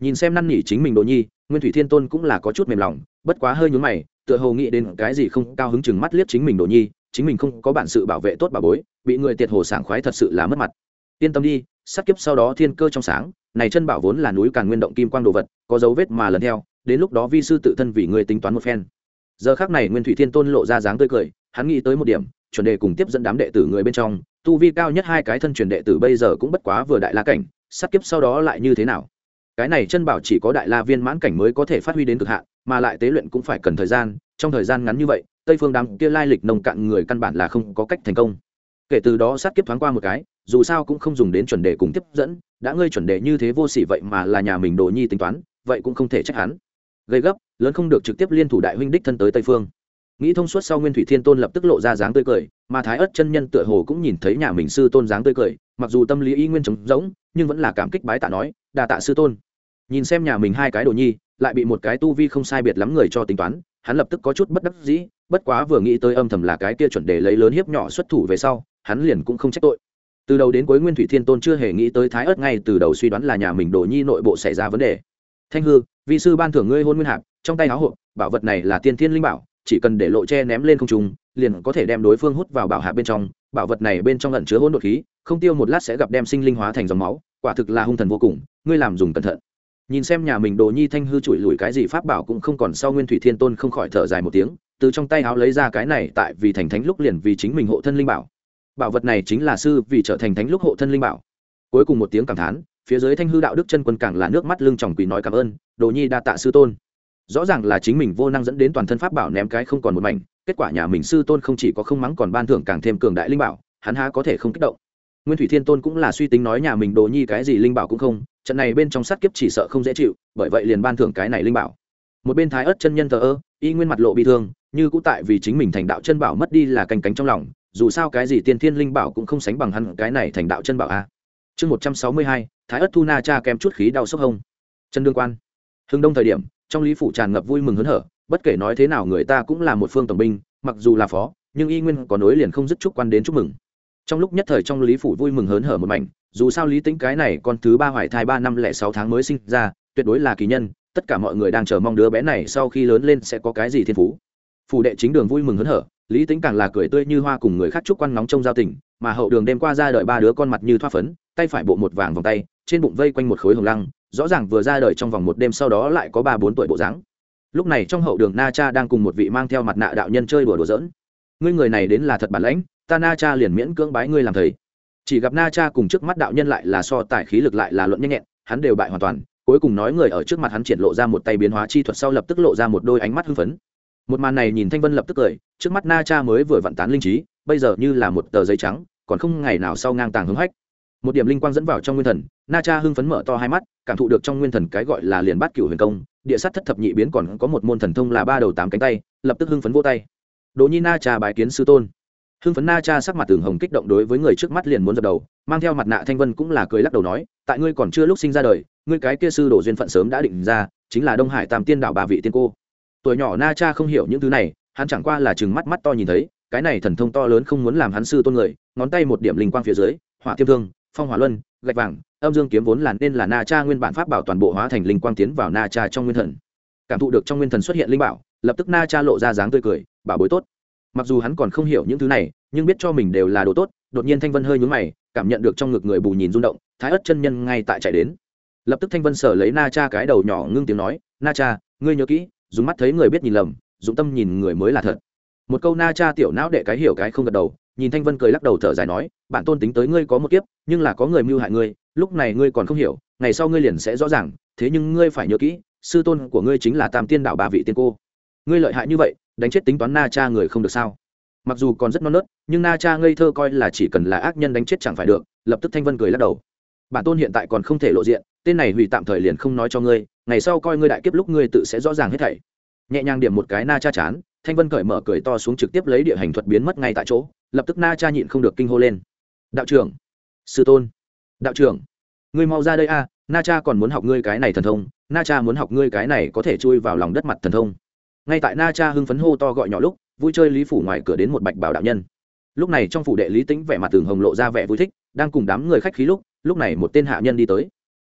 nhìn xem năn nỉ chính mình đồ nhi, nguyên thủy thiên tôn cũng là có chút mềm lòng, bất quá hơi nhún mày, tựa hồ nghĩ đến cái gì không cao hứng chừng mắt liếc chính mình đồ nhi, chính mình không có bản sự bảo vệ tốt bà bối, bị người tiệt hồ sảng khoái thật sự là mất mặt. Yên tâm đi sát kiếp sau đó thiên cơ trong sáng, này chân bảo vốn là núi càn nguyên động kim quang đồ vật, có dấu vết mà lần theo, đến lúc đó vi sư tự thân vì người tính toán một phen. Giờ khác này nguyên thủy thiên tôn lộ ra dáng tươi cười, hắn nghĩ tới một điểm, chuẩn đề cùng tiếp dẫn đám đệ tử người bên trong, tu vi cao nhất hai cái thân truyền đệ tử bây giờ cũng bất quá vừa đại la cảnh sát kiếp sau đó lại như thế nào? Cái này chân bảo chỉ có đại la viên mãn cảnh mới có thể phát huy đến cực hạn, mà lại tế luyện cũng phải cần thời gian, trong thời gian ngắn như vậy, tây phương đám kia lai lịch nông cạn người căn bản là không có cách thành công. Kể từ đó sát kiếp thoáng qua một cái, dù sao cũng không dùng đến chuẩn đề cùng tiếp dẫn, đã ngươi chuẩn đề như thế vô sỉ vậy mà là nhà mình đồ nhi tính toán, vậy cũng không thể trách hắn. Gây gấp, lớn không được trực tiếp liên thủ đại huynh đích thân tới tây phương. Nghĩ thông suốt sau nguyên thủy thiên tôn lập tức lộ ra dáng tươi cười, mà thái ất chân nhân tựa hồ cũng nhìn thấy nhà mình sư tôn dáng tươi cười, mặc dù tâm lý y nguyên trống rỗng, nhưng vẫn là cảm kích bái tạ nói đà tạ sư tôn nhìn xem nhà mình hai cái đồ nhi, lại bị một cái tu vi không sai biệt lắm người cho tính toán, hắn lập tức có chút bất đắc dĩ, bất quá vừa nghĩ tới âm thầm là cái kia chuẩn để lấy lớn hiếp nhỏ xuất thủ về sau, hắn liền cũng không trách tội. Từ đầu đến cuối nguyên thủy thiên tôn chưa hề nghĩ tới thái ớt ngay từ đầu suy đoán là nhà mình đồ nhi nội bộ xảy ra vấn đề. Thanh hư vị sư ban thưởng ngươi hôn nguyên hạp, trong tay áo hộp, bảo vật này là tiên thiên linh bảo, chỉ cần để lộ che ném lên không trung, liền có thể đem đối phương hút vào bảo hạp bên trong, bảo vật này bên trong lẩn chứa hỗn độn khí, không tiêu một lát sẽ gặp đem sinh linh hóa thành dòng máu, quả thực là hung thần vô cùng, ngươi làm dùng cẩn thận nhìn xem nhà mình đồ nhi thanh hư trụi lùi cái gì pháp bảo cũng không còn sau nguyên thủy thiên tôn không khỏi thở dài một tiếng, từ trong tay áo lấy ra cái này tại vì thành thánh lúc liền vì chính mình hộ thân linh bảo. Bảo vật này chính là sư vì trở thành thánh lúc hộ thân linh bảo. Cuối cùng một tiếng cảm thán, phía dưới thanh hư đạo đức chân quân càng là nước mắt lưng tròng quỳ nói cảm ơn, đồ nhi đa tạ sư tôn. Rõ ràng là chính mình vô năng dẫn đến toàn thân pháp bảo ném cái không còn một mảnh, kết quả nhà mình sư tôn không chỉ có không mắng còn ban thưởng càng thêm cường đại linh bảo, hắn há có thể không kích động nguyên thủy thiên tôn cũng là suy tính nói nhà mình đồ nhi cái gì linh bảo cũng không, trận này bên trong sát kiếp chỉ sợ không dễ chịu, bởi vậy liền ban thưởng cái này linh bảo. Một bên thái ớt chân nhân thờ ơ, y nguyên mặt lộ bị thương, như cũng tại vì chính mình thành đạo chân bảo mất đi là canh cánh trong lòng, dù sao cái gì tiên thiên linh bảo cũng không sánh bằng hắn cái này thành đạo chân bảo a. Chương một trăm sáu mươi hai, thái ớt thu na cha kém chút khí đau sốc hông. Chân đương quan. Hưng đông thời điểm, trong lý phủ tràn ngập vui mừng hớn hở, bất kể nói thế nào người ta cũng là một phương tổng binh, mặc dù là phó, nhưng y nguyên có nối liền không dứt chúc quan đến chúc mừng trong lúc nhất thời trong lý phủ vui mừng hớn hở một mảnh, dù sao lý tính cái này con thứ ba hoài thai ba năm lẻ sáu tháng mới sinh ra, tuyệt đối là kỳ nhân, tất cả mọi người đang chờ mong đứa bé này sau khi lớn lên sẽ có cái gì thiên phú. Phủ đệ chính đường vui mừng hớn hở, lý tính càng là cười tươi như hoa cùng người khác chúc quan nóng trong giao tình, mà hậu đường đêm qua ra đợi ba đứa con mặt như thoa phấn, tay phải bộ một vàng vòng tay, trên bụng vây quanh một khối hồng lăng, rõ ràng vừa ra đời trong vòng một đêm sau đó lại có ba bốn tuổi bộ dáng. Lúc này trong hậu đường na cha đang cùng một vị mang theo mặt nạ đạo nhân chơi đùa đùa giỡn. Ngươi người này đến là thật bản lãnh ta na cha liền miễn cưỡng bái ngươi làm thầy. Chỉ gặp na cha cùng trước mắt đạo nhân lại là so tài khí lực lại là luận nhanh nhẹn, hắn đều bại hoàn toàn, cuối cùng nói người ở trước mặt hắn triển lộ ra một tay biến hóa chi thuật sau lập tức lộ ra một đôi ánh mắt hưng phấn. Một màn này nhìn thanh vân lập tức cười, trước mắt na cha mới vừa vận tán linh trí, bây giờ như là một tờ giấy trắng, còn không ngày nào sau ngang tàng hứng hách. Một điểm linh quang dẫn vào trong nguyên thần, na cha hưng phấn mở to hai mắt, cảm thụ được trong nguyên thần cái gọi là liền bát cửu huyền công, địa sát thất thập nhị biến còn có một môn thần thông là ba đầu tám cánh tay, lập tức hưng phấn vô tay. Đỗ nhi na cha bài kiến sư tôn hưng phấn na cha sắc mặt tường hồng kích động đối với người trước mắt liền muốn dập đầu, mang theo mặt nạ thanh vân cũng là cười lắc đầu nói, tại ngươi còn chưa lúc sinh ra đời, ngươi cái kia sư đồ duyên phận sớm đã định ra, chính là đông hải tam tiên đạo bà vị tiên cô. Tuổi nhỏ na cha không hiểu những thứ này, hắn chẳng qua là chừng mắt mắt to nhìn thấy, cái này thần thông to lớn không muốn làm hắn sư tôn người, ngón tay một điểm linh quang phía dưới, hỏa tiêm thương, phong hỏa luân, gạch vàng, âm dương kiếm vốn là nên là na cha nguyên bản pháp bảo toàn bộ hóa thành linh quang tiến vào na cha trong nguyên thần. Cảm thụ được trong nguyên thần xuất hiện linh bảo, lập tức na cha lộ ra dáng tươi cười, bảo bối tốt mặc dù hắn còn không hiểu những thứ này, nhưng biết cho mình đều là đồ tốt, đột nhiên thanh vân hơi nhúng mày, cảm nhận được trong ngực người bù nhìn rung động, thái ất chân nhân ngay tại chạy đến. Lập tức thanh vân sở lấy na cha cái đầu nhỏ ngưng tiếng nói, na cha, ngươi nhớ kỹ, dùng mắt thấy người biết nhìn lầm dùng tâm nhìn người mới là thật. Một câu na cha tiểu não đệ cái hiểu cái không gật đầu, nhìn thanh vân cười lắc đầu thở dài nói, bạn tôn tính tới ngươi có một kiếp, nhưng là có người mưu hại ngươi, lúc này ngươi còn không hiểu, ngày sau ngươi liền sẽ rõ ràng, thế nhưng ngươi phải nhớ kỹ, sư tôn của ngươi chính là tam tiên đạo ba vị tiên cô. Ngươi lợi hại như vậy đánh chết tính toán na cha người không được sao? Mặc dù còn rất non nớt, nhưng na cha ngây thơ coi là chỉ cần là ác nhân đánh chết chẳng phải được, lập tức thanh vân cười lắc đầu. Bản tôn hiện tại còn không thể lộ diện, tên này hủy tạm thời liền không nói cho ngươi, ngày sau coi ngươi đại kiếp lúc ngươi tự sẽ rõ ràng hết thảy. Nhẹ nhàng điểm một cái na cha chán, thanh vân cởi mở cười to xuống trực tiếp lấy địa hành thuật biến mất ngay tại chỗ, lập tức na cha nhịn không được kinh hô lên. Đạo trưởng, sư tôn, đạo trưởng, ngươi mau ra đây a, na cha còn muốn học ngươi cái này thần thông, na cha muốn học ngươi cái này có thể chui vào lòng đất mặt thần thông ngay tại na cha hưng phấn hô to gọi nhỏ lúc, vui chơi lý phủ ngoài cửa đến một bạch bảo đạo nhân. Lúc này trong phủ đệ lý tĩnh vẻ mặt tường hồng lộ ra vẻ vui thích, đang cùng đám người khách khí lúc lúc này một tên hạ nhân đi tới.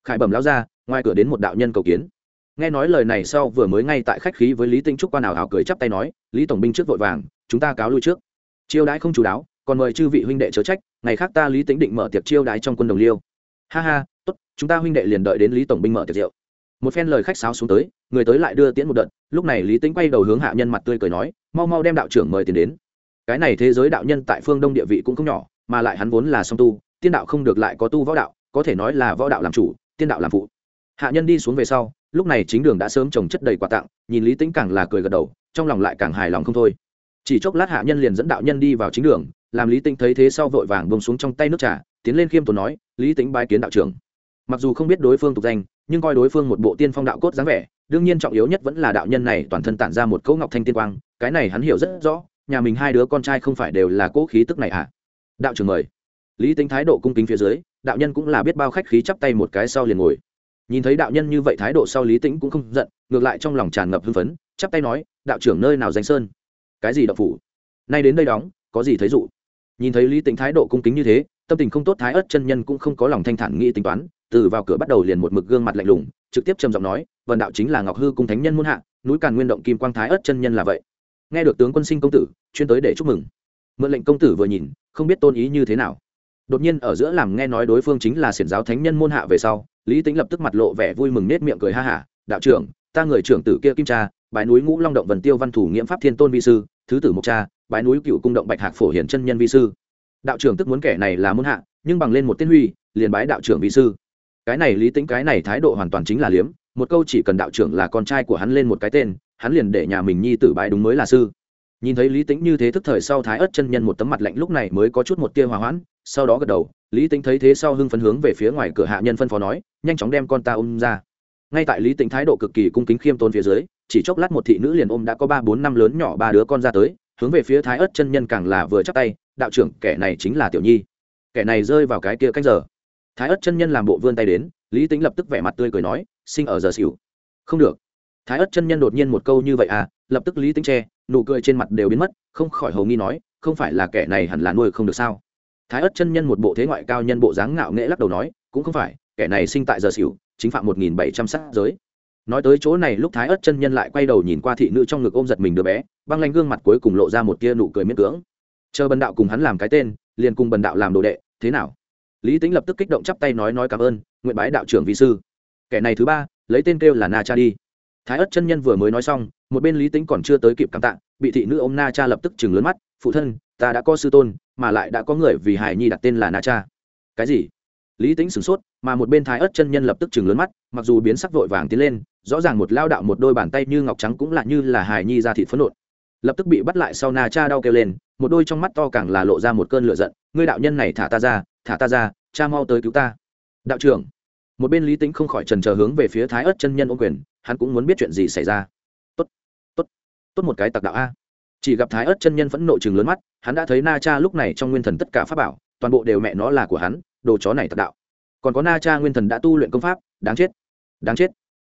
Khải bẩm lao ra ngoài cửa đến một đạo nhân cầu kiến. Nghe nói lời này sau vừa mới ngay tại khách khí với lý tinh trúc quan nào hào cười chắp tay nói, lý tổng binh trước vội vàng, chúng ta cáo lui trước. Chiêu đãi không chú đáo, còn mời chư vị huynh đệ chớ trách, ngày khác ta lý tính định mở tiệc chiêu đãi trong quân đồng liêu. Ha ha, tốt, chúng ta huynh đệ liền đợi đến lý tổng binh mở tiệc rượu một phen lời khách sáo xuống tới, người tới lại đưa tiễn một đợt, lúc này lý tính quay đầu hướng hạ nhân mặt tươi cười nói, mau mau đem đạo trưởng mời tiền đến. Cái này thế giới đạo nhân tại phương đông địa vị cũng không nhỏ, mà lại hắn vốn là song tu, tiên đạo không được lại có tu võ đạo, có thể nói là võ đạo làm chủ, tiên đạo làm phụ. Hạ nhân đi xuống về sau, lúc này chính đường đã sớm trồng chất đầy quà tặng, nhìn lý tính càng là cười gật đầu, trong lòng lại càng hài lòng không thôi. Chỉ chốc lát hạ nhân liền dẫn đạo nhân đi vào chính đường, làm lý tính thấy thế sau vội vàng bông xuống trong tay nước trà, tiến lên khiêm tốn nói, lý tính bái kiến đạo trưởng mặc dù không biết đối phương tục danh, nhưng coi đối phương một bộ tiên phong đạo cốt dáng vẻ, đương nhiên trọng yếu nhất vẫn là đạo nhân này toàn thân tản ra một cỗ ngọc thanh tiên quang, cái này hắn hiểu rất rõ, nhà mình hai đứa con trai không phải đều là cỗ khí tức này à? Đạo trưởng mời. Lý tính thái độ cung kính phía dưới, đạo nhân cũng là biết bao khách khí chắp tay một cái sau liền ngồi. Nhìn thấy đạo nhân như vậy thái độ sau lý tĩnh cũng không giận, ngược lại trong lòng tràn ngập hưng phấn, chắp tay nói, đạo trưởng nơi nào danh sơn? Cái gì đạo phủ? Nay đến đây đóng, có gì thấy dụ? Nhìn thấy lý tĩnh thái độ cung kính như thế, tâm tình không tốt thái ớt chân nhân cũng không có lòng thanh thản nghĩ tính toán từ vào cửa bắt đầu liền một mực gương mặt lạnh lùng, trực tiếp trầm giọng nói vần đạo chính là ngọc hư cung thánh nhân muôn hạ, núi càn nguyên động kim quang thái ớt chân nhân là vậy. Nghe được tướng quân sinh công tử, chuyên tới để chúc mừng. Mượn lệnh công tử vừa nhìn, không biết tôn ý như thế nào. Đột nhiên ở giữa làm nghe nói đối phương chính là xiển giáo thánh nhân môn hạ về sau, lý tính lập tức mặt lộ vẻ vui mừng nết miệng cười ha hả, đạo trưởng, ta người trưởng tử kia kim cha bãi núi ngũ long động vần tiêu văn thủ nghiễm pháp thiên tôn vi sư, thứ tử mộc cha bãi núi cựu cung động bạch hạc phổ hiển chân nhân vi sư. Đạo trưởng tức muốn kẻ này là môn hạ, nhưng bằng lên một tiên huy, liền bái đạo trưởng vi sư cái này lý tính cái này thái độ hoàn toàn chính là liếm, một câu chỉ cần đạo trưởng là con trai của hắn lên một cái tên, hắn liền để nhà mình nhi tử bái đúng mới là sư. Nhìn thấy lý tính như thế thức thời sau thái ớt chân nhân một tấm mặt lạnh lúc này mới có chút một tia hòa hoãn, sau đó gật đầu, lý tính thấy thế sau hưng phấn hướng về phía ngoài cửa hạ nhân phân phó nói, nhanh chóng đem con ta ôm ra. Ngay tại lý tính thái độ cực kỳ cung kính khiêm tôn phía dưới, chỉ chốc lát một thị nữ liền ôm đã có ba bốn năm lớn nhỏ ba đứa con ra tới, hướng về phía thái ớt chân nhân càng là vừa chắc tay, đạo trưởng, kẻ này chính là tiểu nhi. Kẻ này rơi vào cái kia cách giờ thái ớt chân nhân làm bộ vươn tay đến, lý tính lập tức vẻ mặt tươi cười nói, sinh ở giờ xỉu. Không được. Thái ớt chân nhân đột nhiên một câu như vậy à lập tức lý tính che, nụ cười trên mặt đều biến mất, không khỏi hầu nghi nói, không phải là kẻ này hẳn là nuôi không được sao? Thái ớt chân nhân một bộ thế ngoại cao nhân bộ dáng ngạo nghễ lắc đầu nói, cũng không phải, kẻ này sinh tại giờ xỉu, chính phạm một nghìn bảy trăm sát giới. Nói tới chỗ này lúc thái ớt chân nhân lại quay đầu nhìn qua thị nữ trong ngực ôm giật mình đứa bé, băng lanh gương mặt cuối cùng lộ ra một tia nụ cười miễn cưỡng. Chờ bần đạo cùng hắn làm cái tên, liền cùng bần đạo làm đồ đệ, thế nào? Lý tính lập tức kích động chắp tay nói nói cảm ơn, nguyện bái đạo trưởng vi sư. Kẻ này thứ ba, lấy tên kêu là na cha đi. Thái ất chân nhân vừa mới nói xong, một bên lý tính còn chưa tới kịp cảm tạ, bị thị nữ ông na cha lập tức chừng lớn mắt, phụ thân, ta đã có sư tôn, mà lại đã có người vì hải nhi đặt tên là na cha. Cái gì? Lý tính sửng sốt, mà một bên thái ớt chân nhân lập tức chừng lớn mắt, mặc dù biến sắc vội vàng tiến lên, rõ ràng một lao đạo một đôi bàn tay như ngọc trắng cũng là như là hài nhi ra thịt phấn nộn. Lập tức bị bắt lại sau na cha đau kêu lên, một đôi trong mắt to càng là lộ ra một cơn lửa giận, ngươi đạo nhân này thả ta ra thả ta ra, cha mau tới cứu ta. Đạo trưởng. Một bên lý tính không khỏi trần chờ hướng về phía thái ớt chân nhân ô quyền, hắn cũng muốn biết chuyện gì xảy ra. Tốt tốt tốt một cái tặc đạo a. Chỉ gặp thái ớt chân nhân phẫn nộ chừng lớn mắt, hắn đã thấy na cha lúc này trong nguyên thần tất cả pháp bảo, toàn bộ đều mẹ nó là của hắn, đồ chó này tặc đạo. Còn có na cha nguyên thần đã tu luyện công pháp, đáng chết đáng chết.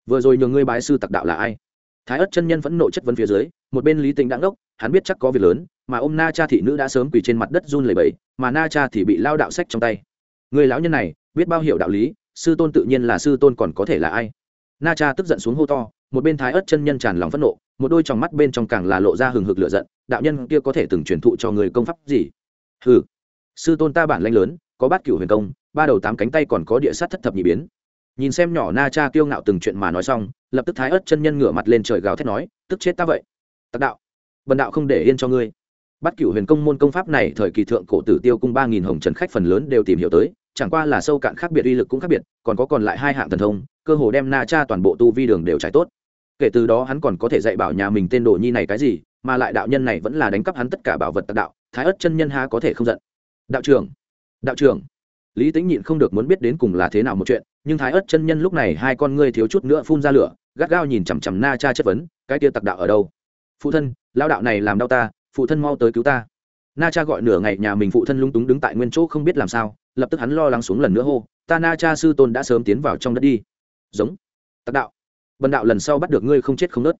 Vừa rồi nhường ngươi bái sư tặc đạo là ai? Thái ớt chân nhân phẫn nộ chất vấn phía dưới, một bên lý tính đã ngốc, hắn biết chắc có việc lớn mà ông na cha thị nữ đã sớm quỳ trên mặt đất run lẩy bẩy, mà na cha thì bị lao đạo sách trong tay. Người lão nhân này, biết bao hiểu đạo lý, sư tôn tự nhiên là sư tôn còn có thể là ai? Na cha tức giận xuống hô to, một bên thái ớt chân nhân tràn lòng phẫn nộ, một đôi tròng mắt bên trong càng là lộ ra hừng hực lửa giận, đạo nhân kia có thể từng truyền thụ cho người công pháp gì? Hừ, sư tôn ta bản lanh lớn, có bát cửu huyền công, ba đầu tám cánh tay còn có địa sát thất thập nhị biến. Nhìn xem nhỏ na cha kiêu ngạo từng chuyện mà nói xong, lập tức thái ớt chân nhân ngửa mặt lên trời gào thét nói, tức chết ta vậy. Tặc đạo, bần đạo không để yên cho ngươi bắt cửu huyền công môn công pháp này thời kỳ thượng cổ tử tiêu cung ba nghìn hồng trần khách phần lớn đều tìm hiểu tới, chẳng qua là sâu cạn khác biệt uy lực cũng khác biệt, còn có còn lại hai hạng thần thông, cơ hồ đem na cha toàn bộ tu vi đường đều trải tốt. Kể từ đó hắn còn có thể dạy bảo nhà mình tên đồ nhi này cái gì, mà lại đạo nhân này vẫn là đánh cắp hắn tất cả bảo vật tạc đạo, thái ất chân nhân ha có thể không giận. Đạo trưởng đạo trưởng. Lý tính nhịn không được muốn biết đến cùng là thế nào một chuyện, nhưng thái ất chân nhân lúc này hai con ngươi thiếu chút nữa phun ra lửa, gắt gao nhìn chằm chằm na cha chất vấn, cái tia tặc đạo ở đâu? Phụ thân lao đạo này làm đau ta phụ thân mau tới cứu ta. Na cha gọi nửa ngày nhà mình phụ thân lung túng đứng tại nguyên chỗ không biết làm sao, lập tức hắn lo lắng xuống lần nữa hô, ta na cha sư tôn đã sớm tiến vào trong đất đi. Giống. Tặc đạo. Bần đạo lần sau bắt được ngươi không chết không nớt.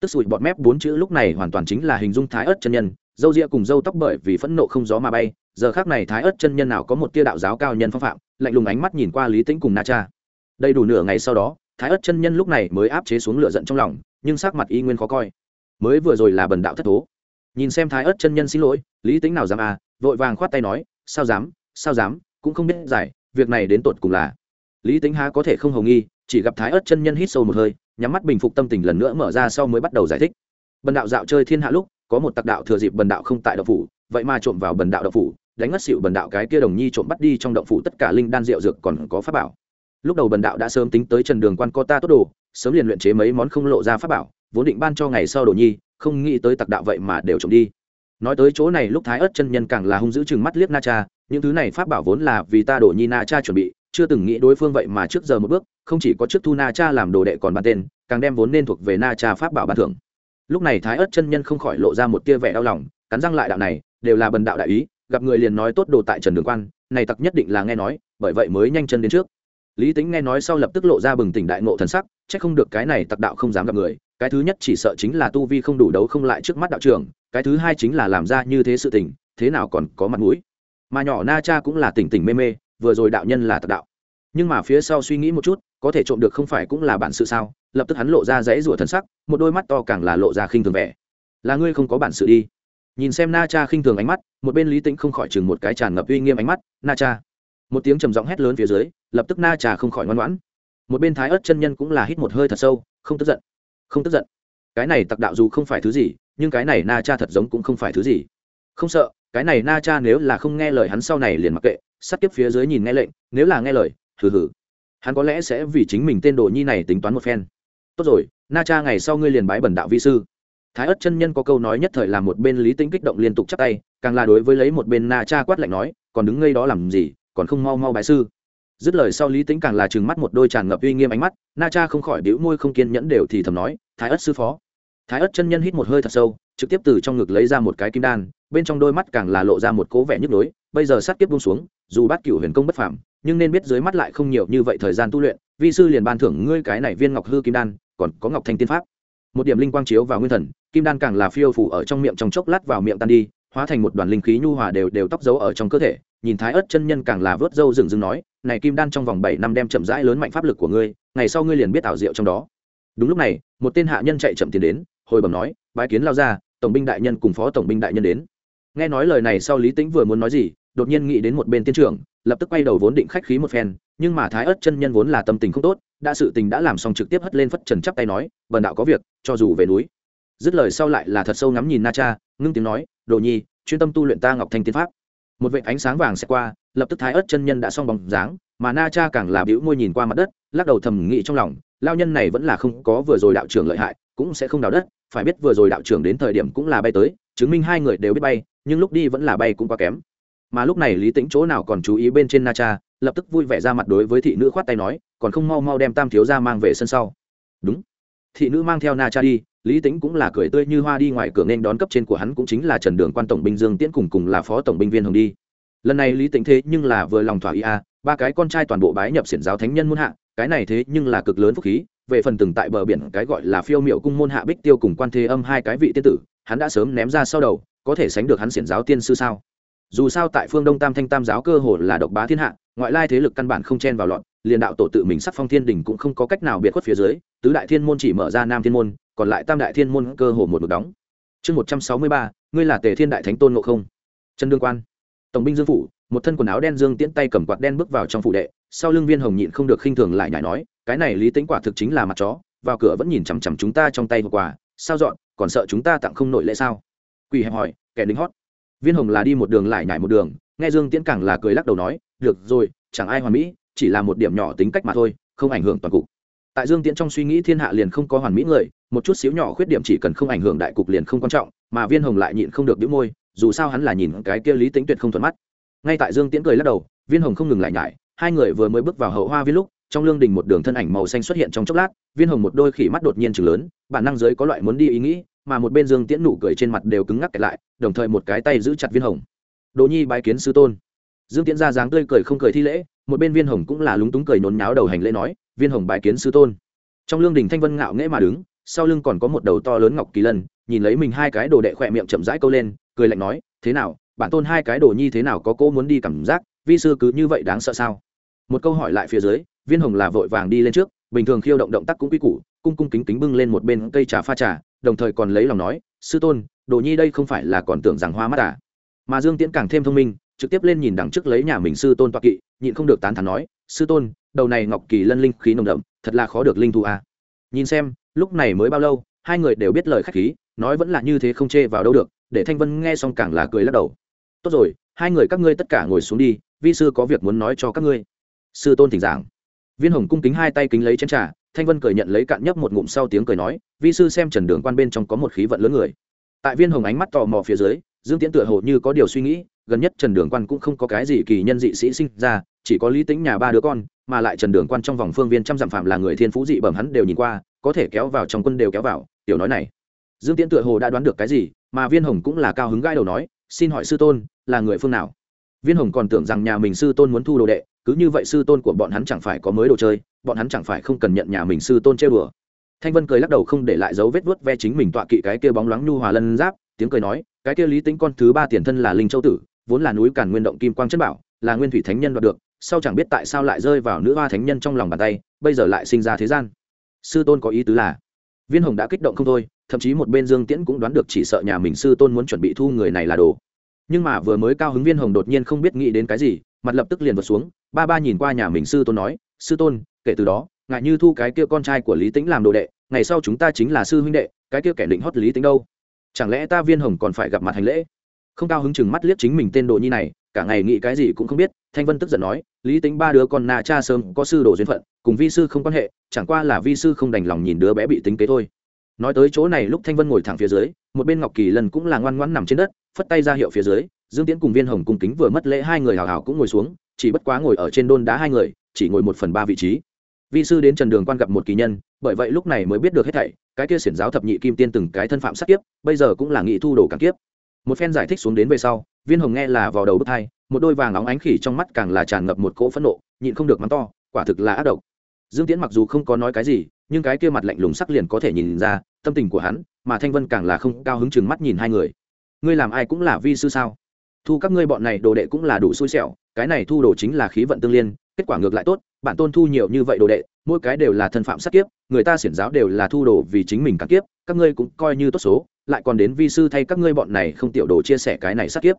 Tức sụi bọt mép bốn chữ lúc này hoàn toàn chính là hình dung thái ớt chân nhân, dâu ria cùng dâu tóc bởi vì phẫn nộ không gió mà bay, giờ khác này thái ớt chân nhân nào có một tia đạo giáo cao nhân phong phạm, lạnh lùng ánh mắt nhìn qua lý tĩnh cùng na cha. Đầy đủ nửa ngày sau đó, thái ớt chân nhân lúc này mới áp chế xuống lửa giận trong lòng, nhưng sắc mặt y nguyên khó coi. Mới vừa rồi là bần đạo thất thố nhìn xem thái ớt chân nhân xin lỗi, lý tính nào dám à vội vàng khoát tay nói, sao dám sao dám, cũng không biết giải, việc này đến tột cùng là. Lý tính há có thể không hầu nghi, chỉ gặp thái ớt chân nhân hít sâu một hơi, nhắm mắt bình phục tâm tình lần nữa mở ra sau mới bắt đầu giải thích. Bần đạo dạo chơi thiên hạ lúc, có một tặc đạo thừa dịp bần đạo không tại động phủ, vậy mà trộm vào bần đạo động phủ, đánh ngất xịu bần đạo cái kia đồng nhi trộm bắt đi trong động phủ tất cả linh đan rượu dược còn có pháp bảo. Lúc đầu bần đạo đã sớm tính tới trần đường quan co ta tốt đồ, sớm liền luyện chế mấy món không lộ ra pháp bảo, vốn định ban cho ngày sau đồ nhi không nghĩ tới tặc đạo vậy mà đều trộm đi. Nói tới chỗ này lúc thái ớt chân nhân càng là hung dữ chừng mắt liếc na cha, những thứ này pháp bảo vốn là vì ta đổ nhi na cha chuẩn bị, chưa từng nghĩ đối phương vậy mà trước giờ một bước, không chỉ có trước thu na cha làm đồ đệ còn ban tên, càng đem vốn nên thuộc về na cha pháp bảo ban thưởng. Lúc này thái ớt chân nhân không khỏi lộ ra một tia vẻ đau lòng, cắn răng lại đạo này, đều là bần đạo đại ý, gặp người liền nói tốt đồ tại trần đường quan, này tặc nhất định là nghe nói, bởi vậy mới nhanh chân đến trước. Lý tính nghe nói sau lập tức lộ ra bừng tỉnh đại ngộ thần sắc c h ắ c không được cái này tặc đạo không dám gặp người cái thứ nhất chỉ sợ chính là tu vi không đủ đấu không lại trước mắt đạo trưởng, cái thứ hai chính là làm ra như thế sự tình, thế nào còn có mặt mũi. Mà nhỏ na cha cũng là tỉnh tỉnh mê mê, vừa rồi đạo nhân là tặc đạo. Nhưng mà phía sau suy nghĩ một chút, có thể trộm được không phải cũng là bản sự sao? Lập tức hắn lộ ra dãy rủa thần sắc, một đôi mắt to càng là lộ ra khinh thường vẻ. Là ngươi không có bản sự đi. Nhìn xem na cha khinh thường ánh mắt, một bên lý tĩnh không khỏi chừng một cái tràn ngập uy nghiêm ánh mắt, na cha. Một tiếng trầm giọng hét lớn phía dưới, lập tức na cha không khỏi ngoan ngoãn. Một bên thái ớt chân nhân cũng là hít một hơi thật sâu, không tức giận không tức giận. Cái này tặc đạo dù không phải thứ gì, nhưng cái này na cha thật giống cũng không phải thứ gì. Không sợ, cái này na cha nếu là không nghe lời hắn sau này liền mặc kệ sắt kiếp phía dưới nhìn nghe lệnh, nếu là nghe lời, hừ hừ. Hắn có lẽ sẽ vì chính mình tên đồ nhi này tính toán một phen. Tốt rồi, na cha ngày sau ngươi liền bái bẩn đạo vi sư. Thái ất chân nhân có câu nói nhất thời làm một bên lý tĩnh kích động liên tục chắp tay, càng là đối với lấy một bên na cha quát lạnh nói, còn đứng ngây đó làm gì, còn không mau mau bái sư dứt lời sau lý tĩnh càng là trừng mắt một đôi tràn ngập uy nghiêm ánh mắt, na cha không khỏi đĩu môi không kiên nhẫn đều thì thầm nói, thái ất sư phó. Thái ất chân nhân hít một hơi thật sâu, trực tiếp từ trong ngực lấy ra một cái kim đan, bên trong đôi mắt càng là lộ ra một cố vẻ nhức nhối, bây giờ sát kiếp buông xuống, dù bát cửu huyền công bất phàm, nhưng nên biết dưới mắt lại không nhiều như vậy thời gian tu luyện, vi sư liền ban thưởng ngươi cái này viên ngọc hư kim đan, còn có ngọc thanh tiên pháp. Một điểm linh quang chiếu vào nguyên thần, kim đan càng là phiêu phủ ở trong miệng trong chốc lát vào miệng tan đi, hóa thành một đoàn linh khí nhu hòa đều đều tóc dấu ở trong cơ thể, nhìn thái ớt chân nhân càng là vớt râu rừng rừng nói này kim đan trong vòng bảy năm đem chậm rãi lớn mạnh pháp lực của ngươi, ngày sau ngươi liền biết ảo diệu trong đó. Đúng lúc này, một tên hạ nhân chạy chậm tiến đến, hồi bẩm nói, bái kiến lao ra tổng binh đại nhân cùng phó tổng binh đại nhân đến. Nghe nói lời này sau lý tĩnh vừa muốn nói gì, đột nhiên nghĩ đến một bên tiên trưởng, lập tức quay đầu vốn định khách khí một phen, nhưng mà thái ớt chân nhân vốn là tâm tình không tốt, đã sự tình đã làm xong trực tiếp hất lên phất trần chắp tay nói bần đạo có việc, cho dù về núi. Dứt lời sau lại là thật sâu ngắm nhìn na cha, ngưng tiếng nói, đồ nhi, chuyên tâm tu luyện ta ngọc thanh tiên pháp một vệ ánh sáng vàng sẽ qua, lập tức thái ớt chân nhân đã xong bóng dáng, mà na cha càng là bĩu môi nhìn qua mặt đất, lắc đầu thầm nghĩ trong lòng, lao nhân này vẫn là không có vừa rồi đạo trưởng lợi hại, cũng sẽ không đào đất, phải biết vừa rồi đạo trưởng đến thời điểm cũng là bay tới, chứng minh hai người đều biết bay, nhưng lúc đi vẫn là bay cũng quá kém. Mà lúc này lý tính chỗ nào còn chú ý bên trên na cha, lập tức vui vẻ ra mặt đối với thị nữ khoát tay nói, còn không mau mau đem tam thiếu ra mang về sân sau. Đúng. Thị nữ mang theo na cha đi lý tính cũng là cười tươi như hoa đi ngoài cửa nên đón cấp trên của hắn cũng chính là trần đường quan tổng binh dương tiễn cùng cùng là phó tổng binh viên hồng đi. Lần này lý tính thế nhưng là vừa lòng thỏa ý a, ba cái con trai toàn bộ bái nhập xiển giáo thánh nhân muôn hạ, cái này thế nhưng là cực lớn phúc khí, về phần từng tại bờ biển cái gọi là phiêu miệu cung môn hạ bích tiêu cùng quan thế âm hai cái vị tiên tử, hắn đã sớm ném ra sau đầu, có thể sánh được hắn xiển giáo tiên sư sao? Dù sao tại phương đông tam thanh tam giáo cơ hồ là độc bá thiên hạ, ngoại lai thế lực căn bản không chen vào lọn liền đạo tổ tự mình sắc phong thiên đình cũng không có cách nào biệt khuất phía dưới, tứ đại thiên môn chỉ mở ra nam thiên môn còn lại tam đại thiên môn cơ hồ một mực đóng. Chương một trăm sáu mươi ba, ngươi là tề thiên đại thánh tôn ngộ không? Trần đương quan. Tổng binh dương phủ, một thân quần áo đen dương tiễn tay cầm quạt đen bước vào trong phủ đệ, sau lưng viên hồng nhịn không được khinh thường lại nhảy nói, cái này lý tính quả thực chính là mặt chó, vào cửa vẫn nhìn chằm chằm chúng ta trong tay hộp quà, sao dọn, còn sợ chúng ta tặng không nội lễ sao? Quỳ hẹp hỏi, kẻ lính hót. Viên hồng là đi một đường lại nhảy một đường, nghe dương tiễn càng là cười lắc đầu nói, được rồi, chẳng ai hoàn mỹ, chỉ là một điểm nhỏ tính cách mà thôi, không ảnh hưởng toàn cục. Tại dương tiễn trong suy nghĩ thiên hạ liền không có hoàn mỹ người một chút xíu nhỏ khuyết điểm chỉ cần không ảnh hưởng đại cục liền không quan trọng, mà viên hồng lại nhịn không được đĩu môi, dù sao hắn là nhìn cái kia lý tính tuyệt không thuận mắt. Ngay tại dương tiễn cười lắc đầu, viên hồng không ngừng lại nhải, hai người vừa mới bước vào hậu hoa viên lúc, trong lương đình một đường thân ảnh màu xanh xuất hiện trong chốc lát, viên hồng một đôi khỉ mắt đột nhiên chừng lớn, bản năng giới có loại muốn đi ý nghĩ, mà một bên dương tiễn nụ cười trên mặt đều cứng ngắc kẹt lại, đồng thời một cái tay giữ chặt viên hồng. Đồ nhi bái kiến sư tôn. Dương tiễn ra dáng tươi cười không cười thi lễ, một bên viên hồng cũng là lúng túng cười nôn nháo đầu hành lễ nói, viên hồng bái kiến sư tôn. Trong lương đình thanh vân ngạo nghễ mà đứng sau lưng còn có một đầu to lớn ngọc kỳ lân, nhìn lấy mình hai cái đồ đệ khỏe miệng chậm rãi câu lên, cười lạnh nói, thế nào, bản tôn hai cái đồ nhi thế nào có cô muốn đi cảm giác, vi sư cứ như vậy đáng sợ sao một câu hỏi lại phía dưới, viên hồng là vội vàng đi lên trước, bình thường khiêu động động tác cũng quy củ, cung cung kính kính bưng lên một bên cây trà pha trà, đồng thời còn lấy lòng nói, sư tôn, đồ nhi đây không phải là còn tưởng rằng hoa mắt à mà dương tiễn càng thêm thông minh, trực tiếp lên nhìn đằng trước lấy nhà mình sư tôn toạc kỵ, nhịn không được tán thắn nói, sư tôn, đầu này ngọc kỳ lân linh khí nồng đậm, thật là khó được linh thu à. nhìn xem lúc này mới bao lâu, hai người đều biết lời khách khí, nói vẫn là như thế không chê vào đâu được, để thanh vân nghe xong càng là cười lắc đầu. Tốt rồi, hai người các ngươi tất cả ngồi xuống đi, vi sư có việc muốn nói cho các ngươi. Sư tôn thỉnh giảng. Viên hồng cung kính hai tay kính lấy chén trà, thanh vân cười nhận lấy cạn nhấp một ngụm sau tiếng cười nói, vi sư xem trần đường quan bên trong có một khí vận lớn người. Tại viên hồng ánh mắt tò mò phía dưới, dương tiễn tựa hồ như có điều suy nghĩ, gần nhất trần đường quan cũng không có cái gì kỳ nhân dị sĩ sinh ra, chỉ có lý tính nhà ba đứa con, mà lại trần đường quan trong vòng phương viên trăm dặm phạm là người thiên phú dị bẩm hắn đều nhìn qua có thể kéo vào trong quân đều kéo vào, tiểu nói này. Dương tiễn tựa hồ đã đoán được cái gì, mà viên hồng cũng là cao hứng gai đầu nói, xin hỏi sư tôn, là người phương nào? Viên hồng còn tưởng rằng nhà mình sư tôn muốn thu đồ đệ, cứ như vậy sư tôn của bọn hắn chẳng phải có mới đồ chơi, bọn hắn chẳng phải không cần nhận nhà mình sư tôn chơi bừa thanh vân cười lắc đầu không để lại dấu vết vuốt ve chính mình tọa kỵ cái kia bóng loáng nhu hòa lân giáp, tiếng cười nói, cái kia lý tính con thứ ba tiền thân là linh châu tử, vốn là núi cản nguyên động kim quang chất bảo, là nguyên thủy thánh nhân đoạt được, sau chẳng biết tại sao lại rơi vào nữ hoa thánh nhân trong lòng bàn tay, bây giờ lại sinh ra thế gian sư tôn có ý tứ là, viên hồng đã kích động không thôi, thậm chí một bên dương tiễn cũng đoán được chỉ sợ nhà mình sư tôn muốn chuẩn bị thu người này là đồ. Nhưng mà vừa mới cao hứng viên hồng đột nhiên không biết nghĩ đến cái gì, mặt lập tức liền vượt xuống, ba ba nhìn qua nhà mình sư tôn nói, sư tôn, kể từ đó, ngại như thu cái kia con trai của lý tĩnh làm đồ đệ, ngày sau chúng ta chính là sư huynh đệ, cái kia kẻ định hót lý tĩnh đâu? Chẳng lẽ ta viên hồng còn phải gặp mặt hành lễ? Không cao hứng chừng mắt liếc chính mình tên đồ nhi này cả ngày nghĩ cái gì cũng không biết, thanh vân tức giận nói, lý tính ba đứa con na cha sớm có sư đồ duyên phận, cùng vi sư không quan hệ, chẳng qua là vi sư không đành lòng nhìn đứa bé bị tính kế thôi. Nói tới chỗ này, lúc thanh vân ngồi thẳng phía dưới, một bên ngọc kỳ lần cũng là ngoan ngoãn nằm trên đất, phất tay ra hiệu phía dưới, dương tiễn cùng viên hồng cung kính vừa mất lễ hai người hào hào cũng ngồi xuống, chỉ bất quá ngồi ở trên đôn đá hai người, chỉ ngồi một phần ba vị trí. Vi sư đến trần đường quan gặp một kỳ nhân, bởi vậy lúc này mới biết được hết thảy, cái kia xiển giáo thập nhị kim tiên từng cái thân phạm sát kiếp, bây giờ cũng là nghị thu đồ càng kiếp. Một phen giải thích xuống đến về sau viên hồng nghe là vào đầu bức thai một đôi vàng óng ánh khỉ trong mắt càng là tràn ngập một cỗ phẫn nộ, nhịn không được mắng to, quả thực là ác độc. Dương tiễn mặc dù không có nói cái gì, nhưng cái kia mặt lạnh lùng sắc liền có thể nhìn ra, tâm tình của hắn, mà thanh vân càng là không cao hứng chừng mắt nhìn hai người. Ngươi làm ai cũng là vi sư sao? Thu các ngươi bọn này đồ đệ cũng là đủ xui xẻo, cái này thu đồ chính là khí vận tương liên, kết quả ngược lại tốt bản tôn thu nhiều như vậy đồ đệ, mỗi cái đều là thân phạm sát kiếp, người ta xiển giáo đều là thu đồ vì chính mình cắn kiếp, các ngươi cũng coi như tốt số, lại còn đến vi sư thay các ngươi bọn này không tiểu đồ chia sẻ cái này sát kiếp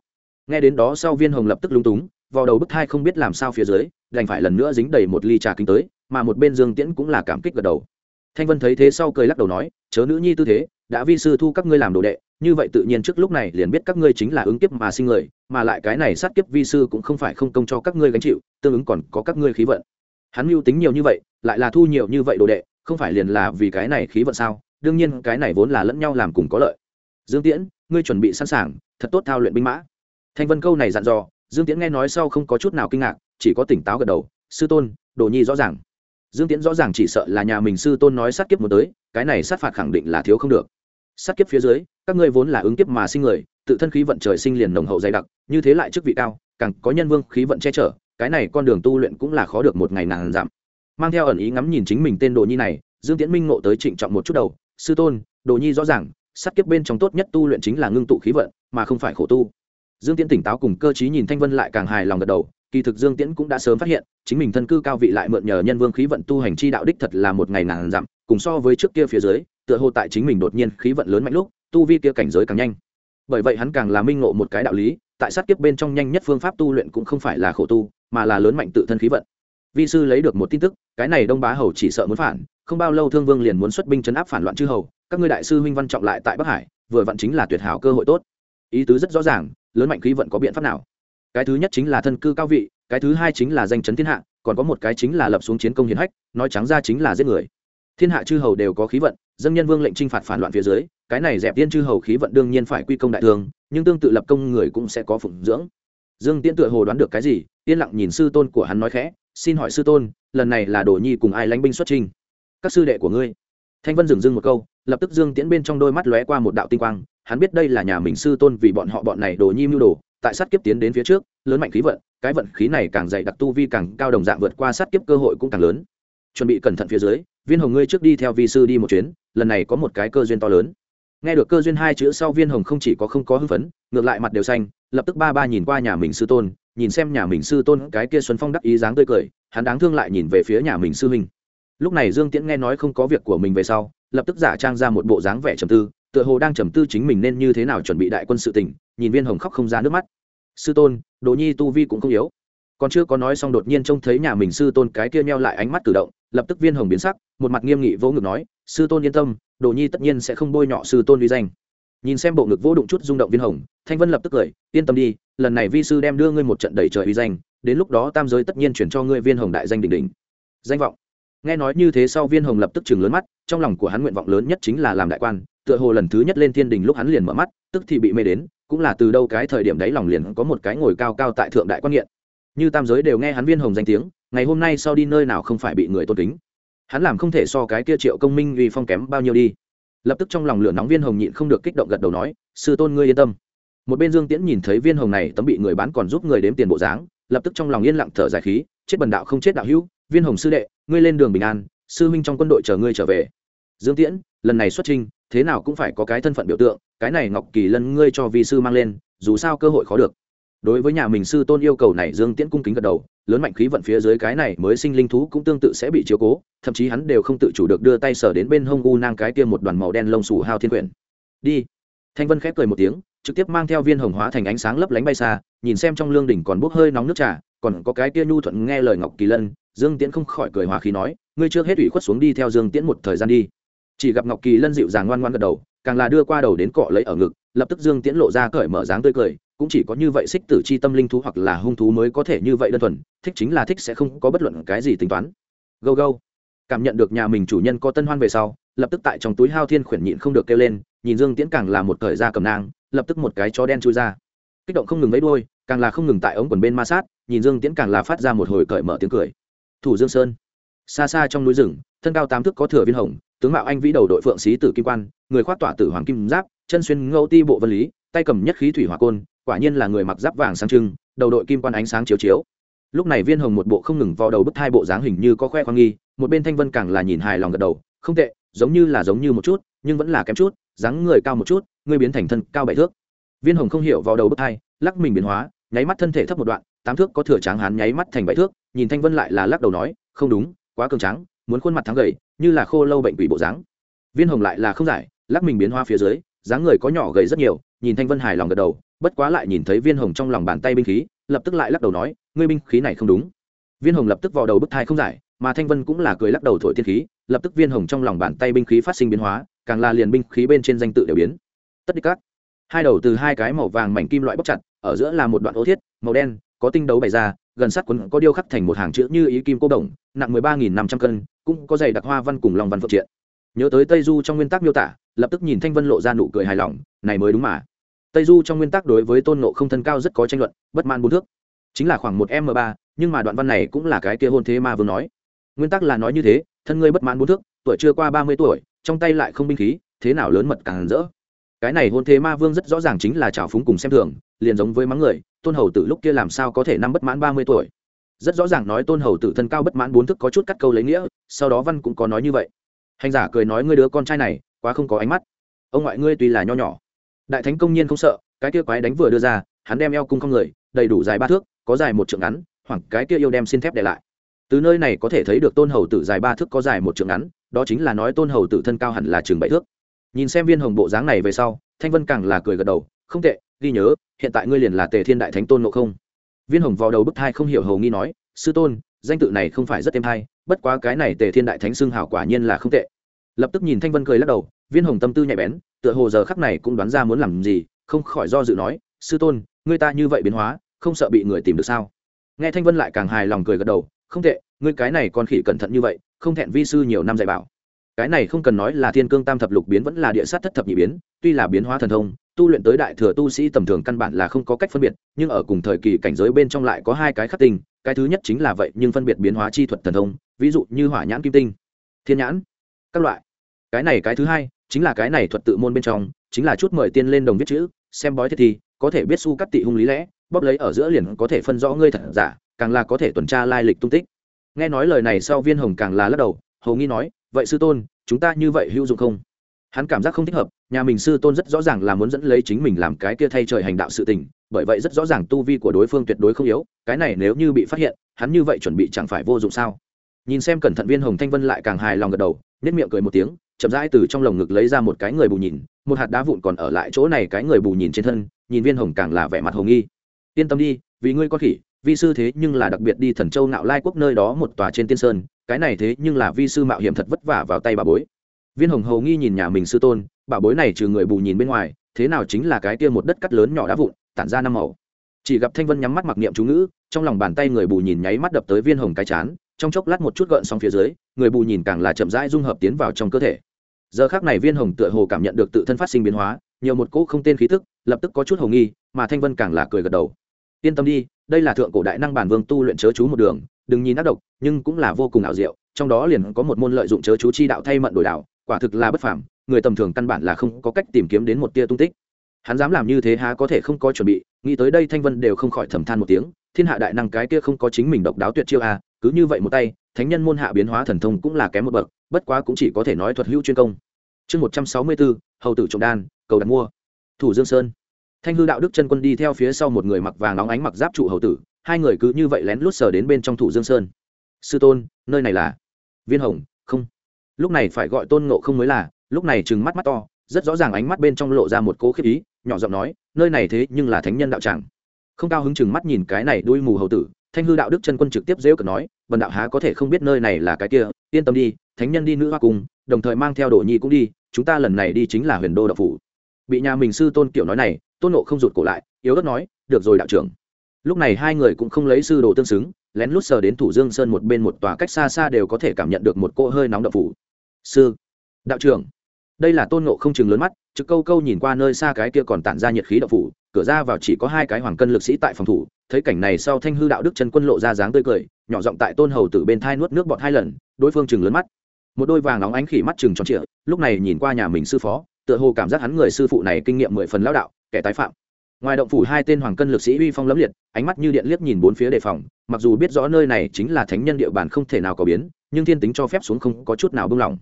nghe đến đó sau viên hồng lập tức lúng túng vào đầu bức thai không biết làm sao phía dưới, đành phải lần nữa dính đầy một ly trà kính tới, mà một bên dương tiễn cũng là cảm kích gật đầu. Thanh vân thấy thế sau cười lắc đầu nói, chớ nữ nhi tư thế, đã vi sư thu các ngươi làm đồ đệ, như vậy tự nhiên trước lúc này liền biết các ngươi chính là ứng kiếp mà sinh người, mà lại cái này sát kiếp vi sư cũng không phải không công cho các ngươi gánh chịu, tương ứng còn có các ngươi khí vận. Hắn mưu tính nhiều như vậy, lại là thu nhiều như vậy đồ đệ, không phải liền là vì cái này khí vận sao? Đương nhiên cái này vốn là lẫn nhau làm cùng có lợi. Dương tiễn, ngươi chuẩn bị sẵn sàng, thật tốt thao luyện binh mã thanh vân câu này dặn dò, dương tiễn nghe nói sau không có chút nào kinh ngạc, chỉ có tỉnh táo gật đầu, sư tôn, đồ nhi rõ ràng. Dương tiễn rõ ràng chỉ sợ là nhà mình sư tôn nói sát kiếp một tới, cái này sát phạt khẳng định là thiếu không được. Sát kiếp phía dưới, các ngươi vốn là ứng kiếp mà sinh người, tự thân khí vận trời sinh liền nồng hậu dày đặc, như thế lại chức vị cao, càng có nhân vương khí vận che chở, cái này con đường tu luyện cũng là khó được một ngày nàng giảm mang theo ẩn ý ngắm nhìn chính mình tên đồ nhi này, dương tiễn minh ngộ tới trịnh trọng một chút đầu, sư tôn, đồ nhi rõ ràng, sát kiếp bên trong tốt nhất tu luyện chính là ngưng tụ khí vận, mà không phải khổ tu dương tiễn tỉnh táo cùng cơ trí nhìn thanh vân lại càng hài lòng gật đầu, kỳ thực dương tiễn cũng đã sớm phát hiện, chính mình thân cư cao vị lại mượn nhờ nhân vương khí vận tu hành chi đạo đích thật là một ngày nàng giảm cùng so với trước kia phía dưới, tựa hồ tại chính mình đột nhiên khí vận lớn mạnh lúc, tu vi kia cảnh giới càng nhanh. Bởi vậy hắn càng là minh ngộ một cái đạo lý, tại sát kiếp bên trong nhanh nhất phương pháp tu luyện cũng không phải là khổ tu, mà là lớn mạnh tự thân khí vận. Vi sư lấy được một tin tức, cái này đông bá hầu chỉ sợ muốn phản, không bao lâu thương vương liền muốn xuất binh chấn áp phản loạn chư hầu, các ngươi đại sư huynh văn trọng lại tại bắc hải, vừa vặn chính là tuyệt hảo cơ hội tốt. Ý tứ rất rõ ràng lớn mạnh khí vận có biện pháp nào? Cái thứ nhất chính là thân cư cao vị, cái thứ hai chính là danh chấn thiên hạ, còn có một cái chính là lập xuống chiến công hiển hách, nói trắng ra chính là giết người. Thiên hạ chư hầu đều có khí vận, dân nhân vương lệnh t r i n h phạt phản loạn phía dưới, cái này dẹp tiên chư hầu khí vận đương nhiên phải quy công đại thương nhưng tương tự lập công người cũng sẽ có phụng dưỡng. Dương tiễn tựa hồ đoán được cái gì, yên lặng nhìn sư tôn của hắn nói khẽ, xin hỏi sư tôn, lần này là đồ nhi cùng ai lánh binh xuất trình các sư đệ của ngươi. Thanh vân dừng dưng một câu, lập tức dương tiễn bên trong đôi mắt lóe qua một đạo tinh quang hắn biết đây là nhà mình sư tôn vì bọn họ bọn này đồ nhi mưu đồ, tại sát kiếp tiến đến phía trước, lớn mạnh khí vận, cái vận khí này càng dày đặc tu vi càng cao đồng dạng vượt qua sát kiếp cơ hội cũng càng lớn. Chuẩn bị cẩn thận phía dưới, viên hồng ngươi trước đi theo vi sư đi một chuyến, lần này có một cái cơ duyên to lớn. Nghe được cơ duyên hai chữ sau viên hồng không chỉ có không có hưng phấn, ngược lại mặt đều xanh, lập tức ba ba nhìn qua nhà mình sư tôn, nhìn xem nhà mình sư tôn cái kia xuân phong đắc ý dáng tươi cười, hắn đáng thương lại nhìn về phía nhà mình sư huynh. Lúc này dương tiễn nghe nói không có việc của mình về sau, lập tức giả trang ra một bộ dáng vẻ trầm tư tựa hồ đang trầm tư chính mình nên như thế nào chuẩn bị đại quân sự tỉnh nhìn viên hồng khóc không ra nước mắt. Sư tôn, đồ nhi tu vi cũng không yếu. Còn chưa có nói xong đột nhiên trông thấy nhà mình sư tôn cái kia nheo lại ánh mắt cử động, lập tức viên hồng biến sắc, một mặt nghiêm nghị vỗ ngực nói, sư tôn yên tâm, đồ nhi tất nhiên sẽ không bôi nhọ sư tôn uy danh. Nhìn xem bộ ngực vô đụng chút rung động viên hồng, thanh vân lập tức cười, yên tâm đi, lần này vi sư đem đưa ngươi một trận đầy trời uy danh, đến lúc đó tam giới tất nhiên chuyển cho ngươi viên hồng đại danh đỉnh đỉnh. Danh vọng. Nghe nói như thế sau viên hồng lập tức chừng lớn mắt, trong lòng của hắn nguyện vọng lớn nhất chính là làm đại quan tựa hồ lần thứ nhất lên thiên đình lúc hắn liền mở mắt, tức thì bị mê đến, cũng là từ đâu cái thời điểm đấy lòng liền có một cái ngồi cao cao tại thượng đại quan nghiện. Như tam giới đều nghe hắn viên hồng danh tiếng, ngày hôm nay sau đi nơi nào không phải bị người tôn kính. Hắn làm không thể so cái kia triệu công minh vì phong kém bao nhiêu đi. Lập tức trong lòng lửa nóng viên hồng nhịn không được kích động gật đầu nói, sư tôn ngươi yên tâm. Một bên dương tiễn nhìn thấy viên hồng này tấm bị người bán còn giúp người đếm tiền bộ dáng, lập tức trong lòng yên lặng thở dài khí, chết bần đạo không chết đạo hữu, viên hồng sư đệ, ngươi lên đường bình an, sư huynh trong quân đội chờ ngươi trở về. Dương tiễn, lần này xuất trình thế nào cũng phải có cái thân phận biểu tượng, cái này ngọc kỳ lân ngươi cho vi sư mang lên, dù sao cơ hội khó được. Đối với nhà mình sư tôn yêu cầu này dương tiễn cung kính gật đầu, lớn mạnh khí vận phía dưới cái này mới sinh linh thú cũng tương tự sẽ bị chiếu cố, thậm chí hắn đều không tự chủ được đưa tay sờ đến bên hông u nang cái kia một đoàn màu đen lông sủ hao thiên quyển. Đi. Thanh vân khép cười một tiếng, trực tiếp mang theo viên hồng hóa thành ánh sáng lấp lánh bay xa, nhìn xem trong lương đỉnh còn bốc hơi nóng nước trà, còn có cái kia nhu thuận nghe lời ngọc kỳ lân, dương tiễn không khỏi cười hòa khí nói, ngươi trước hết ủy khuất xuống đi theo dương tiễn một thời gian đi chỉ gặp ngọc kỳ lân dịu dàng ngoan ngoan gật đầu, càng là đưa qua đầu đến cọ lấy ở ngực, lập tức dương tiễn lộ ra cởi mở dáng tươi cười, cũng chỉ có như vậy xích tử c h i tâm linh thú hoặc là hung thú mới có thể như vậy đơn thuần, thích chính là thích sẽ không có bất luận cái gì tính toán. Go go cảm nhận được nhà mình chủ nhân có tân hoan về sau, lập tức tại trong túi hao thiên khuyển nhịn không được kêu lên, nhìn dương tiễn càng là một thời ra cầm nang, lập tức một cái chó đen chui ra. Kích động không ngừng lấy đuôi, càng là không ngừng tại ống quần bên ma sát, nhìn dương tiễn càng là phát ra một hồi cởi mở tiếng cười. Thủ dương sơn. Xa xa trong núi rừng, thân cao tám thước có thừa viên hồng tướng mạo anh vĩ đầu đội phượng sĩ tử kim quan, người khoác tỏa tử hoàng kim giáp, chân xuyên ngâu ti bộ vân lý, tay cầm nhất khí thủy hỏa côn, quả nhiên là người mặc giáp vàng sáng trưng, đầu đội kim quan ánh sáng chiếu chiếu. Lúc này viên hồng một bộ không ngừng vào đầu bức thai bộ dáng hình như có khoe khoang nghi, một bên thanh vân càng là nhìn hài lòng gật đầu, không tệ, giống như là giống như một chút, nhưng vẫn là kém chút, dáng người cao một chút ngươi biến thành thân cao bảy thước. Viên hồng không hiểu vào đầu bức thai lắc mình biến hóa, nháy mắt thân thể thấp một đoạn, tám thước có thừa tráng hán nháy mắt thành bảy thước, nhìn thanh vân lại là lắc đầu nói, không đúng, quá cường tráng muốn khuôn mặt thắng gầy, như là khô lâu bệnh quỷ bộ dáng. Viên hồng lại là không giải, lắc mình biến hoa phía dưới, dáng người có nhỏ gầy rất nhiều, nhìn thanh vân hài lòng gật đầu, bất quá lại nhìn thấy viên hồng trong lòng bàn tay binh khí, lập tức lại lắc đầu nói, ngươi binh khí này không đúng. Viên hồng lập tức vào đầu bức thai không giải, mà thanh vân cũng là cười lắc đầu thổi thiên khí, lập tức viên hồng trong lòng bàn tay binh khí phát sinh biến hóa, càng là liền binh khí bên trên danh tự đều biến. Tất đi các hai đầu từ hai cái màu vàng mảnh kim loại bóc chặt, ở giữa là một đoạn ô thiết, màu đen, có tinh đấu bày ra, gần sát quấn có điêu khắc thành một hàng chữ như ý kim cô đồng, nặng mười ba nghìn năm trăm cân cũng có giày đặc hoa văn cùng lòng văn phượng triện. Nhớ tới tây du trong nguyên tắc miêu tả, lập tức nhìn thanh vân lộ ra nụ cười hài lòng, này mới đúng mà. Tây du trong nguyên tắc đối với tôn nộ không thân cao rất có tranh luận, bất man bốn thước. Chính là khoảng một m ba, nhưng mà đoạn văn này cũng là cái kia hôn thế ma vương nói. Nguyên tắc là nói như thế, thân ngươi bất mãn bốn thước, tuổi chưa qua ba mươi tuổi, trong tay lại không binh khí, thế nào lớn mật càng rỡ. Cái này hôn thế ma vương rất rõ ràng chính là trào phúng cùng xem thường, liền giống với mắng người, tôn hầu tử lúc kia làm sao có thể năm bất mãn ba mươi tuổi rất rõ ràng nói tôn hầu tử thân cao bất mãn bốn thức có chút cắt câu lấy nghĩa, sau đó văn cũng có nói như vậy. Hành giả cười nói ngươi đứa con trai này, quá không có ánh mắt. Ông ngoại ngươi tuy là nho nhỏ, đại thánh công nhiên không sợ, cái kia quái đánh vừa đưa ra, hắn đem eo cung không người, đầy đủ dài ba thước, có dài một trượng ngắn hoặc cái kia yêu đem xin thép để lại. Từ nơi này có thể thấy được tôn hầu tử dài ba thước có dài một trượng ngắn, đó chính là nói tôn hầu tử thân cao hẳn là chừng bảy thước. Nhìn xem viên hồng bộ dáng này về sau, thanh vân càng là cười gật đầu, không tệ, ghi nhớ, hiện tại ngươi liền là tề thiên đại thánh tôn ngộ không? Viên hồng vào đầu bức thai không hiểu hầu nghi nói, sư tôn, danh tự này không phải rất êm hay, bất quá cái này tề thiên đại thánh xưng hảo quả nhiên là không tệ. Lập tức nhìn thanh vân cười lắc đầu, viên hồng tâm tư nhạy bén, tựa hồ giờ khắc này cũng đoán ra muốn làm gì, không khỏi do dự nói, sư tôn người ta như vậy biến hóa, không sợ bị người tìm được sao? Nghe thanh vân lại càng hài lòng cười gật đầu, không tệ, ngươi cái này con khỉ cẩn thận như vậy, không thẹn vi sư nhiều năm dạy bảo. Cái này không cần nói là thiên cương tam thập lục biến vẫn là địa sát thất thập nhị biến, tuy là biến hóa thần thông tu luyện tới đại thừa tu sĩ tầm thường căn bản là không có cách phân biệt, nhưng ở cùng thời kỳ cảnh giới bên trong lại có hai cái khắc tinh, cái thứ nhất chính là vậy nhưng phân biệt biến hóa chi thuật thần thông, ví dụ như hỏa nhãn kim tinh, thiên nhãn, các loại. Cái này cái thứ hai, chính là cái này thuật tự môn bên trong, chính là chút mời tiên lên đồng viết chữ, xem bói thế thì, có thể biết su cắt tị hung lý lẽ, bóp lấy ở giữa liền có thể phân rõ ngươi thật giả, càng là có thể tuần tra lai lịch tung tích. Nghe nói lời này sau viên hồng càng là lắc đầu, hầu nghi nói, vậy sư tôn, chúng ta như vậy hữu dụng không? Hắn cảm giác không thích hợp nhà mình sư tôn rất rõ ràng là muốn dẫn lấy chính mình làm cái kia thay trời hành đạo sự tình, bởi vậy rất rõ ràng tu vi của đối phương tuyệt đối không yếu, cái này nếu như bị phát hiện, hắn như vậy chuẩn bị chẳng phải vô dụng sao? Nhìn xem cẩn thận viên hồng thanh vân lại càng hài lòng gật đầu nhất miệng cười một tiếng, chậm rãi từ trong lồng ngực lấy ra một cái người bù nhìn, một hạt đá vụn còn ở lại chỗ này cái người bù nhìn trên thân, nhìn viên hồng càng là vẻ mặt hồng nghi. Yên tâm đi, vì ngươi có khỉ, vi sư thế nhưng là đặc biệt đi thần châu nạo lai quốc nơi đó một tòa trên tiên sơn, cái này thế nhưng là vi sư mạo hiểm thật vất vả vào tay bà bối. Viên hồng hầu nghi nhìn nhà mình sư tôn bà bối này trừ người bù nhìn bên ngoài, thế nào chính là cái kia một đất cắt lớn nhỏ đá vụn, tản ra năm màu. Chỉ gặp thanh vân nhắm mắt mặc niệm chú ngữ, trong lòng bàn tay người bù nhìn nháy mắt đập tới viên hồng cái chán, trong chốc lát một chút gợn xong phía dưới, người bù nhìn càng là chậm rãi dung hợp tiến vào trong cơ thể. Giờ khác này viên hồng tựa hồ cảm nhận được tự thân phát sinh biến hóa, nhiều một cỗ không tên khí tức, lập tức có chút hồng nghi, mà thanh vân càng là cười gật đầu. Yên tâm đi, đây là thượng cổ đại năng bản vương tu luyện chớ chú một đường, đừng nhìn ác độc, nhưng cũng là vô cùng ảo diệu, trong đó liền có một môn lợi dụng chớ chú chi đạo thay mận đổi đạo, quả thực là bất phàm người tầm thường căn bản là không có cách tìm kiếm đến một tia tung tích. Hắn dám làm như thế há có thể không có chuẩn bị, nghĩ tới đây thanh vân đều không khỏi thầm than một tiếng, thiên hạ đại năng cái kia không có chính mình độc đáo tuyệt chiêu a cứ như vậy một tay, thánh nhân môn hạ biến hóa thần thông cũng là kém một bậc, bất quá cũng chỉ có thể nói thuật hữu chuyên công. Chương một trăm sáu mươi bốn, hầu tử trọng đan, cầu đặt mua. Thủ dương sơn. Thanh hư đạo đức chân quân đi theo phía sau một người mặc vàng óng ánh mặc giáp trụ hầu tử, hai người cứ như vậy lén lút sờ đến bên trong thủ dương sơn. Sư tôn, nơi này là? Viên hồng, không. Lúc này phải gọi tôn ngộ không mới là lúc này trừng mắt mắt to, rất rõ ràng ánh mắt bên trong lộ ra một cố khiếp ý, nhỏ giọng nói, nơi này thế nhưng là thánh nhân đạo tràng. Không cao hứng chừng mắt nhìn cái này đuôi mù hầu tử, thanh hư đạo đức chân quân trực tiếp dễ cờ nói vần đạo há có thể không biết nơi này là cái kia, yên tâm đi, thánh nhân đi nữ hoa cùng đồng thời mang theo đồ nhi cũng đi, chúng ta lần này đi chính là huyền đô đạo phủ. Bị nhà mình sư tôn kiểu nói này, tôn nộ không rụt cổ lại, yếu ớt nói, được rồi đạo trưởng. Lúc này hai người cũng không lấy sư đồ tương xứng, lén lút sờ đến thủ dương sơn một bên một tòa cách xa xa đều có thể cảm nhận được một cỗ hơi nóng đạo phủ. Sư, đạo trưởng đây là tôn nộ không chừng lớn mắt, trực câu câu nhìn qua nơi xa cái kia còn tản ra nhiệt khí đậu phủ, cửa ra vào chỉ có hai cái hoàng cân lực sĩ tại phòng thủ, thấy cảnh này sau thanh hư đạo đức chân quân lộ ra dáng tươi cười, nhỏ giọng tại tôn hầu từ bên thai nuốt nước bọt hai lần, đối phương chừng lớn mắt. Một đôi vàng nóng ánh khỉ mắt chừng tròn trịa, lúc này nhìn qua nhà mình sư phó, tựa hồ cảm giác hắn người sư phụ này kinh nghiệm mười phần lão đạo, kẻ tái phạm. Ngoài động phủ hai tên hoàng cân lực sĩ uy phong lẫm liệt, ánh mắt như điện liếc nhìn bốn phía đề phòng, mặc dù biết rõ nơi này chính là thánh nhân địa bàn không thể nào có biến, nhưng thiên tính cho phép xuống không có chút nào buông lỏng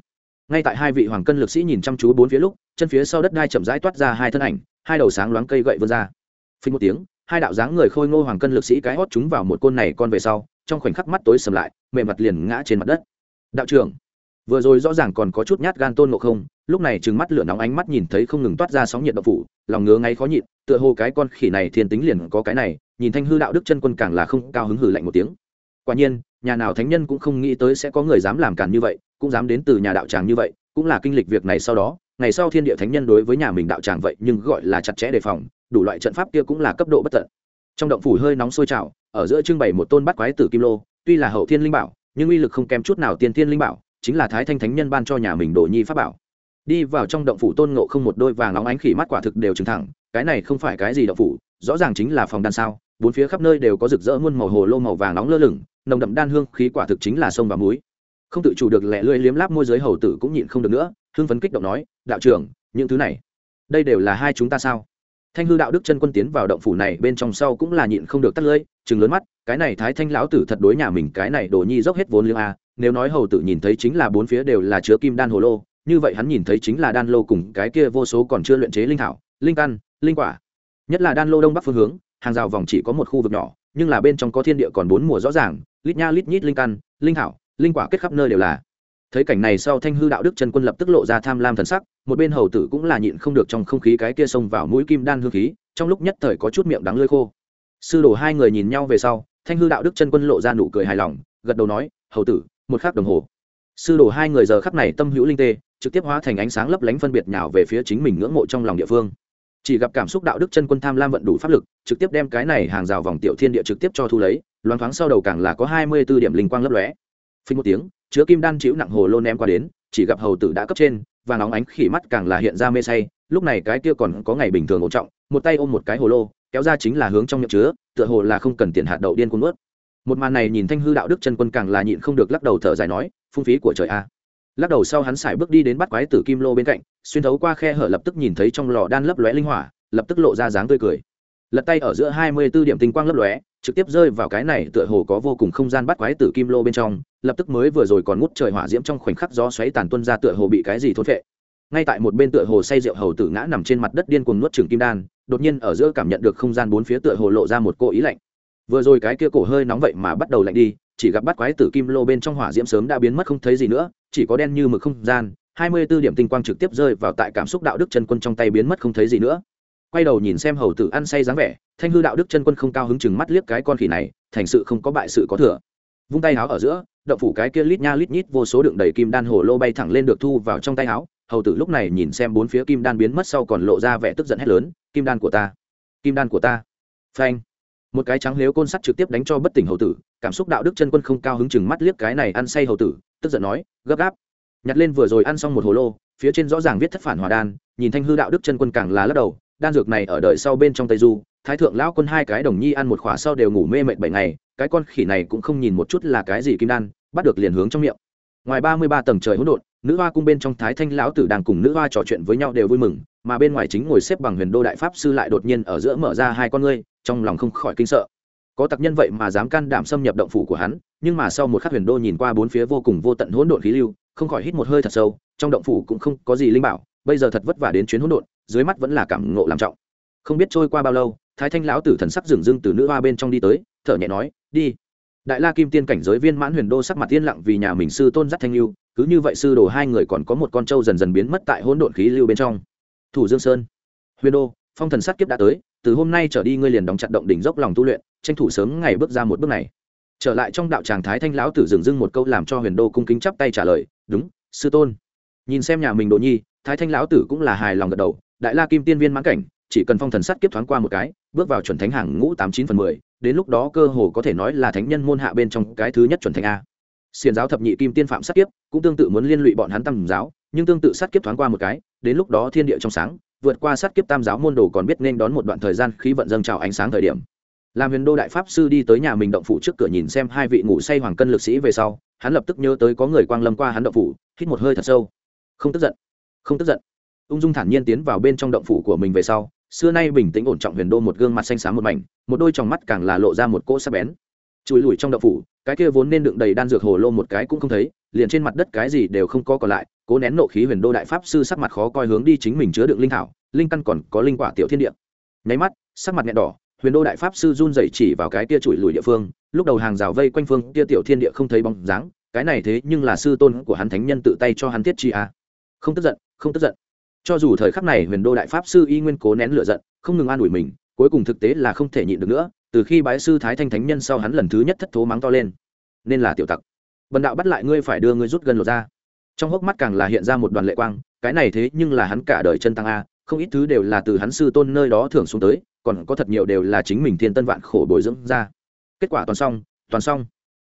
ngay tại hai vị hoàng cân lực sĩ nhìn chăm chú bốn phía lúc, chân phía sau đất đai chậm rãi toát ra hai thân ảnh, hai đầu sáng loáng cây gậy vươn ra. Phí một tiếng, hai đạo dáng người khôi ngô hoàng cân lực sĩ cái hót chúng vào một côn này con về sau, trong khoảnh khắc mắt tối sầm lại mềm mặt liền ngã trên mặt đất. Đạo trưởng, vừa rồi rõ ràng còn có chút nhát gan tôn ngộ không, lúc này trừng mắt lửa nóng ánh mắt nhìn thấy không ngừng toát ra sóng nhiệt độc phủ, lòng ngứa ngáy khó nhịn, tựa hồ cái con khỉ này thiên tính liền có cái này, nhìn thanh hư đạo đức chân quân càng là không cao hứng hử lạnh một tiếng quả nhiên, nhà nào thánh nhân cũng không nghĩ tới sẽ có người dám làm cản như vậy, cũng dám đến từ nhà đạo tràng như vậy, cũng là kinh lịch việc này sau đó, ngày sau thiên địa thánh nhân đối với nhà mình đạo tràng vậy nhưng gọi là chặt chẽ đề phòng, đủ loại trận pháp kia cũng là cấp độ bất tận. Trong động phủ hơi nóng sôi trào, ở giữa trưng bày một tôn bắt quái tử kim lô, tuy là hậu thiên linh bảo, nhưng uy lực không kém chút nào tiên thiên linh bảo, chính là thái thanh thánh nhân ban cho nhà mình đồ nhi pháp bảo. Đi vào trong động phủ tôn ngộ không một đôi vàng óng ánh khỉ mắt quả thực đều trừng thẳng, cái này không phải cái gì động phủ, rõ ràng chính là phòng đan sao, bốn phía khắp nơi đều có rực rỡ muôn màu hồ lô màu vàng nóng lơ lửng nồng đậm đan hương khí quả thực chính là sông và muối. Không tự chủ được lẹ lưỡi liếm láp môi giới hầu tử cũng nhịn không được nữa, hưng phấn kích động nói, đạo trưởng, những thứ này, đây đều là hai chúng ta sao? Thanh hư đạo đức chân quân tiến vào động phủ này bên trong sau cũng là nhịn không được tắt lưỡi chừng lớn mắt, cái này thái thanh lão tử thật đối nhà mình cái này đồ nhi dốc hết vốn liếng a, nếu nói hầu tử nhìn thấy chính là bốn phía đều là chứa kim đan hồ lô, như vậy hắn nhìn thấy chính là đan lô cùng cái kia vô số còn chưa luyện chế linh thảo, linh căn, linh quả. Nhất là đan lô đông bắc phương hướng, hàng rào vòng chỉ có một khu vực nhỏ, nhưng là bên trong có thiên địa còn bốn mùa rõ ràng lít nha lít nhít linh căn, linh thảo, linh quả kết khắp nơi đều là. Thấy cảnh này sau thanh hư đạo đức chân quân lập tức lộ ra tham lam thần sắc, một bên hầu tử cũng là nhịn không được trong không khí cái kia xông vào mũi kim đan hương khí, trong lúc nhất thời có chút miệng đắng lơi khô. Sư đồ hai người nhìn nhau về sau, thanh hư đạo đức chân quân lộ ra nụ cười hài lòng, gật đầu nói, hầu tử, một khắc đồng hồ. Sư đồ hai người giờ khắc này tâm hữu linh tê, trực tiếp hóa thành ánh sáng lấp lánh phân biệt nhào về phía chính mình ngưỡng mộ trong lòng địa phương. Chỉ gặp cảm xúc đạo đức chân quân tham lam vận đủ pháp lực, trực tiếp đem cái này hàng rào vòng tiểu thiên địa trực tiếp cho thu lấy loáng thoáng sau đầu càng là có hai mươi b ố điểm linh quang lấp lóe. Phình một tiếng, chứa kim đan chịu nặng hồ lô ném qua đến, chỉ gặp hầu tử đã cấp trên, và nóng ánh khỉ mắt càng là hiện ra mê say, lúc này cái kia còn có ngày bình thường ổn trọng, một tay ôm một cái hồ lô, kéo ra chính là hướng trong miệng chứa, tựa hồ là không cần tiền hạt đậu điên cuốn ướt một màn này nhìn thanh hư đạo đức chân quân càng là nhịn không được lắc đầu thở dài nói, phung phí của trời a. Lắc đầu sau hắn xài bước đi đến bắt quái tử kim lô bên cạnh, xuyên thấu qua khe hở lập tức nhìn thấy trong lò đan lấp lóe linh hỏa, lập tức lộ ra dáng tươi cười. Lật tay ở giữa hai mươi b ố điểm tinh quang lấp lóe trực tiếp rơi vào cái này tựa hồ có vô cùng không gian bắt quái tử kim lô bên trong, lập tức mới vừa rồi còn ngút trời hỏa diễm trong khoảnh khắc gió xoáy tàn tuân ra tựa hồ bị cái gì thốt vệ ngay tại một bên tựa hồ say rượu hầu tử ngã nằm trên mặt đất điên cuồng nuốt trường kim đan, đột nhiên ở giữa cảm nhận được không gian bốn phía tựa hồ lộ ra một cô ý lạnh. Vừa rồi cái kia cổ hơi nóng vậy mà bắt đầu lạnh đi, chỉ gặp bắt quái tử kim lô bên trong hỏa diễm sớm đã biến mất không thấy gì nữa, chỉ có đen như mực không gian, hai mươi 24 điểm tinh quang trực tiếp rơi vào tại cảm xúc đạo đức chân quân trong tay biến mất không thấy gì nữa quay đầu nhìn xem hầu tử ăn say dáng vẻ, thanh hư đạo đức chân quân không cao hứng chừng mắt liếc cái con khỉ này, thành sự không có bại sự có thừa. Vung tay áo ở giữa, động phủ cái kia lít nha lít nhít vô số đựng đầy kim đan hồ lô bay thẳng lên được thu vào trong tay áo hầu tử lúc này nhìn xem bốn phía kim đan biến mất sau còn lộ ra vẻ tức giận hét lớn, kim đan của ta! Kim đan của ta! Phanh! Một cái trắng lếu côn sắt trực tiếp đánh cho bất tỉnh hầu tử, cảm xúc đạo đức chân quân không cao hứng chừng mắt liếc cái này ăn say hầu tử, tức giận nói, gấp gáp! Nhặt lên vừa rồi ăn xong một hồ lô, phía trên rõ ràng viết thất phản hòa đan, nhìn thanh hư đạo đức chân quân càng là lắc đầu đan dược này ở đời sau bên trong tây du, thái thượng lão quân hai cái đồng nhi ăn một khỏa sau đều ngủ mê mệt bảy ngày, cái con khỉ này cũng không nhìn một chút là cái gì kim đan, bắt được liền hướng trong miệng. Ngoài ba mươi ba tầng trời hỗn độn, nữ hoa cung bên trong thái thanh lão tử đang cùng nữ hoa trò chuyện với nhau đều vui mừng, mà bên ngoài chính ngồi xếp bằng huyền đô đại pháp sư lại đột nhiên ở giữa mở ra hai con ngươi, trong lòng không khỏi kinh sợ. Có tặc nhân vậy mà dám can đảm xâm nhập động phủ của hắn, nhưng mà sau một khắc huyền đô nhìn qua bốn phía vô cùng vô tận hỗn độn khí lưu, không khỏi hít một hơi thật sâu, trong động phủ cũng không có gì linh bảo bây giờ thật vất vả đến chuyến hỗn độn, dưới mắt vẫn là cảm ngộ làm trọng. Không biết trôi qua bao lâu, thái thanh lão tử thần sắc dừng dưng từ nữ hoa bên trong đi tới, thở nhẹ nói, đi. Đại la kim tiên cảnh giới viên mãn huyền đô sắc mặt yên lặng vì nhà mình sư tôn dắt thanh lưu, cứ như vậy sư đồ hai người còn có một con trâu dần dần biến mất tại hỗn độn khí lưu bên trong. Thủ dương sơn. Huyền đô, phong thần sát kiếp đã tới, từ hôm nay trở đi ngươi liền đóng chặt động đỉnh dốc lòng tu luyện, tranh thủ sớm ngày bước ra một bước này. Trở lại trong đạo tràng thái thanh lão tử dừng dưng một câu làm cho huyền đô cung kính chắp tay trả lời, đúng, sư tôn. Nhìn xem nhà mình đồ nhi thái thanh lão tử cũng là hài lòng gật đầu, đại la kim tiên viên mãn cảnh, chỉ cần phong thần sắt kiếp thoáng qua một cái, bước vào chuẩn thánh hàng ngũ tám chín phần mười, đến lúc đó cơ hồ có thể nói là thánh nhân môn hạ bên trong cái thứ nhất chuẩn thánh a. Xiền giáo thập nhị kim tiên phạm sát kiếp, cũng tương tự muốn liên lụy bọn hắn tam giáo, nhưng tương tự sát kiếp thoáng qua một cái, đến lúc đó thiên địa trong sáng, vượt qua sát kiếp tam giáo môn đồ còn biết nên đón một đoạn thời gian khí vận dâng trào ánh sáng thời điểm. Làm huyền đô đại pháp sư đi tới nhà mình động phủ trước cửa nhìn xem hai vị ngủ say hoàng cân lực sĩ về sau, hắn lập tức nhớ tới có người quang lâm qua hắn động phủ, hít một hơi thật sâu. Không tức giận không tức giận. Ung dung thản nhiên tiến vào bên trong động phủ của mình về sau, xưa nay bình tĩnh ổn trọng huyền đô một gương mặt xanh xám một mảnh, một đôi tròng mắt càng là lộ ra một cỗ sắc bén. Chùi lùi trong động phủ, cái kia vốn nên đựng đầy đan dược hồ lô một cái cũng không thấy, liền trên mặt đất cái gì đều không có còn lại, cố nén nộ khí huyền đô đại pháp sư sắc mặt khó coi hướng đi chính mình chứa đựng linh thảo, linh căn còn có linh quả tiểu thiên địa. Nháy mắt, sắc mặt nhẹ đỏ, huyền đô đại pháp sư run dậy chỉ vào cái kia chùi lùi địa phương, lúc đầu hàng rào vây quanh phương kia tiểu thiên địa không thấy bóng dáng, cái này thế nhưng là sư tôn của hắn thánh nhân tự tay cho hắn thiết chi a. À. không tức giận không tức giận. Cho dù thời khắc này huyền đô đại pháp sư y nguyên cố nén lửa giận, không ngừng an ủi mình, cuối cùng thực tế là không thể nhịn được nữa, từ khi bái sư thái thanh thánh nhân sau hắn lần thứ nhất thất thố mắng to lên. Nên là tiểu tặc. Bần đạo bắt lại ngươi phải đưa ngươi rút gần lột ra. Trong hốc mắt càng là hiện ra một đoàn lệ quang, cái này thế nhưng là hắn cả đời chân tăng a, không ít thứ đều là từ hắn sư tôn nơi đó thưởng xuống tới, còn có thật nhiều đều là chính mình thiên tân vạn khổ bồi dưỡng ra. Kết quả toàn xong toàn xong.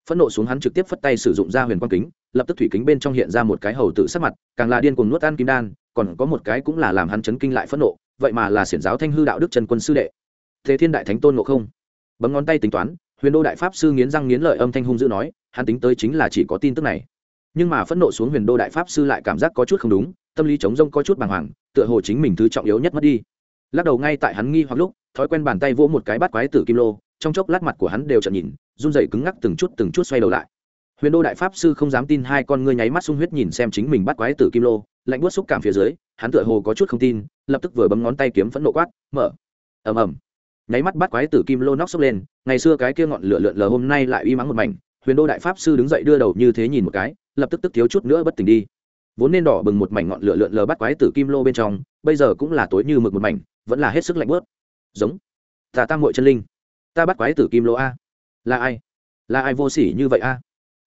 Phẫn nộ xuống hắn trực tiếp phất tay sử dụng ra huyền quang kính lập tức thủy kính bên trong hiện ra một cái hầu tự sắc mặt, càng là điên cuồng nuốt ăn kim đan, còn có một cái cũng là làm hắn chấn kinh lại phẫn nộ, vậy mà là xiển giáo thanh hư đạo đức trần quân sư đệ. Thế thiên đại thánh tôn ngộ không? Bấm ngón tay tính toán, huyền đô đại pháp sư nghiến răng nghiến lợi âm thanh hung dữ nói, hắn tính tới chính là chỉ có tin tức này. Nhưng mà phẫn nộ xuống huyền đô đại pháp sư lại cảm giác có chút không đúng, tâm lý chống rông có chút bàng hoàng, tựa hồ chính mình thứ trọng yếu nhất mất đi. Lắc đầu ngay tại hắn nghi hoặc lúc, thói quen bàn tay vỗ một cái bắt quái tử kim lô, trong chốc lát mặt của hắn đều chợt nhìn, run rẩy cứng ngắc từng chút từng chút xoay đầu lại huyền đô đại pháp sư không dám tin hai con ngươi nháy mắt sung huyết nhìn xem chính mình bắt quái tử kim lô, lạnh buốt xúc cảm phía dưới, hắn tựa hồ có chút không tin, lập tức vừa bấm ngón tay kiếm phẫn nộ quát, mở. Ầm ầm. Nháy mắt bắt quái tử kim lô nóc sốc lên, ngày xưa cái kia ngọn lửa lượn lờ hôm nay lại uy mắng một mảnh, huyền đô đại pháp sư đứng dậy đưa đầu như thế nhìn một cái, lập tức tức thiếu chút nữa bất tỉnh đi. Vốn nên đỏ bừng một mảnh ngọn lửa lượn lờ bắt quái tử kim lô bên trong, bây giờ cũng là tối như mực một mảnh, vẫn là hết sức lạnh bớt giống, ta tam muội chân linh, ta bắt quái tử kim lô a. Là ai? Là ai vô sỉ như vậy a?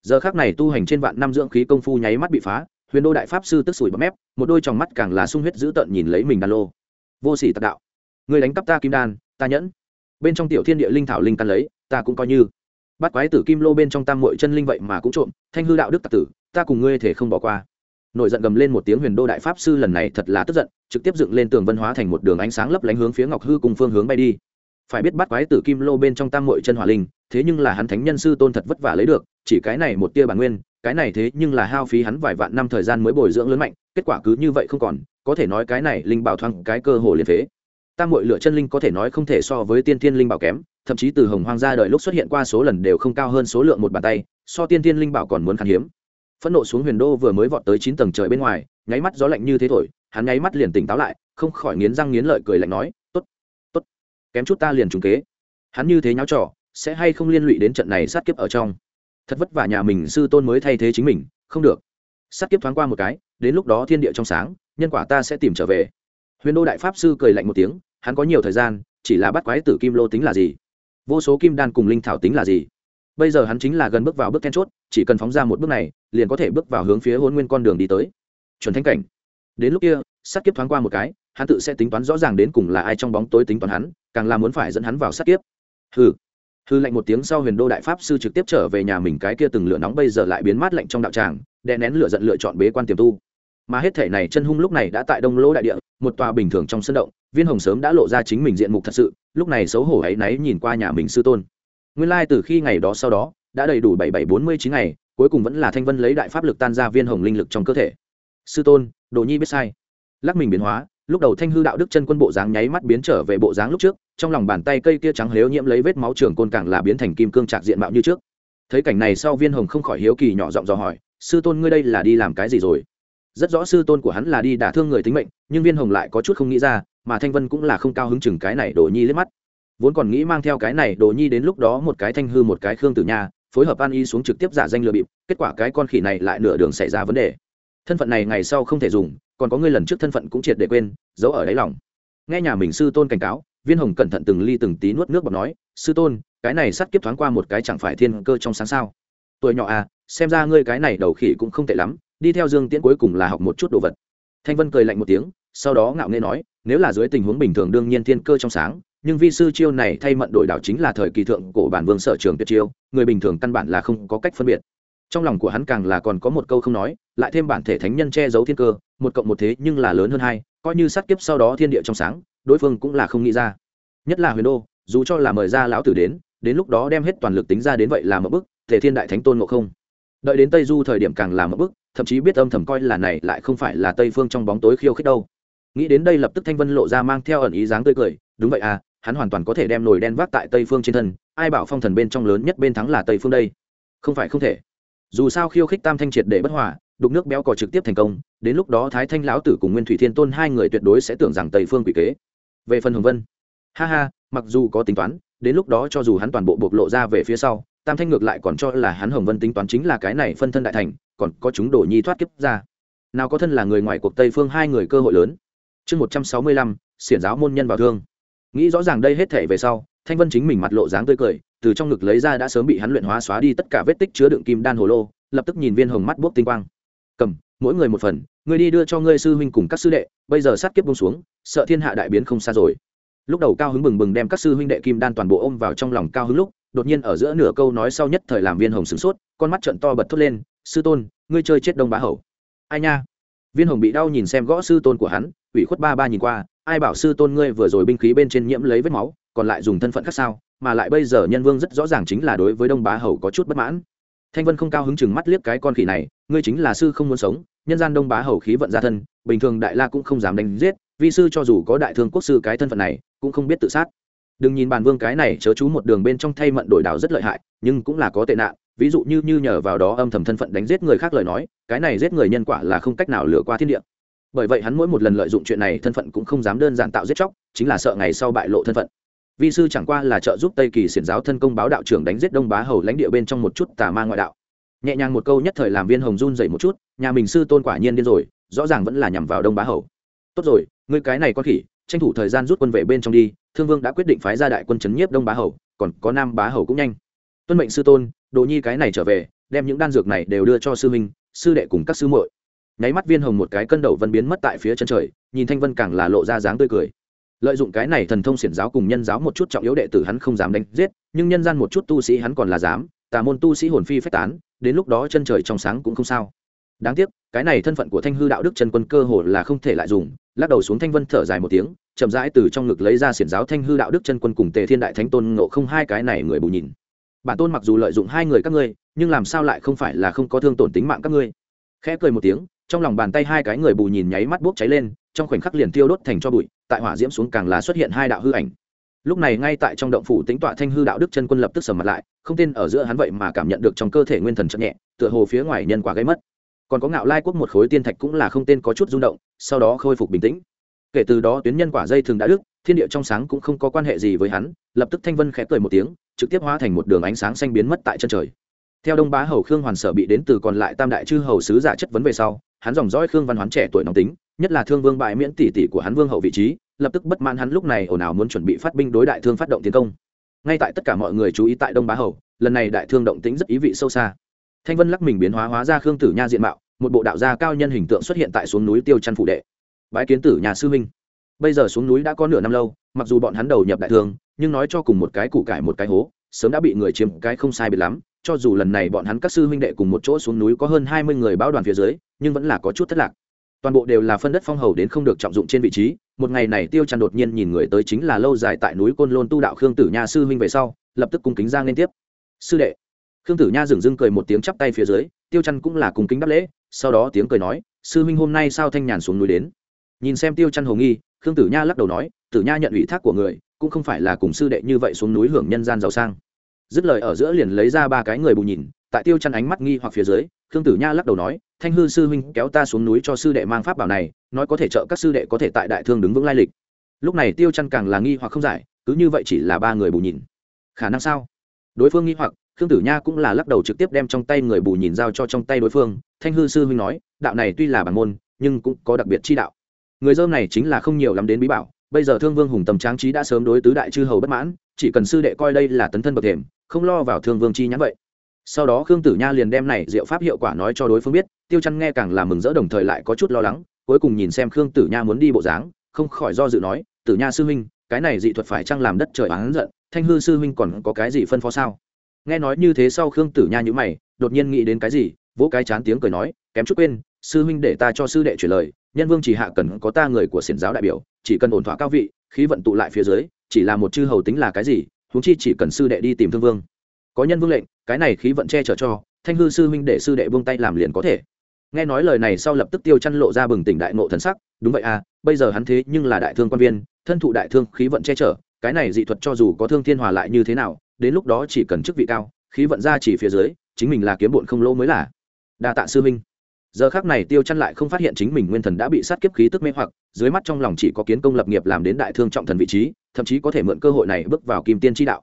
Giờ khác này tu hành trên vạn năm dưỡng khí công phu nháy mắt bị phá, huyền đô đại pháp sư tức sủi bấm mép, một đôi tròng mắt càng là sung huyết dữ tợn nhìn lấy mình đan lô. Vô sỉ tạc đạo, người đánh cắp ta kim đan, ta nhẫn. Bên trong tiểu thiên địa linh thảo linh căn lấy, ta cũng coi như. Bắt quái tử kim lô bên trong tam mội chân linh vậy mà cũng trộm, thanh hư đạo đức tạc tử, ta cùng ngươi thể không bỏ qua. Nổi giận gầm lên một tiếng huyền đô đại pháp sư lần này thật là tức giận, trực tiếp dựng lên tường văn hóa thành một đường ánh sáng lấp lánh hướng phía ngọc hư cùng phương hướng bay đi. Phải biết bắt quái tử kim lô bên trong tam mội chân hỏa linh, thế nhưng là hắn thánh nhân sư tôn thật vất vả lấy được chỉ cái này một tia bản nguyên, cái này thế nhưng là hao phí hắn vài vạn năm thời gian mới bồi dưỡng lớn mạnh, kết quả cứ như vậy không còn, có thể nói cái này linh bảo thoáng cái cơ hồ liền phế. Tam mội lựa chân linh có thể nói không thể so với tiên thiên linh bảo kém, thậm chí từ hồng hoang gia đời lúc xuất hiện qua số lần đều không cao hơn số lượng một bàn tay, so tiên thiên linh bảo còn muốn khan hiếm. Phẫn nộ xuống huyền đô vừa mới vọt tới chín tầng trời bên ngoài, nháy mắt gió lạnh như thế thổi, hắn nháy mắt liền tỉnh táo lại, không khỏi nghiến răng nghiến lợi cười lạnh nói tốt, kém chút ta liền trúng kế. Hắn như thế nháo trò, sẽ hay không liên lụy đến trận này sát kiếp ở trong? Thật vất vả nhà mình sư tôn mới thay thế chính mình, không được. Sát kiếp thoáng qua một cái, đến lúc đó thiên địa trong sáng, nhân quả ta sẽ tìm trở về. Huyền đô đại pháp sư cười lạnh một tiếng, hắn có nhiều thời gian, chỉ là bắt quái tử kim lô tính là gì? Vô số kim đan cùng linh thảo tính là gì? Bây giờ hắn chính là gần bước vào bước then chốt, chỉ cần phóng ra một bước này, liền có thể bước vào hướng phía hôn nguyên con đường đi tới. Chuẩn thanh cảnh. Đến lúc kia sát kiếp thoáng qua một cái, hắn tự sẽ tính toán rõ ràng đến cùng là ai trong bóng tối tính toán hắn, càng là muốn phải dẫn hắn vào sát kiếp. Hừ hư lạnh một tiếng sau huyền đô đại pháp sư trực tiếp trở về nhà mình, cái kia từng lửa nóng bây giờ lại biến mát lạnh trong đạo tràng, đè nén lửa giận lựa chọn bế quan tiềm tu. Mà hết thể này chân hung lúc này đã tại đông lỗ đại địa, một tòa bình thường trong sân động, viên hồng sớm đã lộ ra chính mình diện mục thật sự, lúc này xấu hổ ấy náy nhìn qua nhà mình sư tôn. Nguyên lai từ khi ngày đó sau đó, đã đầy đủ bảy bảy bốn mươi chín ngày, cuối cùng vẫn là thanh vân lấy đại pháp lực tan ra viên hồng linh lực trong cơ thể. Sư tôn, đồ nhi biết sai. Lắc mình biến hóa, lúc đầu thanh hư đạo đức chân quân bộ dáng nháy mắt biến trở về bộ dáng lúc trước trong lòng bàn tay cây kia trắng lếu nhiễm lấy vết máu trường côn càng là biến thành kim cương trạc diện mạo như trước. Thấy cảnh này sau viên hồng không khỏi hiếu kỳ nhỏ giọng dò hỏi, sư tôn ngươi đây là đi làm cái gì rồi? Rất rõ sư tôn của hắn là đi đả thương người tính mệnh, nhưng viên hồng lại có chút không nghĩ ra, mà thanh vân cũng là không cao hứng chừng cái này đồ nhi liếc mắt. Vốn còn nghĩ mang theo cái này đồ nhi đến lúc đó một cái thanh hư một cái khương tử nha, phối hợp an y xuống trực tiếp giả danh lừa bịp, kết quả cái con khỉ này lại nửa đường xảy ra vấn đề. Thân phận này ngày sau không thể dùng, còn có người lần trước thân phận cũng triệt để quên, giấu ở đáy lòng. Nghe nhà mình sư tôn cảnh cáo viên hồng cẩn thận từng ly từng tí nuốt nước bọt nói, sư tôn, cái này sắt kiếp thoáng qua một cái chẳng phải thiên cơ trong sáng sao? Tuổi nhỏ à xem ra ngươi cái này đầu khỉ cũng không tệ lắm, đi theo dương tiễn cuối cùng là học một chút đồ vật. Thanh vân cười lạnh một tiếng, sau đó ngạo nghê nói, nếu là dưới tình huống bình thường đương nhiên thiên cơ trong sáng, nhưng vi sư chiêu này thay mận đổi đảo chính là thời kỳ thượng cổ bản vương sở trường tuyệt chiêu, người bình thường căn bản là không có cách phân biệt. Trong lòng của hắn càng là còn có một câu không nói, lại thêm bản thể thánh nhân che giấu thiên cơ, một cộng một thế nhưng là lớn hơn hai, coi như sát kiếp sau đó thiên địa trong sáng đối phương cũng là không nghĩ ra. Nhất là huyền đô, dù cho là mời ra lão tử đến đến lúc đó đem hết toàn lực tính ra đến vậy là một bức thể thiên đại thánh tôn ngộ không. Đợi đến tây du thời điểm càng là một bức thậm chí biết âm thầm coi là này lại không phải là tây phương trong bóng tối khiêu khích đâu. Nghĩ đến đây lập tức thanh vân lộ ra mang theo ẩn ý dáng tươi cười, đúng vậy à hắn hoàn toàn có thể đem nồi đen vác tại tây phương trên thân, ai bảo phong thần bên trong lớn nhất bên thắng là tây phương đây? Không phải, không thể. Dù sao khiêu khích tam thanh triệt để bất hòa, đục nước béo cò trực tiếp thành công, đến lúc đó thái thanh lão tử cùng nguyên thủy thiên tôn hai người tuyệt đối sẽ tưởng rằng tây phương quỷ kế về phần hồng vân, ha ha, mặc dù có tính toán, đến lúc đó cho dù hắn toàn bộ bộc lộ ra về phía sau, tam thanh ngược lại còn cho là hắn hồng vân tính toán chính là cái này phân thân đại thành, còn có chúng đồ nhi thoát kiếp ra. Nào có thân là người ngoài cuộc tây phương hai người cơ hội lớn. Chương một trăm sáu mươi lăm, xiển giáo môn nhân vào thương. Nghĩ rõ ràng đây hết thể về sau, thanh vân chính mình mặt lộ dáng tươi cười, từ trong ngực lấy ra đã sớm bị hắn luyện hóa xóa đi tất cả vết tích chứa đựng kim đan hồ lô, lập tức nhìn viên hồng mắt bốc tinh quang. Cầm, mỗi người một phần Ngươi đi đưa cho ngươi sư huynh cùng các sư đệ, bây giờ sát kiếp bông xuống, sợ thiên hạ đại biến không xa rồi. Lúc đầu cao hứng bừng bừng đem các sư huynh đệ kim đan toàn bộ ôm vào trong lòng cao hứng lúc, đột nhiên ở giữa nửa câu nói sau nhất thời làm viên hồng sửng sốt, con mắt trận to bật thốt lên, sư tôn, ngươi chơi chết đông bá hầu. Ai nha? Viên hồng bị đau nhìn xem gõ sư tôn của hắn, ủy khuất ba ba nhìn qua, ai bảo sư tôn ngươi vừa rồi binh khí bên trên nhiễm lấy vết máu, còn lại dùng thân phận khác sao? Mà lại bây giờ nhân vương rất rõ ràng chính là đối với đông bá hầu có chút bất mãn thanh vân không cao hứng chừng mắt liếc cái con khỉ này, ngươi chính là sư không muốn sống, nhân gian đông bá hầu khí vận ra thân, bình thường đại la cũng không dám đánh giết, vi sư cho dù có đại thương quốc sư cái thân phận này, cũng không biết tự sát. Đừng nhìn bàn vương cái này chớ chú một đường bên trong thay mận đổi đảo rất lợi hại, nhưng cũng là có tệ nạn, ví dụ như như nhờ vào đó âm thầm thân phận đánh giết người khác lời nói, cái này giết người nhân quả là không cách nào lừa qua thiên địa. Bởi vậy hắn mỗi một lần lợi dụng chuyện này thân phận cũng không dám đơn giản tạo giết chóc, chính là sợ ngày sau bại lộ thân phận vi sư chẳng qua là trợ giúp tây kỳ xiển giáo thân công báo đạo trưởng đánh giết đông bá hầu lãnh địa bên trong một chút tà ma ngoại đạo. Nhẹ nhàng một câu nhất thời làm viên hồng run dậy một chút, nhà mình sư tôn quả nhiên điên rồi, rõ ràng vẫn là nhằm vào đông bá hầu. Tốt rồi, ngươi cái này con khỉ, tranh thủ thời gian rút quân về bên trong đi, thương vương đã quyết định phái ra đại quân chấn nhiếp đông bá hầu, còn có nam bá hầu cũng nhanh. Tuân mệnh sư tôn, đồ nhi cái này trở về, đem những đan dược này đều đưa cho sư minh sư đệ cùng các sư muội. Nháy mắt viên hồng một cái cân đầu vân biến mất tại phía chân trời, nhìn thanh vân càng là lộ ra dáng tươi cười lợi dụng cái này thần thông xiển giáo cùng nhân giáo một chút trọng yếu đệ tử hắn không dám đánh giết, nhưng nhân gian một chút tu sĩ hắn còn là dám, tà môn tu sĩ hồn phi phách tán, đến lúc đó chân trời trong sáng cũng không sao. Đáng tiếc, cái này thân phận của thanh hư đạo đức chân quân cơ hồ là không thể lại dùng, lắc đầu xuống thanh vân thở dài một tiếng, chậm rãi từ trong ngực lấy ra xiển giáo thanh hư đạo đức chân quân cùng tề thiên đại thánh tôn ngộ không hai cái này người bù nhìn. Bản tôn mặc dù lợi dụng hai người các ngươi, nhưng làm sao lại không phải là không có thương tổn tính mạng các ngươi? Khẽ cười một tiếng, trong lòng bàn tay hai cái người bù nhìn nháy mắt bốc cháy lên trong khoảnh khắc liền tiêu đốt thành cho bụi, tại hỏa diễm xuống càng là xuất hiện hai đạo hư ảnh. Lúc này ngay tại trong động phủ tính tọa thanh hư đạo đức chân quân lập tức sầm mặt lại, không tên ở giữa hắn vậy mà cảm nhận được trong cơ thể nguyên thần chậm nhẹ, tựa hồ phía ngoài nhân quả gây mất. Còn có ngạo lai quốc một khối tiên thạch cũng là không tên có chút rung động, sau đó khôi phục bình tĩnh. Kể từ đó tuyến nhân quả dây thường đã đức, thiên địa trong sáng cũng không có quan hệ gì với hắn, lập tức thanh vân khẽ cười một tiếng, trực tiếp hóa thành một đường ánh sáng xanh biến mất tại chân trời. Theo đông bá hầu khương hoàn sở bị đến từ còn lại tam đại chư hầu sứ giả chất vấn về sau, hắn dòng dõi khương văn hoán trẻ tuổi nóng tính nhất là thương vương bại miễn tỷ tỷ của hắn vương hậu vị trí, lập tức bất mãn hắn lúc này ồn ào muốn chuẩn bị phát binh đối đại thương phát động tiến công. Ngay tại tất cả mọi người chú ý tại đông bá hầu, lần này đại thương động tính rất ý vị sâu xa. Thanh vân lắc mình biến hóa hóa ra khương tử nha diện mạo, một bộ đạo gia cao nhân hình tượng xuất hiện tại xuống núi tiêu chăn phủ đệ. Bái kiến tử nhà sư huynh. Bây giờ xuống núi đã có nửa năm lâu, mặc dù bọn hắn đầu nhập đại thương, nhưng nói cho cùng một cái củ cải một cái hố, sớm đã bị người chiếm cái không sai biệt lắm, cho dù lần này bọn hắn các sư huynh đệ cùng một chỗ xuống núi có hơn hai mươi người báo đoàn phía dưới, nhưng vẫn là có chút thất lạc toàn bộ đều là phân đất phong hầu đến không được trọng dụng trên vị trí. Một ngày này tiêu chăn đột nhiên nhìn người tới chính là lâu dài tại núi côn lôn tu đạo khương tử nha sư huynh về sau, lập tức cung kính giang lên tiếp. Sư đệ. Khương tử nha dừng dưng cười một tiếng chắp tay phía dưới, tiêu chăn cũng là cung kính đáp lễ, sau đó tiếng cười nói, sư huynh hôm nay sao thanh nhàn xuống núi đến? Nhìn xem tiêu chăn hồ nghi, khương tử nha lắc đầu nói, tử nha nhận ủy thác của người, cũng không phải là cùng sư đệ như vậy xuống núi hưởng nhân gian giàu sang. Dứt lời ở giữa liền lấy ra ba cái người bù nhìn, tại tiêu chăn ánh mắt nghi hoặc phía dưới, khương tử nha lắc đầu nói thanh hư sư huynh kéo ta xuống núi cho sư đệ mang pháp bảo này, nói có thể trợ các sư đệ có thể tại đại thương đứng vững lai lịch. Lúc này tiêu chăn càng là nghi hoặc không giải, cứ như vậy chỉ là ba người bù nhìn. Khả năng sao? Đối phương nghi hoặc, khương tử nha cũng là lắc đầu trực tiếp đem trong tay người bù nhìn giao cho trong tay đối phương. Thanh hư sư huynh nói, đạo này tuy là bản môn, nhưng cũng có đặc biệt chi đạo. Người dơm này chính là không nhiều lắm đến bí bảo, bây giờ thương vương hùng tầm tráng trí đã sớm đối tứ đại chư hầu bất mãn, chỉ cần sư đệ coi đây là tấn thân bậc thềm, không lo vào thương vương chi nhắn vậy sau đó khương tử nha liền đem này diệu pháp hiệu quả nói cho đối phương biết, tiêu chăn nghe càng là mừng rỡ đồng thời lại có chút lo lắng, cuối cùng nhìn xem khương tử nha muốn đi bộ dáng, không khỏi do dự nói, tử nha sư huynh, cái này dị thuật phải chăng làm đất trời oán giận, thanh hư sư huynh còn có cái gì phân phó sao? Nghe nói như thế sau khương tử nha nhữ mày, đột nhiên nghĩ đến cái gì, vỗ cái chán tiếng cười nói, kém chút quên, sư huynh để ta cho sư đệ chuyển lời, nhân vương chỉ hạ cần có ta người của xiển giáo đại biểu, chỉ cần ổn thỏa cao vị, khí vận tụ lại phía dưới, chỉ là một chư hầu tính là cái gì, huống chi chỉ cần sư đệ đi tìm thương vương có nhân vương lệnh, cái này khí vận che chở cho, thanh hư sư huynh để sư đệ vương tay làm liền có thể. Nghe nói lời này sau lập tức tiêu chăn lộ ra bừng tỉnh đại ngộ thần sắc, đúng vậy à bây giờ hắn thế nhưng là đại thương quan viên, thân thụ đại thương khí vận che chở, cái này dị thuật cho dù có thương thiên hòa lại như thế nào, đến lúc đó chỉ cần chức vị cao, khí vận ra chỉ phía dưới, chính mình là kiếm bụn không lỗ mới là. Đa tạ sư huynh. Giờ khác này tiêu chăn lại không phát hiện chính mình nguyên thần đã bị sát kiếp khí tức mê hoặc, dưới mắt trong lòng chỉ có kiến công lập nghiệp làm đến đại thương trọng thần vị trí, thậm chí có thể mượn cơ hội này bước vào kim tiên tri đạo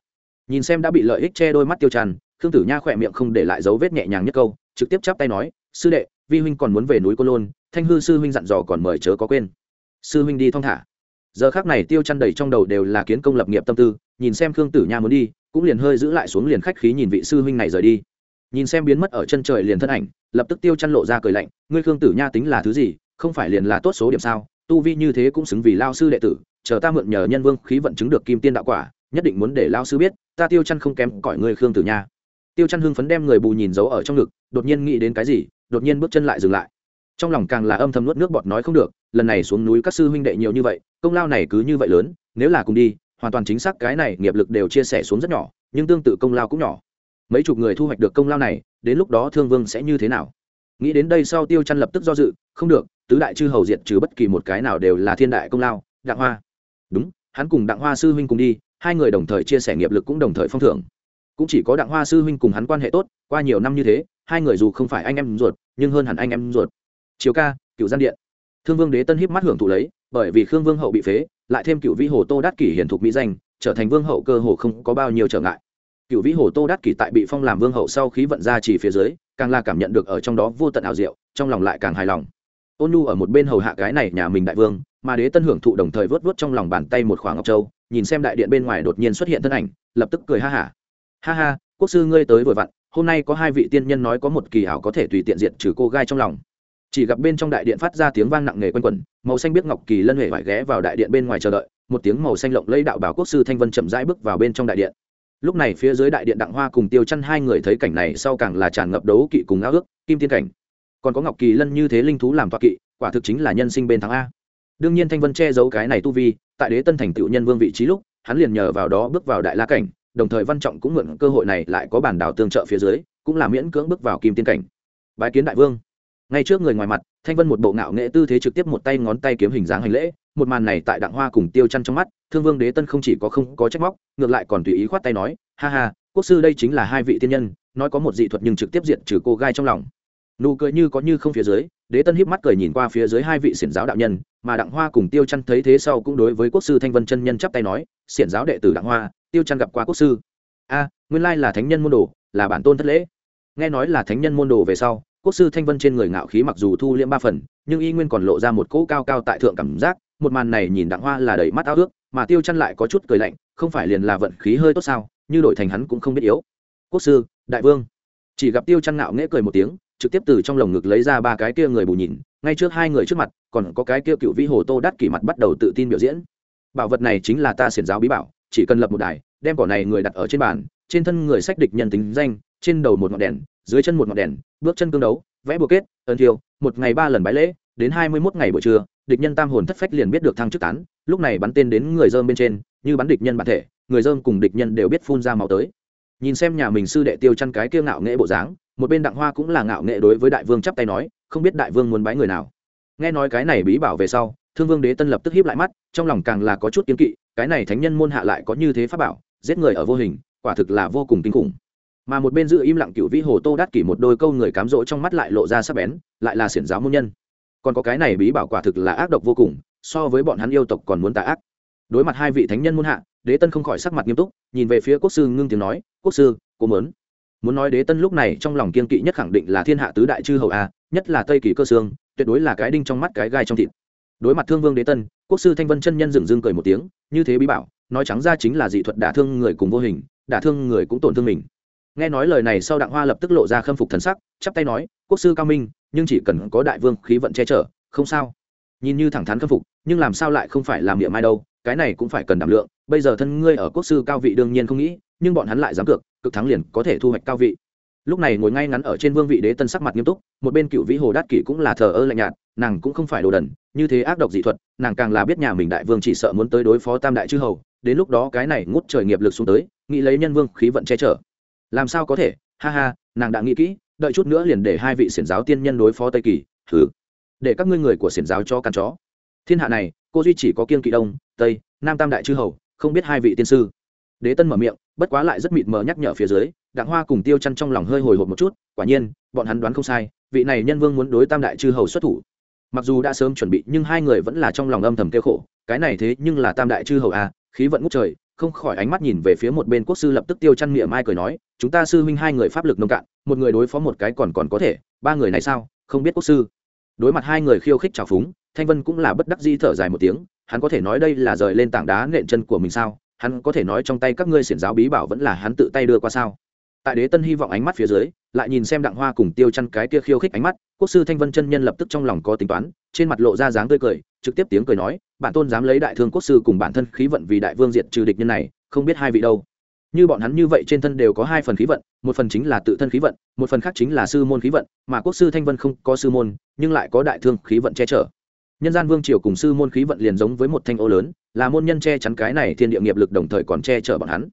nhìn xem đã bị lợi ích che đôi mắt tiêu tràn, khương tử nha khỏe miệng không để lại dấu vết nhẹ nhàng nhất câu trực tiếp chắp tay nói sư đệ vi huynh còn muốn về núi cô lôn thanh hư sư huynh dặn dò còn mời chớ có quên. Sư huynh đi thong thả. Giờ khác này tiêu chăn đầy trong đầu đều là kiến công lập nghiệp tâm tư nhìn xem khương tử nha muốn đi cũng liền hơi giữ lại xuống liền khách khí nhìn vị sư huynh này rời đi. Nhìn xem biến mất ở chân trời liền thân ảnh lập tức tiêu chăn lộ ra cười lạnh ngươi khương tử nha tính là thứ gì? Không phải liền là tốt số điểm sao? Tu vi như thế cũng xứng vì lao sư đệ tử chờ ta mượn nhờ nhân vương khí vận chứng được kim tiên đạo quả nhất định muốn để lao sư biết, ta tiêu chăn không kém cỏi người khương tử nha. Tiêu chăn hưng phấn đem người bù nhìn giấu ở trong ngực, đột nhiên nghĩ đến cái gì, đột nhiên bước chân lại dừng lại. Trong lòng càng là âm thầm nuốt nước bọt nói không được, lần này xuống núi các sư huynh đệ nhiều như vậy, công lao này cứ như vậy lớn, nếu là cùng đi, hoàn toàn chính xác cái này nghiệp lực đều chia sẻ xuống rất nhỏ, nhưng tương tự công lao cũng nhỏ. Mấy chục người thu hoạch được công lao này, đến lúc đó thương vương sẽ như thế nào? Nghĩ đến đây sau tiêu chăn lập tức do dự, không được, tứ đại chư hầu diệt trừ bất kỳ một cái nào đều là thiên đại công lao, đặng hoa. Đúng, hắn cùng đặng hoa sư huynh cùng đi hai người đồng thời chia sẻ nghiệp lực cũng đồng thời phong thưởng. Cũng chỉ có đặng hoa sư huynh cùng hắn quan hệ tốt, qua nhiều năm như thế, hai người dù không phải anh em ruột, nhưng hơn hẳn anh em ruột. Chiều ca, cựu gian điện. Thương vương đế tân hiếp mắt hưởng thụ lấy, bởi vì khương vương hậu bị phế, lại thêm cựu vĩ hồ tô đắc kỷ hiển thục mỹ danh, trở thành vương hậu cơ hồ không có bao nhiêu trở ngại. Cựu vĩ hồ tô đắc kỷ tại bị phong làm vương hậu sau khi vận ra chỉ phía dưới, càng là cảm nhận được ở trong đó vô tận ảo diệu, trong lòng lại càng hài lòng. Ôn nhu ở một bên hầu hạ cái này nhà mình đại vương, mà đế tân hưởng thụ đồng thời vớt vớt trong lòng bàn tay một khoảng ngọc châu nhìn xem đại điện bên ngoài đột nhiên xuất hiện thân ảnh, lập tức cười ha hả. Ha. ha ha quốc sư ngươi tới vừa vặn, hôm nay có hai vị tiên nhân nói có một kỳ ảo có thể tùy tiện diện trừ cô gai trong lòng. Chỉ gặp bên trong đại điện phát ra tiếng vang nặng nề quanh quẩn, màu xanh biết ngọc kỳ lân huệ vải ghé vào đại điện bên ngoài chờ đợi, một tiếng màu xanh lộng lấy đạo bảo quốc sư thanh vân chậm rãi bước vào bên trong đại điện. Lúc này phía dưới đại điện đặng hoa cùng tiêu chăn hai người thấy cảnh này sau càng là tràn ngập đấu kỵ cùng ao ước, kim tiên cảnh. Còn có ngọc kỳ lân như thế linh thú làm toa kỵ, quả thực chính là nhân sinh bên thắng a đương nhiên thanh vân che giấu cái này tu vi, tại đế tân thành tựu nhân vương vị trí lúc, hắn liền nhờ vào đó bước vào đại la cảnh, đồng thời văn trọng cũng mượn cơ hội này lại có bản đảo tương trợ phía dưới, cũng là miễn cưỡng bước vào kim tiên cảnh. Bái kiến đại vương. Ngay trước người ngoài mặt, thanh vân một bộ ngạo nghệ tư thế trực tiếp một tay ngón tay kiếm hình dáng hành lễ, một màn này tại đặng hoa cùng tiêu chăn trong mắt, thương vương đế tân không chỉ có không có trách móc, ngược lại còn tùy ý khoát tay nói, ha ha, quốc sư đây chính là hai vị tiên nhân, nói có một dị thuật nhưng trực tiếp diện trừ cô gai trong lòng nụ cười như có như không phía dưới, đế tân híp mắt cười nhìn qua phía dưới hai vị xiển giáo đạo nhân, mà đặng hoa cùng tiêu chăn thấy thế sau cũng đối với quốc sư thanh vân chân nhân chắp tay nói, xiển giáo đệ tử đặng hoa, tiêu chăn gặp qua quốc sư. A, nguyên lai là thánh nhân môn đồ, là bản tôn thất lễ. Nghe nói là thánh nhân môn đồ về sau, quốc sư thanh vân trên người ngạo khí mặc dù thu liễm ba phần, nhưng y nguyên còn lộ ra một cỗ cao cao tại thượng cảm giác, một màn này nhìn đặng hoa là đầy mắt ao ước, mà tiêu chăn lại có chút cười lạnh, không phải liền là vận khí hơi tốt sao, như đổi thành hắn cũng không biết yếu. Quốc sư, đại vương. Chỉ gặp tiêu chăn ngạo nghễ cười một tiếng trực tiếp từ trong lồng ngực lấy ra ba cái kia người bù nhìn, ngay trước hai người trước mặt, còn có cái kia cựu vĩ hồ tô đắt kỷ mặt bắt đầu tự tin biểu diễn. Bảo vật này chính là ta xiển giáo bí bảo, chỉ cần lập một đài, đem cỏ này người đặt ở trên bàn, trên thân người sách địch nhân tính danh, trên đầu một ngọn đèn, dưới chân một ngọn đèn, bước chân cương đấu, vẽ bùa kết ân thiêu, một ngày ba lần bái lễ, đến hai mươi mốt ngày buổi trưa, địch nhân tam hồn thất phách liền biết được thăng chức tán, lúc này bắn tên đến người dơm bên trên, như bắn địch nhân bản thể, người dơm cùng địch nhân đều biết phun ra màu tới. Nhìn xem nhà mình sư đệ tiêu chăn cái kia ngạo nghệ bộ dáng một bên đặng hoa cũng là ngạo nghệ đối với đại vương chắp tay nói, không biết đại vương muốn bái người nào. Nghe nói cái này bí bảo về sau, thương vương đế tân lập tức hiếp lại mắt, trong lòng càng là có chút kiến kỵ, cái này thánh nhân môn hạ lại có như thế pháp bảo, giết người ở vô hình, quả thực là vô cùng kinh khủng. Mà một bên giữ im lặng cựu vĩ hồ tô đát kỷ một đôi câu người cám dỗ trong mắt lại lộ ra sắc bén, lại là xiển giáo môn nhân. Còn có cái này bí bảo quả thực là ác độc vô cùng, so với bọn hắn yêu tộc còn muốn tà ác. Đối mặt hai vị thánh nhân môn hạ, đế tân không khỏi sắc mặt nghiêm túc, nhìn về phía quốc sư ngưng tiếng nói, quốc sư, cô mớn muốn nói đế tân lúc này trong lòng kiên kỵ nhất khẳng định là thiên hạ tứ đại chư hầu a, nhất là tây kỳ cơ sương, tuyệt đối là cái đinh trong mắt cái gai trong thịt. Đối mặt thương vương đế tân, quốc sư thanh vân chân nhân dừng dưng cười một tiếng, như thế bí bảo, nói trắng ra chính là dị thuật đả thương người cùng vô hình, đả thương người cũng tổn thương mình. Nghe nói lời này sau đặng hoa lập tức lộ ra khâm phục thần sắc, chắp tay nói, quốc sư cao minh, nhưng chỉ cần có đại vương khí vận che chở, không sao. Nhìn như thẳng thắn khâm phục, nhưng làm sao lại không phải làm miệng mai đâu, cái này cũng phải cần đảm lượng, bây giờ thân ngươi ở quốc sư cao vị đương nhiên không nghĩ nhưng bọn hắn lại dám cược, cực thắng liền có thể thu hoạch cao vị. Lúc này ngồi ngay ngắn ở trên vương vị đế tân sắc mặt nghiêm túc, một bên cựu vĩ hồ đát kỷ cũng là thờ ơ lạnh nhạt, nàng cũng không phải đồ đần, như thế ác độc dị thuật, nàng càng là biết nhà mình đại vương chỉ sợ muốn tới đối phó tam đại chư hầu, đến lúc đó cái này ngút trời nghiệp lực xuống tới, nghĩ lấy nhân vương khí vận che chở. Làm sao có thể? Ha ha, nàng đã nghĩ kỹ, đợi chút nữa liền để hai vị xiển giáo tiên nhân đối phó tây kỳ thử để các ngươi người của xiển giáo cho căn chó. Thiên hạ này, cô duy chỉ có kiên kỵ đông, tây, nam tam đại chư hầu, không biết hai vị tiên sư đế tân mở miệng, bất quá lại rất mịt mờ nhắc nhở phía dưới, đặng hoa cùng tiêu chăn trong lòng hơi hồi hộp một chút, quả nhiên, bọn hắn đoán không sai, vị này nhân vương muốn đối tam đại chư hầu xuất thủ. Mặc dù đã sớm chuẩn bị, nhưng hai người vẫn là trong lòng âm thầm kêu khổ, cái này thế nhưng là tam đại chư hầu à khí vận ngút trời, không khỏi ánh mắt nhìn về phía một bên quốc sư lập tức tiêu chăn miệng mai cười nói, chúng ta sư huynh hai người pháp lực nông cạn, một người đối phó một cái còn còn có thể, ba người này sao, không biết quốc sư. Đối mặt hai người khiêu khích trào phúng, thanh vân cũng là bất đắc di thở dài một tiếng, hắn có thể nói đây là rời lên tảng đá nện chân của mình sao hắn có thể nói trong tay các ngươi xiển giáo bí bảo vẫn là hắn tự tay đưa qua sao? Tại đế tân hy vọng ánh mắt phía dưới, lại nhìn xem đặng hoa cùng tiêu chăn cái kia khiêu khích ánh mắt, quốc sư thanh vân chân nhân lập tức trong lòng có tính toán, trên mặt lộ ra dáng tươi cười, trực tiếp tiếng cười nói, bản tôn dám lấy đại thương quốc sư cùng bản thân khí vận vì đại vương diệt trừ địch nhân này, không biết hai vị đâu. Như bọn hắn như vậy trên thân đều có hai phần khí vận, một phần chính là tự thân khí vận, một phần khác chính là sư môn khí vận, mà quốc sư thanh vân không có sư môn, nhưng lại có đại thương khí vận che chở. Nhân gian vương triều cùng sư môn khí vận liền giống với một thanh ô lớn là môn nhân che chắn cái này thiên địa nghiệp lực đồng thời còn che chở bọn hắn.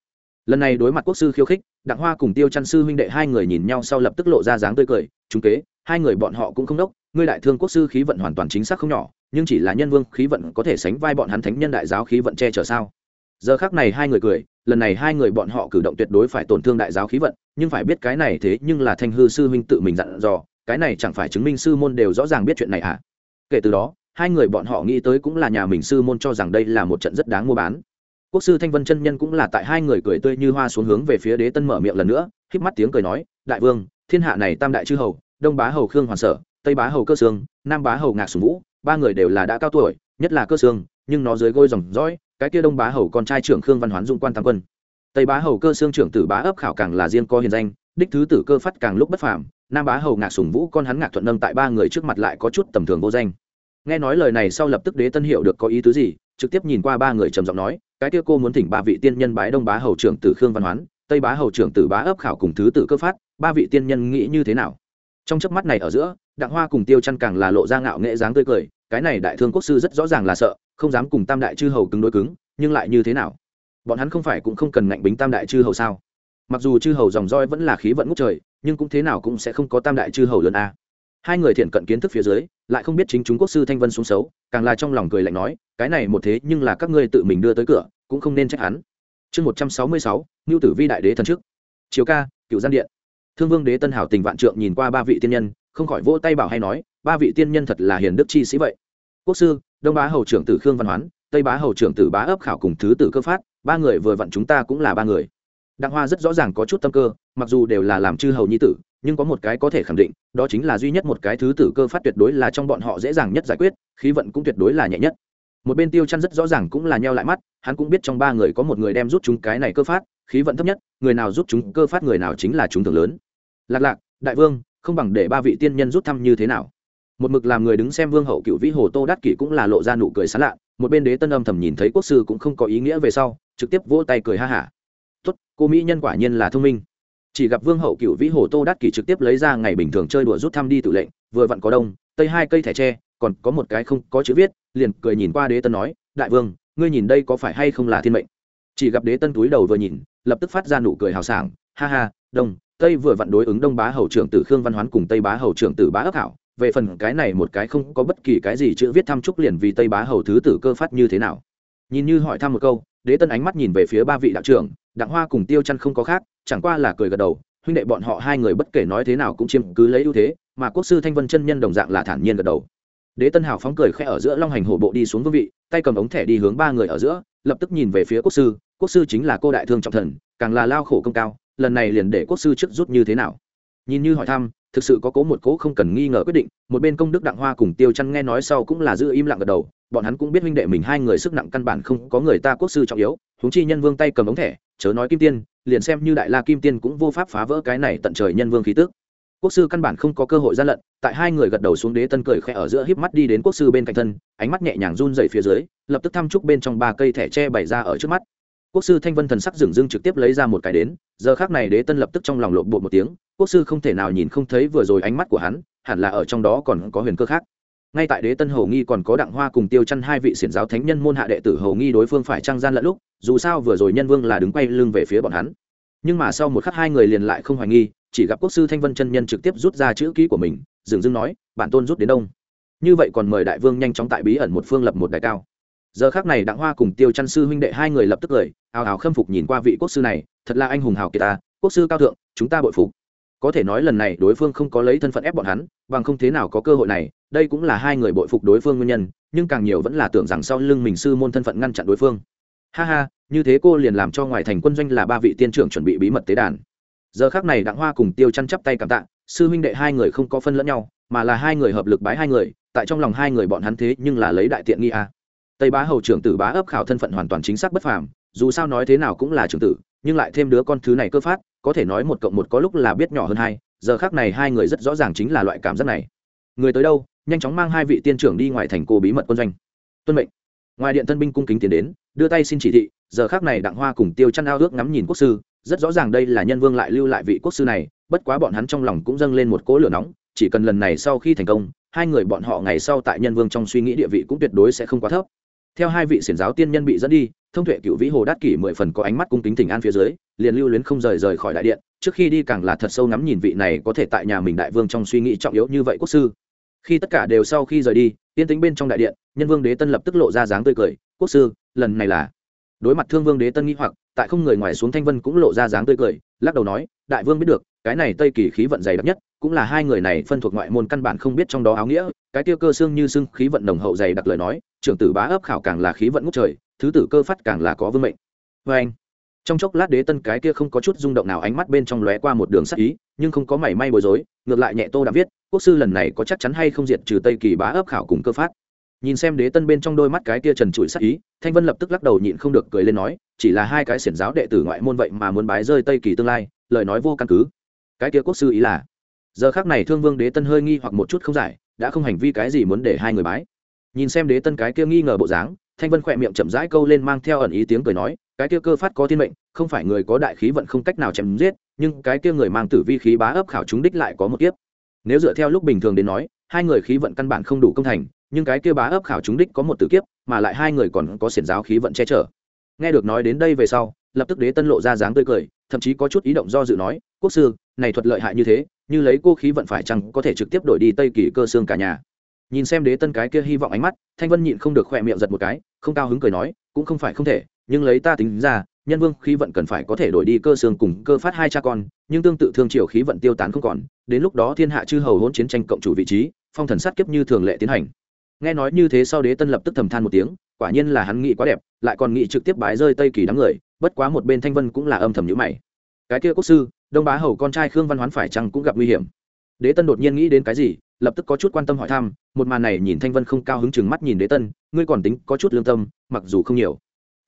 Lần này đối mặt quốc sư khiêu khích, đặng hoa cùng tiêu chăn sư huynh đệ hai người nhìn nhau sau lập tức lộ ra dáng tươi cười, chúng kế, hai người bọn họ cũng không đốc, ngươi đại thương quốc sư khí vận hoàn toàn chính xác không nhỏ, nhưng chỉ là nhân vương khí vận có thể sánh vai bọn hắn thánh nhân đại giáo khí vận che chở sao? Giờ khác này hai người cười, lần này hai người bọn họ cử động tuyệt đối phải tổn thương đại giáo khí vận, nhưng phải biết cái này thế nhưng là thanh hư sư huynh tự mình dặn dò, cái này chẳng phải chứng minh sư môn đều rõ ràng biết chuyện này à? Kể từ đó hai người bọn họ nghĩ tới cũng là nhà mình sư môn cho rằng đây là một trận rất đáng mua bán. Quốc sư thanh vân chân nhân cũng là tại hai người cười tươi như hoa xuống hướng về phía đế tân mở miệng lần nữa híp mắt tiếng cười nói, đại vương, thiên hạ này tam đại chư hầu, đông bá hầu khương hoàn sở, tây bá hầu cơ sương, nam bá hầu ngạc sùng vũ, ba người đều là đã cao tuổi, nhất là cơ sương, nhưng nó dưới gôi dòng dõi, cái kia đông bá hầu con trai trưởng khương văn hoán dung quan tam quân. Tây bá hầu cơ xương trưởng tử bá ấp khảo càng là riêng co hiền danh, đích thứ tử cơ phát càng lúc bất phàm, nam bá hầu ngạc sùng vũ con hắn ngạc thuận nâng tại ba người trước mặt lại có chút tầm thường vô danh nghe nói lời này sau lập tức đế tân hiệu được có ý tứ gì, trực tiếp nhìn qua ba người trầm giọng nói, cái kia cô muốn thỉnh ba vị tiên nhân bái đông bá hầu trưởng tử khương văn hoán, tây bá hầu trưởng tử bá ấp khảo cùng thứ tử cơ phát, ba vị tiên nhân nghĩ như thế nào? Trong chớp mắt này ở giữa, đặng hoa cùng tiêu chăn càng là lộ ra ngạo nghệ dáng tươi cười, cái này đại thương quốc sư rất rõ ràng là sợ, không dám cùng tam đại chư hầu cứng đối cứng, nhưng lại như thế nào? Bọn hắn không phải cũng không cần ngạnh bính tam đại chư hầu sao? Mặc dù chư hầu dòng roi vẫn là khí vận ngút trời, nhưng cũng thế nào cũng sẽ không có tam đại chư hầu lớn a hai người thiện cận kiến thức phía dưới, lại không biết chính chúng quốc sư thanh vân xuống xấu, càng là trong lòng cười lạnh nói, cái này một thế nhưng là các ngươi tự mình đưa tới cửa, cũng không nên trách hắn. Chương một trăm sáu mươi sáu ngưu tử vi đại đế thần trước. Chiều ca cựu gian điện. Thương vương đế tân hảo tình vạn trượng nhìn qua ba vị tiên nhân, không khỏi vỗ tay bảo hay nói, ba vị tiên nhân thật là hiền đức chi sĩ vậy. Quốc sư, đông bá hầu trưởng tử khương văn hoán, tây bá hầu trưởng tử bá ấp khảo cùng thứ tử cơ phát, ba người vừa vặn chúng ta cũng là ba người. Đặng hoa rất rõ ràng có chút tâm cơ, mặc dù đều là làm chư hầu nhi tử nhưng có một cái có thể khẳng định, đó chính là duy nhất một cái thứ tử cơ phát tuyệt đối là trong bọn họ dễ dàng nhất giải quyết, khí vận cũng tuyệt đối là nhẹ nhất. Một bên tiêu chăn rất rõ ràng cũng là nheo lại mắt, hắn cũng biết trong ba người có một người đem rút chúng cái này cơ phát, khí vận thấp nhất, người nào rút chúng cơ phát người nào chính là chúng thường lớn. Lạc lạc, đại vương, không bằng để ba vị tiên nhân rút thăm như thế nào? Một mực làm người đứng xem vương hậu cựu vĩ hồ tô đắc kỷ cũng là lộ ra nụ cười sán lạ, một bên đế tân âm thầm nhìn thấy quốc sư cũng không có ý nghĩa về sau, trực tiếp vỗ tay cười ha hả. Tốt, cô mỹ nhân quả nhiên là thông minh chỉ gặp vương hậu cựu vĩ hồ tô đắc kỷ trực tiếp lấy ra ngày bình thường chơi đùa rút thăm đi tự lệnh, vừa vặn có đông, tây hai cây thẻ tre, còn có một cái không có chữ viết, liền cười nhìn qua đế tân nói, đại vương, ngươi nhìn đây có phải hay không là thiên mệnh? Chỉ gặp đế tân túi đầu vừa nhìn, lập tức phát ra nụ cười hào sảng, ha ha, đông, tây vừa vặn đối ứng đông bá hầu trưởng tử khương văn hoán cùng tây bá hầu trưởng tử bá ấp hảo, về phần cái này một cái không có bất kỳ cái gì chữ viết thăm chúc liền vì tây bá hầu thứ tử cơ phát như thế nào? Nhìn như hỏi thăm một câu, đế tân ánh mắt nhìn về phía ba vị đạo trưởng đặng hoa cùng tiêu chăn không có khác, chẳng qua là cười gật đầu, huynh đệ bọn họ hai người bất kể nói thế nào cũng chiếm cứ lấy ưu thế, mà quốc sư thanh vân chân nhân đồng dạng là thản nhiên gật đầu. Đế tân hào phóng cười khẽ ở giữa long hành hổ bộ đi xuống vương vị, tay cầm ống thẻ đi hướng ba người ở giữa, lập tức nhìn về phía quốc sư quốc sư chính là cô đại thương trọng thần, càng là lao khổ công cao, lần này liền để quốc sư trước rút như thế nào? Nhìn như hỏi thăm, thực sự có cố một cố không cần nghi ngờ quyết định, một bên công đức đặng hoa cùng tiêu chăn nghe nói sau cũng là giữ im lặng gật đầu bọn hắn cũng biết huynh đệ mình hai người sức nặng căn bản không có người ta quốc sư trọng yếu, huống chi nhân vương tay cầm ống thẻ, chớ nói kim tiên, liền xem như đại la kim tiên cũng vô pháp phá vỡ cái này tận trời nhân vương khí tước quốc sư căn bản không có cơ hội gian lận, tại hai người gật đầu xuống đế tân cười khẽ ở giữa híp mắt đi đến quốc sư bên cạnh thân, ánh mắt nhẹ nhàng run dày phía dưới, lập tức thăm chúc bên trong ba cây thẻ tre bày ra ở trước mắt. Quốc sư thanh vân thần sắc dừng dưng trực tiếp lấy ra một cái đến, giờ khác này đế tân lập tức trong lòng lộn bộ một tiếng, quốc sư không thể nào nhìn không thấy vừa rồi ánh mắt của hắn, hẳn là ở trong đó còn có huyền cơ khác ngay tại đế tân hầu nghi còn có đặng hoa cùng tiêu chăn hai vị xiển giáo thánh nhân môn hạ đệ tử hầu nghi đối phương phải trang gian lẫn lúc, dù sao vừa rồi nhân vương là đứng quay lưng về phía bọn hắn. Nhưng mà sau một khắc hai người liền lại không hoài nghi, chỉ gặp quốc sư thanh vân chân nhân trực tiếp rút ra chữ ký của mình, dừng dưng nói, bản tôn rút đến đông. Như vậy còn mời đại vương nhanh chóng tại bí ẩn một phương lập một đại cao. Giờ khác này đặng hoa cùng tiêu chăn sư huynh đệ hai người lập tức cười, hào hào khâm phục nhìn qua vị quốc sư này, thật là anh hùng hào kiệt ta, quốc sư cao thượng, chúng ta bội phục. Có thể nói lần này đối phương không có lấy thân phận ép bọn hắn, bằng không thế nào có cơ hội này đây cũng là hai người bội phục đối phương nguyên nhân, nhưng càng nhiều vẫn là tưởng rằng sau lưng mình sư môn thân phận ngăn chặn đối phương. Ha ha, như thế cô liền làm cho ngoài thành quân doanh là ba vị tiên trưởng chuẩn bị bí mật tế đàn. Giờ khác này đặng hoa cùng tiêu chăn chắp tay cảm tạ, sư huynh đệ hai người không có phân lẫn nhau, mà là hai người hợp lực bái hai người, tại trong lòng hai người bọn hắn thế nhưng là lấy đại tiện nghi a. Tây bá hầu trưởng tử bá ấp khảo thân phận hoàn toàn chính xác bất phàm, dù sao nói thế nào cũng là trưởng tử, nhưng lại thêm đứa con thứ này cơ phát, có thể nói một cộng một có lúc là biết nhỏ hơn hai, giờ khác này hai người rất rõ ràng chính là loại cảm giác này. Người tới đâu nhanh chóng mang hai vị tiên trưởng đi ngoài thành cô bí mật quân doanh. Tuân mệnh. Ngoài điện tân binh cung kính tiến đến, đưa tay xin chỉ thị, giờ khác này đặng hoa cùng tiêu chăn ao ước ngắm nhìn quốc sư, rất rõ ràng đây là nhân vương lại lưu lại vị quốc sư này, bất quá bọn hắn trong lòng cũng dâng lên một cỗ lửa nóng, chỉ cần lần này sau khi thành công, hai người bọn họ ngày sau tại nhân vương trong suy nghĩ địa vị cũng tuyệt đối sẽ không quá thấp. Theo hai vị xiển giáo tiên nhân bị dẫn đi, thông tuệ cựu vĩ hồ đát kỷ mười phần có ánh mắt cung kính thỉnh an phía dưới, liền lưu luyến không rời rời khỏi đại điện, trước khi đi càng là thật sâu ngắm nhìn vị này có thể tại nhà mình đại vương trong suy nghĩ trọng yếu như vậy quốc sư khi tất cả đều sau khi rời đi yên tính bên trong đại điện, nhân vương đế tân lập tức lộ ra dáng tươi cười, quốc sư, lần này là đối mặt thương vương đế tân nghĩ hoặc, tại không người ngoài xuống thanh vân cũng lộ ra dáng tươi cười, lắc đầu nói, đại vương biết được, cái này tây kỳ khí vận dày đặc nhất, cũng là hai người này phân thuộc ngoại môn căn bản không biết trong đó áo nghĩa, cái tiêu cơ xương như xương khí vận nồng hậu dày đặc lời nói, trưởng tử bá ấp khảo càng là khí vận ngút trời, thứ tử cơ phát càng là có vương mệnh. Vê anh, trong chốc lát đế tân cái kia không có chút rung động nào ánh mắt bên trong lóe qua một đường sắc ý, nhưng không có mảy may bối rối, ngược lại nhẹ tô đã viết quốc sư lần này có chắc chắn hay không diệt trừ tây kỳ bá ấp khảo cùng cơ phát nhìn xem đế tân bên trong đôi mắt cái kia trần trụi sắc ý thanh vân lập tức lắc đầu nhịn không được cười lên nói chỉ là hai cái xiển giáo đệ tử ngoại môn vậy mà muốn bái rơi tây kỳ tương lai lời nói vô căn cứ cái kia quốc sư ý là giờ khác này thương vương đế tân hơi nghi hoặc một chút không giải đã không hành vi cái gì muốn để hai người bái nhìn xem đế tân cái kia nghi ngờ bộ dáng thanh vân khỏe miệng chậm rãi câu lên mang theo ẩn ý tiếng cười nói cái kia cơ phát có thiên mệnh không phải người có đại khí vận không cách nào chém giết nhưng cái kia người mang tử vi khí bá ấp khảo chúng đích lại có một kiếp nếu dựa theo lúc bình thường đến nói, hai người khí vận căn bản không đủ công thành, nhưng cái kia bá ấp khảo chúng đích có một tử kiếp, mà lại hai người còn có xiển giáo khí vận che chở. Nghe được nói đến đây về sau, lập tức đế tân lộ ra dáng tươi cười, thậm chí có chút ý động do dự nói, quốc sư, này thuật lợi hại như thế, như lấy cô khí vận phải chăng có thể trực tiếp đổi đi tây kỳ cơ xương cả nhà? Nhìn xem đế tân cái kia hy vọng ánh mắt, thanh vân nhịn không được khỏe miệng giật một cái, không cao hứng cười nói, cũng không phải không thể, nhưng lấy ta tính ra nhân vương khí vận cần phải có thể đổi đi cơ xương cùng cơ phát hai cha con, nhưng tương tự thương triều khí vận tiêu tán không còn, đến lúc đó thiên hạ chư hầu hôn chiến tranh cộng chủ vị trí, phong thần sát kiếp như thường lệ tiến hành. Nghe nói như thế sau đế tân lập tức thầm than một tiếng, quả nhiên là hắn nghĩ quá đẹp, lại còn nghĩ trực tiếp bái rơi tây kỳ đám người, bất quá một bên thanh vân cũng là âm thầm nhữ mày. Cái kia quốc sư, đông bá hầu con trai khương văn hoán phải chăng cũng gặp nguy hiểm? Đế tân đột nhiên nghĩ đến cái gì, lập tức có chút quan tâm hỏi thăm, một màn này nhìn thanh vân không cao hứng chừng mắt nhìn đế tân, ngươi còn tính có chút lương tâm, mặc dù không nhiều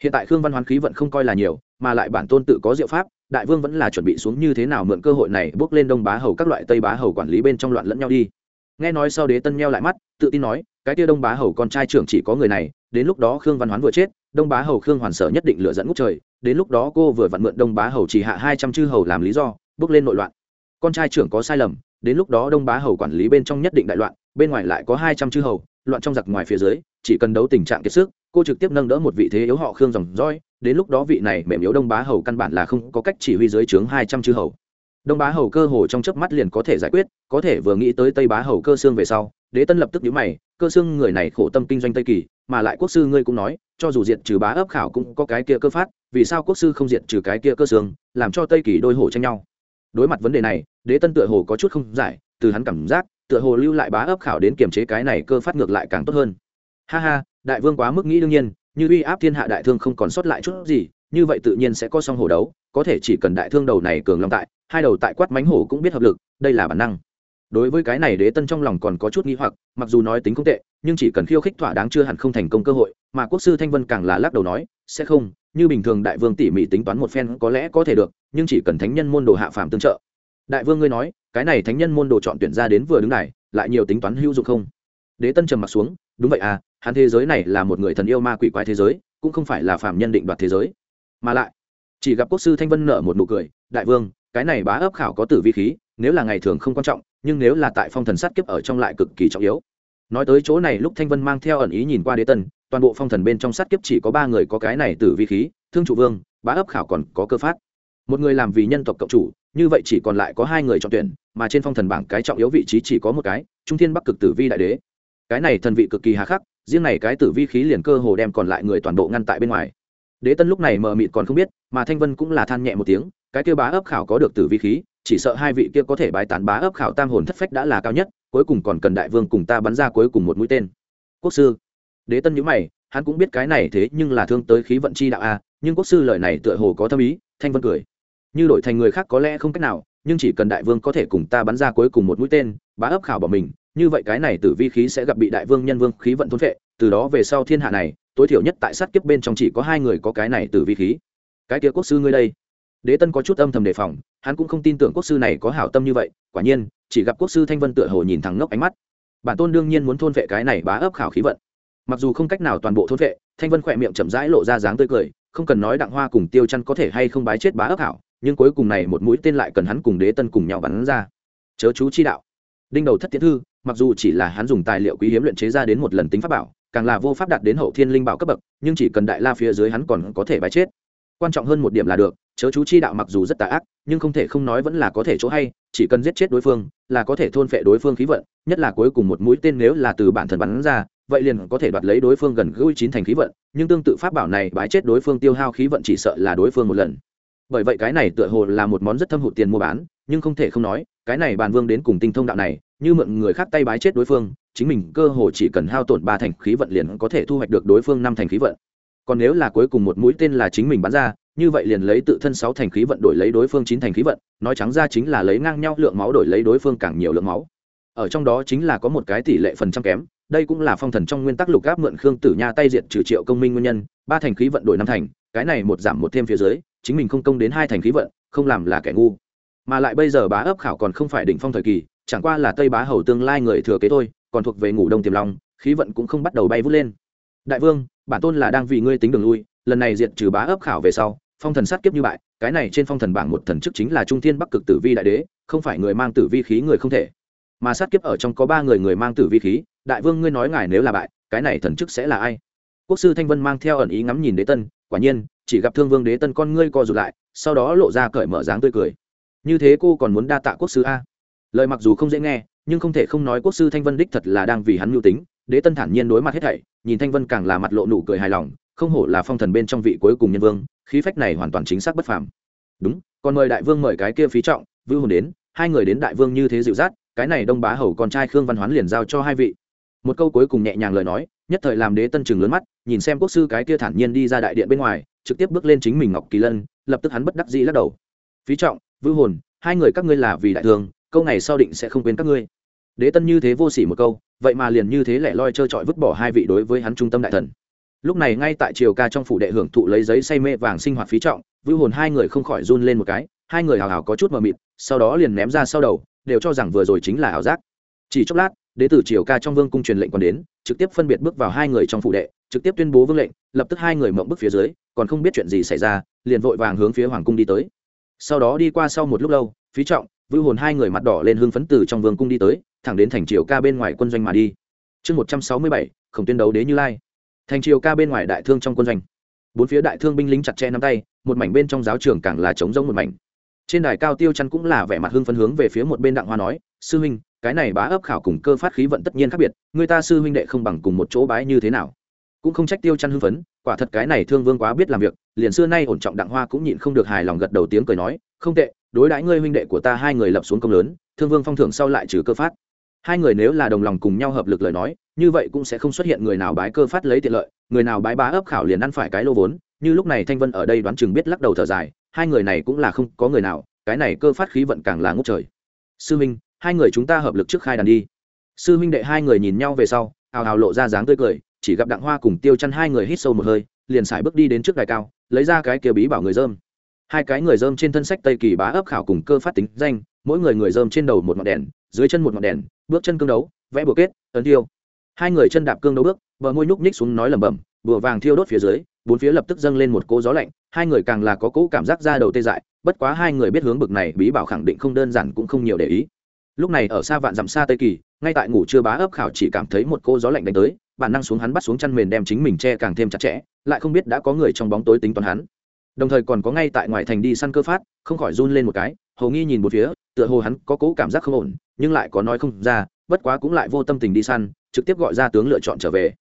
hiện tại khương văn hoán khí vận không coi là nhiều, mà lại bản tôn tự có diệu pháp, đại vương vẫn là chuẩn bị xuống như thế nào mượn cơ hội này bước lên đông bá hầu các loại tây bá hầu quản lý bên trong loạn lẫn nhau đi. Nghe nói sau đế tân meo lại mắt, tự tin nói, cái kia đông bá hầu con trai trưởng chỉ có người này, đến lúc đó khương văn hoán vừa chết, đông bá hầu khương hoàn sở nhất định lựa dẫn ngút trời, đến lúc đó cô vừa vặn mượn đông bá hầu chỉ hạ hai trăm chư hầu làm lý do, bước lên nội loạn. Con trai trưởng có sai lầm, đến lúc đó đông bá hầu quản lý bên trong nhất định đại loạn, bên ngoài lại có hai trăm chư hầu, loạn trong giặc ngoài phía dưới, chỉ cần đấu tình trạng kiệt sức cô trực tiếp nâng đỡ một vị thế yếu họ khương dòng roi đến lúc đó vị này mềm yếu đông bá hầu căn bản là không có cách chỉ huy dưới trướng hai trăm chư hầu. Đông bá hầu cơ hồ trong chớp mắt liền có thể giải quyết, có thể vừa nghĩ tới tây bá hầu cơ xương về sau, đế tân lập tức nhíu mày, cơ xương người này khổ tâm kinh doanh tây kỳ, mà lại quốc sư ngươi cũng nói, cho dù diệt trừ bá ấp khảo cũng có cái kia cơ phát, vì sao quốc sư không diệt trừ cái kia cơ xương, làm cho tây kỳ đôi hổ tranh nhau? Đối mặt vấn đề này, đế tân tựa hồ có chút không giải, từ hắn cảm giác, tựa hồ lưu lại bá ấp khảo đến kiềm chế cái này cơ phát ngược lại càng tốt hơn. Ha ha đại vương quá mức nghĩ đương nhiên, như uy áp thiên hạ đại thương không còn sót lại chút gì, như vậy tự nhiên sẽ có song hổ đấu, có thể chỉ cần đại thương đầu này cường long tại, hai đầu tại quát mánh hổ cũng biết hợp lực, đây là bản năng. Đối với cái này đế tân trong lòng còn có chút nghi hoặc, mặc dù nói tính không tệ, nhưng chỉ cần khiêu khích thỏa đáng chưa hẳn không thành công cơ hội, mà quốc sư thanh vân càng là lắc đầu nói, sẽ không, như bình thường đại vương tỉ mỉ tính toán một phen có lẽ có thể được, nhưng chỉ cần thánh nhân môn đồ hạ phàm tương trợ. Đại vương ngươi nói, cái này thánh nhân môn đồ chọn tuyển ra đến vừa đứng này, lại nhiều tính toán hữu dụng không? Đế tân trầm mặt xuống, đúng vậy à hắn thế giới này là một người thần yêu ma quỷ quái thế giới, cũng không phải là phạm nhân định đoạt thế giới. Mà lại, chỉ gặp quốc sư thanh vân nợ một nụ cười, đại vương, cái này bá ấp khảo có tử vi khí, nếu là ngày thường không quan trọng, nhưng nếu là tại phong thần sát kiếp ở trong lại cực kỳ trọng yếu. Nói tới chỗ này, lúc thanh vân mang theo ẩn ý nhìn qua đế tân toàn bộ phong thần bên trong sát kiếp chỉ có ba người có cái này tử vi khí, thương chủ vương, bá ấp khảo còn có cơ phát. Một người làm vì nhân tộc cộng chủ, như vậy chỉ còn lại có hai người chọn tuyển, mà trên phong thần bảng cái trọng yếu vị trí chỉ có một cái, trung thiên bắc cực tử vi đại đế. Cái này thần vị cực kỳ hà khắc riêng này cái tử vi khí liền cơ hồ đem còn lại người toàn bộ ngăn tại bên ngoài. Đế tân lúc này mờ mịt còn không biết, mà thanh vân cũng là than nhẹ một tiếng, cái kia bá ấp khảo có được tử vi khí, chỉ sợ hai vị kia có thể bái tán bá ấp khảo tam hồn thất phách đã là cao nhất, cuối cùng còn cần đại vương cùng ta bắn ra cuối cùng một mũi tên. Quốc sư. Đế tân nhữ mày, hắn cũng biết cái này thế nhưng là thương tới khí vận chi đạo a, nhưng quốc sư lời này tựa hồ có thâm ý, thanh vân cười. Như đổi thành người khác có lẽ không cách nào, nhưng chỉ cần đại vương có thể cùng ta bắn ra cuối cùng một mũi tên, bá ấp khảo bỏ mình như vậy cái này tử vi khí sẽ gặp bị đại vương nhân vương khí vận thôn vệ từ đó về sau thiên hạ này, tối thiểu nhất tại sát kiếp bên trong chỉ có hai người có cái này tử vi khí. Cái kia quốc sư ngươi đây. Đế tân có chút âm thầm đề phòng, hắn cũng không tin tưởng quốc sư này có hảo tâm như vậy, quả nhiên, chỉ gặp quốc sư thanh vân tựa hồ nhìn thẳng ngốc ánh mắt. Bản tôn đương nhiên muốn thôn vệ cái này bá ấp khảo khí vận. Mặc dù không cách nào toàn bộ thôn vệ thanh vân khỏe miệng chậm rãi lộ ra dáng tươi cười, không cần nói đặng hoa cùng tiêu chăn có thể hay không bái chết bá ấp khảo nhưng cuối cùng này một mũi tên lại cần hắn cùng đế tân cùng nhau bắn ra. Chớ chú chi đạo. Đinh đầu thất tiến thư mặc dù chỉ là hắn dùng tài liệu quý hiếm luyện chế ra đến một lần tính pháp bảo, càng là vô pháp đạt đến hậu thiên linh bảo cấp bậc, nhưng chỉ cần đại la phía dưới hắn còn có thể bái chết. Quan trọng hơn một điểm là được, chớ chú chi đạo mặc dù rất tà ác, nhưng không thể không nói vẫn là có thể chỗ hay, chỉ cần giết chết đối phương, là có thể thôn phệ đối phương khí vận, nhất là cuối cùng một mũi tên nếu là từ bản thân bắn ra, vậy liền có thể đoạt lấy đối phương gần gũi chín thành khí vận, nhưng tương tự pháp bảo này bái chết đối phương tiêu hao khí vận chỉ sợ là đối phương một lần. Bởi vậy cái này tựa hồ là một món rất thâm hụt tiền mua bán, nhưng không thể không nói, cái này bàn vương đến cùng tinh thông đạo này như mượn người khác tay bái chết đối phương, chính mình cơ hồ chỉ cần hao tổn ba thành khí vận liền có thể thu hoạch được đối phương năm thành khí vận. Còn nếu là cuối cùng một mũi tên là chính mình bắn ra, như vậy liền lấy tự thân sáu thành khí vận đổi lấy đối phương chín thành khí vận, nói trắng ra chính là lấy ngang nhau lượng máu đổi lấy đối phương càng nhiều lượng máu. Ở trong đó chính là có một cái tỷ lệ phần trăm kém, đây cũng là phong thần trong nguyên tắc lục áp mượn khương tử nha tay diệt trừ triệu công minh nguyên nhân, ba thành khí vận đổi năm thành, cái này một giảm một thêm phía dưới, chính mình không công đến hai thành khí vận, không làm là kẻ ngu. Mà lại bây giờ bá ấp khảo còn không phải đỉnh phong thời kỳ chẳng qua là tây bá hầu tương lai người thừa kế thôi, còn thuộc về ngủ đông tiềm long, khí vận cũng không bắt đầu bay vút lên. Đại vương, bản tôn là đang vì ngươi tính đường lui, lần này diệt trừ bá ấp khảo về sau, phong thần sát kiếp như bại, cái này trên phong thần bảng một thần chức chính là trung thiên bắc cực tử vi đại đế, không phải người mang tử vi khí người không thể. Mà sát kiếp ở trong có ba người người mang tử vi khí, đại vương ngươi nói ngài nếu là bại, cái này thần chức sẽ là ai? Quốc sư thanh vân mang theo ẩn ý ngắm nhìn đế tân, quả nhiên, chỉ gặp thương vương đế tân con ngươi co rụt lại, sau đó lộ ra cởi mở dáng tươi cười. Như thế cô còn muốn đa tạ quốc sư a? Lời mặc dù không dễ nghe, nhưng không thể không nói quốc sư thanh vân đích thật là đang vì hắn mưu tính, đế tân thản nhiên đối mặt hết thảy, nhìn thanh vân càng là mặt lộ nụ cười hài lòng, không hổ là phong thần bên trong vị cuối cùng nhân vương, khí phách này hoàn toàn chính xác bất phàm. Đúng, còn mời đại vương mời cái kia phí trọng, vưu hồn đến, hai người đến đại vương như thế dịu dắt, cái này đông bá hầu con trai khương văn hoán liền giao cho hai vị. Một câu cuối cùng nhẹ nhàng lời nói, nhất thời làm đế tân chừng lớn mắt, nhìn xem quốc sư cái kia thản nhiên đi ra đại điện bên ngoài, trực tiếp bước lên chính mình ngọc kỳ lân, lập tức hắn bất đắc dĩ lắc đầu. Phí trọng, vưu hồn, hai người các ngươi là vì đại thương câu này sau định sẽ không quên các ngươi. Đế tân như thế vô s ỉ một câu, vậy mà liền như thế lẻ loi trơ trọi vứt bỏ hai vị đối với hắn trung tâm đại thần. Lúc này ngay tại triều ca trong phủ đệ hưởng thụ lấy giấy say mê vàng sinh hoạt phí trọng, vưu hồn hai người không khỏi run lên một cái, hai người hào hào có chút mờ mịt, sau đó liền ném ra sau đầu, đều cho rằng vừa rồi chính là ảo giác. Chỉ chốc lát, đế tử triều ca trong vương cung truyền lệnh còn đến, trực tiếp phân biệt bước vào hai người trong phủ đệ, trực tiếp tuyên bố vương lệnh, lập tức hai người mộng bước phía dưới, còn không biết chuyện gì xảy ra, liền vội vàng hướng phía hoàng cung đi tới. Sau đó đi qua sau một lúc lâu, phí trọng vưu hồn hai người mặt đỏ lên hương phấn từ trong vương cung đi tới, thẳng đến thành triều ca bên ngoài quân doanh mà đi. Chương một trăm sáu mươi bảy, khổng tuyên đấu đế như lai. Thành triều ca bên ngoài đại thương trong quân doanh. Bốn phía đại thương binh lính chặt che nắm tay, một mảnh bên trong giáo trường càng là trống rỗng một mảnh. Trên đài cao tiêu chăn cũng là vẻ mặt hưng phấn hướng về phía một bên đặng hoa nói, sư huynh, cái này bá ấp khảo cùng cơ phát khí vận tất nhiên khác biệt, người ta sư huynh đệ không bằng cùng một chỗ bái như thế nào? Cũng không trách tiêu chăn hưng phấn, quả thật cái này thương vương quá biết làm việc, liền xưa nay ổn trọng đặng hoa cũng nhịn không được hài lòng gật đầu tiếng cười nói không tệ, đối đãi ngươi huynh đệ của ta hai người lập xuống công lớn, thương vương phong thưởng sau lại trừ cơ phát. Hai người nếu là đồng lòng cùng nhau hợp lực lời nói, như vậy cũng sẽ không xuất hiện người nào bái cơ phát lấy tiện lợi, người nào bái bá ấp khảo liền ăn phải cái lô vốn. Như lúc này thanh vân ở đây đoán chừng biết lắc đầu thở dài, hai người này cũng là không có người nào, cái này cơ phát khí vận càng là ngốc trời. Sư minh, hai người chúng ta hợp lực trước khai đàn đi. Sư minh đệ hai người nhìn nhau về sau, hào hào lộ ra dáng tươi cười, chỉ gặp đặng hoa cùng tiêu chăn hai người hít sâu một hơi, liền xài bước đi đến trước đài cao, lấy ra cái kia bí bảo người dơm hai cái người dơm trên thân sách tây kỳ bá ấp khảo cùng cơ phát tính danh, mỗi người người dơm trên đầu một ngọn đèn, dưới chân một ngọn đèn, bước chân cương đấu, vẽ bừa kết, ấn tiêu hai người chân đạp cương đấu bước, bờ môi nhúc nhích xuống nói lẩm bẩm, bùa vàng thiêu đốt phía dưới, bốn phía lập tức dâng lên một cỗ gió lạnh, hai người càng là có cỗ cảm giác ra đầu tê dại, bất quá hai người biết hướng bực này, bí bảo khẳng định không đơn giản cũng không nhiều để ý. Lúc này ở xa vạn dặm xa tây kỳ, ngay tại ngủ chưa bá ấp khảo chỉ cảm thấy một cô gió lạnh đánh tới, bản năng xuống hắn bắt xuống chăn mền đem chính mình che càng thêm chặt chẽ, lại không biết đã có người trong bóng tối tính toán hắn đồng thời còn có ngay tại ngoài thành đi săn cơ phát, không khỏi run lên một cái hầu nghi nhìn một phía, tựa hồ hắn có cố cảm giác không ổn, nhưng lại có nói không ra, bất quá cũng lại vô tâm tình đi săn, trực tiếp gọi ra tướng lựa chọn trở về.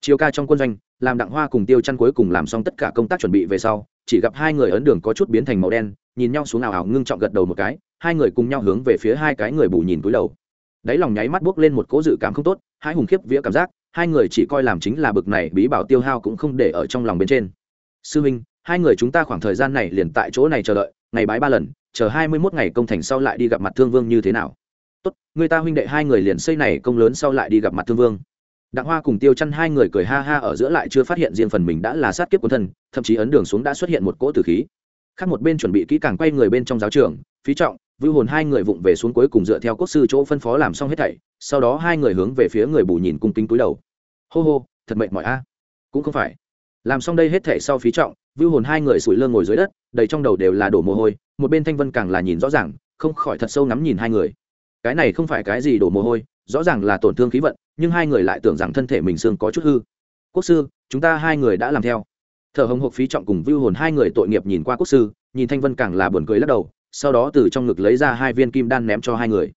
Chiều ca trong quân doanh, làm đặng hoa cùng tiêu chăn cuối cùng làm xong tất cả công tác chuẩn bị về sau, chỉ gặp hai người ấn đường có chút biến thành màu đen, nhìn nhau xuống ảo ảo ngưng trọng gật đầu một cái, hai người cùng nhau hướng về phía hai cái người bù nhìn túi đầu. Đáy lòng nháy mắt buốc lên một cố dự cảm không tốt, hai hùng khiếp vía cảm giác, hai người chỉ coi làm chính là bực này, bí bảo tiêu hao cũng không để ở trong lòng bên trên. Sư huynh hai người chúng ta khoảng thời gian này liền tại chỗ này chờ đợi, ngày bái ba lần, chờ hai mươi mốt ngày công thành sau lại đi gặp mặt thương vương như thế nào? Tốt, người ta huynh đệ hai người liền xây này công lớn sau lại đi gặp mặt thương vương. Đặng hoa cùng tiêu chăn hai người cười ha ha ở giữa lại chưa phát hiện riêng phần mình đã là sát kiếp quân thân, thậm chí ấn đường xuống đã xuất hiện một cỗ tử khí. Khác một bên chuẩn bị kỹ càng quay người bên trong giáo trường, phí trọng, vưu hồn hai người vụng về xuống cuối cùng dựa theo quốc sư chỗ phân phó làm xong hết thảy, sau đó hai người hướng về phía người bù nhìn cung kính túi đầu. Hô hô, thật mệnh mọi a. Cũng không phải làm xong đây hết thảy sau phí trọng, vưu hồn hai người sủi lơ ngồi dưới đất, đầy trong đầu đều là đổ mồ hôi, một bên thanh vân càng là nhìn rõ ràng, không khỏi thật sâu ngắm nhìn hai người. Cái này không phải cái gì đổ mồ hôi, rõ ràng là tổn thương khí vận, nhưng hai người lại tưởng rằng thân thể mình xương có chút hư. Quốc sư, chúng ta hai người đã làm theo. Thở hồng hộc phí trọng cùng vưu hồn hai người tội nghiệp nhìn qua quốc sư, nhìn thanh vân càng là buồn cười lắc đầu, sau đó từ trong ngực lấy ra hai viên kim đan ném cho hai người.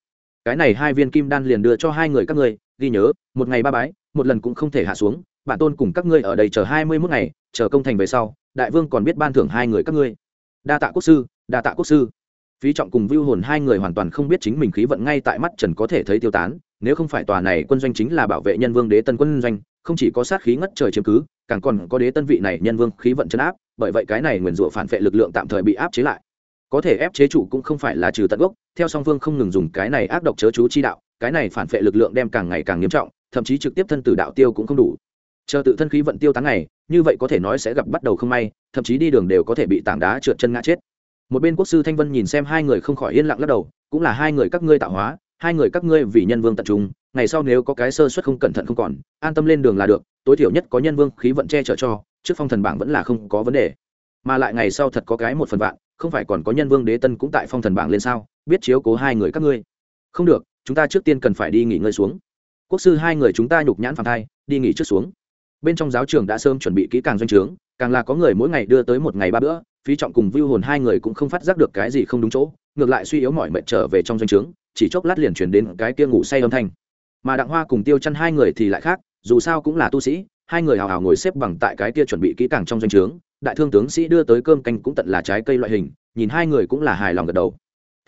Cái này hai viên kim đan liền đưa cho hai người các ngươi, ghi nhớ, một ngày ba bái, một lần cũng không thể hạ xuống bản tôn cùng các ngươi ở đây chờ hai mươi mốt ngày, chờ công thành về sau, đại vương còn biết ban thưởng hai người các ngươi. Đa tạ quốc sư, đa tạ quốc sư. Phí trọng cùng vưu hồn hai người hoàn toàn không biết chính mình khí vận ngay tại mắt trần có thể thấy tiêu tán, nếu không phải tòa này quân doanh chính là bảo vệ nhân vương đế tân quân doanh, không chỉ có sát khí ngất trời chiếm cứ, càng còn có đế tân vị này nhân vương khí vận chấn áp, bởi vậy cái này nguyền rủa phản vệ lực lượng tạm thời bị áp chế lại. Có thể ép chế chủ cũng không phải là trừ tận gốc, theo song phương không ngừng dùng cái này ác độc chớ chú chi đạo, cái này phản vệ lực lượng đem càng ngày càng nghiêm trọng, thậm chí trực tiếp thân tử đạo tiêu cũng không đủ chờ tự thân khí vận tiêu tán này như vậy có thể nói sẽ gặp bắt đầu không may, thậm chí đi đường đều có thể bị tảng đá trượt chân ngã chết. Một bên quốc sư thanh vân nhìn xem hai người không khỏi yên lặng lắc đầu, cũng là hai người các ngươi tạo hóa, hai người các ngươi vì nhân vương tận trung, ngày sau nếu có cái sơ suất không cẩn thận không còn, an tâm lên đường là được, tối thiểu nhất có nhân vương khí vận che chở cho, trước phong thần bảng vẫn là không có vấn đề. Mà lại ngày sau thật có cái một phần vạn, không phải còn có nhân vương đế tân cũng tại phong thần bảng lên sao, biết chiếu cố hai người các ngươi. Không được, chúng ta trước tiên cần phải đi nghỉ ngơi xuống. Quốc sư hai người chúng ta nhục nhãn phản thai, đi nghỉ trước xuống bên trong giáo trường đã sớm chuẩn bị kỹ càng doanh trướng, càng là có người mỗi ngày đưa tới một ngày ba bữa, phí trọng cùng vưu hồn hai người cũng không phát giác được cái gì không đúng chỗ, ngược lại suy yếu mỏi mệt trở về trong doanh trướng, chỉ chốc lát liền chuyển đến cái kia ngủ say âm thanh. Mà đặng hoa cùng tiêu chăn hai người thì lại khác, dù sao cũng là tu sĩ, hai người hào hào ngồi xếp bằng tại cái kia chuẩn bị kỹ càng trong doanh trướng, đại thương tướng sĩ đưa tới cơm canh cũng tận là trái cây loại hình, nhìn hai người cũng là hài lòng gật đầu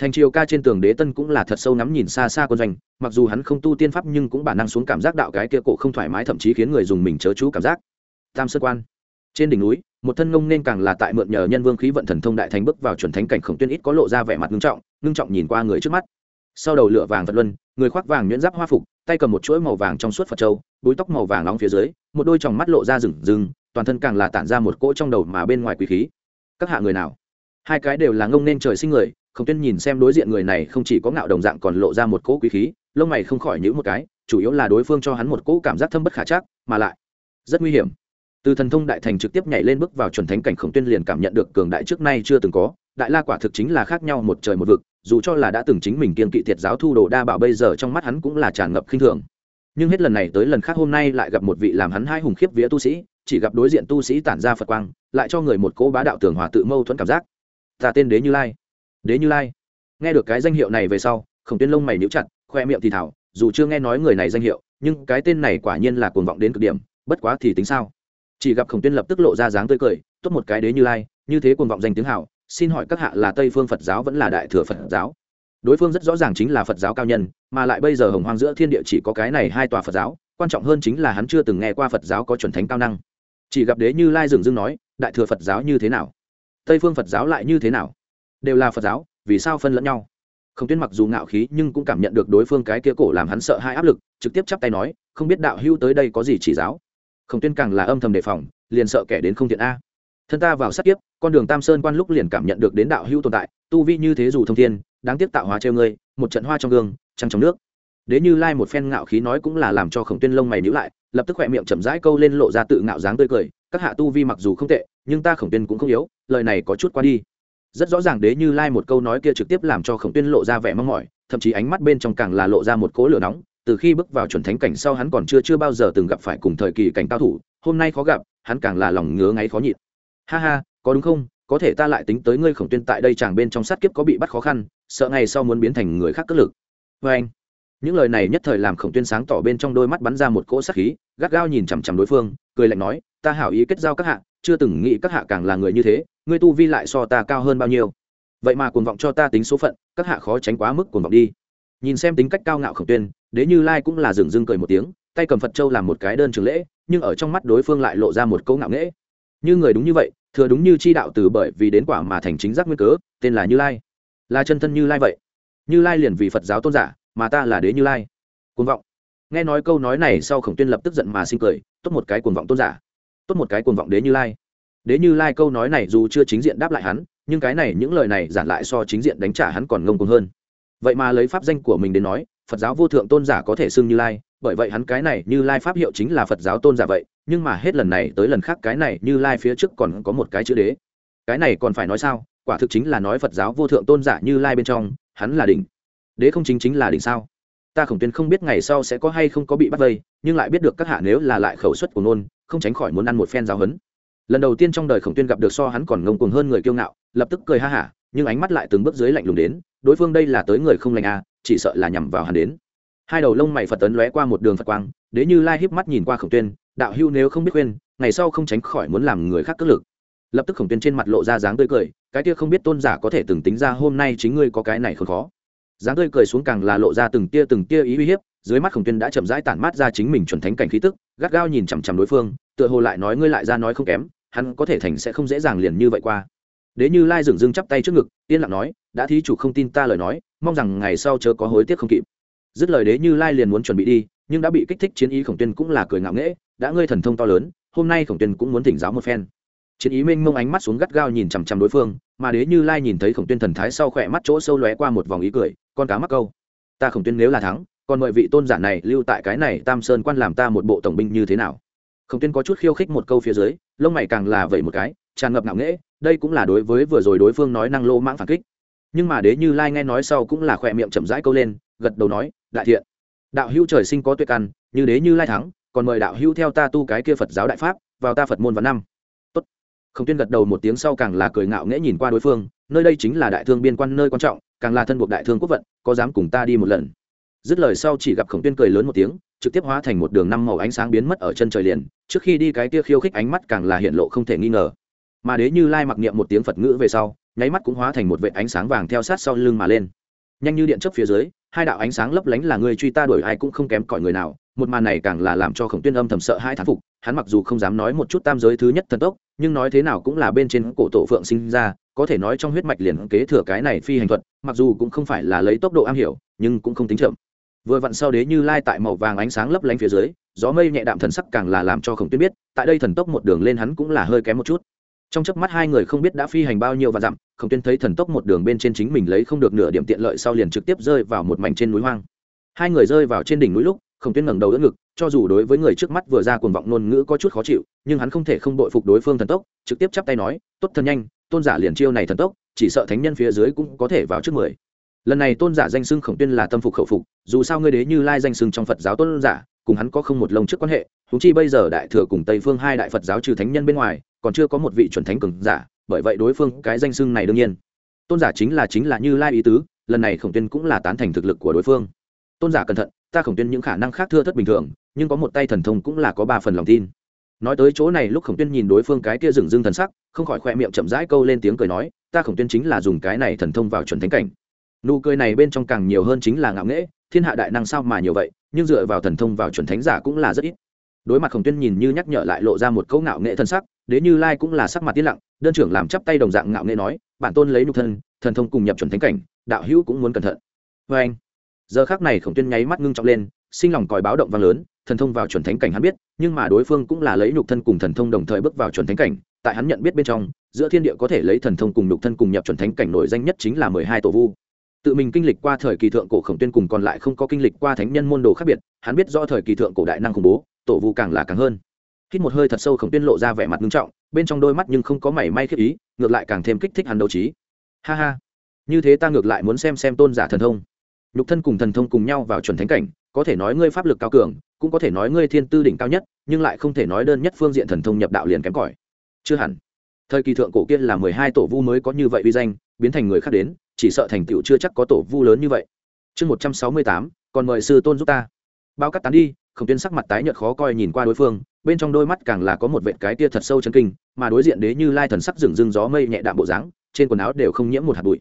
thành triều ca trên tường đế tân cũng là thật sâu nắm nhìn xa xa quân doanh, mặc dù hắn không tu tiên pháp nhưng cũng bản năng xuống cảm giác đạo cái kia cổ không thoải mái thậm chí khiến người dùng mình chớ chú cảm giác. Tam sơn quan. Trên đỉnh núi, một thân ngông nên càng là tại mượn nhờ nhân vương khí vận thần thông đại thành bước vào chuẩn thánh cảnh khổng tuyên ít có lộ ra vẻ mặt ngưng trọng ngưng trọng nhìn qua người trước mắt. Sau đầu lửa vàng vật luân, người khoác vàng nhuyễn giáp hoa phục, tay cầm một chuỗi màu vàng trong suốt phật châu, búi tóc màu vàng nóng phía dưới, một đôi tròng mắt lộ ra rừng rừng, toàn thân càng là tản ra một cỗ trong đầu mà bên ngoài quý khí. Các hạ người nào? Hai cái đều là ngông nên trời sinh người khổng tuyên nhìn xem đối diện người này không chỉ có ngạo đồng dạng còn lộ ra một cỗ quý khí, lông mày không khỏi nhữ một cái, chủ yếu là đối phương cho hắn một cỗ cảm giác thâm bất khả chắc, mà lại rất nguy hiểm. Từ thần thông đại thành trực tiếp nhảy lên bước vào chuẩn thánh cảnh, khổng tuyên liền cảm nhận được cường đại trước nay chưa từng có, đại la quả thực chính là khác nhau một trời một vực, dù cho là đã từng chính mình kiên kỵ thiệt giáo thu đồ đa bảo bây giờ trong mắt hắn cũng là tràn ngập khinh thường. Nhưng hết lần này tới lần khác hôm nay lại gặp một vị làm hắn hai hùng khiếp vía tu sĩ, chỉ gặp đối diện tu sĩ tản ra phật quang, lại cho người một cỗ bá đạo tường hòa tự mâu thuẫn cảm giác. Ta tên đế như lai đế như lai. Nghe được cái danh hiệu này về sau, khổng tuyên lông mày níu chặt, khoe miệng thì thảo dù chưa nghe nói người này danh hiệu, nhưng cái tên này quả nhiên là cuồng vọng đến cực điểm, bất quá thì tính sao? Chỉ gặp khổng tuyên lập tức lộ ra dáng tươi cười, tốt một cái đế như lai, như thế cuồng vọng danh tiếng hảo, xin hỏi các hạ là tây phương phật giáo vẫn là đại thừa phật giáo? Đối phương rất rõ ràng chính là phật giáo cao nhân, mà lại bây giờ hồng hoang giữa thiên địa chỉ có cái này hai tòa phật giáo, quan trọng hơn chính là hắn chưa từng nghe qua phật giáo có chuẩn thánh cao năng. Chỉ gặp đế như lai dừng dưng nói, đại thừa phật giáo như thế nào? Tây phương phật giáo lại như thế nào? Đều là phật giáo, vì sao phân lẫn nhau? Không tuyên mặc dù ngạo khí nhưng cũng cảm nhận được đối phương cái kia cổ làm hắn sợ hai áp lực, trực tiếp chắp tay nói, không biết đạo hưu tới đây có gì chỉ giáo? Không tuyên càng là âm thầm đề phòng, liền sợ kẻ đến không thiện a. Thân ta vào sát kiếp, con đường tam sơn quan lúc liền cảm nhận được đến đạo hưu tồn tại, tu vi như thế dù thông thiên, đáng tiếc tạo hóa treo ngươi, một trận hoa trong gương, trăng trong nước. Đế như lai một phen ngạo khí nói cũng là làm cho khổng tuyên lông mày nhữ lại, lập tức khỏe miệng chậm rãi câu lên lộ ra tự ngạo dáng tươi cười, các hạ tu vi mặc dù không tệ, nhưng ta khổng tuyên cũng không yếu, lời này có chút qua đi rất rõ ràng đế như lai một câu nói kia trực tiếp làm cho khổng tuyên lộ ra vẻ mong mỏi, thậm chí ánh mắt bên trong càng là lộ ra một cỗ lửa nóng, từ khi bước vào chuẩn thánh cảnh sau hắn còn chưa chưa bao giờ từng gặp phải cùng thời kỳ cảnh cao thủ, hôm nay khó gặp, hắn càng là lòng ngứa ngáy khó nhịn. Ha ha, có đúng không? Có thể ta lại tính tới ngươi khổng tuyên tại đây chàng bên trong sát kiếp có bị bắt khó khăn, sợ ngày sau muốn biến thành người khác cất lực. Vê anh, những lời này nhất thời làm khổng tuyên sáng tỏ bên trong đôi mắt bắn ra một cỗ sát khí, gắt gao nhìn chằm chằm đối phương, cười lạnh nói, ta hảo ý kết giao các hạ chưa từng nghĩ các hạ càng là người như thế, ngươi tu vi lại so ta cao hơn bao nhiêu. Vậy mà cuồng vọng cho ta tính số phận, các hạ khó tránh quá mức cuồng vọng đi. Nhìn xem tính cách cao ngạo khổng tuyên, đế như lai cũng là dừng dưng cười một tiếng, tay cầm phật châu làm một cái đơn trường lễ, nhưng ở trong mắt đối phương lại lộ ra một câu ngạo nghễ. Như người đúng như vậy, thừa đúng như chi đạo từ bởi vì đến quả mà thành chính giác nguyên cớ, tên là như lai. Là chân thân như lai vậy. Như lai liền vì phật giáo tôn giả, mà ta là đế như lai. Cuồng vọng. Nghe nói câu nói này sau khổng tuyên lập tức giận mà sinh cười, tốt một cái cuồng vọng tôn giả tốt một cái cuồng vọng đế như lai. Đế như lai câu nói này dù chưa chính diện đáp lại hắn, nhưng cái này những lời này giản lại so chính diện đánh trả hắn còn ngông cuồng hơn. Vậy mà lấy pháp danh của mình đến nói, phật giáo vô thượng tôn giả có thể xưng như lai, bởi vậy hắn cái này như lai pháp hiệu chính là phật giáo tôn giả vậy, nhưng mà hết lần này tới lần khác cái này như lai phía trước còn có một cái chữ đế. Cái này còn phải nói sao? Quả thực chính là nói phật giáo vô thượng tôn giả như lai bên trong, hắn là đỉnh. Đế không chính chính là đỉnh sao? Ta khổng tuyên không biết ngày sau sẽ có hay không có bị bắt vây nhưng lại biết được các hạ nếu là lại khẩu suất của nôn, không tránh khỏi muốn ăn một phen giáo hấn lần đầu tiên trong đời khổng tuyên gặp được so hắn còn ngông cuồng hơn người kiêu ngạo, lập tức cười ha hả, nhưng ánh mắt lại từng bước dưới lạnh lùng đến, đối phương đây là tới người không lành à chỉ sợ là nhằm vào hắn đến. Hai đầu lông mày phật tấn lóe qua một đường phật quang, đế như lai híp mắt nhìn qua khổng tuyên, đạo hưu nếu không biết khuyên, ngày sau không tránh khỏi muốn làm người khác cất lực. Lập tức khổng tuyên trên mặt lộ ra dáng tươi cười, cái kia không biết tôn giả có thể từng tính ra hôm nay chính ngươi có cái này không khó dáng tươi cười xuống càng là lộ ra từng tia từng tia ý uy hiếp, dưới mắt khổng tuyên đã chậm rãi tản mát ra chính mình chuẩn thánh cảnh khí tức, gắt gao nhìn chằm chằm đối phương, tựa hồ lại nói ngươi lại ra nói không kém, hắn có thể thành sẽ không dễ dàng liền như vậy qua. Đế như lai dừng dưng chắp tay trước ngực, yên lặng nói, đã thí chủ không tin ta lời nói, mong rằng ngày sau chớ có hối tiếc không kịp. Dứt lời đế như lai liền muốn chuẩn bị đi, nhưng đã bị kích thích chiến ý khổng tuyên cũng là cười ngạo nghễ, đã ngươi thần thông to lớn, hôm nay khổng tuyên cũng muốn thỉnh giáo một phen chiến ý minh mông ánh mắt xuống gắt gao nhìn chằm chằm đối phương, mà đế như lai nhìn thấy khổng tuyên thần thái sau khỏe mắt chỗ sâu lóe qua một vòng ý cười, con cá mắc câu, ta khổng tuyên nếu là thắng còn mời vị tôn giả này lưu tại cái này tam sơn quan làm ta một bộ tổng binh như thế nào? Khổng tuyên có chút khiêu khích một câu phía dưới, lông mày càng là vậy một cái, tràn ngập ngạo nghễ, đây cũng là đối với vừa rồi đối phương nói năng lô mãng phản kích. Nhưng mà đế như lai nghe nói sau cũng là khỏe miệng chậm rãi câu lên, gật đầu nói, đại thiện, đạo hữu trời sinh có tuyệt căn, như đế như lai thắng, còn mời đạo hữu theo ta tu cái kia phật giáo đại pháp, vào ta phật môn vào năm khổng không tuyên gật đầu một tiếng sau càng là cười ngạo nghễ nhìn qua đối phương, nơi đây chính là đại thương biên quan nơi quan trọng, càng là thân buộc đại thương quốc vận, có dám cùng ta đi một lần. Dứt lời sau chỉ gặp khổng tuyên cười lớn một tiếng, trực tiếp hóa thành một đường năm màu ánh sáng biến mất ở chân trời liền, trước khi đi cái kia khiêu khích ánh mắt càng là hiện lộ không thể nghi ngờ. Mà đế như lai mặc niệm một tiếng phật ngữ về sau, nháy mắt cũng hóa thành một vệ ánh sáng vàng theo sát sau lưng mà lên. Nhanh như điện chấp phía dưới, hai đạo ánh sáng lấp lánh là người truy ta đuổi ai cũng không kém cỏi người nào một màn này càng là làm cho khổng tuyên âm thầm sợ hai thán phục, hắn mặc dù không dám nói một chút tam giới thứ nhất thần tốc, nhưng nói thế nào cũng là bên trên cổ tổ phượng sinh ra, có thể nói trong huyết mạch liền kế thừa cái này phi hành thuật, mặc dù cũng không phải là lấy tốc độ am hiểu, nhưng cũng không tính chậm. Vừa vặn sau đế như lai tại màu vàng ánh sáng lấp lánh phía dưới, gió mây nhẹ đạm thần sắc càng là làm cho khổng tuyên biết, tại đây thần tốc một đường lên hắn cũng là hơi kém một chút. Trong chớp mắt hai người không biết đã phi hành bao nhiêu và dặm, khổng tuyên thấy thần tốc một đường bên trên chính mình lấy không được nửa điểm tiện lợi sau liền trực tiếp rơi vào một mảnh trên núi hoang. Hai người rơi vào trên đỉnh núi lúc khổng tuyên ngẩng đầu đỡ ngực, cho dù đối với người trước mắt vừa ra cuồng vọng ngôn ngữ có chút khó chịu, nhưng hắn không thể không bội phục đối phương thần tốc, trực tiếp chắp tay nói, tốt thần nhanh, tôn giả liền chiêu này thần tốc, chỉ sợ thánh nhân phía dưới cũng có thể vào trước mười. Lần này tôn giả danh xưng khổng tuyên là tâm phục khẩu phục, dù sao ngươi đế như lai danh xưng trong phật giáo tôn giả, cùng hắn có không một lông trước quan hệ thú chi bây giờ đại thừa cùng tây phương hai đại phật giáo trừ thánh nhân bên ngoài, còn chưa có một vị chuẩn thánh cường giả, bởi vậy đối phương cái danh xưng này đương nhiên. Tôn giả chính là chính là như lai ý tứ, lần này khổng tuyên cũng là tán thành thực lực của đối phương tôn giả cẩn thận, ta khổng tuyên những khả năng khác thưa thất bình thường, nhưng có một tay thần thông cũng là có ba phần lòng tin. Nói tới chỗ này lúc khổng tuyên nhìn đối phương cái kia dừng dưng thần sắc, không khỏi khoe miệng chậm rãi câu lên tiếng cười nói, ta khổng tuyên chính là dùng cái này thần thông vào chuẩn thánh cảnh. Nụ cười này bên trong càng nhiều hơn chính là ngạo nghễ, thiên hạ đại năng sao mà nhiều vậy, nhưng dựa vào thần thông vào chuẩn thánh giả cũng là rất ít. Đối mặt khổng tuyên nhìn như nhắc nhở lại lộ ra một câu ngạo nghệ thân sắc, đế như lai cũng là sắc mặt tiết lặng, đơn trưởng làm chắp tay đồng dạng ngạo nghệ nói, bản tôn lấy nhục thân, thần thông cùng nhập chuẩn thánh cảnh, đạo hữu cũng muốn cẩn thận. Vê anh giờ khác này khổng tuyên nháy mắt ngưng trọng lên, sinh lòng còi báo động vang lớn, thần thông vào chuẩn thánh cảnh hắn biết, nhưng mà đối phương cũng là lấy nhục thân cùng thần thông đồng thời bước vào chuẩn thánh cảnh, tại hắn nhận biết bên trong, giữa thiên địa có thể lấy thần thông cùng nhục thân cùng nhập chuẩn thánh cảnh nổi danh nhất chính là mười hai tổ vu. Tự mình kinh lịch qua thời kỳ thượng cổ khổng tuyên cùng còn lại không có kinh lịch qua thánh nhân môn đồ khác biệt, hắn biết do thời kỳ thượng cổ đại năng khủng bố, tổ vu càng là càng hơn. Hít một hơi thật sâu khổng tuyên lộ ra vẻ mặt nghiêm trọng, bên trong đôi mắt nhưng không có mảy may khiết ý, ngược lại càng thêm kích thích hắn đấu trí. Ha ha, như thế ta ngược lại muốn xem xem tôn giả thần thông nhục thân cùng thần thông cùng nhau vào chuẩn thánh cảnh, có thể nói ngươi pháp lực cao cường, cũng có thể nói ngươi thiên tư đỉnh cao nhất, nhưng lại không thể nói đơn nhất phương diện thần thông nhập đạo liền kém cỏi. Chưa hẳn. Thời kỳ thượng cổ kia là mười hai tổ vu mới có như vậy uy danh, biến thành người khác đến, chỉ sợ thành tựu chưa chắc có tổ vu lớn như vậy. Chương một trăm sáu mươi tám, còn mời sư tôn giúp ta. Bao cắt tán đi, khổng tuyên sắc mặt tái nhợt khó coi nhìn qua đối phương, bên trong đôi mắt càng là có một vệt cái tia thật sâu chân kinh, mà đối diện đế như lai thần sắc rừng rưng gió mây nhẹ đạm bộ dáng, trên quần áo đều không nhiễm một hạt bụi.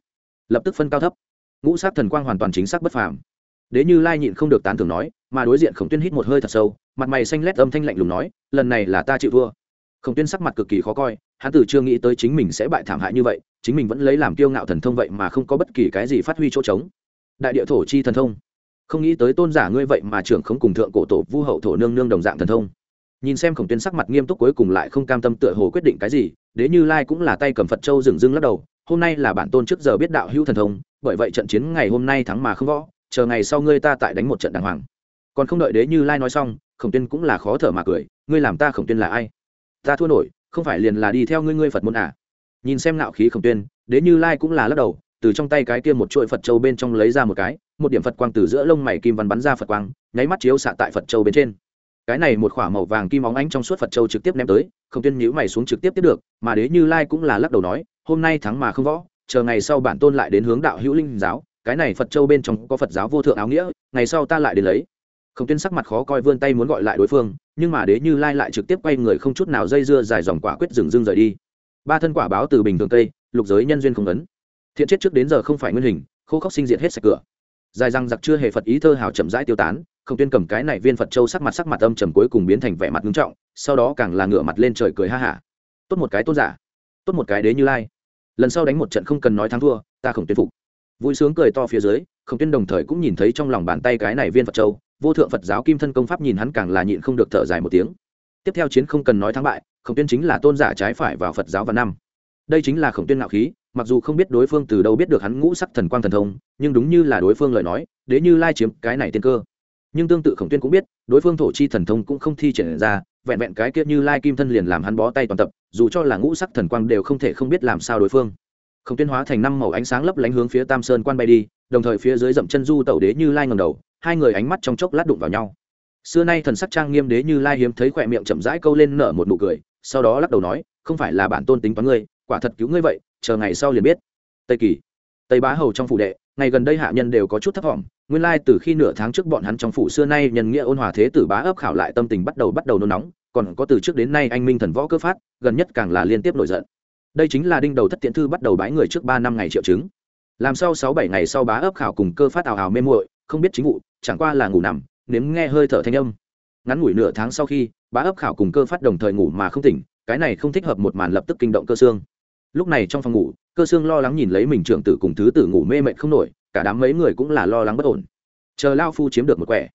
Lập tức phân cao thấp ngũ sát thần quang hoàn toàn chính xác bất phàm. Đế như lai nhịn không được tán thưởng nói mà đối diện khổng tuyên hít một hơi thật sâu, mặt mày xanh lét âm thanh lạnh lùng nói, lần này là ta chịu thua. Khổng tuyên sắc mặt cực kỳ khó coi, hắn từ chưa nghĩ tới chính mình sẽ bại thảm hại như vậy, chính mình vẫn lấy làm kiêu ngạo thần thông vậy mà không có bất kỳ cái gì phát huy chỗ trống. Đại địa thổ chi thần thông. Không nghĩ tới tôn giả ngươi vậy mà trưởng không cùng thượng cổ tổ vu hậu thổ nương nương đồng dạng thần thông. Nhìn xem khổng tuyên sắc mặt nghiêm túc cuối cùng lại không cam tâm tựa hồ quyết định cái gì, đế như lai cũng là tay cầm phật châu dừng dưng lắc đầu, hôm nay là bản tôn trước giờ biết đạo hữu thần thông bởi vậy trận chiến ngày hôm nay thắng mà không võ, chờ ngày sau ngươi ta tại đánh một trận đàng hoàng. Còn không đợi đế như lai nói xong, khổng tuyên cũng là khó thở mà cười, ngươi làm ta khổng tuyên là ai? Ta thua nổi, không phải liền là đi theo ngươi ngươi phật môn à? Nhìn xem nạo khí khổng tuyên, đế như lai cũng là lắc đầu, từ trong tay cái kia một chuỗi phật châu bên trong lấy ra một cái, một điểm phật quang từ giữa lông mày kim văn bắn ra phật quang, nháy mắt chiếu xạ tại phật châu bên trên. Cái này một khỏa màu vàng kim óng ánh trong suốt phật châu trực tiếp ném tới, khổng tuyên nhữ mày xuống trực tiếp tiếp được, mà đế như lai cũng là lắc đầu nói, hôm nay thắng mà không võ chờ ngày sau bản tôn lại đến hướng đạo hữu linh giáo, cái này phật châu bên trong có phật giáo vô thượng áo nghĩa, ngày sau ta lại đến lấy. Không tuyên sắc mặt khó coi vươn tay muốn gọi lại đối phương, nhưng mà đế như lai lại trực tiếp quay người không chút nào dây dưa dài dòng quả quyết dừng dưng rời đi. Ba thân quả báo từ bình thường tây, lục giới nhân duyên không ấn. Thiện chết trước đến giờ không phải nguyên hình, khô khóc sinh diện hết sạch cửa. Dài răng giặc chưa hề phật ý thơ hào chậm rãi tiêu tán, không tuyên cầm cái này viên phật châu sắc mặt sắc mặt âm trầm cuối cùng biến thành vẻ mặt ngưng trọng, sau đó càng là ngửa mặt lên trời cười ha hả. Tốt một cái tôn giả, tốt một cái đế như lai lần sau đánh một trận không cần nói thắng thua, ta không tuyên phục. Vui sướng cười to phía dưới, khổng tuyên đồng thời cũng nhìn thấy trong lòng bàn tay cái này viên phật châu, vô thượng phật giáo kim thân công pháp nhìn hắn càng là nhịn không được thở dài một tiếng. Tiếp theo chiến không cần nói thắng bại, khổng tuyên chính là tôn giả trái phải vào phật giáo và năm. Đây chính là khổng tuyên ngạo khí, mặc dù không biết đối phương từ đâu biết được hắn ngũ sắc thần quang thần thông, nhưng đúng như là đối phương lời nói, đế như lai chiếm cái này tiên cơ. Nhưng tương tự khổng tuyên cũng biết, đối phương thổ chi thần thông cũng không thi triển ra vẹn vẹn cái kiết như lai kim thân liền làm hắn bó tay toàn tập, dù cho là ngũ sắc thần quang đều không thể không biết làm sao đối phương. Không tuyên hóa thành năm màu ánh sáng lấp lánh hướng phía tam sơn quan bay đi, đồng thời phía dưới dậm chân du tẩu đế như lai ngầm đầu, hai người ánh mắt trong chốc lát đụng vào nhau. Xưa nay thần sắc trang nghiêm đế như lai hiếm thấy khỏe miệng chậm rãi câu lên nở một nụ cười, sau đó lắc đầu nói, không phải là bản tôn tính toán ngươi, quả thật cứu ngươi vậy, chờ ngày sau liền biết. Tây kỳ, tây bá hầu trong phủ đệ ngày gần đây hạ nhân đều có chút thấp vọng. nguyên lai từ khi nửa tháng trước bọn hắn trong phủ xưa nay nhân nghĩa ôn hòa thế tử bá ấp khảo lại tâm tình bắt đầu bắt đầu nôn nóng, còn có từ trước đến nay anh minh thần võ cơ phát, gần nhất càng là liên tiếp nổi giận. Đây chính là đinh đầu thất tiện thư bắt đầu bái người trước ba năm ngày triệu chứng. Làm sau sáu bảy ngày sau bá ấp khảo cùng cơ phát ảo hào mê muội, không biết chính vụ, chẳng qua là ngủ nằm, nếm nghe hơi thở thanh âm. Ngắn ngủi nửa tháng sau khi, bá ấp khảo cùng cơ phát đồng thời ngủ mà không tỉnh, cái này không thích hợp một màn lập tức kinh động cơ xương lúc này trong phòng ngủ, cơ xương lo lắng nhìn lấy mình trưởng tử cùng thứ tử ngủ mê mệt không nổi, cả đám mấy người cũng là lo lắng bất ổn. Chờ lao phu chiếm được một quẻ.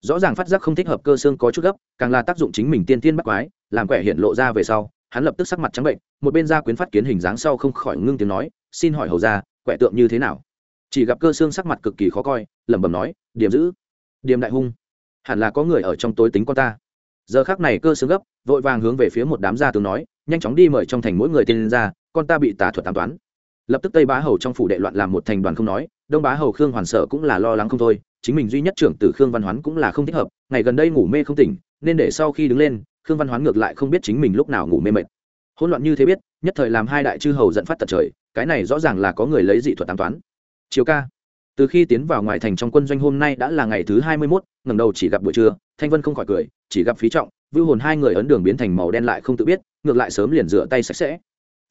Rõ ràng phát giác không thích hợp cơ xương có chút gấp, càng là tác dụng chính mình tiên tiên bắt quái, làm quẻ hiện lộ ra về sau, hắn lập tức sắc mặt trắng bệnh, một bên gia quyến phát kiến hình dáng sau không khỏi ngưng tiếng nói, xin hỏi hầu ra quẻ tượng như thế nào? Chỉ gặp cơ xương sắc mặt cực kỳ khó coi, lẩm bẩm nói, điểm giữ. Điểm đại hung. Hẳn là có người ở trong tối tính con ta. Giờ khác này cơ xương gấp, vội vàng hướng về phía một đám gia tướng nói, nhanh chóng đi mời trong thành mỗi người tên ra con ta bị tà thuật tám toán. Lập tức tây bá hầu trong phủ đệ loạn làm một thành đoàn không nói, đông bá hầu khương hoàn sợ cũng là lo lắng không thôi, chính mình duy nhất trưởng tử khương văn hoán cũng là không thích hợp, ngày gần đây ngủ mê không tỉnh, nên để sau khi đứng lên, khương văn hoán ngược lại không biết chính mình lúc nào ngủ mê mệt. Hỗn loạn như thế biết, nhất thời làm hai đại chư hầu dẫn phát tật trời, cái này rõ ràng là có người lấy dị thuật tám toán. Chiều ca, từ khi tiến vào ngoài thành trong quân doanh hôm nay đã là ngày thứ hai mươi mốt, ngẩng đầu chỉ gặp buổi trưa, thanh vân không khỏi cười, chỉ gặp phí trọng, vưu hồn hai người ấn đường biến thành màu đen lại không tự biết, ngược lại sớm liền rửa tay sạch sẽ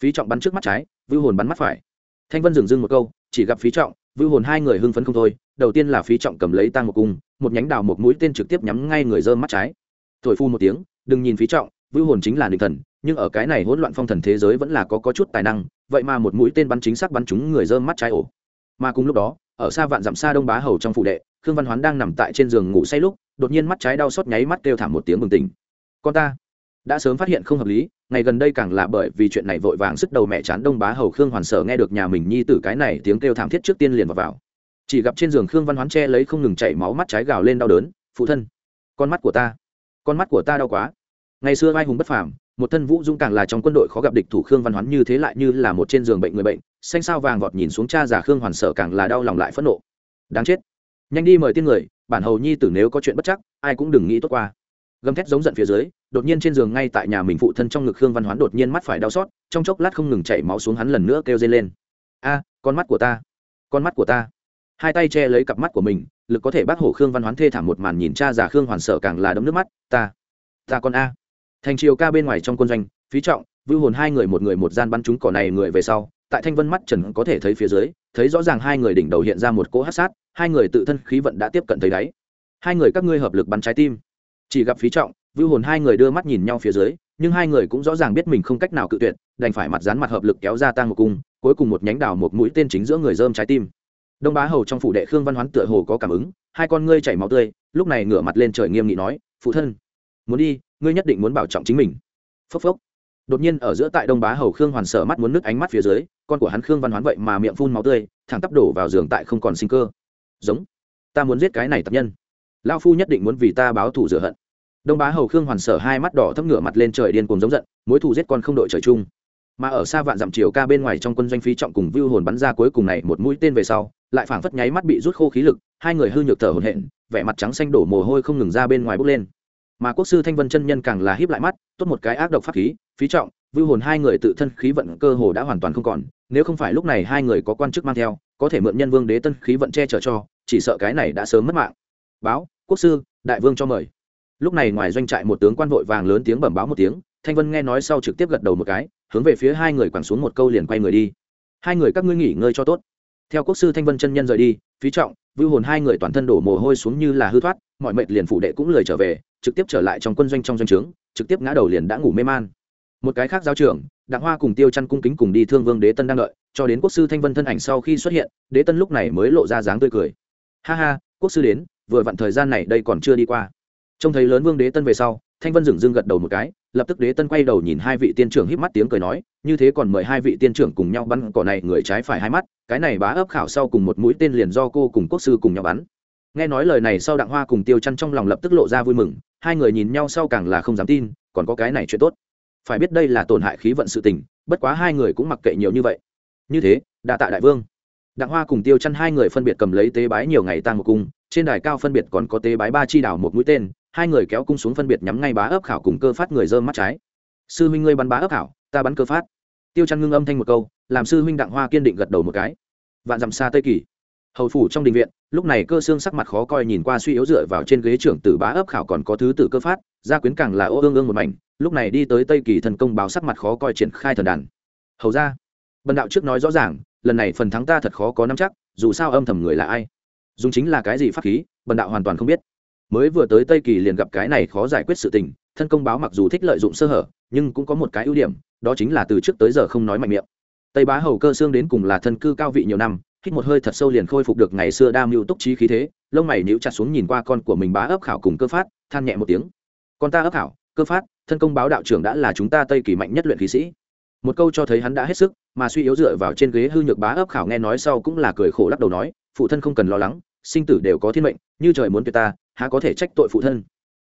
phí trọng bắn trước mắt trái vưu hồn bắn mắt phải. Thanh vân dừng dưng một câu chỉ gặp phí trọng vưu hồn hai người hưng phấn không thôi đầu tiên là phí trọng cầm lấy tang một cung một nhánh đào một mũi tên trực tiếp nhắm ngay người dơm mắt trái. Thổi phu một tiếng đừng nhìn phí trọng vưu hồn chính là định thần nhưng ở cái này hỗn loạn phong thần thế giới vẫn là có, có chút tài năng vậy mà một mũi tên bắn chính xác bắn trúng người dơm mắt trái ổ. Mà cùng lúc đó ở xa vạn dặm xa đông bá hầu trong phủ đệ khương văn hoán đang nằm tại trên giường ngủ say lúc đột nhiên mắt trái đau xót nháy mắt kêu thảm một tiếng bừng tỉnh. Con ta đã sớm phát hiện không hợp lý ngày gần đây càng là bởi vì chuyện này vội vàng sức đầu mẹ chán đông bá hầu khương hoàn sở nghe được nhà mình nhi tử cái này tiếng kêu thảm thiết trước tiên liền vào, vào. chỉ gặp trên giường khương văn hoán che lấy không ngừng chảy máu mắt trái gào lên đau đớn phụ thân con mắt của ta con mắt của ta đau quá. Ngày xưa vai hùng bất phàm một thân vũ dũng càng là trong quân đội khó gặp địch thủ khương văn hoán như thế lại như là một trên giường bệnh người bệnh xanh sao vàng vọt nhìn xuống cha già khương hoàn sở càng là đau lòng lại phẫn nộ. Đáng chết. Nhanh đi mời tiên người bản hầu nhi tử nếu có chuyện bất chắc ai cũng đừng nghĩ tốt qua. Gầm thét giống giận phía dưới đột nhiên trên giường ngay tại nhà mình phụ thân trong ngực khương văn hoán đột nhiên mắt phải đau xót, trong chốc lát không ngừng chảy máu xuống hắn lần nữa kêu dây lên. A, con mắt của ta, con mắt của ta. Hai tay che lấy cặp mắt của mình, lực có thể bác hổ khương văn hoán thê thảm một màn nhìn cha già khương hoàn sở càng là đấm nước mắt, ta ta con a. Thành triều ca bên ngoài trong quân doanh, phí trọng, vưu hồn hai người một người một gian bắn chúng cỏ này người về sau, tại thanh vân mắt trần có thể thấy phía dưới, thấy rõ ràng hai người đỉnh đầu hiện ra một cỗ hát sát, hai người tự thân khí vận đã tiếp cận thấy đáy. Hai người các ngươi hợp lực bắn trái tim. Chỉ gặp phí trọng vưu hồn hai người đưa mắt nhìn nhau phía dưới, nhưng hai người cũng rõ ràng biết mình không cách nào cự tuyệt, đành phải mặt dán mặt hợp lực kéo ra tang một cung, cuối cùng một nhánh đào một mũi tên chính giữa người dơm trái tim. Đông bá hầu trong phủ đệ khương văn hoán tựa hồ có cảm ứng, hai con ngươi chảy máu tươi, lúc này ngửa mặt lên trời nghiêm nghị nói, phụ thân, muốn đi, ngươi nhất định muốn bảo trọng chính mình. Phốc phốc. Đột nhiên ở giữa tại đông bá hầu khương hoàn sở mắt muốn nứt ánh mắt phía dưới, con của hắn khương văn hoán vậy mà miệng phun máu tươi, thẳng tắp đổ vào giường tại không còn sinh cơ. Giống, ta muốn giết cái này tập nhân. Lao phu nhất định muốn vì ta báo thù rửa hận đông bá hầu khương hoàn sở hai mắt đỏ thấp ngửa mặt lên trời điên cuồng giống giận, mối thù giết con không đội trời chung. Mà ở xa vạn dặm chiều ca bên ngoài trong quân doanh phí trọng cùng vưu hồn bắn ra cuối cùng này một mũi tên về sau, lại phảng phất nháy mắt bị rút khô khí lực, hai người hư nhược thở hổn hển, vẻ mặt trắng xanh đổ mồ hôi không ngừng ra bên ngoài bốc lên. Mà quốc sư thanh vân chân nhân càng là híp lại mắt, tốt một cái ác độc pháp khí, phí trọng, vưu hồn hai người tự thân khí vận cơ hồ đã hoàn toàn không còn, nếu không phải lúc này hai người có quan chức mang theo, có thể mượn nhân vương đế tân khí vận che chở cho, chỉ sợ cái này đã sớm mất mạng. Báo, quốc sư, đại vương cho mời lúc này ngoài doanh trại một tướng quan vội vàng lớn tiếng bẩm báo một tiếng, thanh vân nghe nói sau trực tiếp gật đầu một cái, hướng về phía hai người quẳng xuống một câu liền quay người đi. Hai người các ngươi nghỉ ngơi cho tốt. Theo quốc sư thanh vân chân nhân rời đi, phí trọng, vưu hồn hai người toàn thân đổ mồ hôi xuống như là hư thoát, mọi mệnh liền phụ đệ cũng lười trở về, trực tiếp trở lại trong quân doanh trong doanh trướng, trực tiếp ngã đầu liền đã ngủ mê man. Một cái khác giáo trưởng, đặng hoa cùng tiêu chăn cung kính cùng đi thương vương đế tân đang đợi, cho đến quốc sư thanh vân thân ảnh sau khi xuất hiện, đế tân lúc này mới lộ ra dáng tươi cười. Ha ha, quốc sư đến, vừa vặn thời gian này đây còn chưa đi qua trông thấy lớn vương đế tân về sau, thanh vân dừng dưng gật đầu một cái, lập tức đế tân quay đầu nhìn hai vị tiên trưởng híp mắt tiếng cười nói, như thế còn mời hai vị tiên trưởng cùng nhau bắn cỏ này, người trái phải hai mắt, cái này bá ấp khảo sau cùng một mũi tên liền do cô cùng quốc sư cùng nhau bắn. Nghe nói lời này sau đặng hoa cùng tiêu chăn trong lòng lập tức lộ ra vui mừng, hai người nhìn nhau sau càng là không dám tin, còn có cái này chuyện tốt. Phải biết đây là tổn hại khí vận sự tình, bất quá hai người cũng mặc kệ nhiều như vậy. Như thế, đa tạ đại vương. Đặng hoa cùng tiêu chăn hai người phân biệt cầm lấy tế bái nhiều ngày tăng một cung, trên đài cao phân biệt còn có tế bái ba chi đảo một mũi tên hai người kéo cung xuống phân biệt nhắm ngay bá ấp khảo cùng cơ phát người dơ mắt trái. Sư huynh ngươi bắn bá ấp khảo, ta bắn cơ phát. Tiêu chăn ngưng âm thanh một câu, làm sư huynh đặng hoa kiên định gật đầu một cái. Vạn dặm xa tây kỳ. Hầu phủ trong đình viện, lúc này cơ xương sắc mặt khó coi nhìn qua suy yếu dựa vào trên ghế trưởng tử bá ấp khảo còn có thứ tử cơ phát, gia quyến càng là ô ương ương một mảnh, lúc này đi tới tây kỳ thần công báo sắc mặt khó coi triển khai thần đàn. Hầu ra, bần đạo trước nói rõ ràng, lần này phần thắng ta thật khó có nắm chắc, dù sao âm thầm người là ai? Dùng chính là cái gì pháp khí, bần đạo hoàn toàn không biết mới vừa tới tây kỳ liền gặp cái này khó giải quyết sự tình, thân công báo mặc dù thích lợi dụng sơ hở, nhưng cũng có một cái ưu điểm, đó chính là từ trước tới giờ không nói mạnh miệng. Tây bá hầu cơ xương đến cùng là thân cư cao vị nhiều năm, hít một hơi thật sâu liền khôi phục được ngày xưa đa mưu túc trí khí thế, lông mày níu chặt xuống nhìn qua con của mình bá ấp khảo cùng cơ phát, than nhẹ một tiếng. Con ta ấp khảo, cơ phát, thân công báo đạo trưởng đã là chúng ta tây kỳ mạnh nhất luyện khí sĩ. Một câu cho thấy hắn đã hết sức, mà suy yếu dựa vào trên ghế hư nhược bá ấp khảo nghe nói sau cũng là cười khổ lắc đầu nói, phụ thân không cần lo lắng sinh tử đều có thiên mệnh, như trời muốn tuyệt ta, há có thể trách tội phụ thân?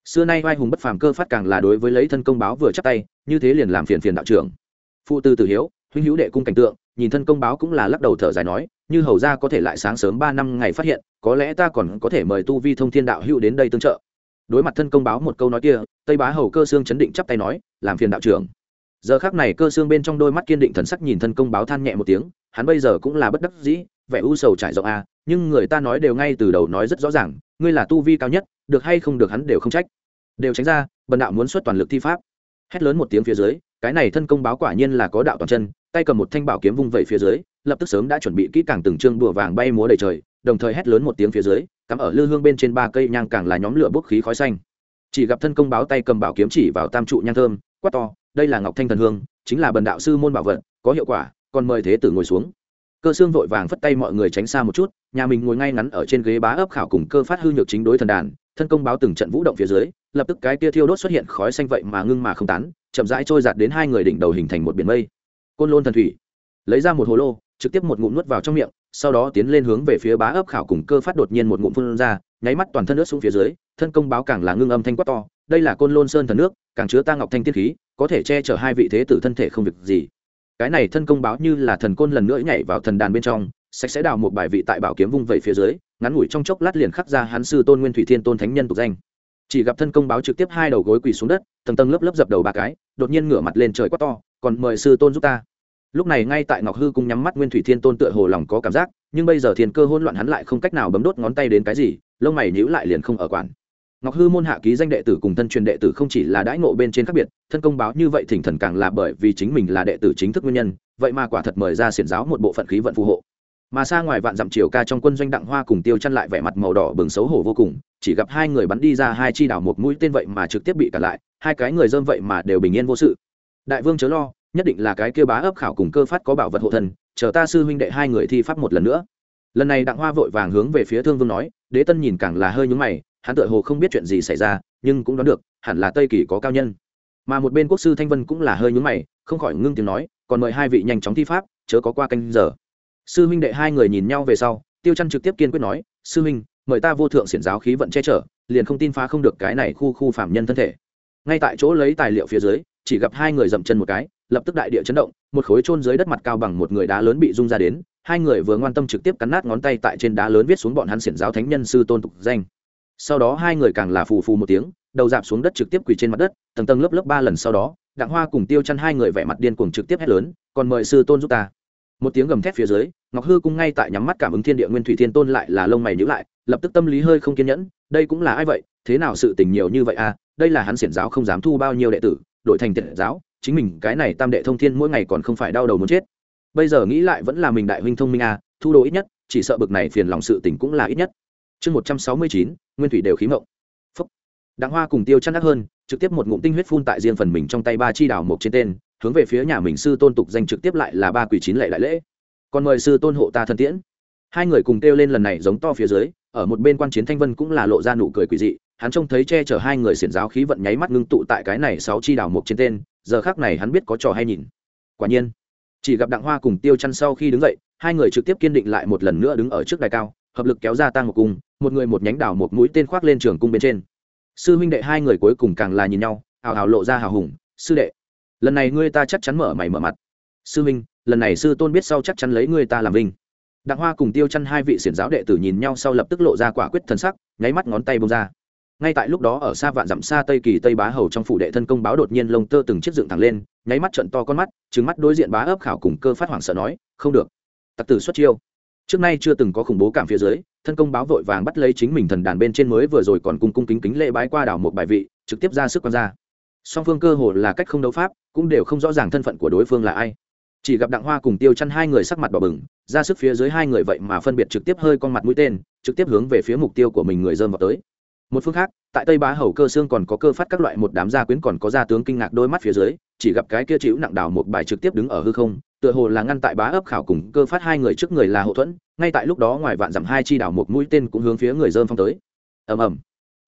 Xưa nay vai hùng bất phàm cơ phát càng là đối với lấy thân công báo vừa chắc tay, như thế liền làm phiền phiền đạo trưởng. Phụ tư tử hiếu, huynh hữu đệ cung cảnh tượng, nhìn thân công báo cũng là lắc đầu thở dài nói, như hầu ra có thể lại sáng sớm ba năm ngày phát hiện, có lẽ ta còn có thể mời tu vi thông thiên đạo hữu đến đây tương trợ. Đối mặt thân công báo một câu nói kia, tây bá hầu cơ xương chấn định chắp tay nói, làm phiền đạo trưởng giờ khác này cơ xương bên trong đôi mắt kiên định thần sắc nhìn thân công báo than nhẹ một tiếng, hắn bây giờ cũng là bất đắc dĩ, vẻ u sầu trải rộng a nhưng người ta nói đều ngay từ đầu nói rất rõ ràng, ngươi là tu vi cao nhất, được hay không được hắn đều không trách. Đều tránh ra, bần đạo muốn xuất toàn lực thi pháp. Hét lớn một tiếng phía dưới, cái này thân công báo quả nhiên là có đạo toàn chân, tay cầm một thanh bảo kiếm vung vẩy phía dưới, lập tức sớm đã chuẩn bị kỹ càng từng trương đùa vàng bay múa đầy trời, đồng thời hét lớn một tiếng phía dưới, cắm ở lư hương bên trên ba cây nhang càng là nhóm lửa bốc khí khói xanh. Chỉ gặp thân công báo tay cầm bảo kiếm chỉ vào tam trụ nhang thơm, quát to đây là ngọc thanh thần hương, chính là bần đạo sư môn bảo vật, có hiệu quả, còn mời thế tử ngồi xuống. Cơ xương vội vàng phất tay mọi người tránh xa một chút, nhà mình ngồi ngay ngắn ở trên ghế bá ấp khảo cùng cơ phát hư nhược chính đối thần đàn, thân công báo từng trận vũ động phía dưới, lập tức cái kia thiêu đốt xuất hiện khói xanh vậy mà ngưng mà không tán, chậm rãi trôi giạt đến hai người đỉnh đầu hình thành một biển mây. Côn lôn thần thủy, lấy ra một hồ lô, trực tiếp một ngụm nuốt vào trong miệng, sau đó tiến lên hướng về phía bá ấp khảo cùng cơ phát đột nhiên một ngụm phun ra, nháy mắt toàn thân nước xuống phía dưới, thân công báo càng là ngưng âm thanh quát to đây là côn lôn sơn thần nước, càng chứa ta ngọc thanh tiên khí, có thể che chở hai vị thế tử thân thể không việc gì. Cái này thân công báo như là thần côn lần nữa nhảy vào thần đàn bên trong, sạch sẽ đào một bài vị tại bảo kiếm vung vẩy phía dưới, ngắn ngủi trong chốc lát liền khắc ra hắn sư tôn nguyên thủy thiên tôn thánh nhân tục danh. Chỉ gặp thân công báo trực tiếp hai đầu gối quỳ xuống đất, tầng tầng lớp lớp dập đầu ba cái, đột nhiên ngửa mặt lên trời quát to, còn mời sư tôn giúp ta. Lúc này ngay tại ngọc hư cung nhắm mắt nguyên thủy thiên tôn tựa hồ lòng có cảm giác, nhưng bây giờ thiên cơ hôn loạn hắn lại không cách nào bấm đốt ngón tay đến cái gì, lông mày nhíu lại liền không ở quản ngọc hư môn hạ ký danh đệ tử cùng thân truyền đệ tử không chỉ là đãi ngộ bên trên khác biệt, thân công báo như vậy thỉnh thần càng là bởi vì chính mình là đệ tử chính thức nguyên nhân, vậy mà quả thật mời ra xiển giáo một bộ phận khí vận phù hộ. Mà xa ngoài vạn dặm chiều ca trong quân doanh đặng hoa cùng tiêu chăn lại vẻ mặt màu đỏ bừng xấu hổ vô cùng, chỉ gặp hai người bắn đi ra hai chi đảo một mũi tên vậy mà trực tiếp bị cản lại, hai cái người dơm vậy mà đều bình yên vô sự. Đại vương chớ lo, nhất định là cái kia bá ấp khảo cùng cơ phát có bảo vật hộ thần, chờ ta sư huynh đệ hai người thi pháp một lần nữa. Lần này đặng hoa vội vàng hướng về phía thương vương nói, đế tân nhìn càng là hơi nhúng mày hắn tựa hồ không biết chuyện gì xảy ra, nhưng cũng đoán được, hẳn là tây kỳ có cao nhân. Mà một bên quốc sư thanh vân cũng là hơi nhúng mày, không khỏi ngưng tiếng nói, còn mời hai vị nhanh chóng thi pháp, chớ có qua canh giờ. Sư huynh đệ hai người nhìn nhau về sau, tiêu chăn trực tiếp kiên quyết nói, sư huynh, mời ta vô thượng xiển giáo khí vận che chở, liền không tin phá không được cái này khu khu phạm nhân thân thể. Ngay tại chỗ lấy tài liệu phía dưới, chỉ gặp hai người dậm chân một cái, lập tức đại địa chấn động, một khối trôn dưới đất mặt cao bằng một người đá lớn bị rung ra đến, hai người vừa ngoan tâm trực tiếp cắn nát ngón tay tại trên đá lớn viết xuống bọn hắn xiển giáo thánh nhân sư tôn tục danh sau đó hai người càng là phù phù một tiếng, đầu dạp xuống đất trực tiếp quỳ trên mặt đất, tầng tầng lớp lớp ba lần sau đó, đặng hoa cùng tiêu chăn hai người vẻ mặt điên cuồng trực tiếp hét lớn, còn mời sư tôn giúp ta. Một tiếng gầm thét phía dưới, ngọc hư cung ngay tại nhắm mắt cảm ứng thiên địa nguyên thủy thiên tôn lại là lông mày nhữ lại, lập tức tâm lý hơi không kiên nhẫn, đây cũng là ai vậy? Thế nào sự tình nhiều như vậy à? Đây là hắn xiển giáo không dám thu bao nhiêu đệ tử, đổi thành tiện giáo, chính mình cái này tam đệ thông thiên mỗi ngày còn không phải đau đầu muốn chết. Bây giờ nghĩ lại vẫn là mình đại huynh thông minh à thu đồ ít nhất, chỉ sợ bực này phiền lòng sự tình cũng là ít nhất chương một trăm sáu mươi chín, nguyên thủy đều khí mộng. Phúc. Đặng hoa cùng tiêu chăn đắc hơn trực tiếp một ngụm tinh huyết phun tại riêng phần mình trong tay ba chi đào mộc trên tên, hướng về phía nhà mình sư tôn tục danh trực tiếp lại là ba quỷ chín lệ đại lễ. Còn mời sư tôn hộ ta thân tiễn. Hai người cùng kêu lên lần này giống to phía dưới, ở một bên quan chiến thanh vân cũng là lộ ra nụ cười quỷ dị, hắn trông thấy che chở hai người xiển giáo khí vận nháy mắt ngưng tụ tại cái này sáu chi đào mục trên tên, giờ khác này hắn biết có trò hay nhìn. Quả nhiên, chỉ gặp đặng hoa cùng tiêu chăn sau khi đứng dậy, hai người trực tiếp kiên định lại một lần nữa đứng ở trước đài cao hợp lực kéo ra tăng một cung, một người một nhánh đảo một mũi tên khoác lên trường cung bên trên. Sư huynh đệ hai người cuối cùng càng là nhìn nhau, hào hào lộ ra hào hùng, sư đệ, lần này ngươi ta chắc chắn mở mày mở mặt. Sư huynh, lần này sư tôn biết sau chắc chắn lấy ngươi ta làm vinh. Đặng hoa cùng tiêu chăn hai vị xiển giáo đệ tử nhìn nhau sau lập tức lộ ra quả quyết thần sắc, nháy mắt ngón tay bông ra. Ngay tại lúc đó ở xa vạn dặm xa tây kỳ tây bá hầu trong phủ đệ thân công báo đột nhiên lông tơ từng chiếc dựng thẳng lên, nháy mắt trận to con mắt trứng mắt đối diện bá ấp khảo cùng cơ phát hoảng sợ nói, không được, tặc tử xuất chiêu trước nay chưa từng có khủng bố cảm phía dưới, thân công báo vội vàng bắt lấy chính mình thần đàn bên trên mới vừa rồi còn cung cung kính kính lễ bái qua đảo một bài vị, trực tiếp ra sức quan ra. Song phương cơ hồ là cách không đấu pháp, cũng đều không rõ ràng thân phận của đối phương là ai. Chỉ gặp đặng hoa cùng tiêu chăn hai người sắc mặt đỏ bừng, ra sức phía dưới hai người vậy mà phân biệt trực tiếp hơi con mặt mũi tên, trực tiếp hướng về phía mục tiêu của mình người dơm vào tới một phương khác, tại tây bá hầu cơ xương còn có cơ phát các loại một đám gia quyến còn có gia tướng kinh ngạc đôi mắt phía dưới, chỉ gặp cái kia chịu nặng đào một bài trực tiếp đứng ở hư không, tựa hồ là ngăn tại bá ấp khảo cùng cơ phát hai người trước người là hậu thuẫn, ngay tại lúc đó ngoài vạn dặm hai chi đào một mũi tên cũng hướng phía người dơm phong tới. Ầm ầm.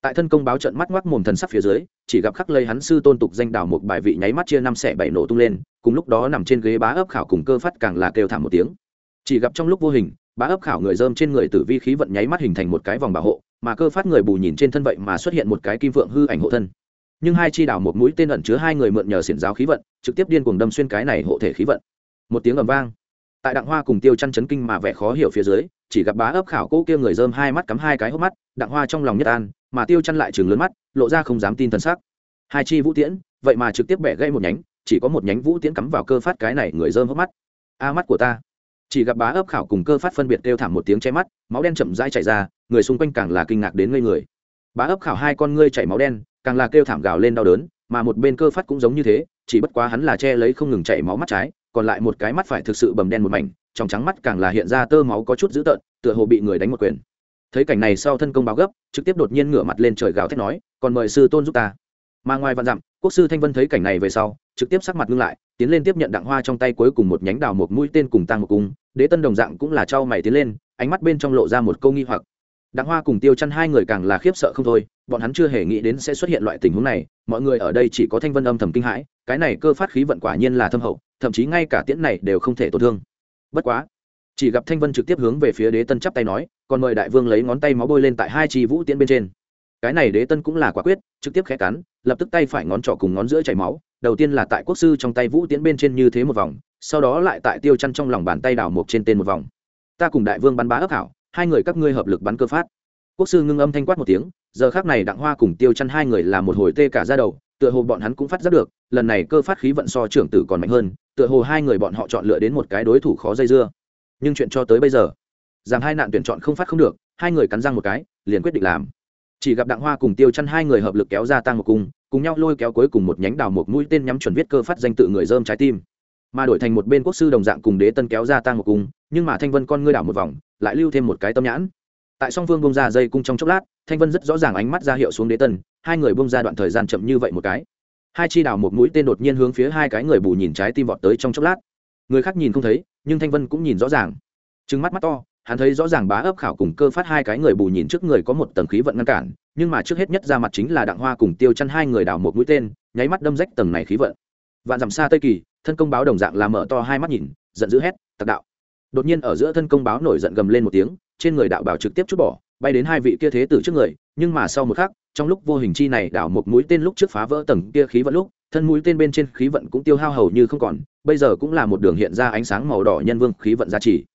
Tại thân công báo trận mắt ngoác mồm thần sắc phía dưới, chỉ gặp khắc lây hắn sư tôn tục danh đào một bài vị nháy mắt chia năm xẻ bảy nổ tung lên, cùng lúc đó nằm trên ghế bá ấp khảo cùng cơ phát càng là kêu thảm một tiếng. Chỉ gặp trong lúc vô hình, bá ấp khảo người dơm trên người tử vi khí vận nháy mắt hình thành một cái vòng bảo hộ mà cơ phát người bù nhìn trên thân vậy mà xuất hiện một cái kim vượng hư ảnh hộ thân. Nhưng hai chi đảo một mũi tên ẩn chứa hai người mượn nhờ xiển giáo khí vận, trực tiếp điên cuồng đâm xuyên cái này hộ thể khí vận. Một tiếng ầm vang. Tại đặng hoa cùng tiêu chăn chấn kinh mà vẻ khó hiểu phía dưới, chỉ gặp bá ấp khảo cô kia người dơm hai mắt cắm hai cái hốc mắt, đặng hoa trong lòng nhất an, mà tiêu chăn lại chừng lớn mắt, lộ ra không dám tin thân sắc. Hai chi vũ tiễn, vậy mà trực tiếp bẻ gãy một nhánh, chỉ có một nhánh vũ tiễn cắm vào cơ phát cái này người dơm hốc mắt. A mắt của ta. Chỉ gặp bá ấp khảo cùng cơ phát phân biệt kêu thảm một tiếng che mắt, máu đen chậm rãi chảy ra người xung quanh càng là kinh ngạc đến ngây người. Bá ấp khảo hai con ngươi chảy máu đen, càng là kêu thảm gào lên đau đớn, mà một bên cơ phát cũng giống như thế, chỉ bất quá hắn là che lấy không ngừng chảy máu mắt trái, còn lại một cái mắt phải thực sự bầm đen một mảnh, trong trắng mắt càng là hiện ra tơ máu có chút dữ tợn, tựa hồ bị người đánh một quyền. Thấy cảnh này sau thân công báo gấp, trực tiếp đột nhiên ngửa mặt lên trời gào thét nói, còn mời sư tôn giúp ta. Mà ngoài vạn dặm, quốc sư thanh vân thấy cảnh này về sau, trực tiếp sắc mặt ngưng lại, tiến lên tiếp nhận đặng hoa trong tay cuối cùng một nhánh đào một mũi tên cùng tăng một cung, đế tân đồng dạng cũng là trao mày tiến lên, ánh mắt bên trong lộ ra một câu nghi hoặc đặng hoa cùng tiêu chăn hai người càng là khiếp sợ không thôi, bọn hắn chưa hề nghĩ đến sẽ xuất hiện loại tình huống này, mọi người ở đây chỉ có thanh vân âm thầm kinh hãi, cái này cơ phát khí vận quả nhiên là thâm hậu, thậm chí ngay cả tiễn này đều không thể tổn thương. Bất quá, chỉ gặp thanh vân trực tiếp hướng về phía đế tân chắp tay nói, còn mời đại vương lấy ngón tay máu bôi lên tại hai chi vũ tiễn bên trên. Cái này đế tân cũng là quả quyết, trực tiếp khẽ cắn, lập tức tay phải ngón trỏ cùng ngón giữa chảy máu, đầu tiên là tại quốc sư trong tay vũ tiễn bên trên như thế một vòng, sau đó lại tại tiêu chăn trong lòng bàn tay đảo mộc trên tên một vòng. Ta cùng đại vương bắn bá ấp hảo hai người các ngươi hợp lực bắn cơ phát. Quốc sư ngưng âm thanh quát một tiếng, giờ khác này đặng hoa cùng tiêu chăn hai người là một hồi tê cả ra đầu, tựa hồ bọn hắn cũng phát giác được, lần này cơ phát khí vận so trưởng tử còn mạnh hơn, tựa hồ hai người bọn họ chọn lựa đến một cái đối thủ khó dây dưa. Nhưng chuyện cho tới bây giờ, rằng hai nạn tuyển chọn không phát không được, hai người cắn răng một cái, liền quyết định làm. Chỉ gặp đặng hoa cùng tiêu chăn hai người hợp lực kéo ra tăng một cung, cùng nhau lôi kéo cuối cùng một nhánh đào một mũi tên nhắm chuẩn viết cơ phát danh tự người dơm trái tim mà đổi thành một bên quốc sư đồng dạng cùng đế tân kéo ra tăng một cung, nhưng mà thanh vân con ngươi đảo một vòng, lại lưu thêm một cái tâm nhãn. Tại song phương bông ra dây cung trong chốc lát, thanh vân rất rõ ràng ánh mắt ra hiệu xuống đế tân, hai người bông ra đoạn thời gian chậm như vậy một cái. Hai chi đảo một mũi tên đột nhiên hướng phía hai cái người bù nhìn trái tim vọt tới trong chốc lát. Người khác nhìn không thấy, nhưng thanh vân cũng nhìn rõ ràng. Trứng mắt mắt to, hắn thấy rõ ràng bá ấp khảo cùng cơ phát hai cái người bù nhìn trước người có một tầng khí vận ngăn cản, nhưng mà trước hết nhất ra mặt chính là đặng hoa cùng tiêu chăn hai người đảo một mũi tên, nháy mắt đâm rách tầng này khí vận vạn dặm xa tây kỳ, thân công báo đồng dạng làm mở to hai mắt nhìn, giận dữ hét, tặc đạo. Đột nhiên ở giữa thân công báo nổi giận gầm lên một tiếng, trên người đạo bảo trực tiếp chút bỏ, bay đến hai vị kia thế tử trước người, nhưng mà sau một khắc, trong lúc vô hình chi này đảo một mũi tên lúc trước phá vỡ tầng kia khí vận lúc, thân mũi tên bên trên khí vận cũng tiêu hao hầu như không còn, bây giờ cũng là một đường hiện ra ánh sáng màu đỏ nhân vương khí vận giá trị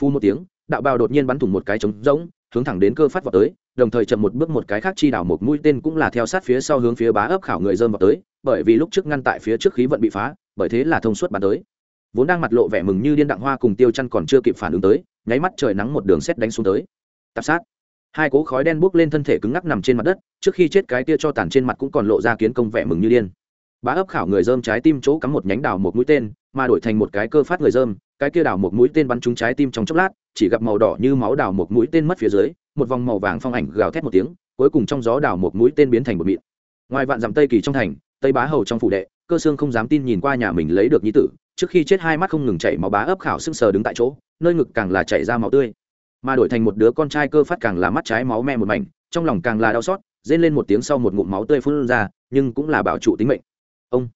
phu một tiếng, đạo bào đột nhiên bắn thủng một cái trống rỗng, hướng thẳng đến cơ phát vào tới đồng thời chậm một bước một cái khác chi đảo một mũi tên cũng là theo sát phía sau hướng phía bá ấp khảo người dơm vào tới, bởi vì lúc trước ngăn tại phía trước khí vận bị phá, bởi thế là thông suốt bắn tới. Vốn đang mặt lộ vẻ mừng như điên đặng hoa cùng tiêu chăn còn chưa kịp phản ứng tới, nháy mắt trời nắng một đường xét đánh xuống tới. Tạp sát. Hai cố khói đen bốc lên thân thể cứng ngắc nằm trên mặt đất, trước khi chết cái tia cho tàn trên mặt cũng còn lộ ra kiến công vẻ mừng như điên. Bá ấp khảo người dơm trái tim chỗ cắm một nhánh đào một mũi tên, mà đổi thành một cái cơ phát người dơm cái kia đào một mũi tên bắn trúng trái tim trong chốc lát, chỉ gặp màu đỏ như máu đào một mũi tên mất phía dưới, một vòng màu vàng phong ảnh gào thét một tiếng, cuối cùng trong gió đào một mũi tên biến thành một mịn. Ngoài vạn dặm tây kỳ trong thành, tây bá hầu trong phủ đệ, cơ xương không dám tin nhìn qua nhà mình lấy được nhi tử, trước khi chết hai mắt không ngừng chảy máu bá ấp khảo sưng sờ đứng tại chỗ, nơi ngực càng là chảy ra máu tươi. Mà đổi thành một đứa con trai cơ phát càng là mắt trái máu me một mảnh, trong lòng càng là đau xót, rên lên một tiếng sau một ngụm máu tươi phun ra, nhưng cũng là bảo trụ tính mệnh. Ông,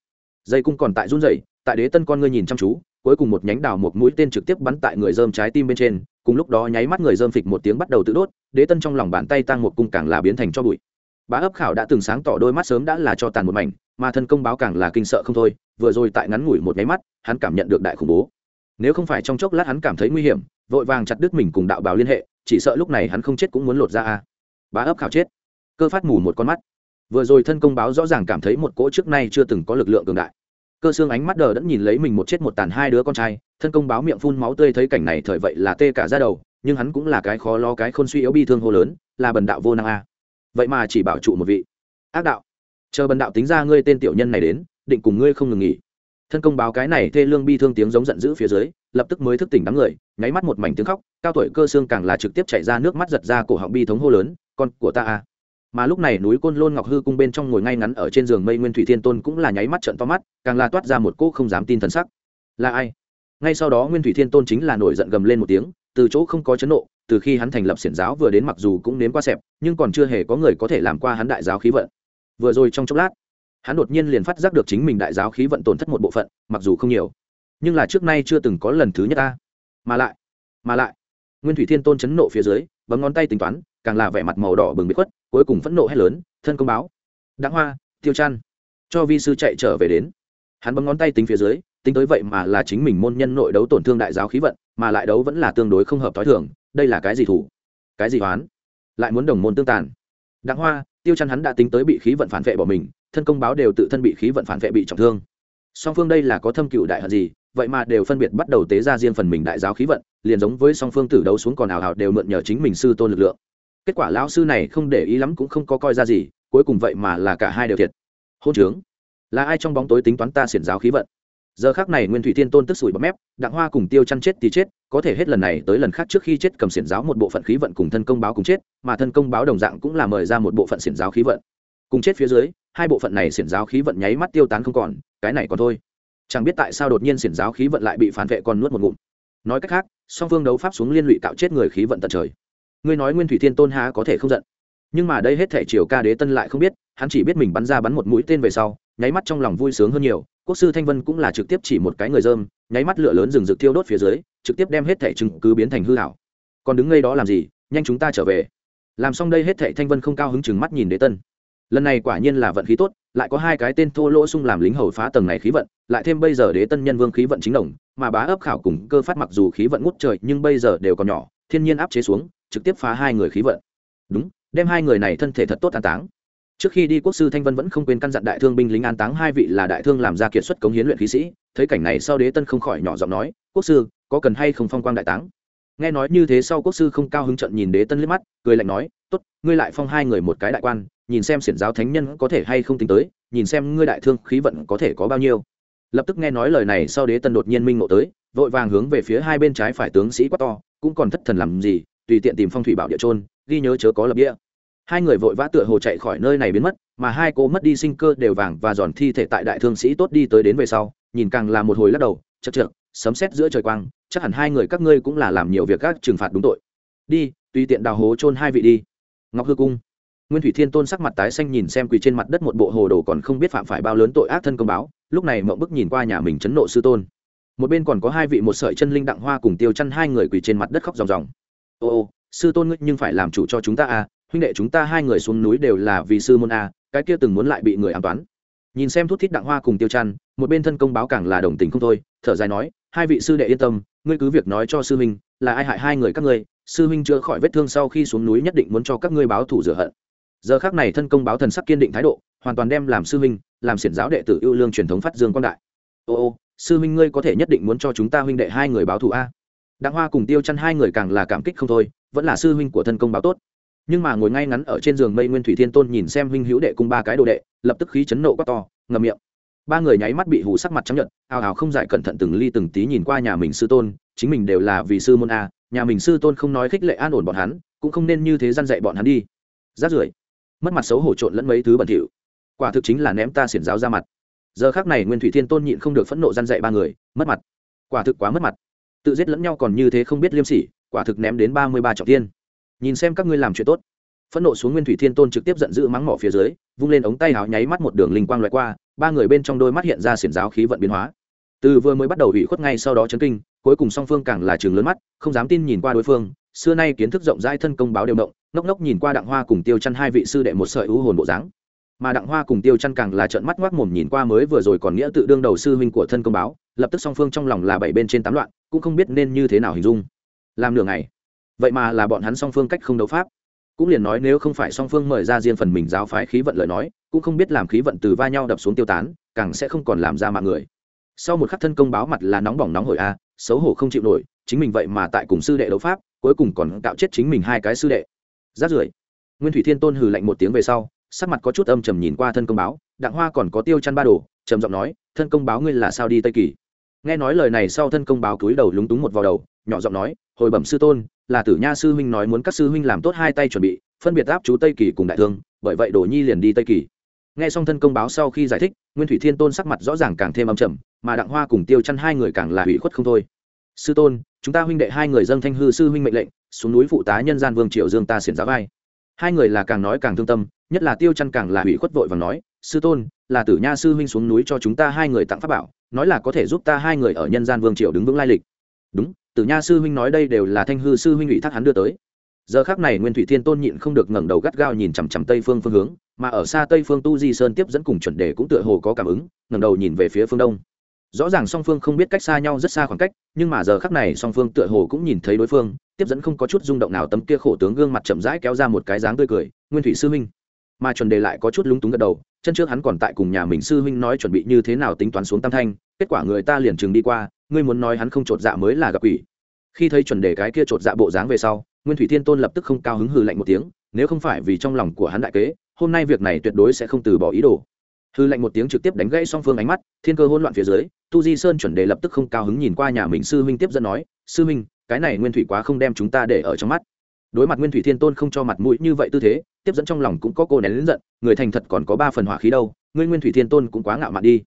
dây cung còn tại run rẩy, tại đế tân con ngươi nhìn chăm chú cuối cùng một nhánh đào một mũi tên trực tiếp bắn tại người dơm trái tim bên trên, cùng lúc đó nháy mắt người dơm phịch một tiếng bắt đầu tự đốt, đế tân trong lòng bàn tay tăng một cung càng là biến thành cho bụi. Bá ấp khảo đã từng sáng tỏ đôi mắt sớm đã là cho tàn một mảnh, mà thân công báo càng là kinh sợ không thôi, vừa rồi tại ngắn ngủi một nháy mắt, hắn cảm nhận được đại khủng bố. Nếu không phải trong chốc lát hắn cảm thấy nguy hiểm, vội vàng chặt đứt mình cùng đạo bào liên hệ, chỉ sợ lúc này hắn không chết cũng muốn lột ra a. Bá ấp khảo chết. Cơ phát mù một con mắt. Vừa rồi thân công báo rõ ràng cảm thấy một cỗ trước nay chưa từng có lực lượng cường đại cơ xương ánh mắt đờ đẫn nhìn lấy mình một chết một tàn hai đứa con trai, thân công báo miệng phun máu tươi thấy cảnh này thời vậy là tê cả ra đầu, nhưng hắn cũng là cái khó lo cái khôn suy yếu bi thương hô lớn, là bần đạo vô năng a. Vậy mà chỉ bảo trụ một vị. Ác đạo. Chờ bần đạo tính ra ngươi tên tiểu nhân này đến, định cùng ngươi không ngừng nghỉ. Thân công báo cái này thê lương bi thương tiếng giống giận dữ phía dưới, lập tức mới thức tỉnh đám người, nháy mắt một mảnh tiếng khóc, cao tuổi cơ xương càng là trực tiếp chạy ra nước mắt giật ra cổ họng bi thống hô lớn, con của ta à mà lúc này núi côn lôn ngọc hư cung bên trong ngồi ngay ngắn ở trên giường mây nguyên thủy thiên tôn cũng là nháy mắt trận to mắt, càng là toát ra một cô không dám tin thần sắc. Là ai? Ngay sau đó nguyên thủy thiên tôn chính là nổi giận gầm lên một tiếng, từ chỗ không có chấn nộ, từ khi hắn thành lập xiển giáo vừa đến mặc dù cũng nếm qua xẹp, nhưng còn chưa hề có người có thể làm qua hắn đại giáo khí vận. Vừa rồi trong chốc lát, hắn đột nhiên liền phát giác được chính mình đại giáo khí vận tổn thất một bộ phận, mặc dù không nhiều, nhưng là trước nay chưa từng có lần thứ nhất ta. Mà lại mà lại, nguyên thủy thiên tôn chấn nộ phía dưới bấm ngón tay tính toán, càng là vẻ mặt màu đỏ bừng bị khuất, cuối cùng phẫn nộ hét lớn, thân công báo, đặng hoa, tiêu chăn cho vi sư chạy trở về đến. Hắn bấm ngón tay tính phía dưới, tính tới vậy mà là chính mình môn nhân nội đấu tổn thương đại giáo khí vận, mà lại đấu vẫn là tương đối không hợp t h o i thường, đây là cái gì thủ? Cái gì hoán? Lại muốn đồng môn tương tàn. Đặng hoa, tiêu chăn hắn đã tính tới bị khí vận phản vệ bỏ mình, thân công báo đều tự thân bị khí vận phản vệ bị trọng thương. Song phương đây là có thâm cựu đại hận gì, vậy mà đều phân biệt bắt đầu tế ra riêng phần mình đại giáo khí vận liền giống với song phương tử đấu xuống còn ảo hào đều mượn nhờ chính mình sư tôn lực lượng. Kết quả lão sư này không để ý lắm cũng không có coi ra gì, cuối cùng vậy mà là cả hai đều thiệt. Hôn trướng. Là ai trong bóng tối tính toán ta xiển giáo khí vận? Giờ khác này nguyên thủy thiên tôn tức sủi bấm mép, đặng hoa cùng tiêu chăn chết thì chết, có thể hết lần này tới lần khác trước khi chết cầm xiển giáo một bộ phận khí vận cùng thân công báo cùng chết, mà thân công báo đồng dạng cũng là mời ra một bộ phận xiển giáo khí vận. Cùng chết phía dưới, hai bộ phận này xiển giáo khí vận nháy mắt tiêu tán không còn, cái này còn thôi. Chẳng biết tại sao đột nhiên xiển giáo khí vận lại bị phản vệ còn nuốt một ngụm nói cách khác, song phương đấu pháp xuống liên lụy cạo chết người khí vận tận trời. Ngươi nói nguyên thủy thiên tôn há có thể không giận? Nhưng mà đây hết thể triều ca đế tân lại không biết, hắn chỉ biết mình bắn ra bắn một mũi tên về sau, nháy mắt trong lòng vui sướng hơn nhiều, quốc sư thanh vân cũng là trực tiếp chỉ một cái người dơm, nháy mắt lửa lớn rừng rực thiêu đốt phía dưới, trực tiếp đem hết thẻ chứng cứ biến thành hư hảo còn đứng ngay đó làm gì? Nhanh chúng ta trở về. Làm xong đây hết thẻ thanh vân không cao hứng chừng mắt nhìn đế tân lần này quả nhiên là vận khí tốt, lại có hai cái tên thô lỗ sung làm lính hầu phá tầng này khí vận, lại thêm bây giờ đế tân nhân vương khí vận chính đồng, mà bá ấp khảo cùng cơ phát mặc dù khí vận ngút trời, nhưng bây giờ đều còn nhỏ, thiên nhiên áp chế xuống, trực tiếp phá hai người khí vận. Đúng, đem hai người này thân thể thật tốt an táng. Trước khi đi quốc sư thanh vân vẫn không quên căn dặn đại thương binh lính an táng hai vị là đại thương làm ra kiệt xuất cống hiến luyện khí sĩ, thấy cảnh này sau đế tân không khỏi nhỏ giọng nói, quốc sư, có cần hay không phong quang đại táng? Nghe nói như thế sau quốc sư không cao hứng trận nhìn đế tân liếc mắt, cười lạnh nói, tốt, ngươi lại phong hai người một cái đại quan nhìn xem xiển giáo thánh nhân có thể hay không tính tới, nhìn xem ngươi đại thương khí vận có thể có bao nhiêu. Lập tức nghe nói lời này sau đế tân đột nhiên minh ngộ tới, vội vàng hướng về phía hai bên trái phải tướng sĩ quát to, cũng còn thất thần làm gì, tùy tiện tìm phong thủy bảo địa trôn ghi nhớ chớ có lập địa. Hai người vội vã tựa hồ chạy khỏi nơi này biến mất, mà hai cô mất đi sinh cơ đều vàng và giòn thi thể tại đại thương sĩ tốt đi tới đến về sau, nhìn càng là một hồi lắc đầu, chật trượt sấm xét giữa trời quang, chắc hẳn hai người các ngươi cũng là làm nhiều việc các trừng phạt đúng tội. Đi, tùy tiện đào hố chôn hai vị đi. Ngọc hư cung nguyên thủy thiên tôn sắc mặt tái xanh nhìn xem quỳ trên mặt đất một bộ hồ đồ còn không biết phạm phải bao lớn tội ác thân công báo, lúc này Mộng bức nhìn qua nhà mình chấn nộ sư tôn. Một bên còn có hai vị một sợi chân linh đặng hoa cùng tiêu chăn hai người quỳ trên mặt đất khóc ròng ròng. Ô ô, sư tôn ngươi nhưng phải làm chủ cho chúng ta à huynh đệ chúng ta hai người xuống núi đều là vì sư môn à? cái kia từng muốn lại bị người an toán. Nhìn xem thút thít đặng hoa cùng tiêu chăn, một bên thân công báo càng là đồng tình không thôi, thở dài nói, hai vị sư đệ yên tâm, ngươi cứ việc nói cho sư huynh, là ai hại hai người các ngươi, sư huynh chữa khỏi vết thương sau khi xuống núi nhất định muốn cho các ngươi báo thủ rửa hận giờ khác này thân công báo thần sắc kiên định thái độ, hoàn toàn đem làm sư huynh, làm xiển giáo đệ tử yêu lương truyền thống phát dương quan đại. Ô ô, sư huynh ngươi có thể nhất định muốn cho chúng ta huynh đệ hai người báo thù a. Đặng hoa cùng tiêu chăn hai người càng là cảm kích không thôi, vẫn là sư huynh của thân công báo tốt. Nhưng mà ngồi ngay ngắn ở trên giường mây nguyên thủy thiên tôn nhìn xem huynh hữu đệ cùng ba cái đồ đệ, lập tức khí chấn nộ quá to ngầm miệng. Ba người nháy mắt bị hù sắc mặt chấp nhận ào ào không giải cẩn thận từng ly từng tí nhìn qua nhà mình sư tôn, chính mình đều là vì sư môn a, nhà mình sư tôn không nói khích lệ an ổn bọn hắn, cũng không nên như thế dăn dạy bọn hắn đi. Rát rưởi mất mặt xấu hổ trộn lẫn mấy thứ bẩn thỉu. Quả thực chính là ném ta xiển giáo ra mặt. Giờ khác này nguyên thủy thiên tôn nhịn không được phẫn nộ gian dạy ba người, mất mặt. Quả thực quá mất mặt. Tự giết lẫn nhau còn như thế không biết liêm sỉ, quả thực ném đến ba mươi ba trọng tiên nhìn xem các ngươi làm chuyện tốt. Phẫn nộ xuống nguyên thủy thiên tôn trực tiếp giận dữ mắng mỏ phía dưới, vung lên ống tay háo nháy mắt một đường linh quang loại qua, ba người bên trong đôi mắt hiện ra xiển giáo khí vận biến hóa. Từ vừa mới bắt đầu hủy khuất ngay sau đó chấn kinh, cuối cùng song phương càng là trường lớn mắt, không dám tin nhìn qua đối phương, xưa nay kiến thức rộng rãi thân công báo đều động ngốc ngốc nhìn qua đặng hoa cùng tiêu chăn hai vị sư đệ một sợi ưu hồn bộ dáng. Mà đặng hoa cùng tiêu chăn càng là trợn mắt ngoác mồm nhìn qua mới vừa rồi còn nghĩa tự đương đầu sư huynh của thân công báo, lập tức song phương trong lòng là bảy bên trên tám loạn, cũng không biết nên như thế nào hình dung. Làm nửa ngày. Vậy mà là bọn hắn song phương cách không đấu pháp. Cũng liền nói nếu không phải song phương mời ra riêng phần mình giáo phái khí vận lời nói, cũng không biết làm khí vận từ va nhau đập xuống tiêu tán, càng sẽ không còn làm ra mạng người. Sau một khắc thân công báo mặt là nóng bỏng nóng hổi a, xấu hổ không chịu nổi, chính mình vậy mà tại cùng sư đệ đấu pháp, cuối cùng còn tạo chết chính mình hai cái sư đệ rát rưởi. Nguyên thủy thiên tôn hừ lạnh một tiếng về sau, sắc mặt có chút âm trầm nhìn qua thân công báo, đặng hoa còn có tiêu chăn ba đồ, trầm giọng nói, thân công báo ngươi là sao đi tây kỳ? Nghe nói lời này sau thân công báo cúi đầu lúng túng một vào đầu, nhỏ giọng nói, hồi bẩm sư tôn, là tử nha sư huynh nói muốn các sư huynh làm tốt hai tay chuẩn bị, phân biệt áp chú tây kỳ cùng đại thương, bởi vậy đồ nhi liền đi tây kỳ. Nghe xong thân công báo sau khi giải thích, nguyên thủy thiên tôn sắc mặt rõ ràng càng thêm âm trầm, mà đặng hoa cùng tiêu chăn hai người càng là hủy khuất không thôi. Sư tôn chúng ta huynh đệ hai người dâng thanh hư sư huynh mệnh lệnh, xuống núi phụ tá nhân gian vương triều dương ta xiển giá vai. Hai người là càng nói càng thương tâm, nhất là tiêu chăn càng là hủy khuất vội và nói, sư tôn, là tử nha sư huynh xuống núi cho chúng ta hai người tặng pháp bảo, nói là có thể giúp ta hai người ở nhân gian vương triều đứng vững lai lịch. Đúng, tử nha sư huynh nói đây đều là thanh hư sư huynh ủy thác hắn đưa tới. Giờ khác này nguyên thủy thiên tôn nhịn không được ngẩng đầu gắt gao nhìn chằm chằm tây phương phương hướng, mà ở xa tây phương tu di sơn tiếp dẫn cùng chuẩn đề cũng tựa hồ có cảm ứng, ngẩng đầu nhìn về phía phương đông rõ ràng song phương không biết cách xa nhau rất xa khoảng cách, nhưng mà giờ khắc này song phương tựa hồ cũng nhìn thấy đối phương, tiếp dẫn không có chút rung động nào tấm kia khổ tướng gương mặt chậm rãi kéo ra một cái dáng tươi cười, nguyên thủy sư huynh. Mà chuẩn đề lại có chút lúng túng gật đầu, chân trước hắn còn tại cùng nhà mình sư huynh nói chuẩn bị như thế nào tính toán xuống tam thanh, kết quả người ta liền chừng đi qua, ngươi muốn nói hắn không chột dạ mới là gặp quỷ. Khi thấy chuẩn đề cái kia chột dạ bộ dáng về sau, nguyên thủy thiên tôn lập tức không cao hứng hừ lạnh một tiếng, nếu không phải vì trong lòng của hắn đại kế, hôm nay việc này tuyệt đối sẽ không từ bỏ ý đồ hư lạnh một tiếng trực tiếp đánh gãy song phương ánh mắt, thiên cơ hỗn loạn phía dưới, tu di sơn chuẩn đề lập tức không cao hứng nhìn qua nhà mình sư huynh tiếp dẫn nói, sư huynh, cái này nguyên thủy quá không đem chúng ta để ở trong mắt. Đối mặt nguyên thủy thiên tôn không cho mặt mũi như vậy tư thế, tiếp dẫn trong lòng cũng có cô nén lớn giận, người thành thật còn có ba phần hỏa khí đâu, ngươi nguyên thủy thiên tôn cũng quá ngạo mạn đi.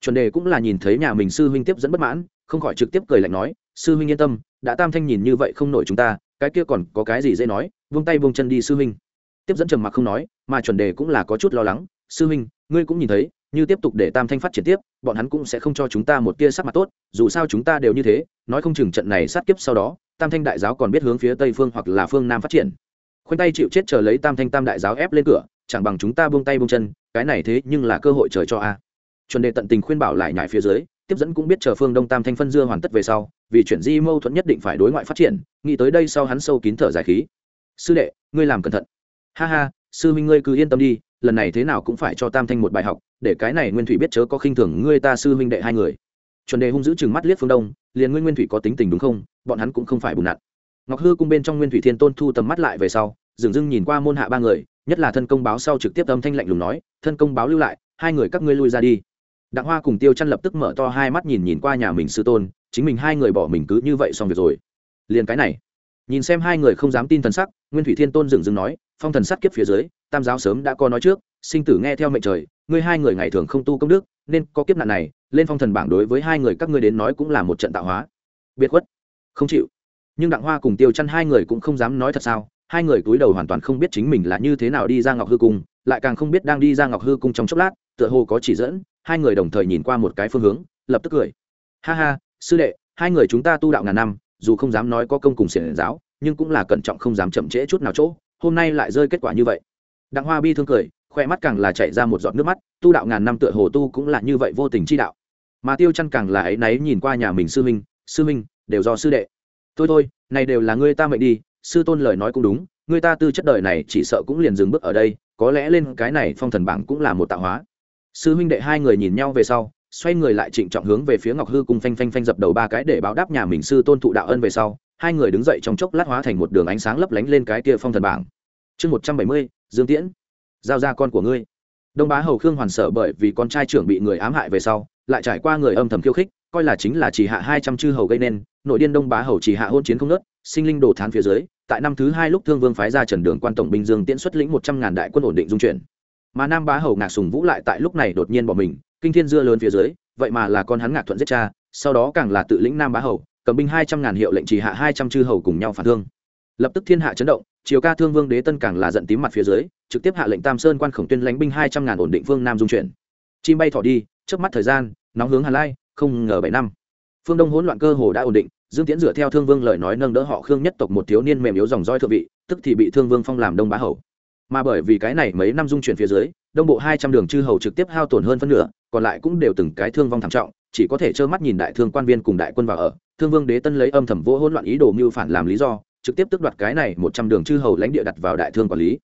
Chuẩn đề cũng là nhìn thấy nhà mình sư huynh tiếp dẫn bất mãn, không khỏi trực tiếp cười lạnh nói, sư huynh yên tâm, đã tam thanh nhìn như vậy không nổi chúng ta, cái kia còn có cái gì dễ nói vung tay vung chân đi sư huynh. Tiếp dẫn trầm mặc không nói, mà chuẩn đề cũng là có chút lo lắng, sư huynh ngươi cũng nhìn thấy, như tiếp tục để tam thanh phát triển tiếp, bọn hắn cũng sẽ không cho chúng ta một tia sắc mặt tốt, dù sao chúng ta đều như thế, nói không chừng trận này sát kiếp sau đó, tam thanh đại giáo còn biết hướng phía tây phương hoặc là phương nam phát triển. Khoanh tay chịu chết chờ lấy tam thanh tam đại giáo ép lên cửa, chẳng bằng chúng ta buông tay buông chân, cái này thế nhưng là cơ hội trời cho a. Chuẩn đề tận tình khuyên bảo lại nhải phía dưới, tiếp dẫn cũng biết chờ phương đông tam thanh phân dưa hoàn tất về sau, vì chuyển di mâu thuẫn nhất định phải đối ngoại phát triển, nghĩ tới đây sau hắn sâu kín thở dài khí. Sư đệ, ngươi làm cẩn thận. Ha ha sư minh ngươi cứ yên tâm đi, lần này thế nào cũng phải cho tam thanh một bài học, để cái này nguyên thủy biết chớ có khinh thường ngươi ta sư Minh đệ hai người. Chuẩn đề hung giữ chừng mắt liếc phương đông, liền nguyên nguyên thủy có tính tình đúng không? Bọn hắn cũng không phải bùn nặn. Ngọc hư cung bên trong nguyên thủy thiên tôn thu tầm mắt lại về sau, dừng dưng nhìn qua môn hạ ba người, nhất là thân công báo sau trực tiếp âm thanh lạnh lùng nói, thân công báo lưu lại, hai người các ngươi lui ra đi. Đặng hoa cùng tiêu chăn lập tức mở to hai mắt nhìn nhìn qua nhà mình sư tôn, chính mình hai người bỏ mình cứ như vậy xong việc rồi. Liền cái này nhìn xem hai người không dám tin thần sắc, nguyên thủy thiên tôn dừng dừng nói, phong thần sắc kiếp phía dưới, tam giáo sớm đã có nói trước, sinh tử nghe theo mệnh trời, ngươi hai người ngày thường không tu công đức, nên có kiếp nạn này, lên phong thần bảng đối với hai người các ngươi đến nói cũng là một trận tạo hóa. Biệt khuất. Không chịu. Nhưng đặng hoa cùng tiêu chăn hai người cũng không dám nói thật sao, hai người cúi đầu hoàn toàn không biết chính mình là như thế nào đi ra ngọc hư cung, lại càng không biết đang đi ra ngọc hư cung trong chốc lát, tựa hồ có chỉ dẫn, hai người đồng thời nhìn qua một cái phương hướng, lập tức cười. Ha ha, sư đệ, hai người chúng ta tu đạo ngàn năm dù không dám nói có công cùng xiển giáo, nhưng cũng là cẩn trọng không dám chậm trễ chút nào chỗ, hôm nay lại rơi kết quả như vậy. Đặng hoa bi thương cười, khoe mắt càng là chạy ra một giọt nước mắt, tu đạo ngàn năm tựa hồ tu cũng là như vậy vô tình chi đạo. Mà tiêu chăn càng là ấy náy nhìn qua nhà mình sư minh sư minh đều do sư đệ. Thôi thôi, này đều là ngươi ta mệnh đi, sư tôn lời nói cũng đúng, ngươi ta tư chất đời này chỉ sợ cũng liền dừng bước ở đây, có lẽ lên cái này phong thần bảng cũng là một tạo hóa. Sư huynh đệ hai người nhìn nhau về sau xoay người lại trịnh trọng hướng về phía ngọc hư cùng phanh phanh phanh dập đầu ba cái để báo đáp nhà mình sư tôn thụ đạo ân về sau, hai người đứng dậy trong chốc lát hóa thành một đường ánh sáng lấp lánh lên cái kia phong thần bảng. Chương một trăm bảy mươi, dương tiễn, giao ra con của ngươi. Đông bá hầu khương hoàn sở bởi vì con trai trưởng bị người ám hại về sau, lại trải qua người âm thầm khiêu khích, coi là chính là chỉ hạ hai trăm chư hầu gây nên, nội điên đông bá hầu chỉ hạ hôn chiến không nớt, sinh linh đồ thán phía dưới, tại năm thứ hai lúc thương vương phái ra trần đường quan tổng binh dương tiễn xuất lĩnh một trăm ngàn đại quân ổn định dung chuyển. Mà nam bá hầu ngạc sùng vũ lại tại lúc này đột nhiên bỏ mình kinh thiên dưa lớn phía dưới, vậy mà là con hắn ngạc thuận giết cha, sau đó càng là tự lĩnh nam bá hầu, cầm binh hai trăm ngàn hiệu lệnh chỉ hạ hai trăm chư hầu cùng nhau phản thương. Lập tức thiên hạ chấn động, triều ca thương vương đế tân càng là giận tím mặt phía dưới, trực tiếp hạ lệnh tam sơn quan khổng tuyên lãnh binh hai trăm ngàn ổn định phương nam dung chuyển. Chim bay thỏ đi trước mắt thời gian, nóng hướng hà lai, không ngờ bảy năm. Phương đông hỗn loạn cơ hồ đã ổn định, dương tiễn dựa theo thương vương lời nói nâng đỡ họ khương nhất tộc một thiếu niên mềm yếu dòng roi thượng vị, tức thì bị thương vương phong làm đông bá hầu mà bởi vì cái này mấy năm dung chuyển phía dưới, đông bộ hai trăm đường chư hầu trực tiếp hao tổn hơn phân nửa, còn lại cũng đều từng cái thương vong thảm trọng, chỉ có thể trơ mắt nhìn đại thương quan viên cùng đại quân vào ở. Thương vương đế tân lấy âm thầm vô hỗn loạn ý đồ mưu phản làm lý do, trực tiếp tước đoạt cái này một trăm đường chư hầu lãnh địa đặt vào đại thương quản lý.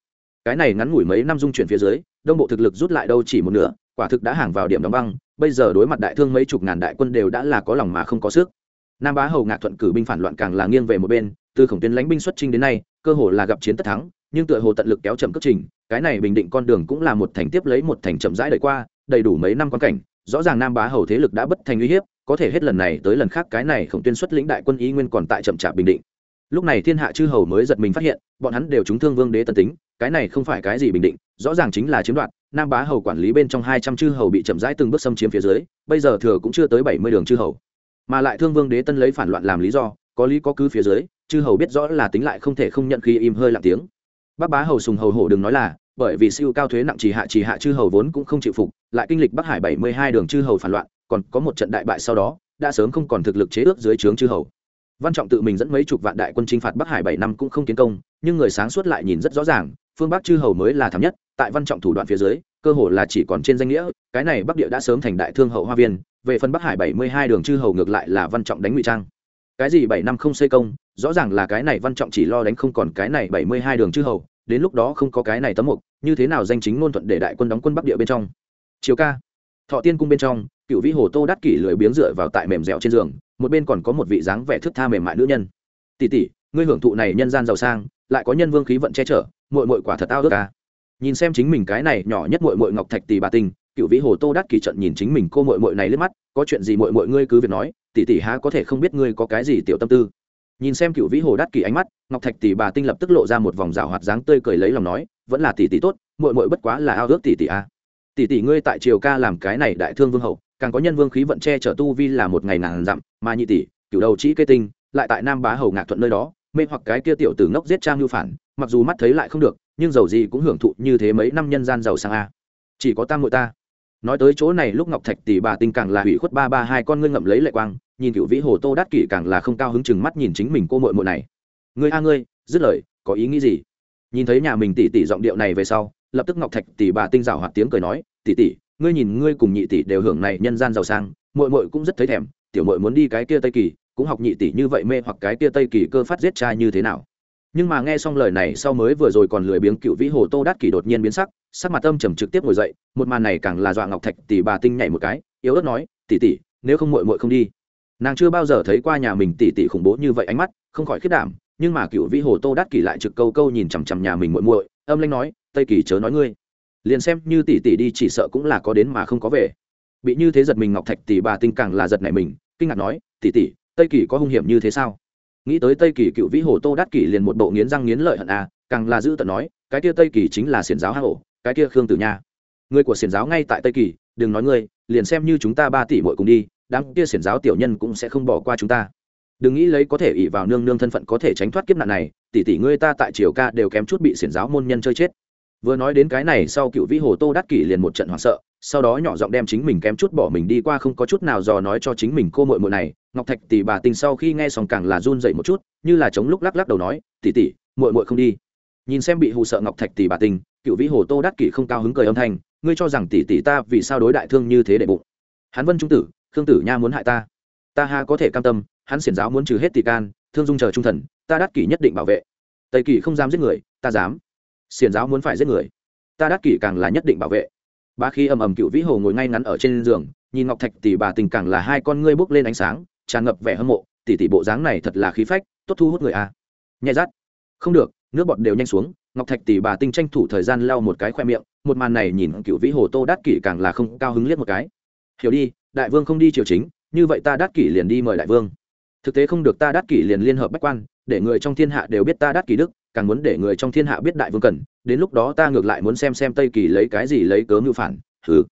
Cái này ngắn ngủi mấy năm dung chuyển phía dưới, đông bộ thực lực rút lại đâu chỉ một nửa, quả thực đã hàng vào điểm đóng băng, bây giờ đối mặt đại thương mấy chục ngàn đại quân đều đã là có lòng mà không có sức. Nam bá hầu ngạc thuận cử binh phản loạn càng là nghiêng về một bên từ khổng tuyến lãnh binh xuất trinh đến nay, cơ hồ là gặp chiến tất thắng, nhưng tựa hồ tận lực kéo chậm cất trình, cái này bình định con đường cũng là một thành tiếp lấy một thành chậm rãi đợi qua, đầy đủ mấy năm quan cảnh, rõ ràng nam bá hầu thế lực đã bất thành uy hiếp, có thể hết lần này tới lần khác cái này khổng tuyên xuất lĩnh đại quân ý nguyên còn tại chậm chạp bình định. Lúc này thiên hạ chư hầu mới giật mình phát hiện, bọn hắn đều trúng thương vương đế tân tính, cái này không phải cái gì bình định, rõ ràng chính là chiếm đoạt, nam bá hầu quản lý bên trong hai trăm chư hầu bị chậm rãi từng bước xâm chiếm phía dưới, bây giờ thừa cũng chưa tới bảy mươi đường chư hầu. Mà lại thương vương đế tân lấy phản loạn làm lý do, có lý có cứ phía dưới chư hầu biết rõ là tính lại không thể không nhận khi im hơi lặng tiếng. Bác bá hầu sùng hầu hổ đừng nói là, bởi vì siêu cao thuế nặng chỉ hạ chỉ hạ chư hầu vốn cũng không chịu phục, lại kinh lịch bắc hải bảy mươi hai đường chư hầu phản loạn, còn có một trận đại bại sau đó, đã sớm không còn thực lực chế ước dưới trướng chư hầu. Văn trọng tự mình dẫn mấy chục vạn đại quân chinh phạt bắc hải bảy năm cũng không kiến công, nhưng người sáng suốt lại nhìn rất rõ ràng, phương bắc chư hầu mới là thảm nhất, tại văn trọng thủ đoạn phía dưới, cơ hồ là chỉ còn trên danh nghĩa, cái này bắc địa đã sớm thành đại thương hậu hoa viên, về phần bắc hải bảy mươi hai đường chư hầu ngược lại là văn trọng đánh ngụy trang. Cái gì bảy năm không xây công rõ ràng là cái này văn trọng chỉ lo đánh không còn cái này bảy mươi hai đường chư hầu đến lúc đó không có cái này tấm mục như thế nào danh chính ngôn thuận để đại quân đóng quân bắc địa bên trong? Chiều ca thọ tiên cung bên trong cựu vĩ hồ tô đắc kỷ lười biếng dựa vào tại mềm dẻo trên giường một bên còn có một vị dáng vẻ thức tha mềm mại nữ nhân. Tỷ tỷ ngươi hưởng thụ này nhân gian giàu sang lại có nhân vương khí vận che chở mội mội quả thật ao ước ca nhìn xem chính mình cái này nhỏ nhất mội mội ngọc thạch tỷ bà tình, cựu vĩ hồ tô đắc kỷ trận nhìn chính mình cô mội mội này lướt mắt có chuyện gì mội mội ngươi cứ việc nói tỷ tỷ há có thể không biết ngươi có cái gì tiểu tâm tư nhìn xem cựu vĩ hồ đắt kỳ ánh mắt, ngọc thạch tỷ bà tinh lập tức lộ ra một vòng rào hoạt dáng tươi cười lấy lòng nói, vẫn là tỷ tỷ tốt mội mội bất quá là ao ước tỷ tỷ a. Tỷ tỷ ngươi tại triều ca làm cái này đại thương vương hậu, càng có nhân vương khí vận che chở tu vi là một ngày nàng dặm, mà nhị tỷ, cựu đầu chỉ kê tinh, lại tại nam bá hầu ngạc thuận nơi đó, mê hoặc cái kia tiểu tử ngốc giết trang lưu phản, mặc dù mắt thấy lại không được, nhưng dầu gì cũng hưởng thụ như thế mấy năm nhân gian giàu sang a. Chỉ có tam ngội ta. Nói tới chỗ này, lúc ngọc thạch tỷ bà tinh càng là hủy khuất ba ba hai con ngươi ngậm lấy lệ quang nhìn cựu vĩ hồ tô đát kỷ càng là không cao hứng chừng mắt nhìn chính mình cô mội mội này. Ngươi a ngươi, dứt lời, có ý nghĩ gì? Nhìn thấy nhà mình tỷ tỷ giọng điệu này về sau, lập tức ngọc thạch tỷ bà tinh rào hoạt tiếng cười nói, tỷ tỷ, ngươi nhìn ngươi cùng nhị tỷ đều hưởng này nhân gian giàu sang mội mội cũng rất thấy thèm, tiểu mội muốn đi cái kia tây kỳ, cũng học nhị tỷ như vậy mê hoặc cái kia tây kỳ cơ phát giết trai như thế nào? Nhưng mà nghe xong lời này sau mới vừa rồi còn lười biếng cựu vĩ hồ tô đát kỷ đột nhiên biến sắc sắc mặt âm trầm trực tiếp ngồi dậy, một màn này càng là dọa ngọc thạch tỷ bà tinh nhảy một cái, yếu ớt nói, tỷ tỷ, nếu không mội mội không đi nàng chưa bao giờ thấy qua nhà mình tỷ tỷ khủng bố như vậy ánh mắt, không khỏi khiết đảm, nhưng mà cựu vĩ hồ tô đát kỷ lại trực câu câu nhìn chằm chằm nhà mình muội muội, âm lanh nói, tây kỳ chớ nói ngươi. Liền xem như tỷ tỷ đi chỉ sợ cũng là có đến mà không có về. Bị như thế giật mình ngọc thạch tỷ bà tinh càng là giật này mình, kinh ngạc nói tỷ tỷ tây kỳ có hung hiểm như thế sao? Nghĩ tới tây kỳ cựu vĩ hồ tô đát kỷ liền một bộ nghiến răng nghiến lợi hận à càng là giữ tận nói, cái kia tây kỳ chính là xiển giáo hạ hổ cái kia khương tử nha. Người của xiển giáo ngay tại tây kỳ, đừng nói ngươi, liền xem như chúng ta ba tỷ muội cùng đi đám kia xiển giáo tiểu nhân cũng sẽ không bỏ qua chúng ta. Đừng nghĩ lấy có thể ỷ vào nương nương thân phận có thể tránh thoát kiếp nạn này, tỷ tỷ ngươi ta tại triều ca đều kém chút bị xiển giáo môn nhân chơi chết. Vừa nói đến cái này, sau cựu vĩ hồ tô đắc kỷ liền một trận hoảng sợ, sau đó nhỏ giọng đem chính mình kém chút bỏ mình đi qua không có chút nào dò nói cho chính mình cô mội mội này, ngọc thạch tỷ bà tình sau khi nghe xong càng là run dậy một chút, như là chống lúc lắc lắc đầu nói, tỷ tỷ mội mội không đi. Nhìn xem bị hù sợ ngọc thạch tỷ bà tình, cựu vĩ hồ tô đắc kỷ không cao hứng cười âm thanh, ngươi cho rằng tỷ tỷ ta vì sao đối đại thương như thế để bụng? Hắn vân trung tử khương tử nha muốn hại ta. Ta ha có thể cam tâm, hắn xiển giáo muốn trừ hết tỷ can, thương dung chờ trung thần, ta đắc kỷ nhất định bảo vệ. Tây kỷ không dám giết người, ta dám. Xiển giáo muốn phải giết người, ta đắc kỷ càng là nhất định bảo vệ. Ba khi ầm ầm cựu vĩ hồ ngồi ngay ngắn ở trên giường, nhìn ngọc thạch tỷ bà tình càng là hai con ngươi bốc lên ánh sáng, tràn ngập vẻ hâm mộ, tỷ tỷ bộ dáng này thật là khí phách, tốt thu hút người a à. nhẹ rát không được, nước bọt đều nhanh xuống. Ngọc thạch tỷ bà tinh tranh thủ thời gian lau một cái khoe miệng, một màn này nhìn cựu vĩ hồ tô đắc kỷ càng là không cao hứng liếc một cái. Hiểu đi đại vương không đi triều chính, như vậy ta đắc kỷ liền đi mời đại vương. Thực tế không được ta đắc kỷ liền liên hợp bách quan, để người trong thiên hạ đều biết ta đắc kỷ đức, càng muốn để người trong thiên hạ biết đại vương cần, đến lúc đó ta ngược lại muốn xem xem tây kỳ lấy cái gì lấy cớ mưu phản thứ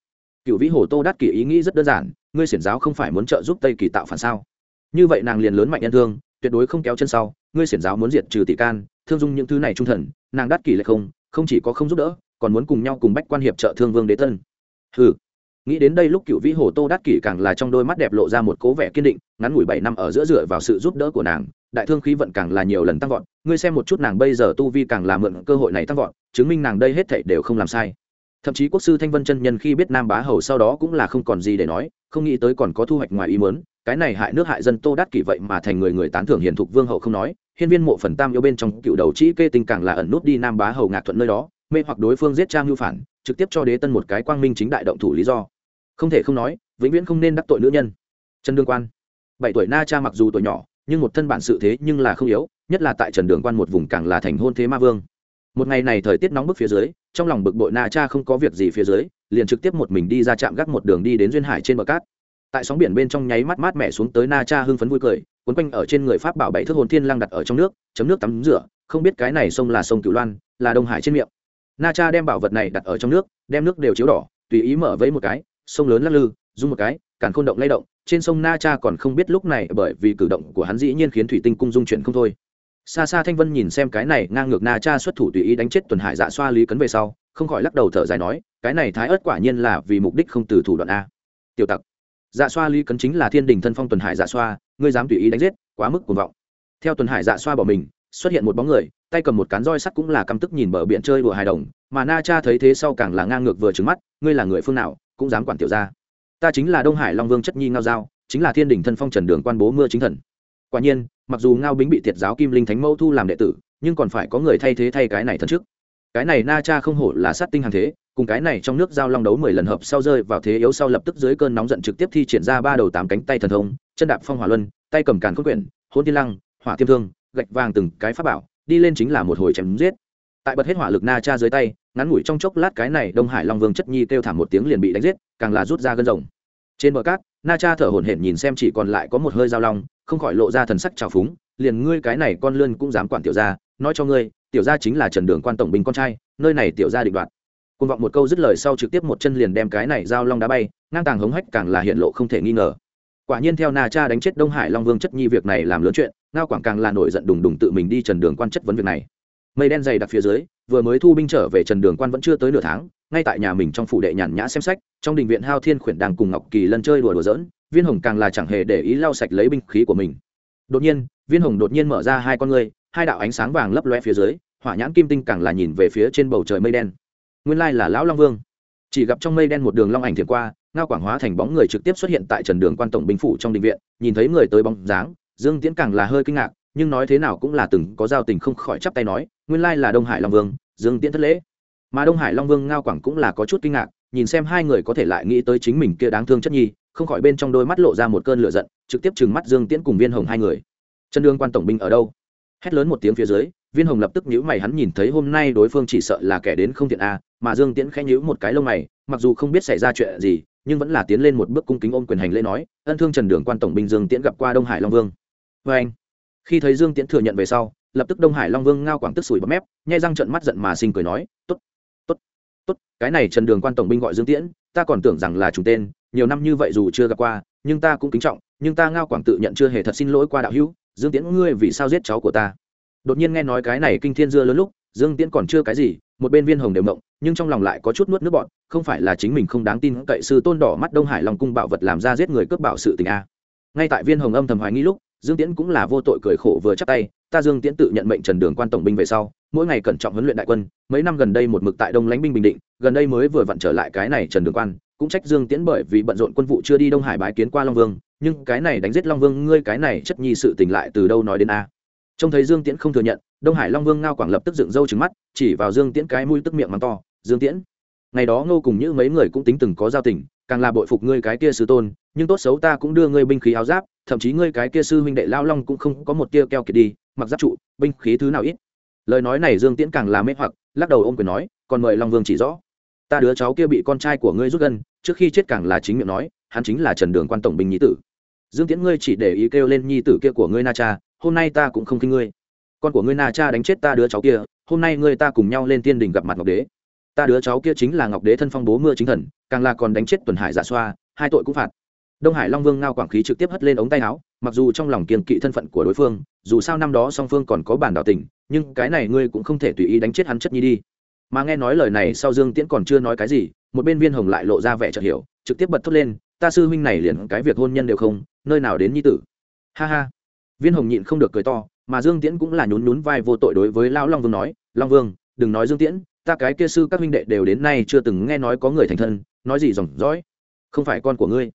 cựu vĩ hồ tô đắc kỷ ý nghĩ rất đơn giản, ngươi xiển giáo không phải muốn trợ giúp tây kỳ tạo phản sao? Như vậy nàng liền lớn mạnh nhân thương, tuyệt đối không kéo chân sau, ngươi xiển giáo muốn diệt trừ tỷ can, thương dung những thứ này trung thần, nàng đắc kỷ lại không không chỉ có không giúp đỡ, còn muốn cùng nhau cùng bách quan hiệp trợ thương vương đế tân. Hừ nghĩ đến đây lúc cựu vĩ hồ tô đắc kỷ càng là trong đôi mắt đẹp lộ ra một cố vẻ kiên định, ngắn ngủi bảy năm ở giữa dựa vào sự giúp đỡ của nàng, đại thương khí vận càng là nhiều lần tăng vọt. Ngươi xem một chút nàng bây giờ tu vi càng là mượn cơ hội này tăng vọt, chứng minh nàng đây hết thảy đều không làm sai. Thậm chí quốc sư thanh vân chân nhân khi biết nam bá hầu sau đó cũng là không còn gì để nói, không nghĩ tới còn có thu hoạch ngoài ý mớn cái này hại nước hại dân tô đắc kỷ vậy mà thành người người tán thưởng hiền thục vương hậu không nói. Hiên viên mộ phần tam yêu bên trong cựu đầu chỉ kê tình càng là ẩn nút đi nam bá hầu ngạc thuận nơi đó, mê hoặc đối phương giết trang lưu phản, trực tiếp cho đế tân một cái quang minh chính đại động thủ lý do không thể không nói, vĩnh viễn không nên đắc tội nữ nhân. Trần đương quan. Bảy tuổi na cha mặc dù tuổi nhỏ, nhưng một thân bản sự thế nhưng là không yếu, nhất là tại trần đường quan một vùng càng là thành hôn thế ma vương. Một ngày này thời tiết nóng bức phía dưới, trong lòng bực bội na cha không có việc gì phía dưới, liền trực tiếp một mình đi ra trạm gác một đường đi đến duyên hải trên bờ cát. Tại sóng biển bên trong nháy mắt mát mẻ xuống tới na cha hưng phấn vui cười quấn quanh ở trên người pháp bảo bảy thước hồn thiên lang đặt ở trong nước, chấm nước tắm rửa, không biết cái này sông là sông cửu loan, là đông hải trên miệng. Na cha đem bảo vật này đặt ở trong nước, đem nước đều chiếu đỏ, tùy ý mở vẫy một cái sông lớn lắc lư, rung một cái, càn khôn động lay động, trên sông na cha còn không biết lúc này bởi vì cử động của hắn dĩ nhiên khiến thủy tinh cung dung chuyển không thôi. Xa xa thanh vân nhìn xem cái này, ngang ngược na cha xuất thủ tùy ý đánh chết tuần hải dạ xoa lý cấn về sau, không khỏi lắc đầu thở dài nói, cái này thái ớt quả nhiên là vì mục đích không từ thủ đoạn a. Tiểu tặc dạ xoa lý cấn chính là thiên đình thân phong tuần hải dạ xoa, ngươi dám tùy ý đánh giết, quá mức cuồng vọng. Theo tuần hải dạ xoa bỏ mình, xuất hiện một bóng người, tay cầm một cán roi sắt cũng là căm tức nhìn bờ biển chơi đùa hài đồng, mà na cha thấy thế sau càng là ngang ngược vừa trứng mắt, ngươi là người phương nào? Cũng dám quản tiểu gia, ta chính là đông hải long vương chất nhi ngao giao chính là thiên đình thân phong trần đường quan bố mưa chính thần. Quả nhiên mặc dù ngao bính bị thiệt giáo kim linh thánh mẫu thu làm đệ tử nhưng còn phải có người thay thế thay cái này thân trước. Cái này na cha không hổ là sát tinh hàng thế cùng cái này trong nước giao long đấu mười lần hợp sau rơi vào thế yếu sau lập tức dưới cơn nóng giận trực tiếp thi triển ra ba đầu tám cánh tay thần thông chân đạp phong hỏa luân tay cầm càn khôn quyển hôn tiên lăng hỏa tiêm thương gạch vàng từng cái pháp bảo đi lên chính là một hồi chém giết tại bật hết hỏa lực na cha dưới tay, ngắn ngủi trong chốc lát cái này đông hải long vương chất nhi kêu thảm một tiếng liền bị đánh giết, càng là rút ra gân rồng. Trên bờ cát, na cha thở hổn hển nhìn xem chỉ còn lại có một hơi dao long, không khỏi lộ ra thần sắc trào phúng, liền ngươi cái này con lươn cũng dám quản tiểu gia, nói cho ngươi, tiểu gia chính là trần đường quan tổng binh con trai, nơi này tiểu gia định đoạt. Côn vọng một câu dứt lời sau trực tiếp một chân liền đem cái này dao long đá bay, ngang tàng hống hách càng là hiện lộ không thể nghi ngờ. Quả nhiên theo na cha đánh chết đông hải long vương chất nhi việc này làm lớn chuyện, ngao quảng càng là nổi giận đùng đùng tự mình đi trần đường quan chất vấn việc này mây đen dày đặc phía dưới, vừa mới thu binh trở về trần đường quan vẫn chưa tới nửa tháng, ngay tại nhà mình trong phủ đệ nhàn nhã xem sách, trong đình viện hao thiên khuyển đang cùng ngọc kỳ lân chơi đùa đùa giỡn, viên hồng càng là chẳng hề để ý lau sạch lấy binh khí của mình. Đột nhiên, viên hồng đột nhiên mở ra hai con ngươi, hai đạo ánh sáng vàng lấp loe phía dưới, hỏa nhãn kim tinh càng là nhìn về phía trên bầu trời mây đen. Nguyên lai là lão long vương. Chỉ gặp trong mây đen một đường long ảnh thiền qua, ngao quảng hóa thành bóng người trực tiếp xuất hiện tại trần đường quan tổng binh phủ trong đình viện, nhìn thấy người tới bóng dáng, dương tiễn càng là hơi kinh ngạc, nhưng nói thế nào cũng là từng có giao tình không khỏi chắp tay nói nguyên lai là đông hải long vương, dương tiễn thất lễ. Mà đông hải long vương ngao quảng cũng là có chút kinh ngạc, nhìn xem hai người có thể lại nghĩ tới chính mình kia đáng thương chất nhi, không khỏi bên trong đôi mắt lộ ra một cơn lửa giận, trực tiếp trừng mắt dương tiễn cùng viên hồng hai người. Trần đương quan tổng binh ở đâu? Hét lớn một tiếng phía dưới, viên hồng lập tức nhữ mày hắn nhìn thấy hôm nay đối phương chỉ sợ là kẻ đến không thiện a, mà dương tiễn khẽ nhữ một cái lông mày, mặc dù không biết xảy ra chuyện gì, nhưng vẫn là tiến lên một bước cung kính ôm quyền hành lễ nói, ân thương trần đường quan tổng binh dương tiễn gặp qua đông hải long vương. Vê anh khi thấy dương tiễn thừa nhận về sau lập tức đông hải long vương ngao quảng tức sủi bấm mép, nhai răng trận mắt giận mà sinh cười nói t ố t t ố t t ố t cái này trần đường quan tổng binh gọi dương tiễn, ta còn tưởng rằng là trùng tên, nhiều năm như vậy dù chưa gặp qua, nhưng ta cũng kính trọng, nhưng ta ngao quảng tự nhận chưa hề thật xin lỗi qua đạo hữu, dương tiễn ngươi vì sao giết cháu của ta? Đột nhiên nghe nói cái này kinh thiên dưa lớn lúc, dương tiễn còn chưa cái gì, một bên viên hồng đều mộng, nhưng trong lòng lại có chút nuốt nước bọn không phải là chính mình không đáng tin cậy sư tôn đỏ mắt đông hải lòng cung bạo vật làm ra giết người cướp bảo sự tình a. Ngay tại viên hồng âm thầm hoài nghi lúc, dương tiễn cũng là vô tội cười khổ vừa chắc tay ta dương tiễn tự nhận mệnh trần đường quan tổng binh về sau, mỗi ngày cẩn trọng huấn luyện đại quân, mấy năm gần đây một mực tại đông lãnh binh bình định, gần đây mới vừa vặn trở lại cái này trần đường quan, cũng trách dương tiễn bởi vì bận rộn quân vụ chưa đi đông hải bái kiến qua long vương, nhưng cái này đánh giết long vương, ngươi cái này chất nhi sự tình lại từ đâu nói đến a? Trông thấy dương tiễn không thừa nhận, đông hải long vương ngao quảng lập tức dựng râu trứng mắt, chỉ vào dương tiễn cái mũi tức miệng mắng to, dương tiễn, ngày đó ngô cùng như mấy người cũng tính từng có giao tình, càng là bội phục ngươi cái kia sư tôn, nhưng tốt xấu ta cũng đưa ngươi binh khí áo giáp, thậm chí ngươi cái kia sư huynh đệ lao long cũng không có một tia keo kiệt đi mặc giáp trụ, binh khí thứ nào ít? Lời nói này dương tiễn càng là mê hoặc, lắc đầu ôm quyền nói, còn mời long vương chỉ rõ. Ta đứa cháu kia bị con trai của ngươi rút gân trước khi chết càng là chính miệng nói, hắn chính là trần đường quan tổng binh nhí tử. Dương tiễn ngươi chỉ để ý kêu lên nhi tử kia của ngươi na cha, hôm nay ta cũng không kinh ngươi. Con của ngươi na cha đánh chết ta đứa cháu kia, hôm nay ngươi ta cùng nhau lên tiên đình gặp mặt ngọc đế. Ta đứa cháu kia chính là ngọc đế thân phong bố mưa chính thần, càng là còn đánh chết tuần hải giả xoa, hai tội cũng phạt. Đông hải long vương ngao quảng khí trực tiếp hất lên ống tay áo mặc dù trong lòng kiên kỵ thân phận của đối phương, dù sao năm đó song phương còn có bản đảo tình, nhưng cái này ngươi cũng không thể tùy ý đánh chết hắn chất nhi đi. Mà nghe nói lời này sau dương tiễn còn chưa nói cái gì, một bên viên hồng lại lộ ra vẻ chợt hiểu, trực tiếp bật thốt lên, ta sư huynh này liền cái việc hôn nhân đều không, nơi nào đến nhi tử. Ha ha. Viên hồng nhịn không được cười to, mà dương tiễn cũng là nhún nhún vai vô tội đối với lão long vương nói, long vương, đừng nói dương tiễn, ta cái kia sư các huynh đệ đều đến nay chưa từng nghe nói có người thành thân, nói gì dòng dõi không phải con của ngươi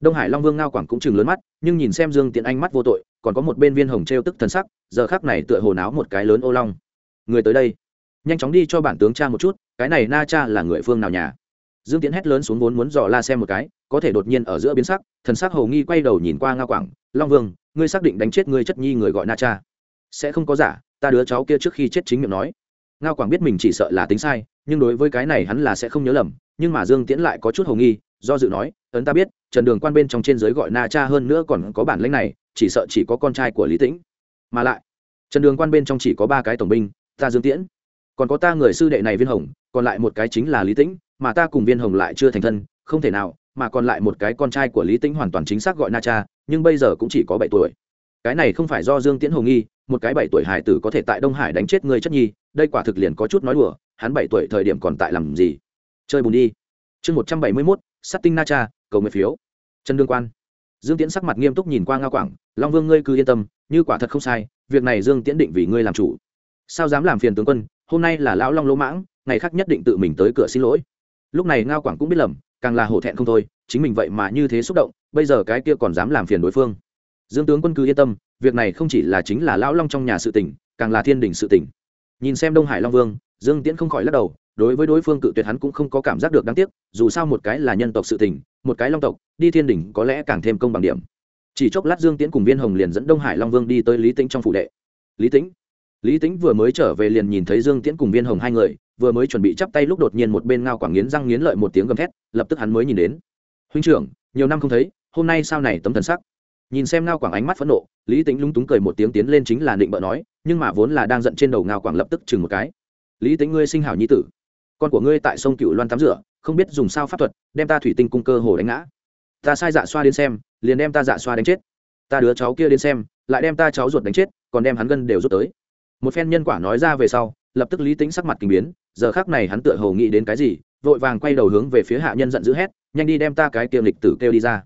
đông hải long vương ngao quảng cũng chừng lớn mắt, nhưng nhìn xem dương tiễn anh mắt vô tội, còn có một bên viên hồng t tức thần sắc, giờ khác này tựa hồ náo một cái lớn ô long. Người tới đây. Nhanh chóng đi cho bản tướng cha một chút, cái này na cha là người phương nào nhà? Dương tiễn hét lớn xuống vốn muốn dò la xem một cái, có thể đột nhiên ở giữa biến sắc, thần sắc hầu nghi quay đầu nhìn qua ngao quảng, long vương, ngươi xác định đánh chết ngươi chất nhi người gọi na cha? Sẽ không có giả, ta đứa cháu kia trước khi chết chính miệng nói. Ngao quảng biết mình chỉ sợ là tính sai, nhưng đối với cái này hắn là sẽ không nhớ lầm, nhưng mà dương tiễn lại có chút hồ nghi, do dự nói ấn ta biết, trần đường quan bên trong trên giới gọi na cha hơn nữa còn có bản lãnh này, chỉ sợ chỉ có con trai của lý tĩnh. Mà lại, trần đường quan bên trong chỉ có ba cái tổng binh, ta dương tiễn. Còn có ta người sư đệ này viên hồng, còn lại một cái chính là lý tĩnh, mà ta cùng viên hồng lại chưa thành thân, không thể nào, mà còn lại một cái con trai của lý tĩnh hoàn toàn chính xác gọi na cha, nhưng bây giờ cũng chỉ có bảy tuổi. Cái này không phải do dương tiễn hồ nghi, một cái bảy tuổi hải tử có thể tại đông hải đánh chết người chất nhi, đây quả thực liền có chút nói đùa, hắn bảy tuổi thời điểm còn tại làm gì? Chơi bùn đi. Chương một trăm bảy mươi mốt sắt tinh na cha cầu nguyện phiếu. Trần đương quan. Dương tiễn sắc mặt nghiêm túc nhìn qua ngao quảng, long vương ngươi cứ yên tâm, như quả thật không sai, việc này dương tiễn định vì ngươi làm chủ. Sao dám làm phiền tướng quân, hôm nay là lão long lỗ mãng, ngày khác nhất định tự mình tới cửa xin lỗi. Lúc này ngao quảng cũng biết lầm, càng là hổ thẹn không thôi, chính mình vậy mà như thế xúc động, bây giờ cái kia còn dám làm phiền đối phương. Dương tướng quân cứ yên tâm, việc này không chỉ là chính là lão long trong nhà sự tỉnh càng là thiên đình sự tỉnh nhìn xem đông hải long vương, dương tiễn không khỏi lắc đầu, đối với đối phương cự tuyệt hắn cũng không có cảm giác được đáng tiếc, dù sao một cái là nhân tộc sự tỉnh một cái long tộc, đi thiên đỉnh có lẽ càng thêm công bằng điểm. Chỉ chốc lát dương tiễn cùng viên hồng liền dẫn đông hải long vương đi tới lý tĩnh trong phủ đệ. Lý tĩnh? Lý tĩnh vừa mới trở về liền nhìn thấy dương tiễn cùng viên hồng hai người, vừa mới chuẩn bị chắp tay lúc đột nhiên một bên ngao quảng nghiến răng nghiến lợi một tiếng gầm thét, lập tức hắn mới nhìn đến. Huynh trưởng, nhiều năm không thấy, hôm nay sao này tấm thần sắc? Nhìn xem ngao quảng ánh mắt phẫn nộ, lý tính lúng túng cười một tiếng tiến lên chính là định bợ nói, nhưng mà vốn là đang giận trên đầu ngao quảng lập tức chừng một cái. Lý tính ngươi sinh hảo nhi tử con của ngươi tại sông cựu loan tắm rửa, không biết dùng sao pháp thuật, đem ta thủy tinh cung cơ hồ đánh ngã. Ta sai dạ xoa đến xem, liền đem ta dạ xoa đánh chết. Ta đứa cháu kia đến xem, lại đem ta cháu ruột đánh chết, còn đem hắn gân đều rút tới. Một phen nhân quả nói ra về sau, lập tức lý tính sắc mặt kinh biến, giờ khác này hắn tựa hồ nghĩ đến cái gì, vội vàng quay đầu hướng về phía hạ nhân giận dữ hét, nhanh đi đem ta cái tiệm lịch tử kêu đi ra.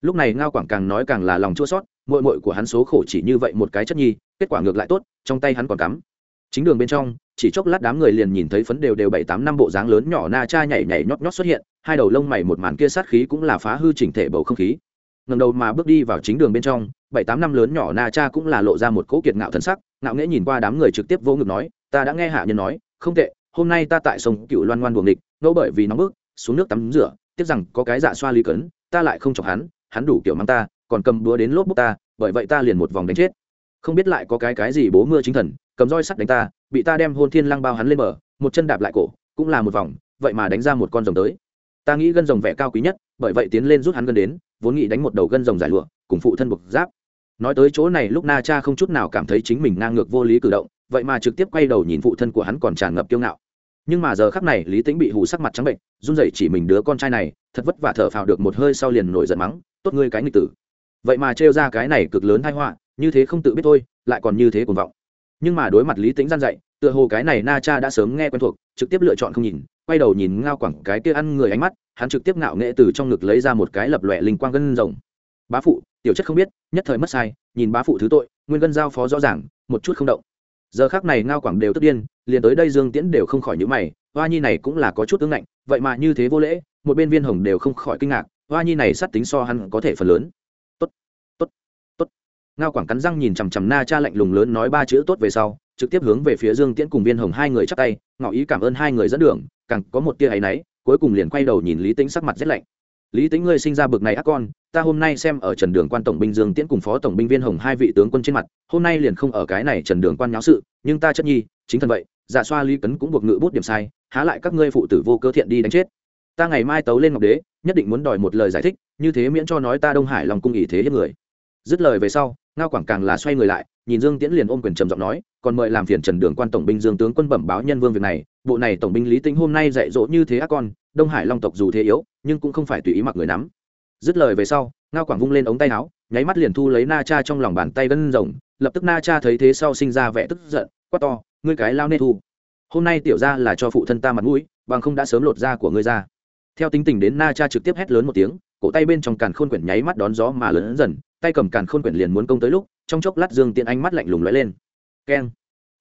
Lúc này ngao quảng càng nói càng là lòng chua sót mội mội của hắn số khổ chỉ như vậy một cái chất nhi, kết quả ngược lại tốt, trong tay hắn còn cắm. Chính đường bên trong chỉ chốc lát đám người liền nhìn thấy phấn đều đều bảy tám năm bộ dáng lớn nhỏ na cha nhảy nhảy nhót nhót xuất hiện, hai đầu lông mày một màn kia sát khí cũng là phá hư chỉnh thể bầu không khí. Ngầm đầu mà bước đi vào chính đường bên trong, bảy tám năm lớn nhỏ na cha cũng là lộ ra một cỗ kiệt ngạo thần sắc, ngạo nghễ nhìn qua đám người trực tiếp vô ngực nói, ta đã nghe hạ nhân nói, không tệ, hôm nay ta tại sông cựu loan ngoan buồng địch ngẫu bởi vì nóng bức, xuống nước tắm rửa, tiếc rằng có cái dạ xoa ly cấn, ta lại không chọc hắn hắn đủ kiểu mang ta, còn cầm búa đến lốp bốc ta, bởi vậy ta liền một vòng đánh chết. Không biết lại có cái cái gì bố mưa chính thần cầm roi sắt đánh ta bị ta đem hôn thiên lăng bao hắn lên mở, một chân đạp lại cổ cũng là một vòng vậy mà đánh ra một con rồng tới. Ta nghĩ gân rồng vẻ cao quý nhất bởi vậy tiến lên rút hắn gân đến vốn nghĩ đánh một đầu gân rồng giải lụa cùng phụ thân buộc giáp. Nói tới chỗ này lúc na cha không chút nào cảm thấy chính mình ngang ngược vô lý cử động vậy mà trực tiếp quay đầu nhìn phụ thân của hắn còn tràn ngập kiêu ngạo. Nhưng mà giờ khắc này lý tính bị hù sắc mặt trắng bệnh run rẩy chỉ mình đứa con trai này thật vất vả thở phào được một hơi sau liền nổi giận mắng tốt ngươi cái nghịch tử. Vậy mà trêu ra cái này cực lớn tai họa như thế không tự biết thôi lại còn như thế cuồng vọng nhưng mà đối mặt lý tính gian dạy, tựa hồ cái này na cha đã sớm nghe quen thuộc, trực tiếp lựa chọn không nhìn, quay đầu nhìn ngao quẳng cái kia ăn người ánh mắt, hắn trực tiếp ngạo nghệ từ trong ngực lấy ra một cái lập lòe linh quang gân rồng. Bá phụ, tiểu chất không biết, nhất thời mất sai, nhìn bá phụ thứ tội, nguyên gân giao phó rõ ràng, một chút không động. Giờ khác này ngao quảng đều tức điên, liền tới đây dương tiễn đều không khỏi nhữ mày, hoa nhi này cũng là có chút ứng ngạnh, vậy mà như thế vô lễ, một bên viên hồng đều không khỏi kinh ngạc, hoa nhi này sát tính so hắn có thể phần lớn ngao quảng cắn răng nhìn chằm chằm na cha lạnh lùng lớn nói ba chữ tốt về sau, trực tiếp hướng về phía dương tiễn cùng viên hồng hai người chắc tay, ngỏ ý cảm ơn hai người dẫn đường, càng có một tia áy náy, cuối cùng liền quay đầu nhìn lý tính sắc mặt rét lạnh. Lý tính ngươi sinh ra bực này ác con, ta hôm nay xem ở trần đường quan tổng binh dương tiễn cùng phó tổng binh viên hồng hai vị tướng quân trên mặt, hôm nay liền không ở cái này trần đường quan nháo sự, nhưng ta chất nhi, chính thần vậy giả xoa lý cấn cũng buộc ngự bút điểm sai, há lại các ngươi phụ tử vô cơ thiện đi đánh chết. Ta ngày mai tấu lên ngọc đế, nhất định muốn đòi một lời giải thích, như thế miễn cho nói ta đông hải lòng cung ý thế hiếp người. Dứt lời về sau ngao quảng càng là xoay người lại, nhìn dương tiễn liền ôm quyền trầm giọng nói, còn mời làm phiền trần đường quan tổng binh dương tướng quân bẩm báo nhân vương việc này, bộ này tổng binh lý tính hôm nay dạy dỗ như thế ác con, đông hải long tộc dù thế yếu, nhưng cũng không phải tùy ý mặc người nắm. Dứt lời về sau, ngao quảng vung lên ống tay áo, nháy mắt liền thu lấy na cha trong lòng bàn tay gân rồng, lập tức na cha thấy thế sau sinh ra vẻ tức giận, quát to, ngươi cái lao nê thu, hôm nay tiểu ra là cho phụ thân ta mặt mũi, bằng không đã sớm lột da của ngươi ra. Theo tính tình đến na cha trực tiếp hét lớn một tiếng, cổ tay bên trong càn khôn quyển nháy mắt đón gió mà lớn dần tay cầm càn khôn quyển liền muốn công tới lúc, trong chốc lát dương tiện ánh mắt lạnh lùng lóe lên. Keng.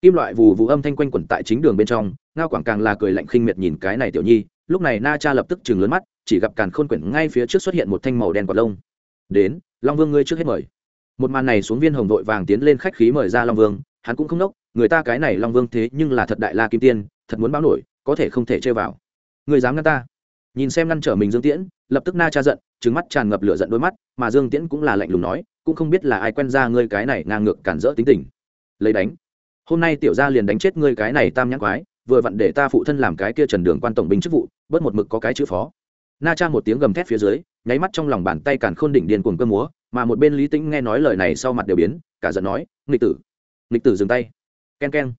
Kim loại vù vù âm thanh quanh quẩn tại chính đường bên trong, ngao quảng càng là cười lạnh khinh miệt nhìn cái này tiểu nhi, lúc này na cha lập tức chừng lớn mắt, chỉ gặp càn khôn quyển ngay phía trước xuất hiện một thanh màu đen quạt lông. Đến, long vương ngươi trước hết mời. Một màn này xuống viên hồng vội vàng tiến lên khách khí mời ra long vương, hắn cũng không nốc, người ta cái này long vương thế nhưng là thật đại la kim tiên, thật muốn báo nổi, có thể không thể chơi vào. Người dám ngăn ta? Nhìn xem ngăn trở mình dương tiễn, lập tức na cha giận trừng mắt tràn ngập lửa giận đôi mắt, mà dương tiễn cũng là lạnh lùng nói, cũng không biết là ai quen ra ngươi cái này ngang ngược cản rỡ tính tình. Lấy đánh. Hôm nay tiểu gia liền đánh chết ngươi cái này tam nhãn quái, vừa vặn để ta phụ thân làm cái kia trần đường quan tổng binh chức vụ, bớt một mực có cái chữ phó. Na cha một tiếng gầm thét phía dưới, nháy mắt trong lòng bàn tay càn khôn đỉnh điên cuồng cơ múa, mà một bên lý tĩnh nghe nói lời này sau mặt đều biến, cả giận nói, nghịch tử nghịch tử dừng tay. Ken ken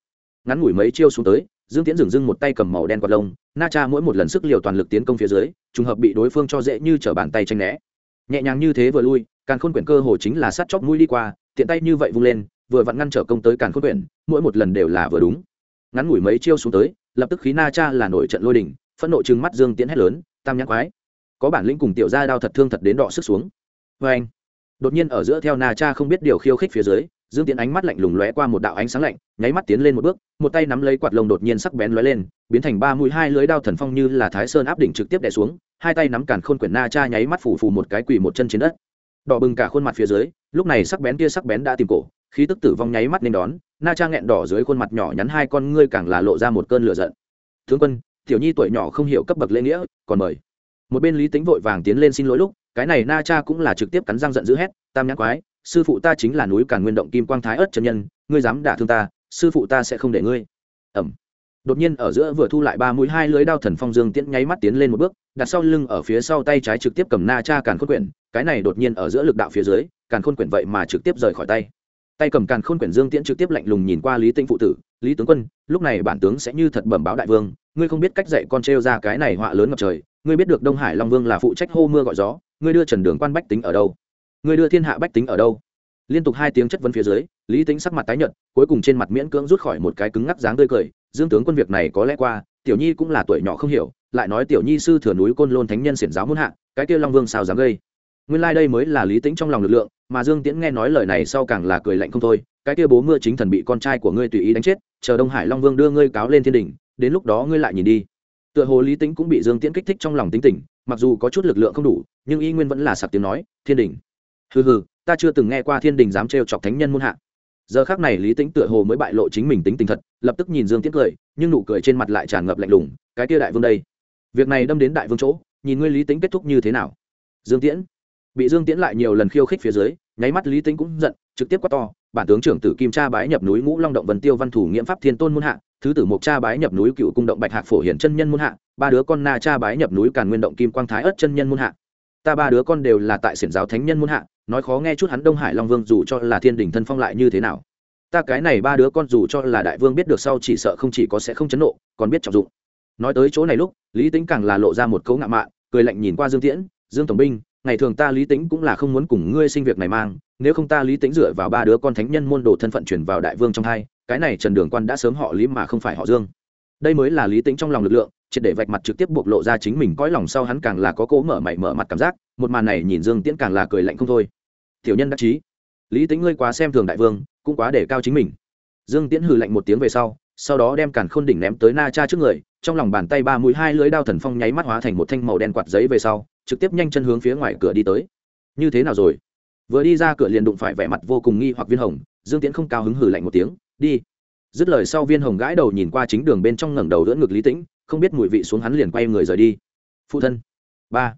ngắn ngủi mấy chiêu xuống tới dương tiễn dừng dưng một tay cầm màu đen quạt lông, na cha mỗi một lần sức liều toàn lực tiến công phía dưới, trùng hợp bị đối phương cho dễ như t bàn tay tranh né. Nhẹ nhàng như thế vừa lui càng khôn quyển cơ hồ chính là sát chóc mũi đi qua, tiện tay như vậy vung lên, vừa vặn ngăn trở công tới càng khôn quyển, mỗi một lần đều là vừa đúng. Ngắn ngủi mấy chiêu xuống tới, lập tức khí na cha là nổi trận lôi đỉnh phẫn nộ trừng mắt dương tiễn hét lớn, tam nhãn quái! Có bản lĩnh cùng tiểu gia đao thật thương thật đến đọ sức xuống. Vê anh đột nhiên ở giữa theo na cha không biết điều khiêu khích phía dưới dương tiễn ánh mắt lạnh lùng lóe qua một đạo ánh sáng lạnh, nháy mắt tiến lên một bước, một tay nắm lấy quạt lông đột nhiên sắc bén lóe lên, biến thành ba mũi hai lưới đao thần phong như là thái sơn áp đỉnh trực tiếp đè xuống, hai tay nắm càn khôn quyển na cha nháy mắt phủ phù một cái quỳ một chân trên đất. Đỏ bừng cả khuôn mặt phía dưới, lúc này sắc bén kia sắc bén đã tìm cổ, khí tức tử vong nháy mắt nên đón, na cha nghẹn đỏ dưới khuôn mặt nhỏ nhắn hai con ngươi càng là lộ ra một cơn lửa giận. Tướng quân, tiểu nhi tuổi nhỏ không hiểu cấp bậc lễ nghĩa, còn mời. Một bên lý tính vội vàng tiến lên xin lỗi lúc, cái này na cha cũng là trực tiếp cắn răng giận dữ hét, tam nhãn quái sư phụ ta chính là núi càn nguyên động kim quang thái ớt chân nhân, ngươi dám đả thương ta, sư phụ ta sẽ không để ngươi. Ẩm. Đột nhiên ở giữa vừa thu lại ba mũi hai lưới đao thần phong dương tiễn nháy mắt tiến lên một bước, đặt sau lưng ở phía sau tay trái trực tiếp cầm na cha càn khôn quyển, cái này đột nhiên ở giữa lực đạo phía dưới, càn khôn quyển vậy mà trực tiếp rời khỏi tay. Tay cầm càn khôn quyển dương tiễn trực tiếp lạnh lùng nhìn qua lý tinh phụ tử, lý tướng quân, lúc này bản tướng sẽ như thật bẩm báo đại vương, ngươi không biết cách dạy con trêu ra cái này họa lớn ngập trời, ngươi biết được đông hải long vương là phụ trách hô mưa gọi gió, ngươi đưa trần đường quan bách tính ở đâu? Ngươi đưa thiên hạ bách tính ở đâu? Liên tục hai tiếng chất vấn phía dưới, lý tính sắc mặt tái nhợt, cuối cùng trên mặt miễn cưỡng rút khỏi một cái cứng ngắc dáng tươi cười, dương tướng quân việc này có lẽ qua, tiểu nhi cũng là tuổi nhỏ không hiểu, lại nói tiểu nhi sư thừa núi côn lôn thánh nhân xiển giáo muôn hạ, cái kia long vương sao dám gây? Nguyên lai、like、đây mới là lý tính trong lòng lực lượng, mà dương tiễn nghe nói lời này sau càng là cười lạnh không thôi, cái kia bố mưa chính thần bị con trai của ngươi tùy ý đánh chết, chờ đông hải long vương đưa ngươi cáo lên thiên đình đến lúc đó ngươi lại nhìn đi. Tựa hồ lý tính cũng bị dương tiễn kích thích trong lòng tính tình, mặc dù có chút lực lượng không đủ, nhưng y nguyên vẫn là sặc tiếng nói, thiên đình hừ hừ, ta chưa từng nghe qua thiên đình dám trêu chọc thánh nhân muôn hạ. Giờ khác này lý tính tựa hồ mới bại lộ chính mình tính tình thật, lập tức nhìn dương tiễn cười, nhưng nụ cười trên mặt lại tràn ngập lạnh lùng, cái kia đại vương đây, việc này đâm đến đại vương chỗ, nhìn ngươi lý tính kết thúc như thế nào? Dương tiễn. Bị dương tiễn lại nhiều lần khiêu khích phía dưới, nháy mắt lý tính cũng giận, trực tiếp quát to, bản tướng trưởng tử kim cha bái nhập núi ngũ long động vân tiêu văn thủ nghiễm pháp thiên tôn muôn hạ, thứ tử mục cha bái nhập núi cựu cung động bạch hạc phổ hiển chân nhân muôn hạ, ba đứa con na cha bái nhập núi càn nguyên động kim quang thái ất chân nhân muôn hạ. Ta ba đứa con đều là tại xiển giáo thánh nhân muôn hạ nói khó nghe chút hắn đông hải long vương dù cho là thiên đình thân phong lại như thế nào. Ta cái này ba đứa con dù cho là đại vương biết được sau chỉ sợ không chỉ có sẽ không chấn nộ, còn biết trọng dụng. Nói tới chỗ này lúc, lý tính càng là lộ ra một cấu ngạo mạn, cười lạnh nhìn qua dương tiễn, dương tổng binh, ngày thường ta lý tính cũng là không muốn cùng ngươi sinh việc này mang, nếu không ta lý tính dựa vào ba đứa con thánh nhân môn đồ thân phận chuyển vào đại vương trong hai, cái này trần đường quan đã sớm họ lý mà không phải họ dương. Đây mới là lý tính trong lòng lực lượng, triệt để vạch mặt trực tiếp bộc lộ ra chính mình, cõi lòng sau hắn càng là có cố mở mày mở mặt cảm giác, một màn này nhìn dương tiễn càng là cười lạnh không thôi tiểu nhân đắc chí. Lý tính ngươi quá xem thường đại vương, cũng quá để cao chính mình. Dương tiễn hừ lạnh một tiếng về sau sau đó đem càn khôn đỉnh ném tới na cha trước người, trong lòng bàn tay ba mũi hai lưới đao thần phong nháy mắt hóa thành một thanh màu đen quạt giấy về sau, trực tiếp nhanh chân hướng phía ngoài cửa đi tới. Như thế nào rồi? Vừa đi ra cửa liền đụng phải vẻ mặt vô cùng nghi hoặc viên hồng, dương tiễn không cao hứng hử lạnh một tiếng, đi. Dứt lời sau viên hồng gãi đầu nhìn qua chính đường bên trong ngẩng đầu đỡ ngực lý tĩnh, không biết mùi vị xuống hắn liền quay người rời đi. Phụ thân. Ba.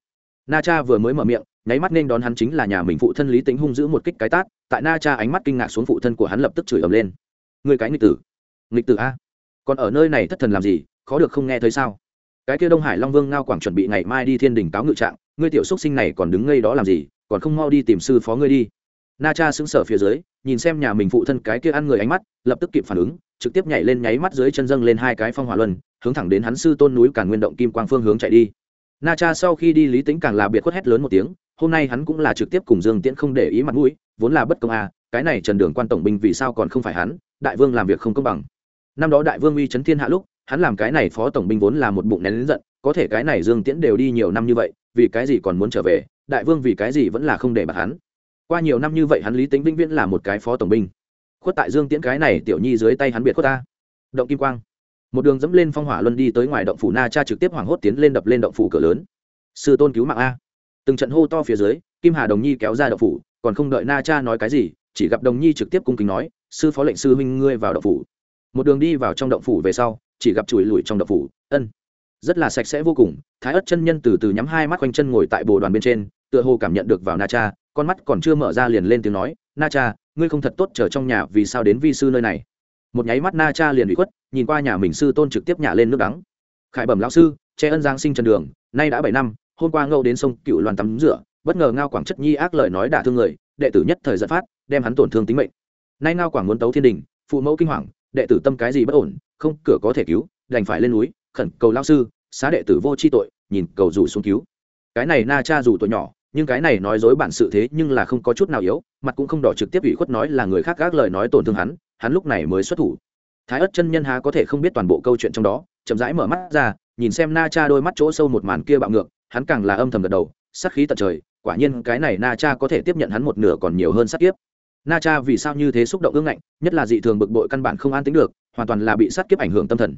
Na cha vừa mới mở miệng nháy mắt nên đón hắn chính là nhà mình phụ thân lý tính hung giữ một kích cái tát, tại na cha ánh mắt kinh ngạc xuống phụ thân của hắn lập tức chửi ầm lên. Người cái nghịch tử nghịch tử a. Còn ở nơi này thất thần làm gì, khó được không nghe thấy sao? Cái kia đông hải long vương ngao quảng chuẩn bị ngày mai đi thiên đình cáo ngự trạng, ngươi tiểu xúc sinh này còn đứng ngây đó làm gì, còn không mau đi tìm sư phó ngươi đi. Na cha xứng sở phía dưới, nhìn xem nhà mình phụ thân cái kia ăn người ánh mắt, lập tức kịp phản ứng, trực tiếp nhảy lên nháy mắt dưới chân dâng lên hai cái phong hỏa luân, hướng thẳng đến hắn sư tôn núi càn nguyên động kim quang phương hướng chạy đi na cha sau khi đi lý tính càng là biệt khuất hét lớn một tiếng, hôm nay hắn cũng là trực tiếp cùng dương tiễn không để ý mặt mũi, vốn là bất công à cái này trần đường quan tổng binh vì sao còn không phải hắn, đại vương làm việc không công bằng. Năm đó đại vương uy chấn thiên hạ lúc, hắn làm cái này phó tổng binh vốn là một bụng nén lính giận, có thể cái này dương tiễn đều đi nhiều năm như vậy, vì cái gì còn muốn trở về, đại vương vì cái gì vẫn là không để bạc hắn. Qua nhiều năm như vậy hắn lý tính vĩnh viễn là một cái phó tổng binh. Khuất tại dương tiễn cái này tiểu nhi dưới tay hắn biệt khuất ta. Động kim quang một đường dẫm lên phong hỏa luân đi tới ngoài động phủ na cha trực tiếp hoảng hốt tiến lên đập lên động phủ cửa lớn. Sư tôn cứu mạng a. Từng trận hô to phía dưới, kim hà đồng nhi kéo ra động phủ, còn không đợi na cha nói cái gì, chỉ gặp đồng nhi trực tiếp cung kính nói, sư phó lệnh sư huynh ngươi vào động phủ. Một đường đi vào trong động phủ về sau, chỉ gặp chùi lùi trong động phủ, ân. Rất là sạch sẽ vô cùng, thái ất chân nhân từ từ nhắm hai mắt quanh chân ngồi tại bồ đoàn bên trên, tựa hồ cảm nhận được vào na cha, con mắt còn chưa mở ra liền lên tiếng nói, na cha, ngươi không thật tốt chờ trong nhà vì sao đến vi sư nơi này? Một nháy mắt na cha liền bị khuất, nhìn qua nhà mình sư tôn trực tiếp nhả lên nước đắng. Khải bẩm lão sư, che ân giang sinh trần đường, nay đã bảy năm, hôm qua ngâu đến sông cựu loan tắm rửa, bất ngờ ngao quảng chất nhi ác lời nói đả thương người, đệ tử nhất thời dẫn phát, đem hắn tổn thương tính mệnh. Nay ngao quảng muốn tấu thiên đình, phụ mẫu kinh hoàng, đệ tử tâm cái gì bất ổn, không cửa có thể cứu, đành phải lên núi, khẩn cầu lao sư, xá đệ tử vô tri tội, nhìn cầu rủ xuống cứu. Cái này na cha dù tuổi nhỏ, nhưng cái này nói dối bản sự thế nhưng là không có chút nào yếu, mặt cũng không đỏ trực tiếp ủy khuất nói là người khác gác lời nói tổn thương hắn hắn lúc này mới xuất thủ. Thái ất chân nhân há có thể không biết toàn bộ câu chuyện trong đó, chậm rãi mở mắt ra, nhìn xem na cha đôi mắt chỗ sâu một màn kia bạo ngược, hắn càng là âm thầm gật đầu sắc khí tận trời, quả nhiên cái này na cha có thể tiếp nhận hắn một nửa còn nhiều hơn sát kiếp. Na cha vì sao như thế xúc động ương ngạnh, nhất là dị thường bực bội căn bản không an tính được, hoàn toàn là bị sát kiếp ảnh hưởng tâm thần.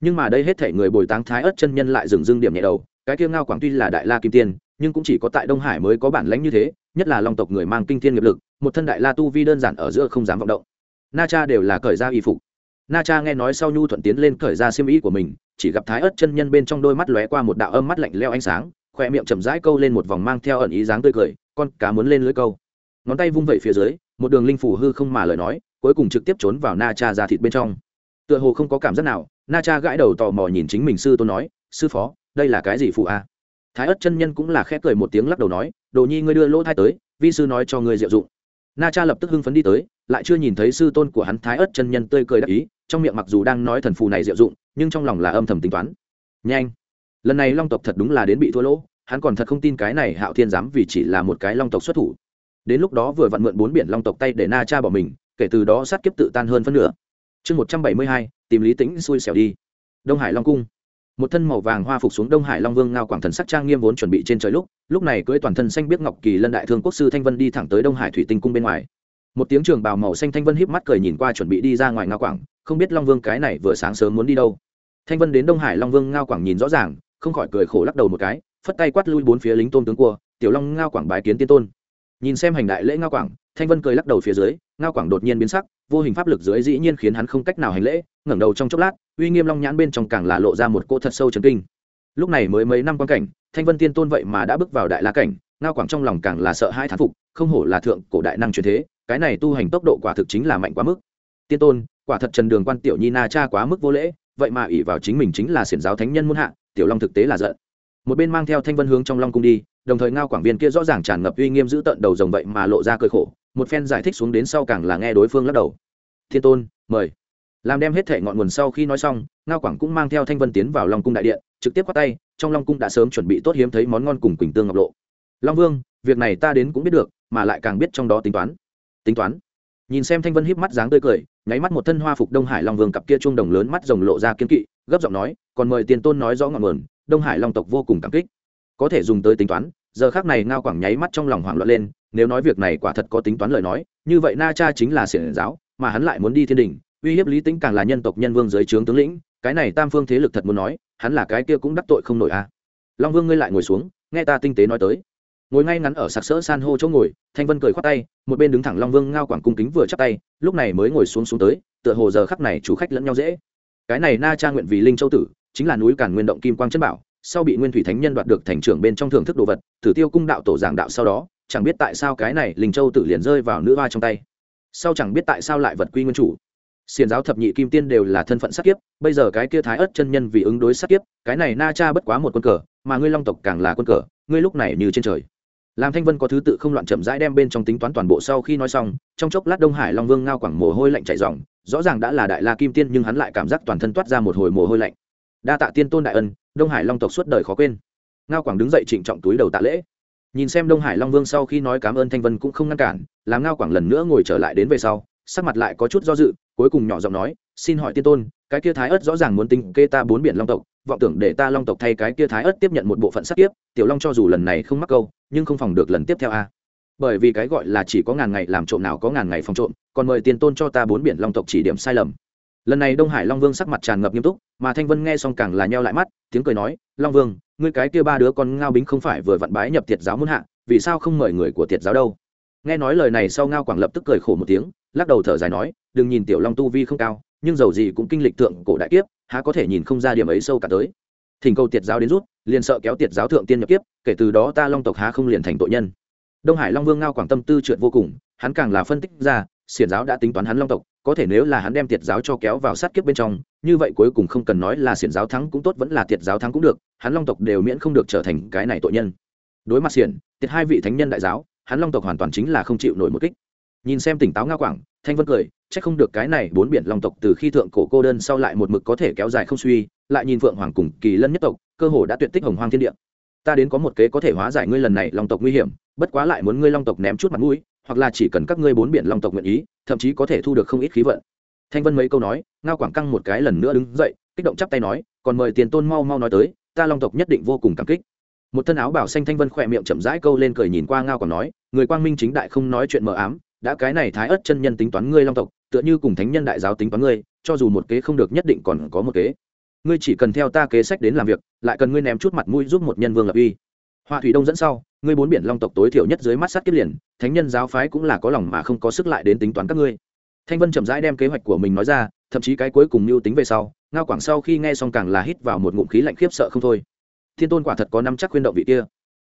Nhưng mà đây hết thể người bồi táng thái ớt chân nhân lại dừng dưng điểm nhẹ đầu, cái kia ngao quảng tuy là đại la kim tiên, nhưng cũng chỉ có tại đông hải mới có bản lãnh như thế, nhất là long tộc người mang kinh thiên nghiệp lực, một thân đại la tu vi đơn giản ở giữa không dám vọng động na cha đều là cởi ra y phục. Na cha nghe nói sau nhu thuận tiến lên cởi ra xiêm ý của mình, chỉ gặp thái ớt chân nhân bên trong đôi mắt lóe qua một đạo âm mắt lạnh leo ánh sáng, khoe miệng chậm rãi câu lên một vòng mang theo ẩn ý dáng tươi cười, con cá muốn lên lưới câu. Ngón tay vung vẩy phía dưới, một đường linh phủ hư không mà lời nói, cuối cùng trực tiếp trốn vào na cha ra thịt bên trong. Tựa hồ không có cảm giác nào, na cha gãi đầu tò mò nhìn chính mình sư tôn nói, sư phó, đây là cái gì phụ a? Thái ớt chân nhân cũng là khẽ cười một tiếng lắc đầu nói, đồ nhi ngươi đưa lỗ thai tới, vi sư nói cho ngươi diệu dụng. Na cha lập tức hưng phấn đi tới lại chưa nhìn thấy sư tôn của hắn thái ất chân nhân tươi cười đắc ý, trong miệng mặc dù đang nói thần phù này diệu dụng, nhưng trong lòng là âm thầm tính toán. Nhanh! Lần này long tộc thật đúng là đến bị thua lỗ, hắn còn thật không tin cái này hạo thiên dám vì chỉ là một cái long tộc xuất thủ. Đến lúc đó vừa vặn mượn bốn biển long tộc tay để na cha bỏ mình, kể từ đó sát kiếp tự tan hơn phân nửa. Chương một trăm bảy mươi hai, tìm lý tĩnh xui xẻo đi. Đông hải long cung. Một thân màu vàng hoa phục xuống đông hải long vương ngao quảng thần sắc trang nghiêm vốn chuẩn bị trên trời lúc lúc này cưới toàn thân xanh biết ngọc kỳ lân đại thương quốc sư thanh vân đi thẳng tới đông hải thủy tinh cung bên ngoài một tiếng trường bào màu xanh thanh vân híp mắt cười nhìn qua chuẩn bị đi ra ngoài ngao quảng, không biết long vương cái này vừa sáng sớm muốn đi đâu. Thanh vân đến đông hải long vương ngao quảng nhìn rõ ràng, không khỏi cười khổ lắc đầu một cái, phất tay quát lui bốn phía lính tôn tướng cua, tiểu long ngao quảng bái kiến tiên tôn. Nhìn xem hành đại lễ ngao quảng, thanh vân cười lắc đầu phía dưới, ngao quảng đột nhiên biến sắc, vô hình pháp lực dưới dĩ nhiên khiến hắn không cách nào hành lễ, ngẩng đầu trong chốc lát, uy nghiêm long nhãn bên trong càng là lộ ra một cỗ thật sâu chấn kinh. Lúc này mới mấy năm quan cảnh, thanh vân tiên tôn vậy mà đã bước vào đại la cảnh, ngao quảng trong lòng càng là sợ hai thán phục, không hổ là thượng cổ đại năng truyền thế cái này tu hành tốc độ quả thực chính là mạnh quá mức. Tiên tôn, quả thật trần đường quan tiểu nhi na cha quá mức vô lễ, vậy mà ỷ vào chính mình chính là xiển giáo thánh nhân muôn hạ, tiểu long thực tế là giận. Một bên mang theo thanh vân hướng trong long cung đi, đồng thời ngao quảng viên kia rõ ràng tràn ngập uy nghiêm giữ tận đầu rồng vậy mà lộ ra cơi khổ, một phen giải thích xuống đến sau càng là nghe đối phương lắc đầu. Thiên tôn, mời. Làm đem hết thể ngọn nguồn sau khi nói xong, ngao quảng cũng mang theo thanh vân tiến vào long cung đại điện, trực tiếp qua tay, trong long cung đã sớm chuẩn bị tốt hiếm thấy món ngon cùng quỳnh tương ngọc lộ. Long vương, việc này ta đến cũng biết được, mà lại càng biết trong đó tính toán tính toán. Nhìn xem thanh vân híp mắt dáng tươi cười, nháy mắt một thân hoa phục đông hải long vương cặp kia chuông đồng lớn mắt rồng lộ ra kiên kỵ, gấp giọng nói, còn mời tiền tôn nói rõ ngọn nguồn, đông hải long tộc vô cùng cảm kích. Có thể dùng tới tính toán, giờ khác này ngao quảng nháy mắt trong lòng hoảng loạn lên, nếu nói việc này quả thật có tính toán lời nói, như vậy na cha chính là xiển giáo, mà hắn lại muốn đi thiên đình, uy hiếp lý tính càng là nhân tộc nhân vương dưới trướng tướng lĩnh, cái này tam phương thế lực thật muốn nói, hắn là cái kia cũng đắc tội không nổi a à. long vương ngươi lại ngồi xuống, nghe ta tinh tế nói tới ngồi ngay ngắn ở sặc sỡ san hô chỗ ngồi, thanh vân cười khoát tay, một bên đứng thẳng long vương ngao quảng cung kính vừa chắp tay, lúc này mới ngồi xuống xuống tới, tựa hồ giờ khắc này chủ khách lẫn nhau dễ. Cái này na cha nguyện vì linh châu tử, chính là núi càn nguyên động kim quang chân bảo, sau bị nguyên thủy thánh nhân đoạt được thành trưởng bên trong thưởng thức đồ vật, tử tiêu cung đạo tổ giảng đạo sau đó, chẳng biết tại sao cái này linh châu tử liền rơi vào nữ hoa trong tay. Sau chẳng biết tại sao lại vật quy nguyên chủ. Xiền giáo thập nhị kim tiên đều là thân phận sát kiếp, bây giờ cái kia thái ớt chân nhân vì ứng đối sát kiếp, cái này na cha bất quá một quân cờ, mà ngươi long tộc càng là quân cờ, ngươi lúc này như trên trời làm thanh vân có thứ tự không loạn chậm rãi đem bên trong tính toán toàn bộ sau khi nói xong, trong chốc lát đông hải long vương ngao quẳng mồ hôi lạnh chạy dòng rõ ràng đã là đại la kim tiên nhưng hắn lại cảm giác toàn thân toát ra một hồi mồ hôi lạnh. Đa tạ tiên tôn đại ân, đông hải long tộc suốt đời khó quên. Ngao quảng đứng dậy trịnh trọng túi đầu tạ lễ. Nhìn xem đông hải long vương sau khi nói cảm ơn thanh vân cũng không ngăn cản, làm ngao quảng lần nữa ngồi trở lại đến về sau, sắc mặt lại có chút do dự, cuối cùng nhỏ giọng nói, xin hỏi tiên tôn, cái kia thái ớt rõ ràng muốn tính kê ta bốn biển long tộc vọng tưởng để ta long tộc thay cái kia thái ớt tiếp nhận một bộ phận sát tiếp tiểu long cho dù lần này không mắc câu, nhưng không phòng được lần tiếp theo a. Bởi vì cái gọi là chỉ có ngàn ngày làm trộm nào có ngàn ngày phòng trộm, còn mời tiền tôn cho ta bốn biển long tộc chỉ điểm sai lầm. Lần này đông hải long vương sắc mặt tràn ngập nghiêm túc, mà thanh vân nghe xong càng là nheo lại mắt, tiếng cười nói, long vương, ngươi cái kia ba đứa con ngao bính không phải vừa vặn bái nhập tiệt giáo muốn hạ, vì sao không mời người của tiệt giáo đâu? Nghe nói lời này sau ngao quảng lập tức cười khổ một tiếng, lắc đầu thở dài nói, đừng nhìn tiểu long tu vi không cao, nhưng dầu gì cũng kinh lịch tượng cổ đại kiếp há có thể nhìn không ra điểm ấy sâu cả tới. Thỉnh cầu tiệt giáo đến rút, liền sợ kéo tiệt giáo thượng tiên nhập kiếp, kể từ đó ta long tộc há không liền thành tội nhân. Đông hải long vương ngao quảng tâm tư trượt vô cùng, hắn càng là phân tích ra, xiển giáo đã tính toán hắn long tộc, có thể nếu là hắn đem tiệt giáo cho kéo vào sát kiếp bên trong, như vậy cuối cùng không cần nói là xiển giáo thắng cũng tốt, vẫn là tiệt giáo thắng cũng được, hắn long tộc đều miễn không được trở thành cái này tội nhân. Đối mặt xiển, tiệt hai vị thánh nhân đại giáo, hắn long tộc hoàn toàn chính là không chịu nổi một kích. Nhìn xem tỉnh táo ngao quảng, thanh vân cười chắc không được cái này bốn biển long tộc từ khi thượng cổ cô đơn sau lại một mực có thể kéo dài không suy, lại nhìn phượng hoàng cùng kỳ lân nhất tộc, cơ hồ đã tuyệt tích hồng hoang thiên địa. Ta đến có một kế có thể hóa giải ngươi lần này long tộc nguy hiểm, bất quá lại muốn ngươi long tộc ném chút mặt mũi, hoặc là chỉ cần các ngươi bốn biển long tộc nguyện ý, thậm chí có thể thu được không ít khí vận. Thanh vân mấy câu nói, ngao quảng căng một cái lần nữa đứng dậy, kích động chắp tay nói, còn mời tiền tôn mau mau nói tới, ta long tộc nhất định vô cùng cảm kích. Một thân áo bảo xanh thanh vân khỏe miệng chậm rãi câu lên cười nhìn qua ngao còn nói, người quang minh chính đại không nói chuyện mờ ám, đã cái này thái ớt chân nhân tính toán ngươi long tộc tựa như cùng thánh nhân đại giáo tính toán ngươi, cho dù một kế không được nhất định còn có một kế. Ngươi chỉ cần theo ta kế sách đến làm việc, lại cần ngươi ném chút mặt mũi giúp một nhân vương lập uy. Hoa thủy đông dẫn sau, ngươi bốn biển long tộc tối thiểu nhất dưới mắt sát kiếp liền, thánh nhân giáo phái cũng là có lòng mà không có sức lại đến tính toán các ngươi. Thanh vân chậm rãi đem kế hoạch của mình nói ra, thậm chí cái cuối cùng mưu tính về sau, ngao quảng sau khi nghe xong càng là hít vào một ngụm khí lạnh khiếp sợ không thôi. Thiên tôn quả thật có năm chắc khuyên động vị kia.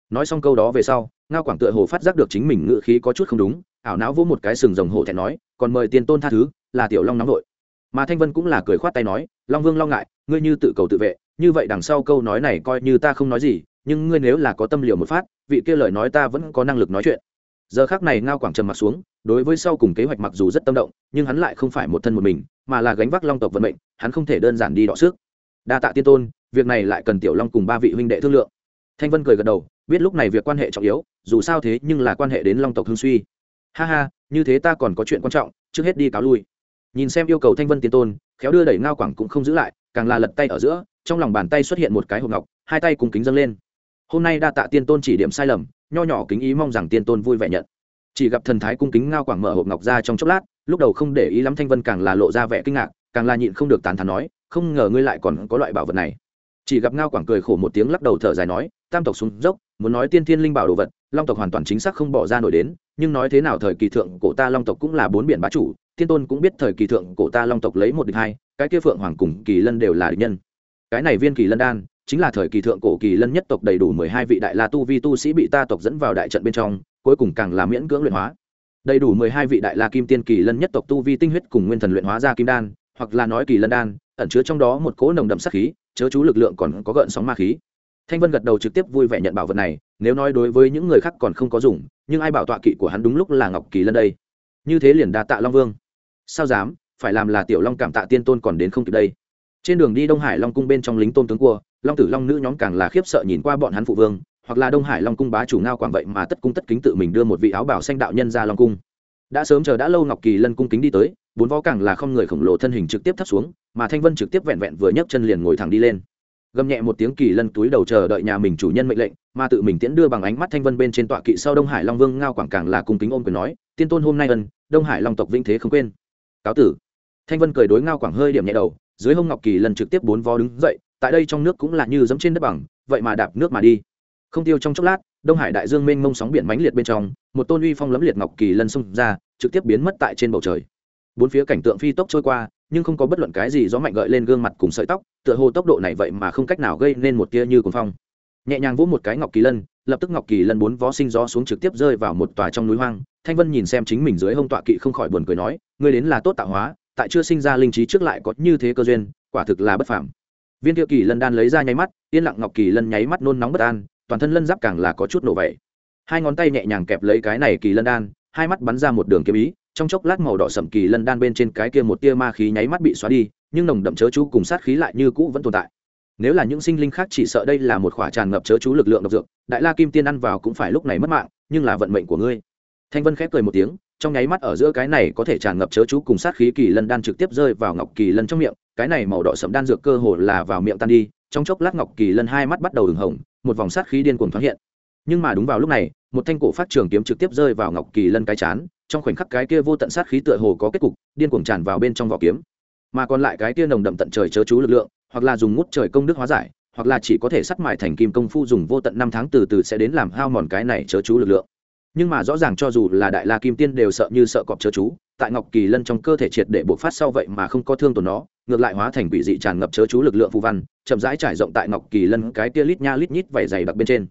Nói xong câu đó về sau, ngao quảng tựa hồ phát giác được chính mình ngự khí có chút không đúng, ảo não vỗ một cái sừng rồng hổ thẹn nói còn mời tiên tôn tha thứ, là tiểu long nóng vội. Mà thanh vân cũng là cười khoát tay nói, long vương lo ngại, ngươi như tự cầu tự vệ, như vậy đằng sau câu nói này coi như ta không nói gì, nhưng ngươi nếu là có tâm liều một phát, vị kia lời nói ta vẫn có năng lực nói chuyện. Giờ khác này ngao quảng trầm mặt xuống, đối với sau cùng kế hoạch mặc dù rất tâm động, nhưng hắn lại không phải một thân một mình, mà là gánh vác long tộc vận mệnh, hắn không thể đơn giản đi đọ sức. Đa tạ tiên tôn, việc này lại cần tiểu long cùng ba vị huynh đệ thương lượng. Thanh vân cười gật đầu, biết lúc này việc quan hệ trọng yếu, dù sao thế nhưng là quan hệ đến long tộc hương suy. Ha ha như thế ta còn có chuyện quan trọng, trước hết đi cáo lui. Nhìn xem yêu cầu thanh vân tiên tôn, khéo đưa đẩy ngao quảng cũng không giữ lại, càng là lật tay ở giữa, trong lòng bàn tay xuất hiện một cái hộp ngọc, hai tay cùng kính dâng lên. Hôm nay đa tạ tiên tôn chỉ điểm sai lầm, nho nhỏ kính ý mong rằng tiên tôn vui vẻ nhận. Chỉ gặp thần thái cung kính ngao quảng mở hộp ngọc ra trong chốc lát, lúc đầu không để ý lắm thanh vân càng là lộ ra vẻ kinh ngạc, càng là nhịn không được tán thán nói, không ngờ ngươi lại còn có loại bảo vật này. Chỉ gặp ngao quảng cười khổ một tiếng lắc đầu thở dài nói, tam tộc xuống dốc, muốn nói tiên thiên linh bảo đồ vật, long tộc hoàn toàn chính xác không bỏ ra nổi đến nhưng nói thế nào thời kỳ thượng cổ ta long tộc cũng là bốn biển bá chủ thiên tôn cũng biết thời kỳ thượng cổ ta long tộc lấy một địch hai, cái kia phượng hoàng cùng kỳ lân đều là địch nhân. Cái này viên kỳ lân đan, chính là thời kỳ thượng cổ kỳ lân nhất tộc đầy đủ mười hai vị đại la tu vi tu sĩ bị ta tộc dẫn vào đại trận bên trong, cuối cùng càng là miễn cưỡng luyện hóa. Đầy đủ mười hai vị đại la kim tiên kỳ lân nhất tộc tu vi tinh huyết cùng nguyên thần luyện hóa ra kim đan, hoặc là nói kỳ lân đan, ẩn chứa trong đó một cỗ nồng đậm sắc khí, chớ chú lực lượng còn có gợn sóng ma khí thanh vân gật đầu trực tiếp vui vẻ nhận bảo vật này, nếu nói đối với những người khác còn không có dùng, nhưng ai bảo tọa kỵ của hắn đúng lúc là ngọc kỳ lân đây? Như thế liền đa tạ long vương. Sao dám, phải làm là tiểu long cảm tạ tiên tôn còn đến không kịp đây. Trên đường đi đông hải long cung bên trong lính tôn tướng cua, long tử long nữ nhóm càng là khiếp sợ nhìn qua bọn hắn phụ vương, hoặc là đông hải long cung bá chủ ngao quảng vậy mà tất cung tất kính tự mình đưa một vị áo bảo xanh đạo nhân ra long cung. Đã sớm chờ đã lâu ngọc kỳ lân cung kính đi tới, bốn vó càng là không người khổng lồ thân hình trực tiếp thấp xuống, mà thanh vân trực tiếp vẹn vẹn vừa nhấc chân liền ngồi thẳng đi lên gầm nhẹ một tiếng kỳ lân túi đầu chờ đợi nhà mình chủ nhân mệnh lệnh, mà tự mình tiễn đưa bằng ánh mắt thanh vân bên trên tọa kỵ sau đông hải long vương ngao quảng càng là cung kính ôm quyền nói, tiên tôn hôm nay ân, đông hải long tộc vinh thế không quên. Cáo tử. Thanh vân cười đối ngao quảng hơi điểm nhẹ đầu, dưới hông ngọc kỳ lân trực tiếp bốn vó đứng dậy, tại đây trong nước cũng là như dẫm trên đất bằng, vậy mà đạp nước mà đi. Không tiêu trong chốc lát, đông hải đại dương mênh mông sóng biển mãnh liệt bên trong, một tôn uy phong lấm liệt ngọc kỳ lân xông ra, trực tiếp biến mất tại trên bầu trời bốn phía cảnh tượng phi tốc trôi qua, nhưng không có bất luận cái gì gió mạnh gợi lên gương mặt cùng sợi tóc, tựa hồ tốc độ này vậy mà không cách nào gây nên một tia như cuồng phong. Nhẹ nhàng vỗ một cái ngọc kỳ lân, lập tức ngọc kỳ lân bốn vó sinh gió xuống trực tiếp rơi vào một tòa trong núi hoang. Thanh vân nhìn xem chính mình dưới hông tọa kỵ không khỏi buồn cười nói, ngươi đến là tốt tạo hóa, tại chưa sinh ra linh trí trước lại có như thế cơ duyên, quả thực là bất phàm. Viên kia kỳ lân đan lấy ra nháy mắt, yên lặng ngọc kỳ lân nháy mắt nôn nóng bất an, toàn thân lân giáp càng là có chút nổ vậy. Hai ngón tay nhẹ nhàng kẹp lấy cái này kỳ lân đan, hai mắt bắn ra một đường kiếm ý trong chốc lát màu đỏ sậm kỳ lân đan bên trên cái kia một tia ma khí nháy mắt bị xóa đi, nhưng nồng đậm chớ chú cùng sát khí lại như cũ vẫn tồn tại. Nếu là những sinh linh khác chỉ sợ đây là một khỏa tràn ngập chớ chú lực lượng độc dược, đại la kim tiên ăn vào cũng phải lúc này mất mạng, nhưng là vận mệnh của ngươi. Thanh vân khép cười một tiếng, trong nháy mắt ở giữa cái này có thể tràn ngập chớ chú cùng sát khí kỳ lân đan trực tiếp rơi vào ngọc kỳ lân trong miệng, cái này màu đỏ sẫm đan dược cơ hồ là vào miệng tan đi, trong chốc lát ngọc kỳ lân hai mắt bắt đầu ửng hồng, một vòng sát khí điên cuồng thoáng hiện. Nhưng mà đúng vào lúc này một thanh cổ phát trường kiếm trực tiếp rơi vào ngọc kỳ lân cái chán, trong khoảnh khắc cái kia vô tận sát khí tựa hồ có kết cục, điên cuồng tràn vào bên trong vỏ kiếm. Mà còn lại cái kia nồng đậm tận trời chớ chú lực lượng, hoặc là dùng ngút trời công đức hóa giải, hoặc là chỉ có thể sắt mại thành kim công phu dùng vô tận năm tháng từ từ sẽ đến làm hao mòn cái này chớ chú lực lượng. Nhưng mà rõ ràng cho dù là đại la kim tiên đều sợ như sợ cọp chớ chú, tại ngọc kỳ lân trong cơ thể triệt để buộc phát sau vậy mà không có thương tổn nó, ngược lại hóa thành quỷ dị tràn ngập chớ chú lực lượng phù văn, chậm rãi trải rộng tại ngọc kỳ lân cái kia lít nha lít nhít vảy dày đặc bên trên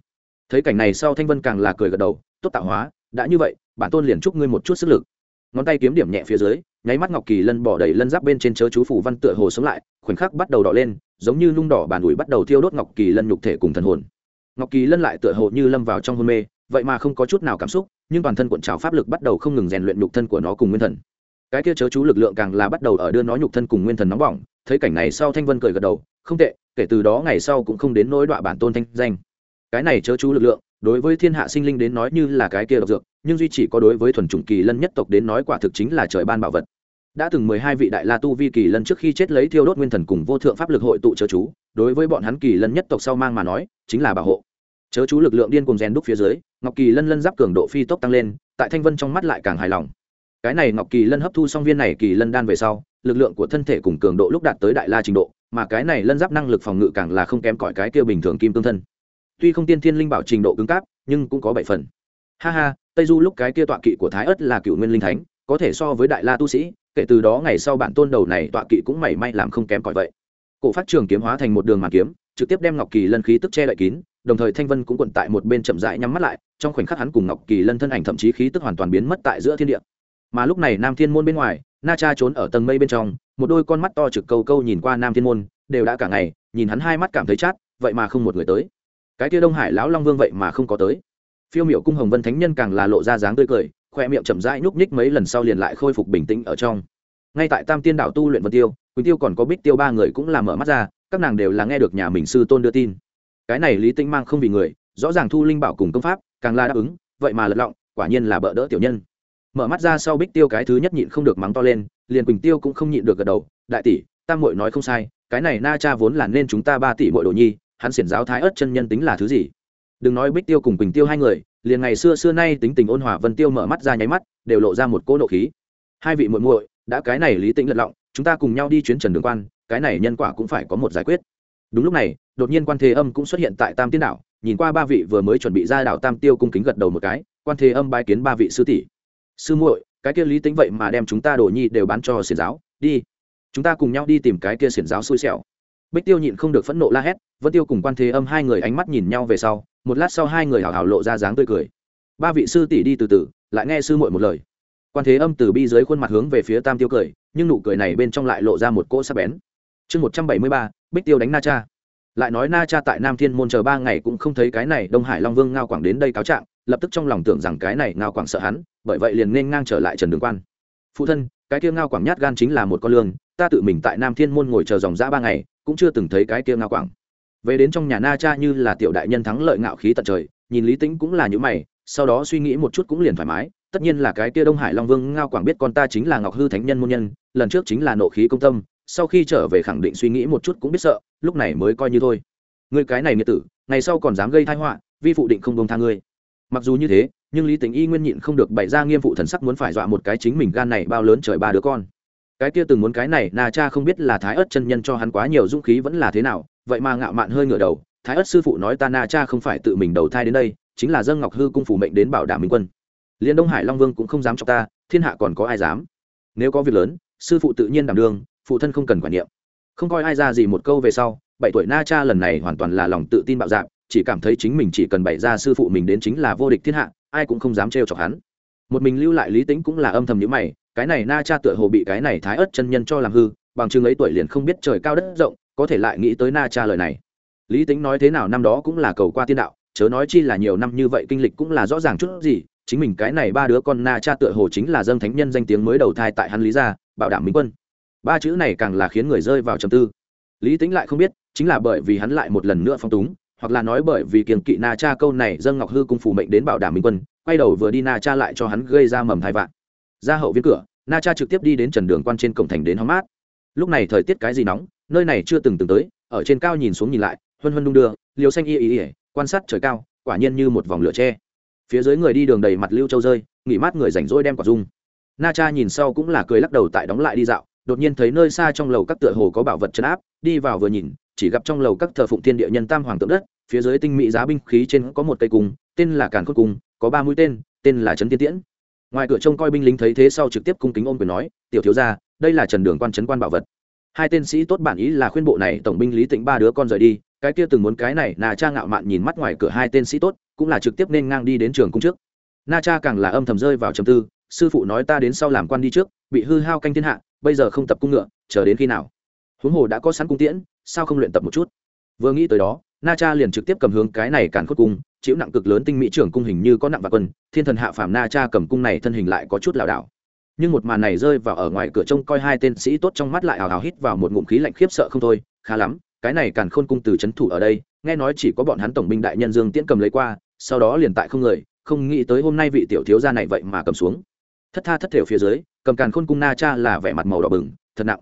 thấy cảnh này sau thanh vân càng là cười gật đầu, tốt tạo hóa, đã như vậy, bản tôn liền chúc ngươi một chút sức lực. Ngón tay kiếm điểm nhẹ phía dưới, nháy mắt ngọc kỳ lân bỏ đầy lân giáp bên trên chớ chú phủ văn tựa hồ sống lại, khoảnh khắc bắt đầu đỏ lên, giống như lung đỏ bàn ủi bắt đầu thiêu đốt ngọc kỳ lân nhục thể cùng thần hồn. Ngọc kỳ lân lại tựa hồ như lâm vào trong hôn mê, vậy mà không có chút nào cảm xúc, nhưng toàn thân cuộn trào pháp lực bắt đầu không ngừng rèn luyện nhục thân của nó cùng nguyên thần. Cái kia chớ chú lực lượng càng là bắt đầu ở đưa nó nhục thân cùng nguyên thần nóng bỏng, thấy cảnh này sau thanh vân cười gật đầu, không tệ, kể từ đó ngày sau cũng không đến nỗi đọa bản tôn thanh danh cái này chớ chú lực lượng, đối với thiên hạ sinh linh đến nói như là cái kia độc dược, nhưng duy chỉ có đối với thuần chủng kỳ lân nhất tộc đến nói quả thực chính là trời ban bảo vật. Đã từng mười hai vị đại la tu vi kỳ lân trước khi chết lấy thiêu đốt nguyên thần cùng vô thượng pháp lực hội tụ chớ chú, đối với bọn hắn kỳ lân nhất tộc sau mang mà nói, chính là bảo hộ. Chớ chú lực lượng điên cùng rèn đúc phía dưới, ngọc kỳ lân lân giáp cường độ phi tốc tăng lên, tại thanh vân trong mắt lại càng hài lòng. Cái này ngọc kỳ lân hấp thu xong viên này kỳ lân đan về sau, lực lượng của thân thể cùng cường độ lúc đạt tới đại la trình độ, mà cái này lân giáp năng lực phòng ngự càng là không kém cỏi cái kia bình thường kim tương thân tuy không tiên thiên linh bảo trình độ cứng cáp, nhưng cũng có bảy phần. Ha ha, tây du lúc cái kia tọa kỵ của thái ất là cựu nguyên linh thánh, có thể so với đại la tu sĩ, kể từ đó ngày sau bản tôn đầu này tọa kỵ cũng mảy may làm không kém cỏi vậy. Cổ phát trường kiếm hóa thành một đường màn kiếm, trực tiếp đem ngọc kỳ lân khí tức che lại kín, đồng thời thanh vân cũng quận tại một bên chậm rãi nhắm mắt lại, trong khoảnh khắc hắn cùng ngọc kỳ lân thân ảnh thậm chí khí tức hoàn toàn biến mất tại giữa thiên địa. Mà lúc này nam thiên môn bên ngoài, na cha trốn ở tầng mây bên trong, một đôi con mắt to trực câu câu nhìn qua nam thiên môn, đều đã cả ngày, nhìn hắn hai mắt cảm thấy chát, vậy mà không một người tới cái kia đông hải lão long vương vậy mà không có tới. Phiêu Miểu cung hồng vân thánh nhân càng là lộ ra dáng tươi cười, khoe miệng chậm rãi nhúc nhích mấy lần sau liền lại khôi phục bình tĩnh ở trong. Ngay tại tam tiên đảo tu luyện vân tiêu, quỳnh tiêu còn có bích tiêu ba người cũng làm mở mắt ra, các nàng đều là nghe được nhà mình sư tôn đưa tin. Cái này lý tĩnh mang không vì người, rõ ràng thu linh bảo cùng công pháp, càng là đáp ứng, vậy mà lật lọng, quả nhiên là bỡ đỡ tiểu nhân. Mở mắt ra sau bích tiêu cái thứ nhất nhịn không được mắng to lên, liền quỳnh tiêu cũng không nhịn được gật đầu, đại tỷ, tam muội nói không sai, cái này na cha vốn là nên chúng ta ba tỷ muội đồ nhi hắn xiển giáo thái ớt chân nhân tính là thứ gì? Đừng nói bích tiêu cùng quỳnh tiêu hai người, liền ngày xưa xưa nay tính tình ôn hòa vân tiêu mở mắt ra nháy mắt, đều lộ ra một cỗ nộ khí. Hai vị muội muội, đã cái này lý tĩnh lật lọng, chúng ta cùng nhau đi chuyến trần đường quan, cái này nhân quả cũng phải có một giải quyết. Đúng lúc này, đột nhiên quan thế âm cũng xuất hiện tại tam tiên đảo, nhìn qua ba vị vừa mới chuẩn bị ra đảo tam tiêu cung kính gật đầu một cái, quan thế âm bái kiến ba vị sư tỷ. Sư muội, cái kia lý tính vậy mà đem chúng ta đồ nhi đều bán cho xiển giáo, đi. Chúng ta cùng nhau đi tìm cái kia xiển giáo xui xẻo bích tiêu nhịn không được phẫn nộ la hét, vân tiêu cùng quan thế âm hai người ánh mắt nhìn nhau về sau, một lát sau hai người hào hào lộ ra dáng tươi cười. Ba vị sư tỷ đi từ từ, lại nghe sư muội một lời. Quan thế âm từ bi dưới khuôn mặt hướng về phía tam tiêu cười, nhưng nụ cười này bên trong lại lộ ra một cỗ sắc bén. Chương một trăm bảy mươi ba, bích tiêu đánh na cha. Lại nói na cha tại nam thiên môn chờ ba ngày cũng không thấy cái này đông hải long vương ngao quảng đến đây cáo trạng, lập tức trong lòng tưởng rằng cái này ngao quảng sợ hắn, bởi vậy liền nên ngang trở lại trần đường quan. Phụ thân, cái kia ngao quảng nhát gan chính là một con lương ta tự mình tại nam thiên môn ngồi chờ dòng dã ba ngày cũng chưa từng thấy cái kia ngao quảng. Về đến trong nhà na cha như là tiểu đại nhân thắng lợi ngạo khí tận trời, nhìn lý tính cũng là những mày, sau đó suy nghĩ một chút cũng liền thoải mái, tất nhiên là cái kia đông hải long vương ngao quảng biết con ta chính là ngọc hư thánh nhân môn nhân, lần trước chính là nộ khí công tâm, sau khi trở về khẳng định suy nghĩ một chút cũng biết sợ, lúc này mới coi như thôi. Người cái này nghĩa tử, ngày sau còn dám gây thai họa, vi phụ định không đông tha ngươi. Mặc dù như thế, nhưng lý tính y nguyên nhịn không được bày ra nghiêm phụ thần sắc muốn phải dọa một cái chính mình gan này bao lớn trời ba đứa con cái kia từng muốn cái này, na cha không biết là thái ớt chân nhân cho hắn quá nhiều dũng khí vẫn là thế nào, vậy mà ngạo mạn hơi ngửa đầu, thái ớt sư phụ nói ta na cha không phải tự mình đầu thai đến đây, chính là dân ngọc hư cung phủ mệnh đến bảo đảm minh quân. Liên đông hải long vương cũng không dám cho ta, thiên hạ còn có ai dám? Nếu có việc lớn, sư phụ tự nhiên đảm đương, phụ thân không cần quản niệm. Không coi ai ra gì một câu về sau, bảy tuổi na cha lần này hoàn toàn là lòng tự tin bạo dạn chỉ cảm thấy chính mình chỉ cần bày ra sư phụ mình đến chính là vô địch thiên hạ, ai cũng không dám trêu chọc hắn. Một mình lưu lại lý tính cũng là âm thầm nhữ mày cái này na cha tựa hồ bị cái này thái ớt chân nhân cho làm hư, bằng chừng ấy tuổi liền không biết trời cao đất rộng, có thể lại nghĩ tới na cha lời này. Lý tính nói thế nào năm đó cũng là cầu qua tiên đạo, chớ nói chi là nhiều năm như vậy kinh lịch cũng là rõ ràng chút gì, chính mình cái này ba đứa con na cha tựa hồ chính là dâng thánh nhân danh tiếng mới đầu thai tại hắn lý gia, bảo đảm minh quân. Ba chữ này càng là khiến người rơi vào trầm tư. Lý tính lại không biết, chính là bởi vì hắn lại một lần nữa phong túng, hoặc là nói bởi vì kiềng kỵ na cha câu này dâng ngọc hư cung phủ mệnh đến bảo đảm minh quân, quay đầu vừa đi na cha lại cho hắn gây ra mầm thai vạn ra hậu viên cửa na cha trực tiếp đi đến trần đường quan trên cổng thành đến hóng mát. Lúc này thời tiết cái gì nóng, nơi này chưa từng từng tới, ở trên cao nhìn xuống nhìn lại, huân huân đung đưa, liều xanh y y y, quan sát trời cao, quả nhiên như một vòng lửa tre phía dưới người đi đường đầy mặt lưu châu rơi, nghỉ mát người rảnh rỗi đem quả dung. Na cha nhìn sau cũng là cười lắc đầu tại đóng lại đi dạo, đột nhiên thấy nơi xa trong lầu các tựa hồ có bảo vật chấn áp, đi vào vừa nhìn, chỉ gặp trong lầu các thờ phụng thiên địa nhân tam hoàng tượng đất, phía dưới tinh mỹ giá binh khí trên có một cây cung, tên là càn khôn cung, có ba mũi tên tên là trấn tiên tiễn ngoài cửa trông coi binh lính thấy thế sau trực tiếp cung kính ôm quyền nói, tiểu thiếu gia, đây là trần đường quan trấn quan bảo vật. Hai tên sĩ tốt bản ý là khuyên bộ này tổng binh lý tĩnh ba đứa con rời đi, cái kia từng muốn cái này nà cha ngạo mạn nhìn mắt ngoài cửa hai tên sĩ tốt, cũng là trực tiếp nên ngang đi đến trường cung trước. Na cha càng là âm thầm rơi vào trầm tư, sư phụ nói ta đến sau làm quan đi trước, bị hư hao canh thiên hạ, bây giờ không tập cung ngựa, chờ đến khi nào? Huống hồ đã có sẵn cung tiễn, sao không luyện tập một chút? Vừa nghĩ tới đó, na cha liền trực tiếp cầm hướng cái này càn khốt cung chịu nặng cực lớn tinh mỹ trưởng cung hình như có nặng và quân, thiên thần hạ phàm na cha cầm cung này thân hình lại có chút lảo đảo. Nhưng một màn này rơi vào ở ngoài cửa trông coi hai tên sĩ tốt trong mắt lại hào hào hít vào một ngụm khí lạnh khiếp sợ không thôi, khá lắm, cái này càn khôn cung từ c h ấ n thủ ở đây, nghe nói chỉ có bọn hắn tổng binh đại nhân dương tiễn cầm lấy qua, sau đó liền tại không người, không nghĩ tới hôm nay vị tiểu thiếu gia này vậy mà cầm xuống. Thất tha thất thểu phía dưới, cầm càn khôn cung na cha là vẻ mặt màu đỏ bừng, thật nặng.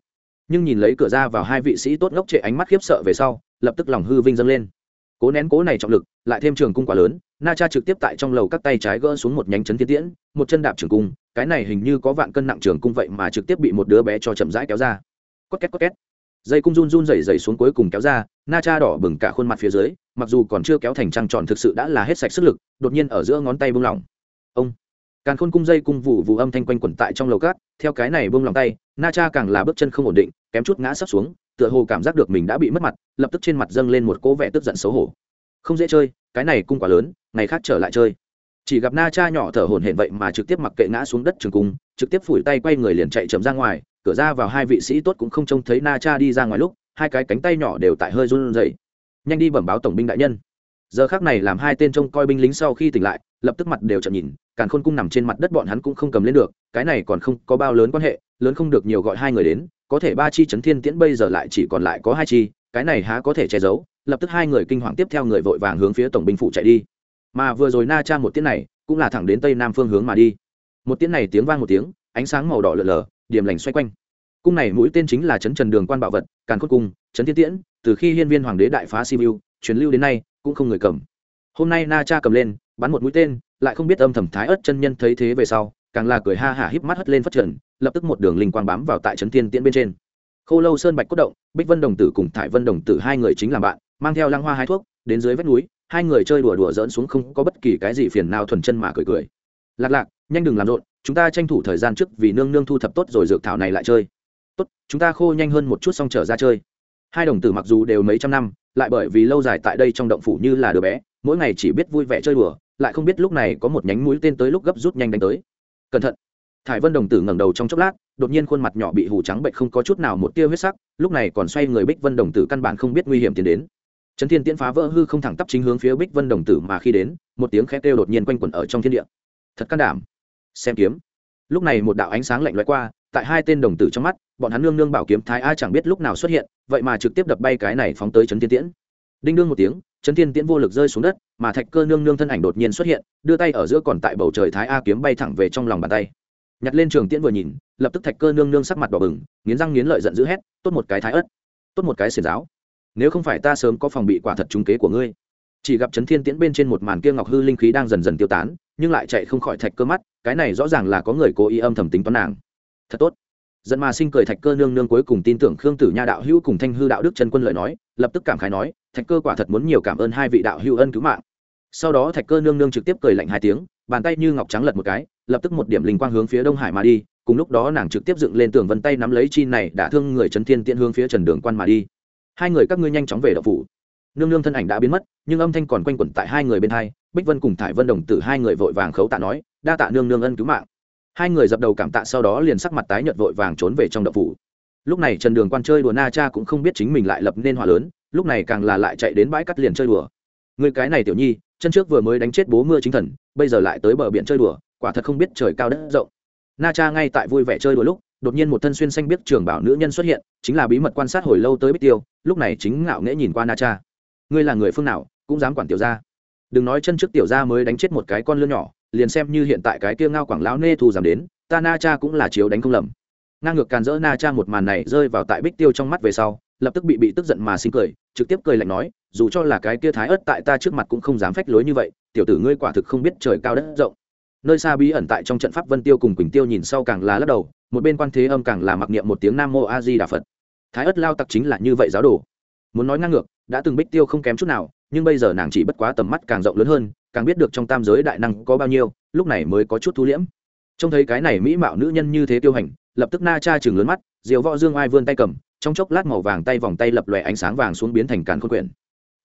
Nhưng nhìn lấy cửa ra vào hai vị sĩ tốt ngốc trệ ánh mắt khiếp sợ về sau, lập tức lòng hư vinh dâng lên cố nén cố này trọng lực, lại thêm trường cung quá lớn, na cha trực tiếp tại trong lầu các tay trái gỡ xuống một nhánh chấn thiên tiễn, một chân đạp trường cung, cái này hình như có vạn cân nặng trường cung vậy mà trực tiếp bị một đứa bé cho chậm rãi kéo ra. Cốt két cốt két dây cung run run rẩy rẩy xuống cuối cùng kéo ra, na cha đỏ bừng cả khuôn mặt phía dưới, mặc dù còn chưa kéo thành trăng tròn thực sự đã là hết sạch sức lực, đột nhiên ở giữa ngón tay buông lỏng. Ông. Càng khôn cung dây cung vụ vụ âm thanh quanh quẩn tại trong lầu cát theo cái này buông lỏng tay na cha càng là bước chân không ổn định, kém chút ngã sắp xuống, tựa hồ cảm giác được mình đã bị mất mặt, lập tức trên mặt dâng lên một cỗ vẻ tức giận xấu hổ. Không dễ chơi, cái này cung quá lớn, ngày khác trở lại chơi. Chỉ gặp na cha nhỏ thở hổn hển vậy mà trực tiếp mặc kệ ngã xuống đất trường cung, trực tiếp phủi tay quay người liền chạy chậm ra ngoài, cửa ra vào hai vị sĩ tốt cũng không trông thấy na cha đi ra ngoài lúc, hai cái cánh tay nhỏ đều tại hơi run rẩy. Nhanh đi bẩm báo tổng binh đại nhân giờ khác này làm hai tên trông coi binh lính sau khi tỉnh lại, lập tức mặt đều chậm nhìn, càn khôn cung nằm trên mặt đất bọn hắn cũng không cầm lên được, cái này còn không có bao lớn quan hệ, lớn không được nhiều gọi hai người đến, có thể ba chi chấn thiên tiễn bây giờ lại chỉ còn lại có hai chi, cái này há có thể che giấu, lập tức hai người kinh hoàng tiếp theo người vội vàng hướng phía tổng binh phụ chạy đi. Mà vừa rồi na cha một tiếng này, cũng là thẳng đến tây nam phương hướng mà đi. Một tiếng này tiếng vang một tiếng, ánh sáng màu đỏ lờ lờ, điểm lành xoay quanh. Cung này mũi tên chính là trấn trần đường quan bảo vật, càn khôn cung trấn thiên tiễn, từ khi hiên viên hoàng đế đại phá sibiu, truyền lưu đến nay cũng không người cầm. Hôm nay na cha cầm lên bắn một mũi tên lại không biết âm thầm thái ớt chân nhân thấy thế về sau càng là cười ha hả híp mắt hất lên phát triển, lập tức một đường linh quang bám vào tại trấn thiên tiễn bên trên. Khô lâu sơn bạch cốt động bích vân đồng tử cùng thải vân đồng tử hai người chính làm bạn mang theo lăng hoa hai thuốc đến dưới vách núi hai người chơi đùa đùa dỡn xuống không có bất kỳ cái gì phiền nào thuần chân mà cười cười. Lạc lạc nhanh đừng làm rộn chúng ta tranh thủ thời gian trước vì nương nương thu thập tốt rồi dược thảo này lại chơi. Tốt chúng ta khô nhanh hơn một chút xong trở ra chơi. Hai đồng tử mặc dù đều mấy trăm năm lại bởi vì lâu dài tại đây trong động phủ như là đứa bé, mỗi ngày chỉ biết vui vẻ chơi đùa, lại không biết lúc này có một nhánh mũi tên tới lúc gấp rút nhanh đánh tới. Cẩn thận. Thải vân đồng tử ngẩng đầu trong chốc lát, đột nhiên khuôn mặt nhỏ bị hù trắng bệnh không có chút nào một tia huyết sắc, lúc này còn xoay người bích vân đồng tử căn bản không biết nguy hiểm tiến đến. Trấn thiên tiễn phá vỡ hư không thẳng tắp chính hướng phía bích vân đồng tử mà khi đến, một tiếng khét kêu đột nhiên quanh quẩn ở trong thiên địa. Thật can đảm. Xem kiếm. Lúc này một đạo ánh sáng lạnh loại qua, tại hai tên đồng tử trong mắt, bọn hắn nương nương bảo kiếm thái a chẳng biết lúc nào xuất hiện vậy mà trực tiếp đập bay cái này phóng tới trấn thiên tiễn. Đinh đương một tiếng, trấn thiên tiễn vô lực rơi xuống đất, mà thạch cơ nương nương thân ảnh đột nhiên xuất hiện, đưa tay ở giữa còn tại bầu trời thái a kiếm bay thẳng về trong lòng bàn tay. Nhặt lên trường tiễn vừa nhìn, lập tức thạch cơ nương nương sắc mặt đỏ bừng, nghiến răng nghiến lợi giận dữ hét, tốt một cái thái ớt, tốt một cái xiển giáo. Nếu không phải ta sớm có phòng bị quả thật trúng kế của ngươi. Chỉ gặp trấn thiên tiễn bên trên một màn kia ngọc hư linh khí đang dần dần tiêu tán, nhưng lại chạy không khỏi thạch cơ mắt, cái này rõ ràng là có người cố ý âm thầm tính toán nàng. Thật tốt dẫn mà sinh cười thạch cơ nương nương cuối cùng tin tưởng khương tử nha đạo hữu cùng thanh hư đạo đức chân quân lợi nói, lập tức cảm khái nói, thạch cơ quả thật muốn nhiều cảm ơn hai vị đạo hữu ân cứu mạng. Sau đó thạch cơ nương nương trực tiếp cười lạnh hai tiếng, bàn tay như ngọc trắng lật một cái, lập tức một điểm linh quang hướng phía đông hải mà đi, cùng lúc đó nàng trực tiếp dựng lên tường vân tay nắm lấy chi này đã thương người trấn thiên tiễn hướng phía trần đường quan mà đi. Hai người các ngươi nhanh chóng về đậu phủ. Nương nương thân ảnh đã biến mất, nhưng âm thanh còn quanh quẩn tại hai người bên hai, bích vân cùng thải vân đồng tử hai người vội vàng khấu tạ nói, đa tạ nương nương ân cứu mạng hai người dập đầu cảm tạ sau đó liền sắc mặt tái nhợt vội vàng trốn về trong đậu phủ. Lúc này trần đường quan chơi đùa na cha cũng không biết chính mình lại lập nên hòa lớn, lúc này càng là lại chạy đến bãi cắt liền chơi đùa. Người cái này tiểu nhi, chân trước vừa mới đánh chết bố mưa chính thần, bây giờ lại tới bờ biển chơi đùa, quả thật không biết trời cao đất rộng. Na cha ngay tại vui vẻ chơi đùa lúc, đột nhiên một thân xuyên xanh biết trường bảo nữ nhân xuất hiện, chính là bí mật quan sát hồi lâu tới bích tiêu, lúc này chính ngạo nghễ nhìn qua na cha. Ngươi là người phương nào, cũng dám quản tiểu gia? Đừng nói chân trước tiểu gia mới đánh chết một cái con lươn nhỏ liền xem như hiện tại cái kia ngao quảng lão nê thu giảm đến, ta na cha cũng là chiếu đánh không lầm. Ngang ngược càn rỡ na cha một màn này rơi vào tại bích tiêu trong mắt về sau, lập tức bị bị tức giận mà sinh cười, trực tiếp cười lạnh nói, dù cho là cái kia thái ớt tại ta trước mặt cũng không dám phách lối như vậy, tiểu tử ngươi quả thực không biết trời cao đất rộng. Nơi xa bí ẩn tại trong trận pháp vân tiêu cùng quỳnh tiêu nhìn sau càng là lắc đầu, một bên quan thế âm càng là mặc niệm một tiếng nam mô a di đà phật. Thái ất lao tặc chính là như vậy giáo đồ. Muốn nói ngang ngược, đã từng bích tiêu không kém chút nào, nhưng bây giờ nàng chỉ bất quá tầm mắt càng rộng lớn hơn càng biết được trong tam giới đại năng có bao nhiêu, lúc này mới có chút thu liễm. Trông thấy cái này mỹ mạo nữ nhân như thế tiêu hành, lập tức na cha chừng lớn mắt, diều võ dương ai vươn tay cầm, trong chốc lát màu vàng tay vòng tay lập lòe ánh sáng vàng xuống biến thành càn khôn quyển.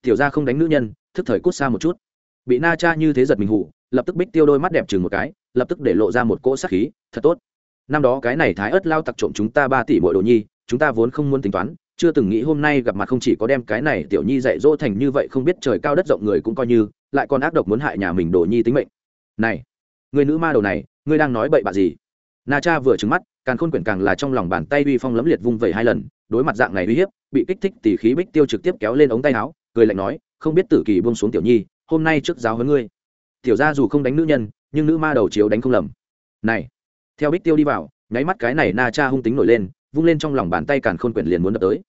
Tiểu ra không đánh nữ nhân, thức thời cút xa một chút. Bị na cha như thế giật mình hủ lập tức bích tiêu đôi mắt đẹp chừng một cái, lập tức để lộ ra một cỗ sắc khí, thật tốt. Năm đó cái này thái ớt lao tặc trộm chúng ta ba tỷ bội đồ nhi, chúng ta vốn không muốn tính toán, chưa từng nghĩ hôm nay gặp mặt không chỉ có đem cái này tiểu nhi dạy dỗ thành như vậy, không biết trời cao đất rộng người cũng coi như lại còn ác độc muốn hại nhà mình đồ nhi tính mệnh. Này, người nữ ma đầu này, ngươi đang nói bậy bạ gì? Na cha vừa trứng mắt càng khôn quyển càng là trong lòng bàn tay uy phong lấm liệt vung vẩy hai lần, đối mặt dạng này uy hiếp, bị kích thích tỉ khí bích tiêu trực tiếp kéo lên ống tay áo, cười lạnh nói, không biết tử kỳ buông xuống tiểu nhi, hôm nay trước giáo hơn ngươi. Tiểu ra dù không đánh nữ nhân, nhưng nữ ma đầu chiếu đánh không lầm. Này, theo bích tiêu đi vào, nháy mắt cái này na cha hung tính nổi lên, vung lên trong lòng bàn tay càn khôn quyển liền muốn đập tới.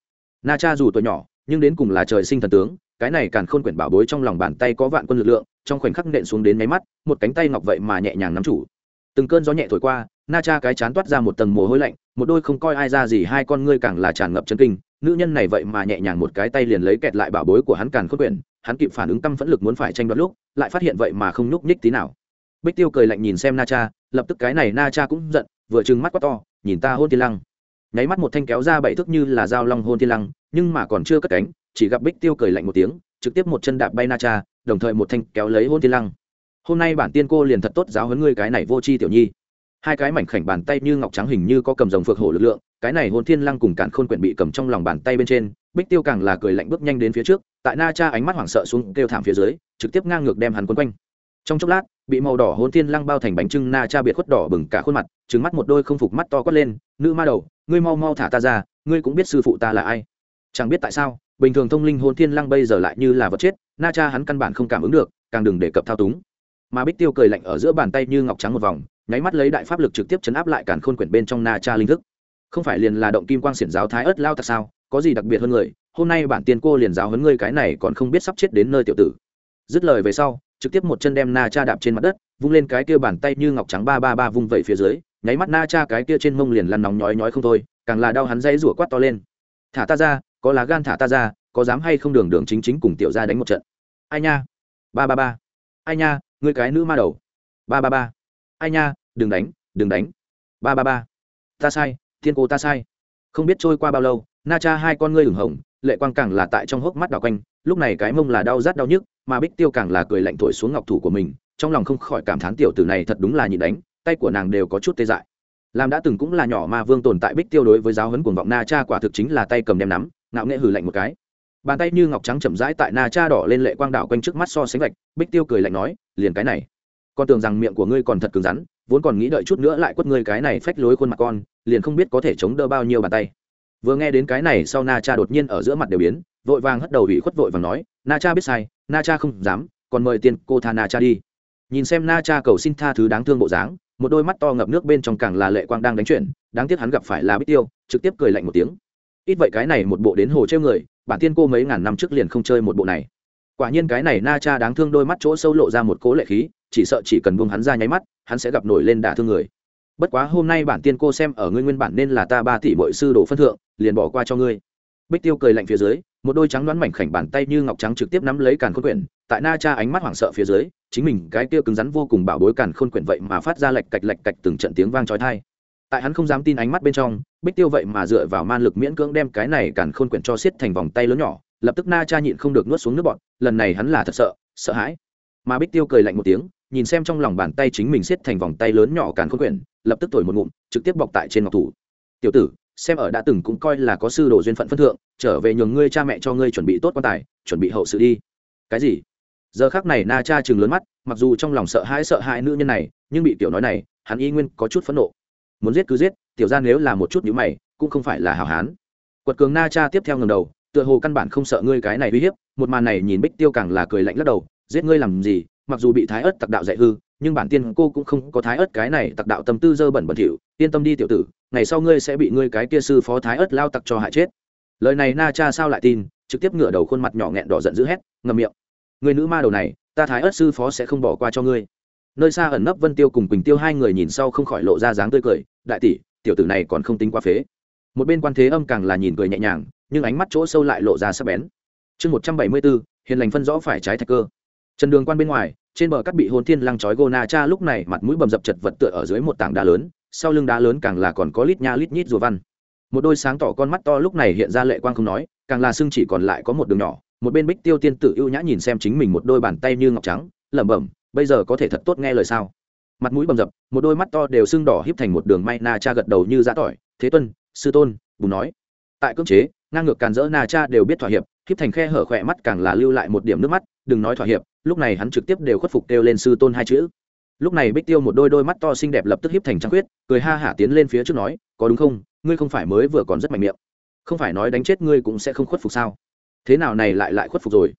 Na cha dù tuổi nhỏ, nhưng đến cùng là trời sinh thần tướng cái này càn khôn quyển bảo bối trong lòng bàn tay có vạn quân lực lượng, trong khoảnh khắc nện xuống đến máy mắt, một cánh tay ngọc vậy mà nhẹ nhàng nắm chủ. Từng cơn gió nhẹ thổi qua, na cha cái chán toát ra một tầng mồ hôi lạnh, một đôi không coi ai ra gì, hai con ngươi càng là tràn ngập chân kinh. Nữ nhân này vậy mà nhẹ nhàng một cái tay liền lấy kẹt lại bảo bối của hắn càn khôn quyển, hắn kịp phản ứng tâm phẫn lực muốn phải tranh đoạt lúc, lại phát hiện vậy mà không nhúc nhích tí nào. Bích tiêu cười lạnh nhìn xem na cha, lập tức cái này na cha cũng giận, vừa trừng mắt quá to, nhìn ta hôn thiên lăng. Nháy mắt một thanh kéo ra bảy thước như là dao long hôn thiên lăng, nhưng mà còn chưa cất cánh chỉ gặp bích tiêu cười lạnh một tiếng, trực tiếp một chân đạp bay na cha, đồng thời một thanh kéo lấy hôn Thiên lăng. Hôm nay bản tiên cô liền thật tốt giáo huấn ngươi cái này vô tri tiểu nhi. Hai cái mảnh khảnh bàn tay như ngọc trắng hình như có cầm rồng phược hổ lực lượng, cái này hôn thiên lăng cùng cản khôn quyển bị cầm trong lòng bàn tay bên trên, bích tiêu càng là cười lạnh bước nhanh đến phía trước, tại na cha ánh mắt hoảng sợ xuống kêu thảm phía dưới, trực tiếp ngang ngược đem hắn quấn quanh. Trong chốc lát, bị màu đỏ hôn thiên lăng bao thành bánh trưng, na cha biệt khuất đỏ bừng cả khuôn mặt trứng mắt một đôi không phục mắt to quát lên, nữ ma đầu, ngươi mau mau thả ta ra, ngươi cũng biết sư phụ ta là ai. Chẳng biết tại sao bình thường thông linh hồn thiên lăng bây giờ lại như là vật chết, na cha hắn căn bản không cảm ứng được, càng đừng đề cập thao túng. Mà bích tiêu cười lạnh ở giữa bàn tay như ngọc trắng một vòng, nháy mắt lấy đại pháp lực trực tiếp chấn áp lại cản khôn quyển bên trong na cha linh thức. Không phải liền là động kim quang xiển giáo thái ớt lao tặc sao, có gì đặc biệt hơn người, hôm nay bản tiên cô liền giáo huấn ngươi cái này còn không biết sắp chết đến nơi tiểu tử. Dứt lời về sau, trực tiếp một chân đem na cha đạp trên mặt đất, vung lên cái kia bàn tay như ngọc trắng ba ba ba vung vẩy phía dưới, nháy mắt na cha cái kia trên mông liền lăn nóng nhói nhói không thôi, càng là đau hắn dây rủa quát to lên. Thả ta ra có lá gan thả ta ra, có dám hay không đường đường chính chính cùng tiểu ra đánh một trận. Ai nha? Ba ba ba. Ai nha, ngươi cái nữ ma đầu. Ba ba ba. Ai nha, đừng đánh đừng đánh. Ba ba ba. Ta sai, thiên cô ta sai. Không biết trôi qua bao lâu, na cha hai con ngươi ửng hồng, lệ quang càng là tại trong hốc mắt đào quanh, lúc này cái mông là đau rát đau nhức, mà bích tiêu càng là cười lạnh thổi xuống ngọc thủ của mình, trong lòng không khỏi cảm thán tiểu tử này thật đúng là nhịn đánh, tay của nàng đều có chút tê dại. Làm đã từng cũng là nhỏ ma vương tồn tại bích tiêu đối với giáo huấn cuồng vọng na cha quả thực chính là tay cầm đem nắm ngạo nghệ hử lạnh một cái. Bàn tay như ngọc trắng chậm rãi tại na cha đỏ lên lệ quang đảo quanh trước mắt so sánh gạch bích tiêu cười lạnh nói, liền cái này, con tưởng rằng miệng của ngươi còn thật cứng rắn, vốn còn nghĩ đợi chút nữa lại quất ngươi cái này phách lối khuôn mặt con, liền không biết có thể chống đỡ bao nhiêu bàn tay. Vừa nghe đến cái này sau na cha đột nhiên ở giữa mặt đều biến, vội vàng hất đầu ủy khuất vội và nói, na cha biết sai, na cha không dám, còn mời tiền cô tha na cha đi. Nhìn xem na cha cầu xin tha thứ đáng thương bộ dáng, một đôi mắt to ngập nước bên trong càng là lệ quang đang đánh chuyển, đáng tiếc hắn gặp phải là bích tiêu, trực tiếp cười lạnh một tiếng ít vậy cái này một bộ đến hồ treo người, bản tiên cô mấy ngàn năm trước liền không chơi một bộ này. Quả nhiên cái này na cha đáng thương đôi mắt chỗ sâu lộ ra một cố lệ khí, chỉ sợ chỉ cần buông hắn ra nháy mắt, hắn sẽ gặp nổi lên đả thương người. Bất quá hôm nay bản tiên cô xem ở ngươi nguyên bản nên là ta ba tỷ bội sư đồ phân thượng, liền bỏ qua cho ngươi. Bích tiêu cười lạnh phía dưới, một đôi trắng đoán mảnh khảnh bàn tay như ngọc trắng trực tiếp nắm lấy càn khôn quyển, tại na cha ánh mắt hoảng sợ phía dưới, chính mình cái kia cứng rắn vô cùng bảo bối càn khôn quyển vậy mà phát ra lạch cạch lạch cạch từng trận tiếng vang trói thai tại hắn không dám tin ánh mắt bên trong bích tiêu vậy mà dựa vào man lực miễn cưỡng đem cái này càn khôn quyển cho xiết thành vòng tay lớn nhỏ, lập tức na cha nhịn không được nuốt xuống nước bọn lần này hắn là thật sợ sợ hãi. Mà bích tiêu cười lạnh một tiếng, nhìn xem trong lòng bàn tay chính mình xiết thành vòng tay lớn nhỏ càn khôn quyển, lập tức thổi một ngụm, trực tiếp bọc tại trên ngọc thủ. Tiểu tử, xem ở đã từng cũng coi là có sư đồ duyên phận phân thượng, trở về nhường ngươi cha mẹ cho ngươi chuẩn bị tốt quan tài, chuẩn bị hậu sự đi. Cái gì? Giờ khác này na cha chừng lớn mắt, mặc dù trong lòng sợ hãi sợ hãi nữ nhân này, nhưng bị tiểu nói này, hắn y nguyên có chút phẫn nộ. Muốn giết cứ giết tiểu ra nếu là một chút nhữ mày, cũng không phải là hào hán. Quật cường na cha tiếp theo ngầm đầu, tựa hồ căn bản không sợ ngươi cái này uy hiếp, một màn này nhìn bích tiêu càng là cười lạnh lắc đầu, giết ngươi làm gì, mặc dù bị thái ớt tặc đạo dạy hư, nhưng bản tiên cô cũng không có thái ớt cái này tặc đạo tâm tư dơ bẩn bẩn thỉu, yên tâm đi tiểu tử, ngày sau ngươi sẽ bị ngươi cái kia sư phó thái ớt lao tặc cho hại chết. Lời này na cha sao lại tin, trực tiếp ngửa đầu khuôn mặt nhỏ nghẹn đỏ giận dữ hét ngầm miệng. Người nữ ma đầu này, ta thái ớt sư phó sẽ không bỏ qua cho ngươi. Nơi xa ẩn nấp vân tiêu cùng quỳnh tiêu hai người nhìn sau không khỏi lộ ra dáng tươi cười, đại tỷ tiểu tử này còn không tính quá phế. Một bên quan thế âm càng là nhìn cười nhẹ nhàng, nhưng ánh mắt chỗ sâu lại lộ ra sắc bén. Chương một trăm bảy mươi bốn, hiền lành phân rõ phải trái thạch cơ. Trần đường quan bên ngoài, trên bờ cắt bị hồn thiên lăng chói gona cha lúc này mặt mũi bầm dập chật vật tựa ở dưới một tảng đá lớn, sau lưng đá lớn càng là còn có lít nha lít nhít rùa văn. Một đôi sáng tỏ con mắt to lúc này hiện ra lệ quang không nói, càng là xương chỉ còn lại có một đường nhỏ, một bên bích tiêu tiên tử ưu nhã nhìn xem chính mình một đôi bàn tay như ngọc trắng, lẩm bẩm, bây giờ có thể thật tốt nghe lời sao? Mặt mũi bầm dập, một đôi mắt to đều sưng đỏ híp thành một đường may na cha gật đầu như giã tỏi. Thế tuân, sư tôn bùn nói. Tại cưỡng chế, ngang ngược càn rỡ na cha đều biết thỏa hiệp, híp thành khe hở khỏe mắt càng là lưu lại một điểm nước mắt, đừng nói thỏa hiệp. Lúc này hắn trực tiếp đều khuất phục kêu lên sư tôn hai chữ. Lúc này bích tiêu một đôi đôi mắt to xinh đẹp lập tức híp thành trăng khuyết, cười ha hả tiến lên phía trước nói, có đúng không? Ngươi không phải mới vừa còn rất mạnh miệng. Không phải nói đánh chết ngươi cũng sẽ không khuất phục sao? Thế nào này lại lại khuất phục rồi?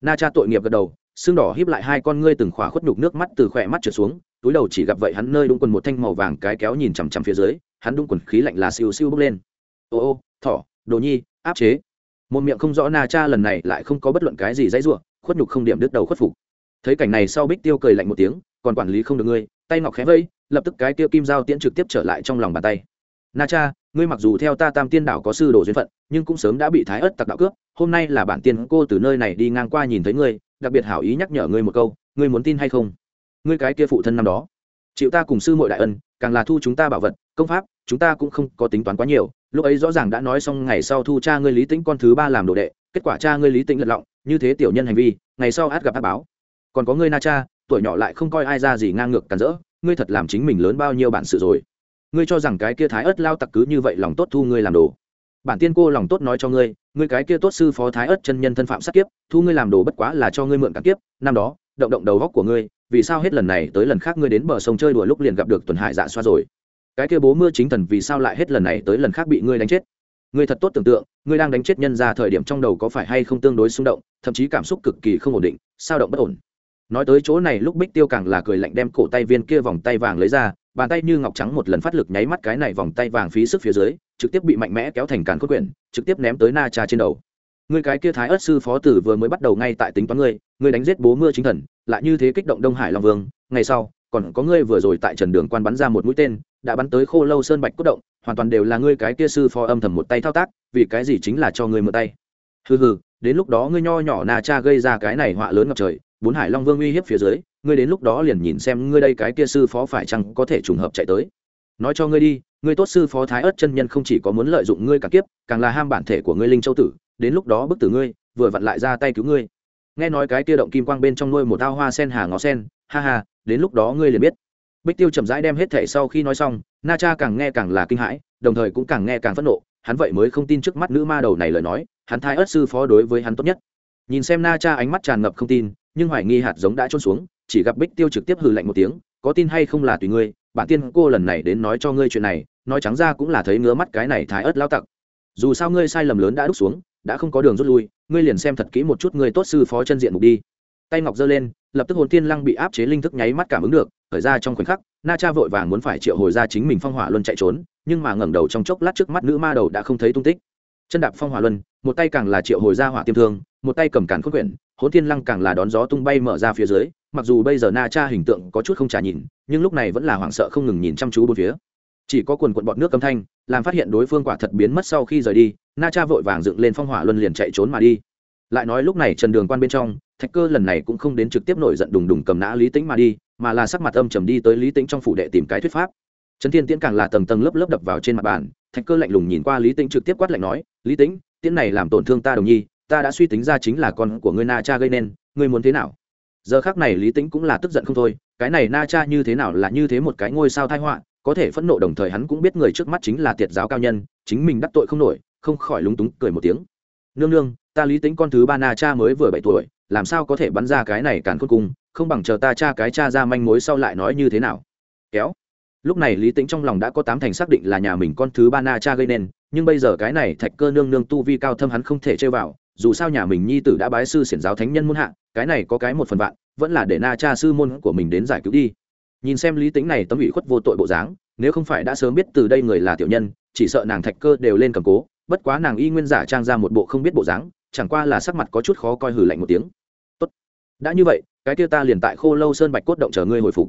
Na cha tội nghiệp gật đầu, xương đỏ híp lại hai con ngươi từng khỏa khuất nhục nước mắt từ khỏe mắt trở xuống túi đầu chỉ gặp vậy hắn nơi đúng quần một thanh màu vàng cái kéo nhìn chằm chằm phía dưới, hắn đúng quần khí lạnh là siêu siêu bốc lên. Ô ô, thỏ, đồ nhi, áp chế. Một miệng không rõ na cha lần này lại không có bất luận cái gì dãy ruộng khuất nhục không điểm đứt đầu khuất phục. Thấy cảnh này sau bích tiêu cười lạnh một tiếng, còn quản lý không được ngươi, tay ngọc khẽ vây, lập tức cái tiêu kim giao tiễn trực tiếp trở lại trong lòng bàn tay. Na cha, ngươi mặc dù theo ta tam tiên đảo có sư đồ duyên phận, nhưng cũng sớm đã bị thái ớt tặc đạo cướp, hôm nay là bản tiên cô từ nơi này đi ngang qua nhìn thấy ngươi, đặc biệt hảo ý nhắc nhở ngươi một câu, ngươi muốn tin hay không? Ngươi cái kia phụ thân năm đó. Chịu ta cùng sư muội đại ân, càng là thu chúng ta bảo vật, công pháp, chúng ta cũng không có tính toán quá nhiều. Lúc ấy rõ ràng đã nói xong ngày sau thu cha ngươi lý tĩnh con thứ ba làm đồ đệ, kết quả cha ngươi lý tĩnh lật lọng, như thế tiểu nhân hành vi, ngày sau át gặp át báo. Còn có ngươi na cha, tuổi nhỏ lại không coi ai ra gì ngang ngược cản rỡ, ngươi thật làm chính mình lớn bao nhiêu bản sự rồi. Ngươi cho rằng cái kia thái ớt lao tặc cứ như vậy lòng tốt thu ngươi làm đồ. Bản tiên cô lòng tốt nói cho ngươi ngươi cái kia tốt sư phó thái ớt chân nhân thân phạm sát kiếp, thu ngươi làm đồ bất quá là cho ngươi mượn cả kiếp, năm đó, động động đầu góc của ngươi vì sao hết lần này tới lần khác ngươi đến bờ sông chơi đùa lúc liền gặp được tuần hải dạ xoa rồi? Cái kia bố mưa chính thần vì sao lại hết lần này tới lần khác bị ngươi đánh chết? Ngươi thật tốt tưởng tượng, ngươi đang đánh chết nhân ra thời điểm trong đầu có phải hay không tương đối xung động, thậm chí cảm xúc cực kỳ không ổn định, sao động bất ổn? Nói tới chỗ này lúc bích tiêu càng là cười lạnh đem cổ tay viên kia vòng tay vàng lấy ra, bàn tay như ngọc trắng một lần phát lực nháy mắt cái này vòng tay vàng phí sức phía dưới, trực tiếp bị mạnh mẽ kéo thành càn cốt quyển, trực tiếp ném tới na cha trên đầu. Người cái kia thái ớt sư phó tử vừa mới bắt đầu ngay tại tính toán ngươi ngươi đánh giết bố mưa chính thần lại như thế kích động đông hải long vương, ngày sau, còn có ngươi vừa rồi tại trần đường quan bắn ra một mũi tên, đã bắn tới khô lâu sơn bạch cốt động, hoàn toàn đều là ngươi cái kia sư phó âm thầm một tay thao tác, vì cái gì chính là cho ngươi mượn tay? Hừ hừ, đến lúc đó ngươi nho nhỏ nà cha gây ra cái này họa lớn ngập trời, bốn hải long vương uy hiếp phía dưới, ngươi đến lúc đó liền nhìn xem ngươi đây cái kia sư phó phải chăng có thể trùng hợp chạy tới. Nói cho ngươi đi, ngươi tốt sư phó thái ớt chân nhân không chỉ có muốn lợi dụng ngươi cả kiếp, càng là ham bản thể của ngươi linh châu tử, đến lúc đó bức tử ngươi, vừa vặn lại ra tay cứu ngươi nghe nói cái kia động kim quang bên trong nuôi một ao hoa sen hà ngó sen, ha ha, đến lúc đó ngươi liền biết. Bích tiêu chậm rãi đem hết thể sau khi nói xong, na cha càng nghe càng là kinh hãi, đồng thời cũng càng nghe càng phẫn nộ, hắn vậy mới không tin trước mắt nữ ma đầu này lời nói, hắn thái ớt sư phó đối với hắn tốt nhất. Nhìn xem na cha ánh mắt tràn ngập không tin, nhưng hoài nghi hạt giống đã trôn xuống, chỉ gặp bích tiêu trực tiếp hừ lạnh một tiếng, có tin hay không là tùy ngươi, bản tiên cô lần này đến nói cho ngươi chuyện này, nói trắng ra cũng là thấy ngứa mắt cái này thái ớt lao tặc. Dù sao ngươi sai lầm lớn đã đúc xuống, đã không có đường rút lui ngươi liền xem thật kỹ một chút ngươi tốt sư phó chân diện mục đi. Tay ngọc giơ lên, lập tức hồn tiên lăng bị áp chế linh thức nháy mắt cảm ứng được, khởi ra trong khoảnh khắc, na cha vội vàng muốn phải triệu hồi ra chính mình phong hỏa luân chạy trốn, nhưng mà ngẩng đầu trong chốc lát trước mắt nữ ma đầu đã không thấy tung tích. Chân đạp phong hỏa luân, một tay càng là triệu hồi ra hỏa tiêm thương, một tay cầm càn khôn quyển, hồn tiên lăng càng là đón gió tung bay mở ra phía dưới, mặc dù bây giờ na cha hình tượng có chút không trả nhìn, nhưng lúc này vẫn là hoảng sợ không ngừng nhìn chăm chú bốn phía chỉ có quần quận bọt nước âm thanh, làm phát hiện đối phương quả thật biến mất sau khi rời đi, na cha vội vàng dựng lên phong hỏa luân liền chạy trốn mà đi. Lại nói lúc này trần đường quan bên trong, thạch cơ lần này cũng không đến trực tiếp nổi giận đùng đùng cầm nã lý tĩnh mà đi, mà là sắc mặt âm trầm đi tới lý tĩnh trong phủ đệ tìm cái thuyết pháp. Trần thiên tiễn càng là tầng tầng lớp lớp đập vào trên mặt bàn, thạch cơ lạnh lùng nhìn qua lý tĩnh trực tiếp quát lạnh nói, lý tĩnh, tiễn này làm tổn thương ta đồng nhi, ta đã suy tính ra chính là con của ngươi na cha gây nên, ngươi muốn thế nào? Giờ khác này lý tĩnh cũng là tức giận không thôi, cái này na cha như thế nào là như thế một cái ngôi sao thai họa có thể phẫn nộ đồng thời hắn cũng biết người trước mắt chính là tiệt giáo cao nhân, chính mình đắc tội không nổi, không khỏi lúng túng, cười một tiếng. Nương nương, ta lý tính con thứ ba na cha mới vừa bảy tuổi, làm sao có thể bắn ra cái này càn khôn cung không bằng chờ ta cha cái cha ra manh mối sau lại nói như thế nào? Kéo. Lúc này lý tính trong lòng đã có tám thành xác định là nhà mình con thứ ba na cha gây nên, nhưng bây giờ cái này thạch cơ nương nương tu vi cao thâm hắn không thể chơi vào, dù sao nhà mình nhi tử đã bái sư xiển giáo thánh nhân muôn hạ, cái này có cái một phần vạn, vẫn là để na cha sư môn của mình đến giải cứu đi nhìn xem lý tính này tấm ủy khuất vô tội bộ dáng, nếu không phải đã sớm biết từ đây người là tiểu nhân, chỉ sợ nàng thạch cơ đều lên cầm cố, bất quá nàng y nguyên giả trang ra một bộ không biết bộ dáng, chẳng qua là sắc mặt có chút khó coi hử lạnh một tiếng. Tốt, đã như vậy, cái kia ta liền tại khô lâu sơn bạch cốt động chờ ngươi hồi phục.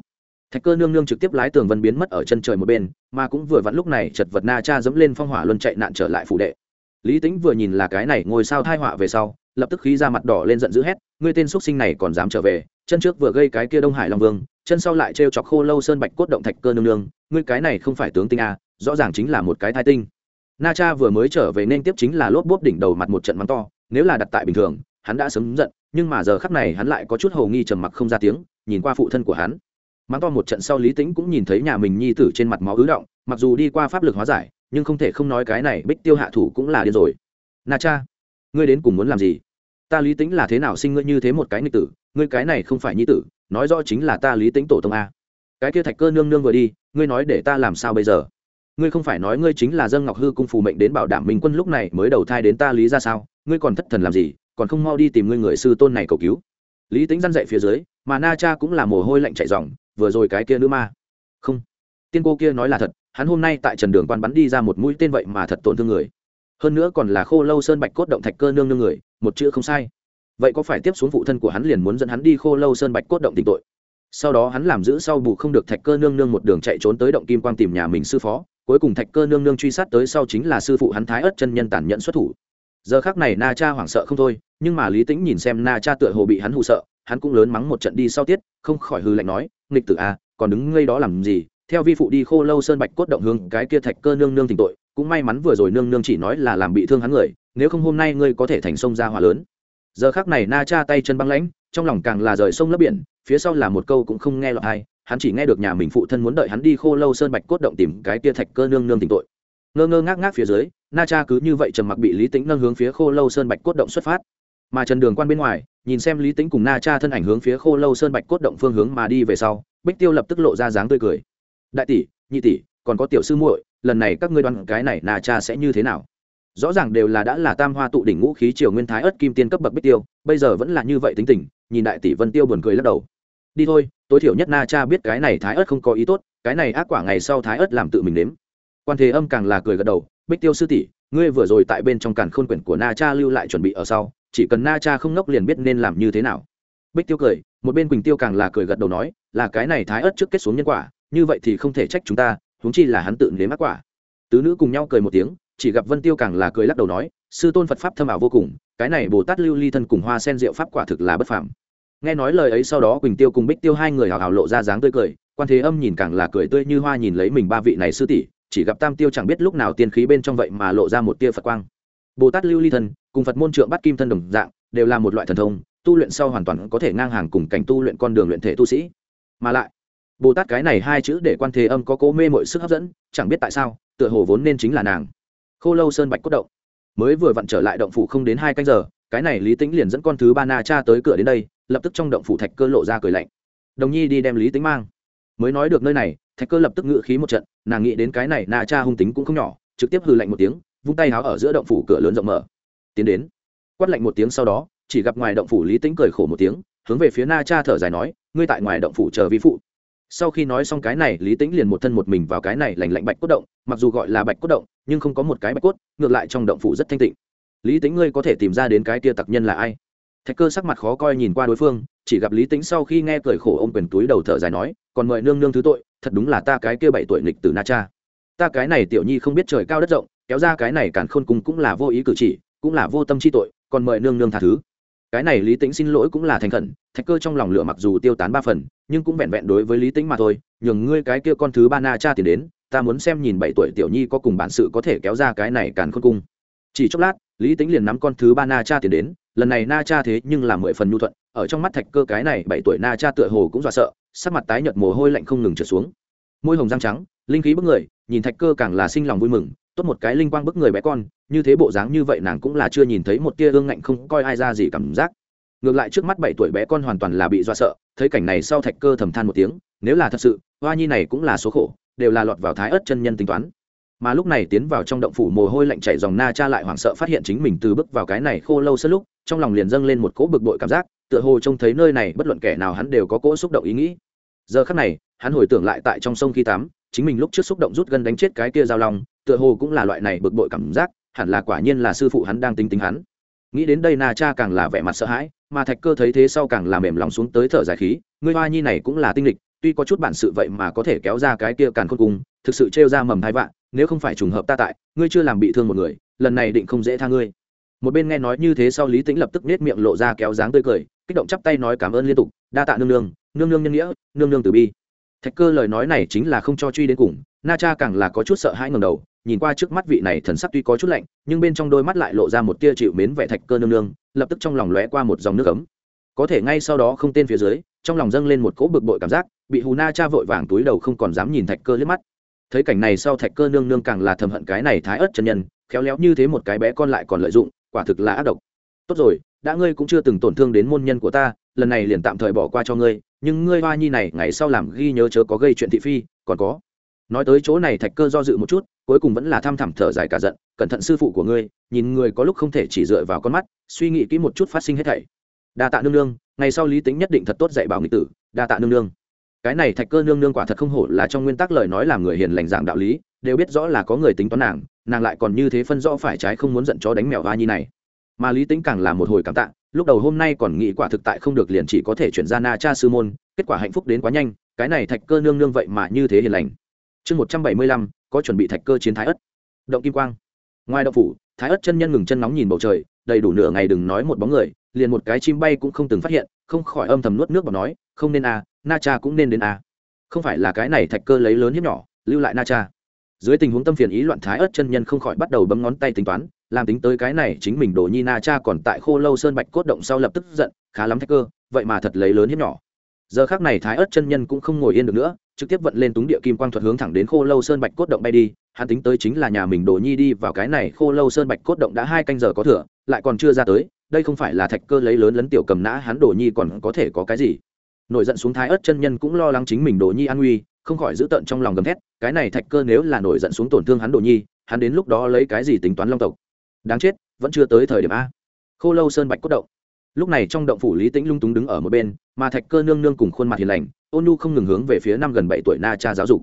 Thạch cơ nương nương trực tiếp lái tường vân biến mất ở chân trời một bên, mà cũng vừa vặn lúc này chật vật na cha dẫm lên phong hỏa luân chạy nạn trở lại phủ đệ. Lý tính vừa nhìn là cái này ngồi sao thai họa về sau, lập tức khí ra mặt đỏ lên giận dữ hét, ngươi tên x sinh này còn dám trở về, chân trước vừa gây cái kia đông hải long vương chân sau lại trêu chọc khô lâu sơn bạch cốt động thạch cơ nương nương, ngươi cái này không phải tướng tinh a rõ ràng chính là một cái thai tinh. Na cha vừa mới trở về nên tiếp chính là lốp bốp đỉnh đầu mặt một trận mắng to, nếu là đặt tại bình thường, hắn đã sớm giận, nhưng mà giờ khắc này hắn lại có chút hầu nghi trầm mặc không ra tiếng, nhìn qua phụ thân của hắn. Mắng to một trận sau lý tĩnh cũng nhìn thấy nhà mình nhi tử trên mặt máu ứ động, mặc dù đi qua pháp lực hóa giải, nhưng không thể không nói cái này bích tiêu hạ thủ cũng là điên rồi. Na cha, ngươi đến cùng muốn làm gì? Ta lý tĩnh là thế nào sinh ngươi như thế một cái nghịch tử ngươi cái này không phải nhi tử, nói rõ chính là ta lý tĩnh tổ tông a. Cái kia thạch cơ nương nương vừa đi, ngươi nói để ta làm sao bây giờ? Ngươi không phải nói ngươi chính là dân ngọc hư cung phù mệnh đến bảo đảm minh quân lúc này mới đầu thai đến ta lý ra sao? Ngươi còn thất thần làm gì? Còn không mau đi tìm ngươi người sư tôn này cầu cứu. Lý tính răn dậy phía dưới, mà na cha cũng là mồ hôi lạnh chạy dòng vừa rồi cái kia nữ ma. Không. Tiên cô kia nói là thật, hắn hôm nay tại trần đường quan bắn đi ra một mũi tên vậy mà thật tổn thương người. Hơn nữa còn là khô lâu sơn bạch cốt động thạch cơ nương nương người, một chữ không sai vậy có phải tiếp xuống phụ thân của hắn liền muốn dẫn hắn đi khô lâu sơn bạch cốt động tỉnh tội? Sau đó hắn làm giữ sau bù không được thạch cơ nương nương một đường chạy trốn tới động kim quang tìm nhà mình sư phó cuối cùng thạch cơ nương nương truy sát tới sau chính là sư phụ hắn thái ớt chân nhân tản nhận xuất thủ. Giờ khác này na cha hoảng sợ không thôi nhưng mà lý tĩnh nhìn xem na cha tựa hồ bị hắn hụ sợ hắn cũng lớn mắng một trận đi sau tiết không khỏi hư lạnh nói nghịch tử a à, còn đứng ngây đó làm gì? Theo vi phụ đi khô lâu sơn bạch cốt động hương cái kia thạch cơ nương nương tình tội cũng may mắn vừa rồi nương nương chỉ nói là làm bị thương hắn người nếu không hôm nay ngươi có thể thành sông ra hỏa lớn giờ khác này na cha tay chân băng lãnh, trong lòng càng là rời sông lấp biển, phía sau là một câu cũng không nghe lọt ai hắn chỉ nghe được nhà mình phụ thân muốn đợi hắn đi khô lâu sơn bạch cốt động tìm cái tia thạch cơ nương nương tình tội. Ngơ ngơ ngác ngác phía dưới, na cha cứ như vậy trầm mặc bị lý tính nâng hướng phía khô lâu sơn bạch cốt động xuất phát. Mà trần đường quan bên ngoài, nhìn xem lý tính cùng na cha thân ảnh hướng phía khô lâu sơn bạch cốt động phương hướng mà đi về sau, bích tiêu lập tức lộ ra dáng tươi cười. Đại tỷ, nhị tỷ, còn có tiểu sư muội, lần này các ngươi đoán cái này na cha sẽ như thế nào? Rõ ràng đều là đã là tam hoa tụ đỉnh ngũ khí triều nguyên thái ất kim tiên cấp bậc bích tiêu, bây giờ vẫn là như vậy tính tình, nhìn đại tỷ vân tiêu buồn cười lắc đầu. Đi thôi, tối thiểu nhất na cha biết cái này thái ớt không có ý tốt, cái này ác quả ngày sau thái ớt làm tự mình nếm. Quan thế âm càng là cười gật đầu, bích tiêu sư tỷ, ngươi vừa rồi tại bên trong càn khôn quyển của na cha lưu lại chuẩn bị ở sau, chỉ cần na cha không ngốc liền biết nên làm như thế nào. Bích tiêu cười, một bên quỳnh tiêu càng là cười gật đầu nói, là cái này thái ớt trước kết xuống nhân quả, như vậy thì không thể trách chúng ta, huống chi là hắn tự nếm ác quả. Tứ nữ cùng nhau cười một tiếng chỉ gặp vân tiêu càng là cười lắc đầu nói, sư tôn phật pháp thâm ảo vô cùng, cái này bồ tát lưu ly thân cùng hoa sen diệu pháp quả thực là bất phàm. Nghe nói lời ấy sau đó quỳnh tiêu cùng bích tiêu hai người hào hào lộ ra dáng tươi cười, quan thế âm nhìn càng là cười tươi như hoa nhìn lấy mình ba vị này sư tỷ, chỉ gặp tam tiêu chẳng biết lúc nào tiên khí bên trong vậy mà lộ ra một tia phật quang. Bồ tát lưu ly thân cùng phật môn trượng bắt kim thân đồng dạng, đều là một loại thần thông, tu luyện sau hoàn toàn có thể ngang hàng cùng cảnh tu luyện con đường luyện thể tu sĩ. Mà lại, bồ tát cái này hai chữ để quan thế âm có cố mê mọi sức hấp dẫn, chẳng biết tại sao, tựa hồ vốn nên chính là nàng khô lâu sơn bạch cốt động. Mới vừa vặn trở lại động phủ không đến hai canh giờ, cái này lý tĩnh liền dẫn con thứ ba na cha tới cửa đến đây, lập tức trong động phủ thạch cơ lộ ra cười lạnh. Đồng nhi đi đem lý tĩnh mang. Mới nói được nơi này, thạch cơ lập tức ngự khí một trận, nàng nghĩ đến cái này na cha hung tính cũng không nhỏ, trực tiếp hư lạnh một tiếng, vung tay háo ở giữa động phủ cửa lớn rộng mở. Tiến đến. Quát lạnh một tiếng sau đó, chỉ gặp ngoài động phủ lý tĩnh cười khổ một tiếng, hướng về phía na cha thở dài nói, ngươi tại ngoài động phủ chờ vi phụ sau khi nói xong cái này, lý tĩnh liền một thân một mình vào cái này lành lạnh bạch cốt động, mặc dù gọi là bạch cốt động, nhưng không có một cái bạch cốt, ngược lại trong động phủ rất thanh tịnh. Lý tĩnh ngươi có thể tìm ra đến cái tia tặc nhân là ai? Thạch cơ sắc mặt khó coi nhìn qua đối phương, chỉ gặp lý tĩnh sau khi nghe cười khổ ô m quyền túi đầu thở dài nói, còn mời nương nương thứ tội, thật đúng là ta cái kia bảy tuổi nghịch từ na cha. Ta cái này tiểu nhi không biết trời cao đất rộng, kéo ra cái này càn khôn cùng cũng là vô ý cử chỉ, cũng là vô tâm chi tội, còn mời nương nương tha thứ cái này lý tĩnh xin lỗi cũng là thành khẩn, thạch cơ trong lòng lửa mặc dù tiêu tán ba phần, nhưng cũng vẹn vẹn đối với lý tĩnh mà thôi, nhường ngươi cái kia con thứ ba na cha tiền đến, ta muốn xem nhìn bảy tuổi tiểu nhi có cùng bản sự có thể kéo ra cái này càn khôn cung. Chỉ chốc lát, lý tính liền nắm con thứ ba na cha tiền đến, lần này na cha thế nhưng là mười phần nhu thuận, ở trong mắt thạch cơ cái này bảy tuổi na cha tựa hồ cũng dọa sợ, sắc mặt tái nhợt mồ hôi lạnh không ngừng trượt xuống. Môi hồng răng trắng, linh khí bức người, nhìn thạch cơ càng là sinh lòng vui mừng tốt một cái linh quang bức người bé con, như thế bộ dáng như vậy nàng cũng là chưa nhìn thấy một tia hương ngạnh không coi ai ra gì cảm giác. Ngược lại trước mắt bảy tuổi bé con hoàn toàn là bị dọa sợ, thấy cảnh này sau thạch cơ thầm than một tiếng, nếu là thật sự, hoa nhi này cũng là số khổ, đều là lọt vào thái ớt chân nhân tính toán. Mà lúc này tiến vào trong động phủ mồ hôi lạnh chảy dòng na cha lại hoảng sợ phát hiện chính mình từ bước vào cái này khô lâu sân lúc, trong lòng liền dâng lên một cỗ bực bội cảm giác, tựa hồ trông thấy nơi này bất luận kẻ nào hắn đều có cỗ xúc động ý nghĩ. Giờ khắc này, hắn hồi tưởng lại tại trong sông khi tắm chính mình lúc trước xúc động rút gân đánh chết cái kia giao long tựa hồ cũng là loại này bực bội cảm giác, hẳn là quả nhiên là sư phụ hắn đang tính tính hắn. Nghĩ đến đây na cha càng là vẻ mặt sợ hãi, mà thạch cơ thấy thế sau càng là mềm lòng xuống tới thở dài khí, ngươi hoa nhi này cũng là tinh lịch, tuy có chút bản sự vậy mà có thể kéo ra cái kia càng khôn cung, thực sự trêu ra mầm hai vạn, nếu không phải trùng hợp ta tại, ngươi chưa làm bị thương một người, lần này định không dễ tha ngươi. Một bên nghe nói như thế sau lý tĩnh lập tức nết miệng lộ ra kéo dáng tươi cười, kích động chắp tay nói cảm ơn liên tục, đa tạ nương nương nương nương nhân nghĩa, nương nương từ bi. Thạch cơ lời nói này chính là không cho truy đến cùng na cha càng là có chút sợ hãi ngầm đầu, nhìn qua trước mắt vị này thần sắc tuy có chút lạnh, nhưng bên trong đôi mắt lại lộ ra một tia chịu mến vẻ thạch cơ nương nương, lập tức trong lòng lóe qua một dòng nước ấm. Có thể ngay sau đó không tên phía dưới, trong lòng dâng lên một cỗ bực bội cảm giác, bị hù na cha vội vàng túi đầu không còn dám nhìn thạch cơ liếc mắt. Thấy cảnh này sau thạch cơ nương nương càng là thầm hận cái này thái ớt chân nhân, khéo léo như thế một cái bé con lại còn lợi dụng, quả thực là ác độc. Tốt rồi, đã ngươi cũng chưa từng tổn thương đến môn nhân của ta, lần này liền tạm thời bỏ qua cho ngươi, nhưng ngươi hoa nhi này ngày sau làm ghi nhớ chớ có gây chuyện thị phi, còn có nói tới chỗ này thạch cơ do dự một chút, cuối cùng vẫn là thăm thẳm thở dài cả giận, cẩn thận sư phụ của ngươi, nhìn người có lúc không thể chỉ dựa vào con mắt, suy nghĩ kỹ một chút phát sinh hết thảy. Đa tạ nương nương, ngày sau lý tính nhất định thật tốt dạy bảo nghị tử, đa tạ nương nương. Cái này thạch cơ nương nương quả thật không hổ là trong nguyên tắc lời nói làm người hiền lành giảng đạo lý, đều biết rõ là có người tính toán nàng nàng lại còn như thế phân rõ phải trái không muốn giận chó đánh mèo hoa nhi này. Mà lý tính càng là một hồi cảm tạ, lúc đầu hôm nay còn nghĩ quả thực tại không được liền chỉ có thể chuyển ra na cha sư môn, kết quả hạnh phúc đến quá nhanh, cái này thạch cơ nương nương vậy mà như thế hiền lành chương một trăm bảy mươi lăm có chuẩn bị thạch cơ chiến thái ất động kim quang. Ngoài động phủ thái ất chân nhân ngừng chân nóng nhìn bầu trời đầy đủ nửa ngày đừng nói một bóng người liền một cái chim bay cũng không từng phát hiện không khỏi âm thầm nuốt nước và nói không nên a à, na cha cũng nên đến a. Không phải là cái này thạch cơ lấy lớn hiếp nhỏ lưu lại na cha. Dưới tình huống tâm phiền ý loạn thái ớt chân nhân không khỏi bắt đầu bấm ngón tay tính toán làm tính tới cái này chính mình đồ nhi na cha còn tại khô lâu sơn bạch cốt động sau lập tức giận khá lắm thách cơ vậy mà thật lấy lớn hiếp nhỏ. Giờ khác này thái ớt chân nhân cũng không ngồi yên được nữa trực tiếp vận lên túng địa kim quang thuật hướng thẳng đến khô lâu sơn bạch cốt động bay đi, hắn tính tới chính là nhà mình đồ nhi đi vào cái này khô lâu sơn bạch cốt động đã hai canh giờ có thừa, lại còn chưa ra tới, đây không phải là thạch cơ lấy lớn lấn tiểu cầm nã hắn đồ nhi còn có thể có cái gì. Nổi giận xuống thái ớt chân nhân cũng lo lắng chính mình đồ nhi an nguy, không khỏi giữ tận trong lòng gầm thét, cái này thạch cơ nếu là nổi giận xuống tổn thương hắn đồ nhi, hắn đến lúc đó lấy cái gì tính toán long tộc? Đáng chết, vẫn chưa tới thời điểm a. Khô lâu sơn bạch cốt động. Lúc này trong động phủ lý tĩnh lung túng đứng ở một bên, mà thạch cơ nương nương cùng khuôn mặt hiền lành ôn nhu không ngừng hướng về phía năm gần bảy tuổi na cha giáo dục.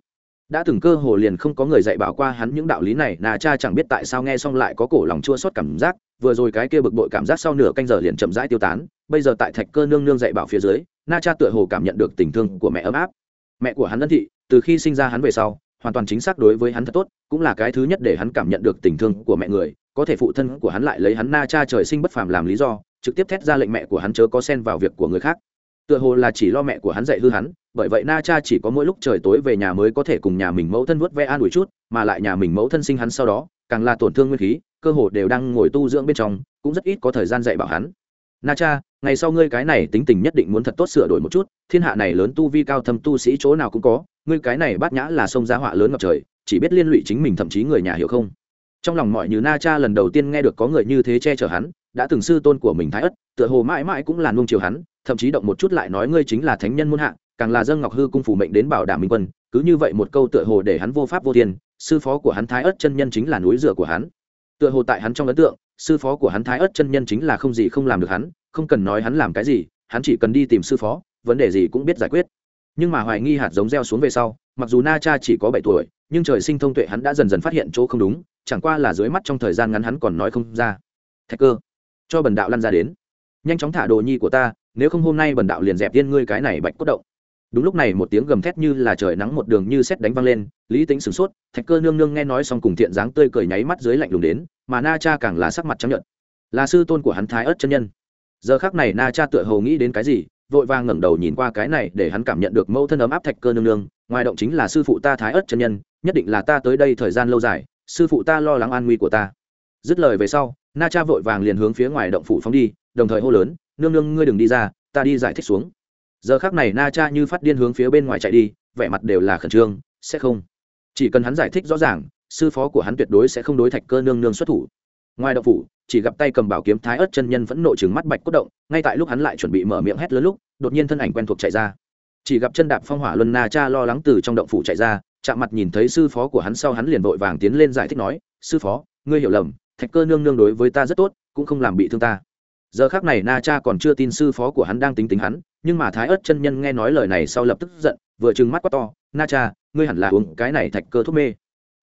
Đã từng cơ hồ liền không có người dạy bảo qua hắn những đạo lý này, na cha chẳng biết tại sao nghe xong lại có cổ lòng chua xót cảm giác, vừa rồi cái kia bực bội cảm giác sau nửa canh giờ liền chậm rãi tiêu tán, bây giờ tại thạch cơ nương nương dạy bảo phía dưới, na cha tựa hồ cảm nhận được tình thương của mẹ ấm áp. Mẹ của hắn ân thị, từ khi sinh ra hắn về sau, hoàn toàn chính xác đối với hắn thật tốt, cũng là cái thứ nhất để hắn cảm nhận được tình thương của mẹ người, có thể phụ thân của hắn lại lấy hắn na cha trời sinh bất phàm làm lý do, trực tiếp thét ra lệnh mẹ của hắn chớ có xen vào việc của người khác tựa hồ là chỉ lo mẹ của hắn dạy hư hắn, bởi vậy na cha chỉ có mỗi lúc trời tối về nhà mới có thể cùng nhà mình mẫu thân vớt ve an ủi chút, mà lại nhà mình mẫu thân sinh hắn sau đó, càng là tổn thương nguyên khí, cơ hồ đều đang ngồi tu dưỡng bên trong, cũng rất ít có thời gian dạy bảo hắn. Na cha, ngày sau ngươi cái này tính tình nhất định muốn thật tốt sửa đổi một chút, thiên hạ này lớn tu vi cao thâm tu sĩ chỗ nào cũng có, ngươi cái này bát nhã là sông giá họa lớn ngập trời, chỉ biết liên lụy chính mình thậm chí người nhà hiểu không? Trong lòng mọi như na cha lần đầu tiên nghe được có người như thế che chở hắn, đã từng sư tôn của mình thái ất, tựa hồ mãi mãi cũng là nung chiều hắn thậm chí động một chút lại nói ngươi chính là thánh nhân muôn hạ càng là dân ngọc hư cung phủ mệnh đến bảo đảm minh quân, cứ như vậy một câu tựa hồ để hắn vô pháp vô thiên, sư phó của hắn thái ớt chân nhân chính là núi rửa của hắn. Tựa hồ tại hắn trong ấn tượng, sư phó của hắn thái ớt chân nhân chính là không gì không làm được hắn, không cần nói hắn làm cái gì, hắn chỉ cần đi tìm sư phó, vấn đề gì cũng biết giải quyết. Nhưng mà hoài nghi hạt giống gieo xuống về sau, mặc dù na cha chỉ có bảy tuổi, nhưng trời sinh thông tuệ hắn đã dần dần phát hiện chỗ không đúng, chẳng qua là dưới mắt trong thời gian ngắn hắn còn nói không ra. Thạch cơ, cho bần đạo lăn ra đến. Nhanh chóng thả đồ nhi của ta nếu không hôm nay bần đạo liền dẹp tiên ngươi cái này bạch cốt động. Đúng lúc này một tiếng gầm thét như là trời nắng một đường như xét đánh văng lên, lý tính sửng sốt, thạch cơ nương nương nghe nói xong cùng thiện dáng tươi cười nháy mắt dưới lạnh lùng đến, mà na cha càng là sắc mặt chấp nhận là sư tôn của hắn thái ớt chân nhân. Giờ khác này na cha tựa hồ nghĩ đến cái gì, vội vàng ngẩng đầu nhìn qua cái này để hắn cảm nhận được mẫu thân ấm áp thạch cơ nương nương, ngoài động chính là sư phụ ta thái ớt chân nhân, nhất định là ta tới đây thời gian lâu dài, sư phụ ta lo lắng an nguy của ta. Dứt lời về sau, na cha vội vàng liền hướng phía ngoài động phủ phóng đi, đồng thời hô lớn nương nương ngươi đừng đi ra, ta đi giải thích xuống. Giờ khác này na cha như phát điên hướng phía bên ngoài chạy đi, vẻ mặt đều là khẩn trương, sẽ không. Chỉ cần hắn giải thích rõ ràng, sư phó của hắn tuyệt đối sẽ không đối thạch cơ nương nương xuất thủ. Ngoài động phủ, chỉ gặp tay cầm bảo kiếm thái ớt chân nhân vẫn nộ trừng mắt bạch cốt động, ngay tại lúc hắn lại chuẩn bị mở miệng hét lớn lúc, đột nhiên thân ảnh quen thuộc chạy ra. Chỉ gặp chân đạp phong hỏa luân na cha lo lắng từ trong động phủ chạy ra, chạm mặt nhìn thấy sư phó của hắn sau hắn liền vội vàng tiến lên giải thích nói, sư phó, ngươi hiểu lầm, thạch cơ nương nương đối với ta rất tốt, cũng không làm bị thương ta giờ khác này na cha còn chưa tin sư phó của hắn đang tính tính hắn, nhưng mà thái ớt chân nhân nghe nói lời này sau lập tức giận, vừa trừng mắt quá to, na cha, ngươi hẳn là uống cái này thạch cơ thuốc mê.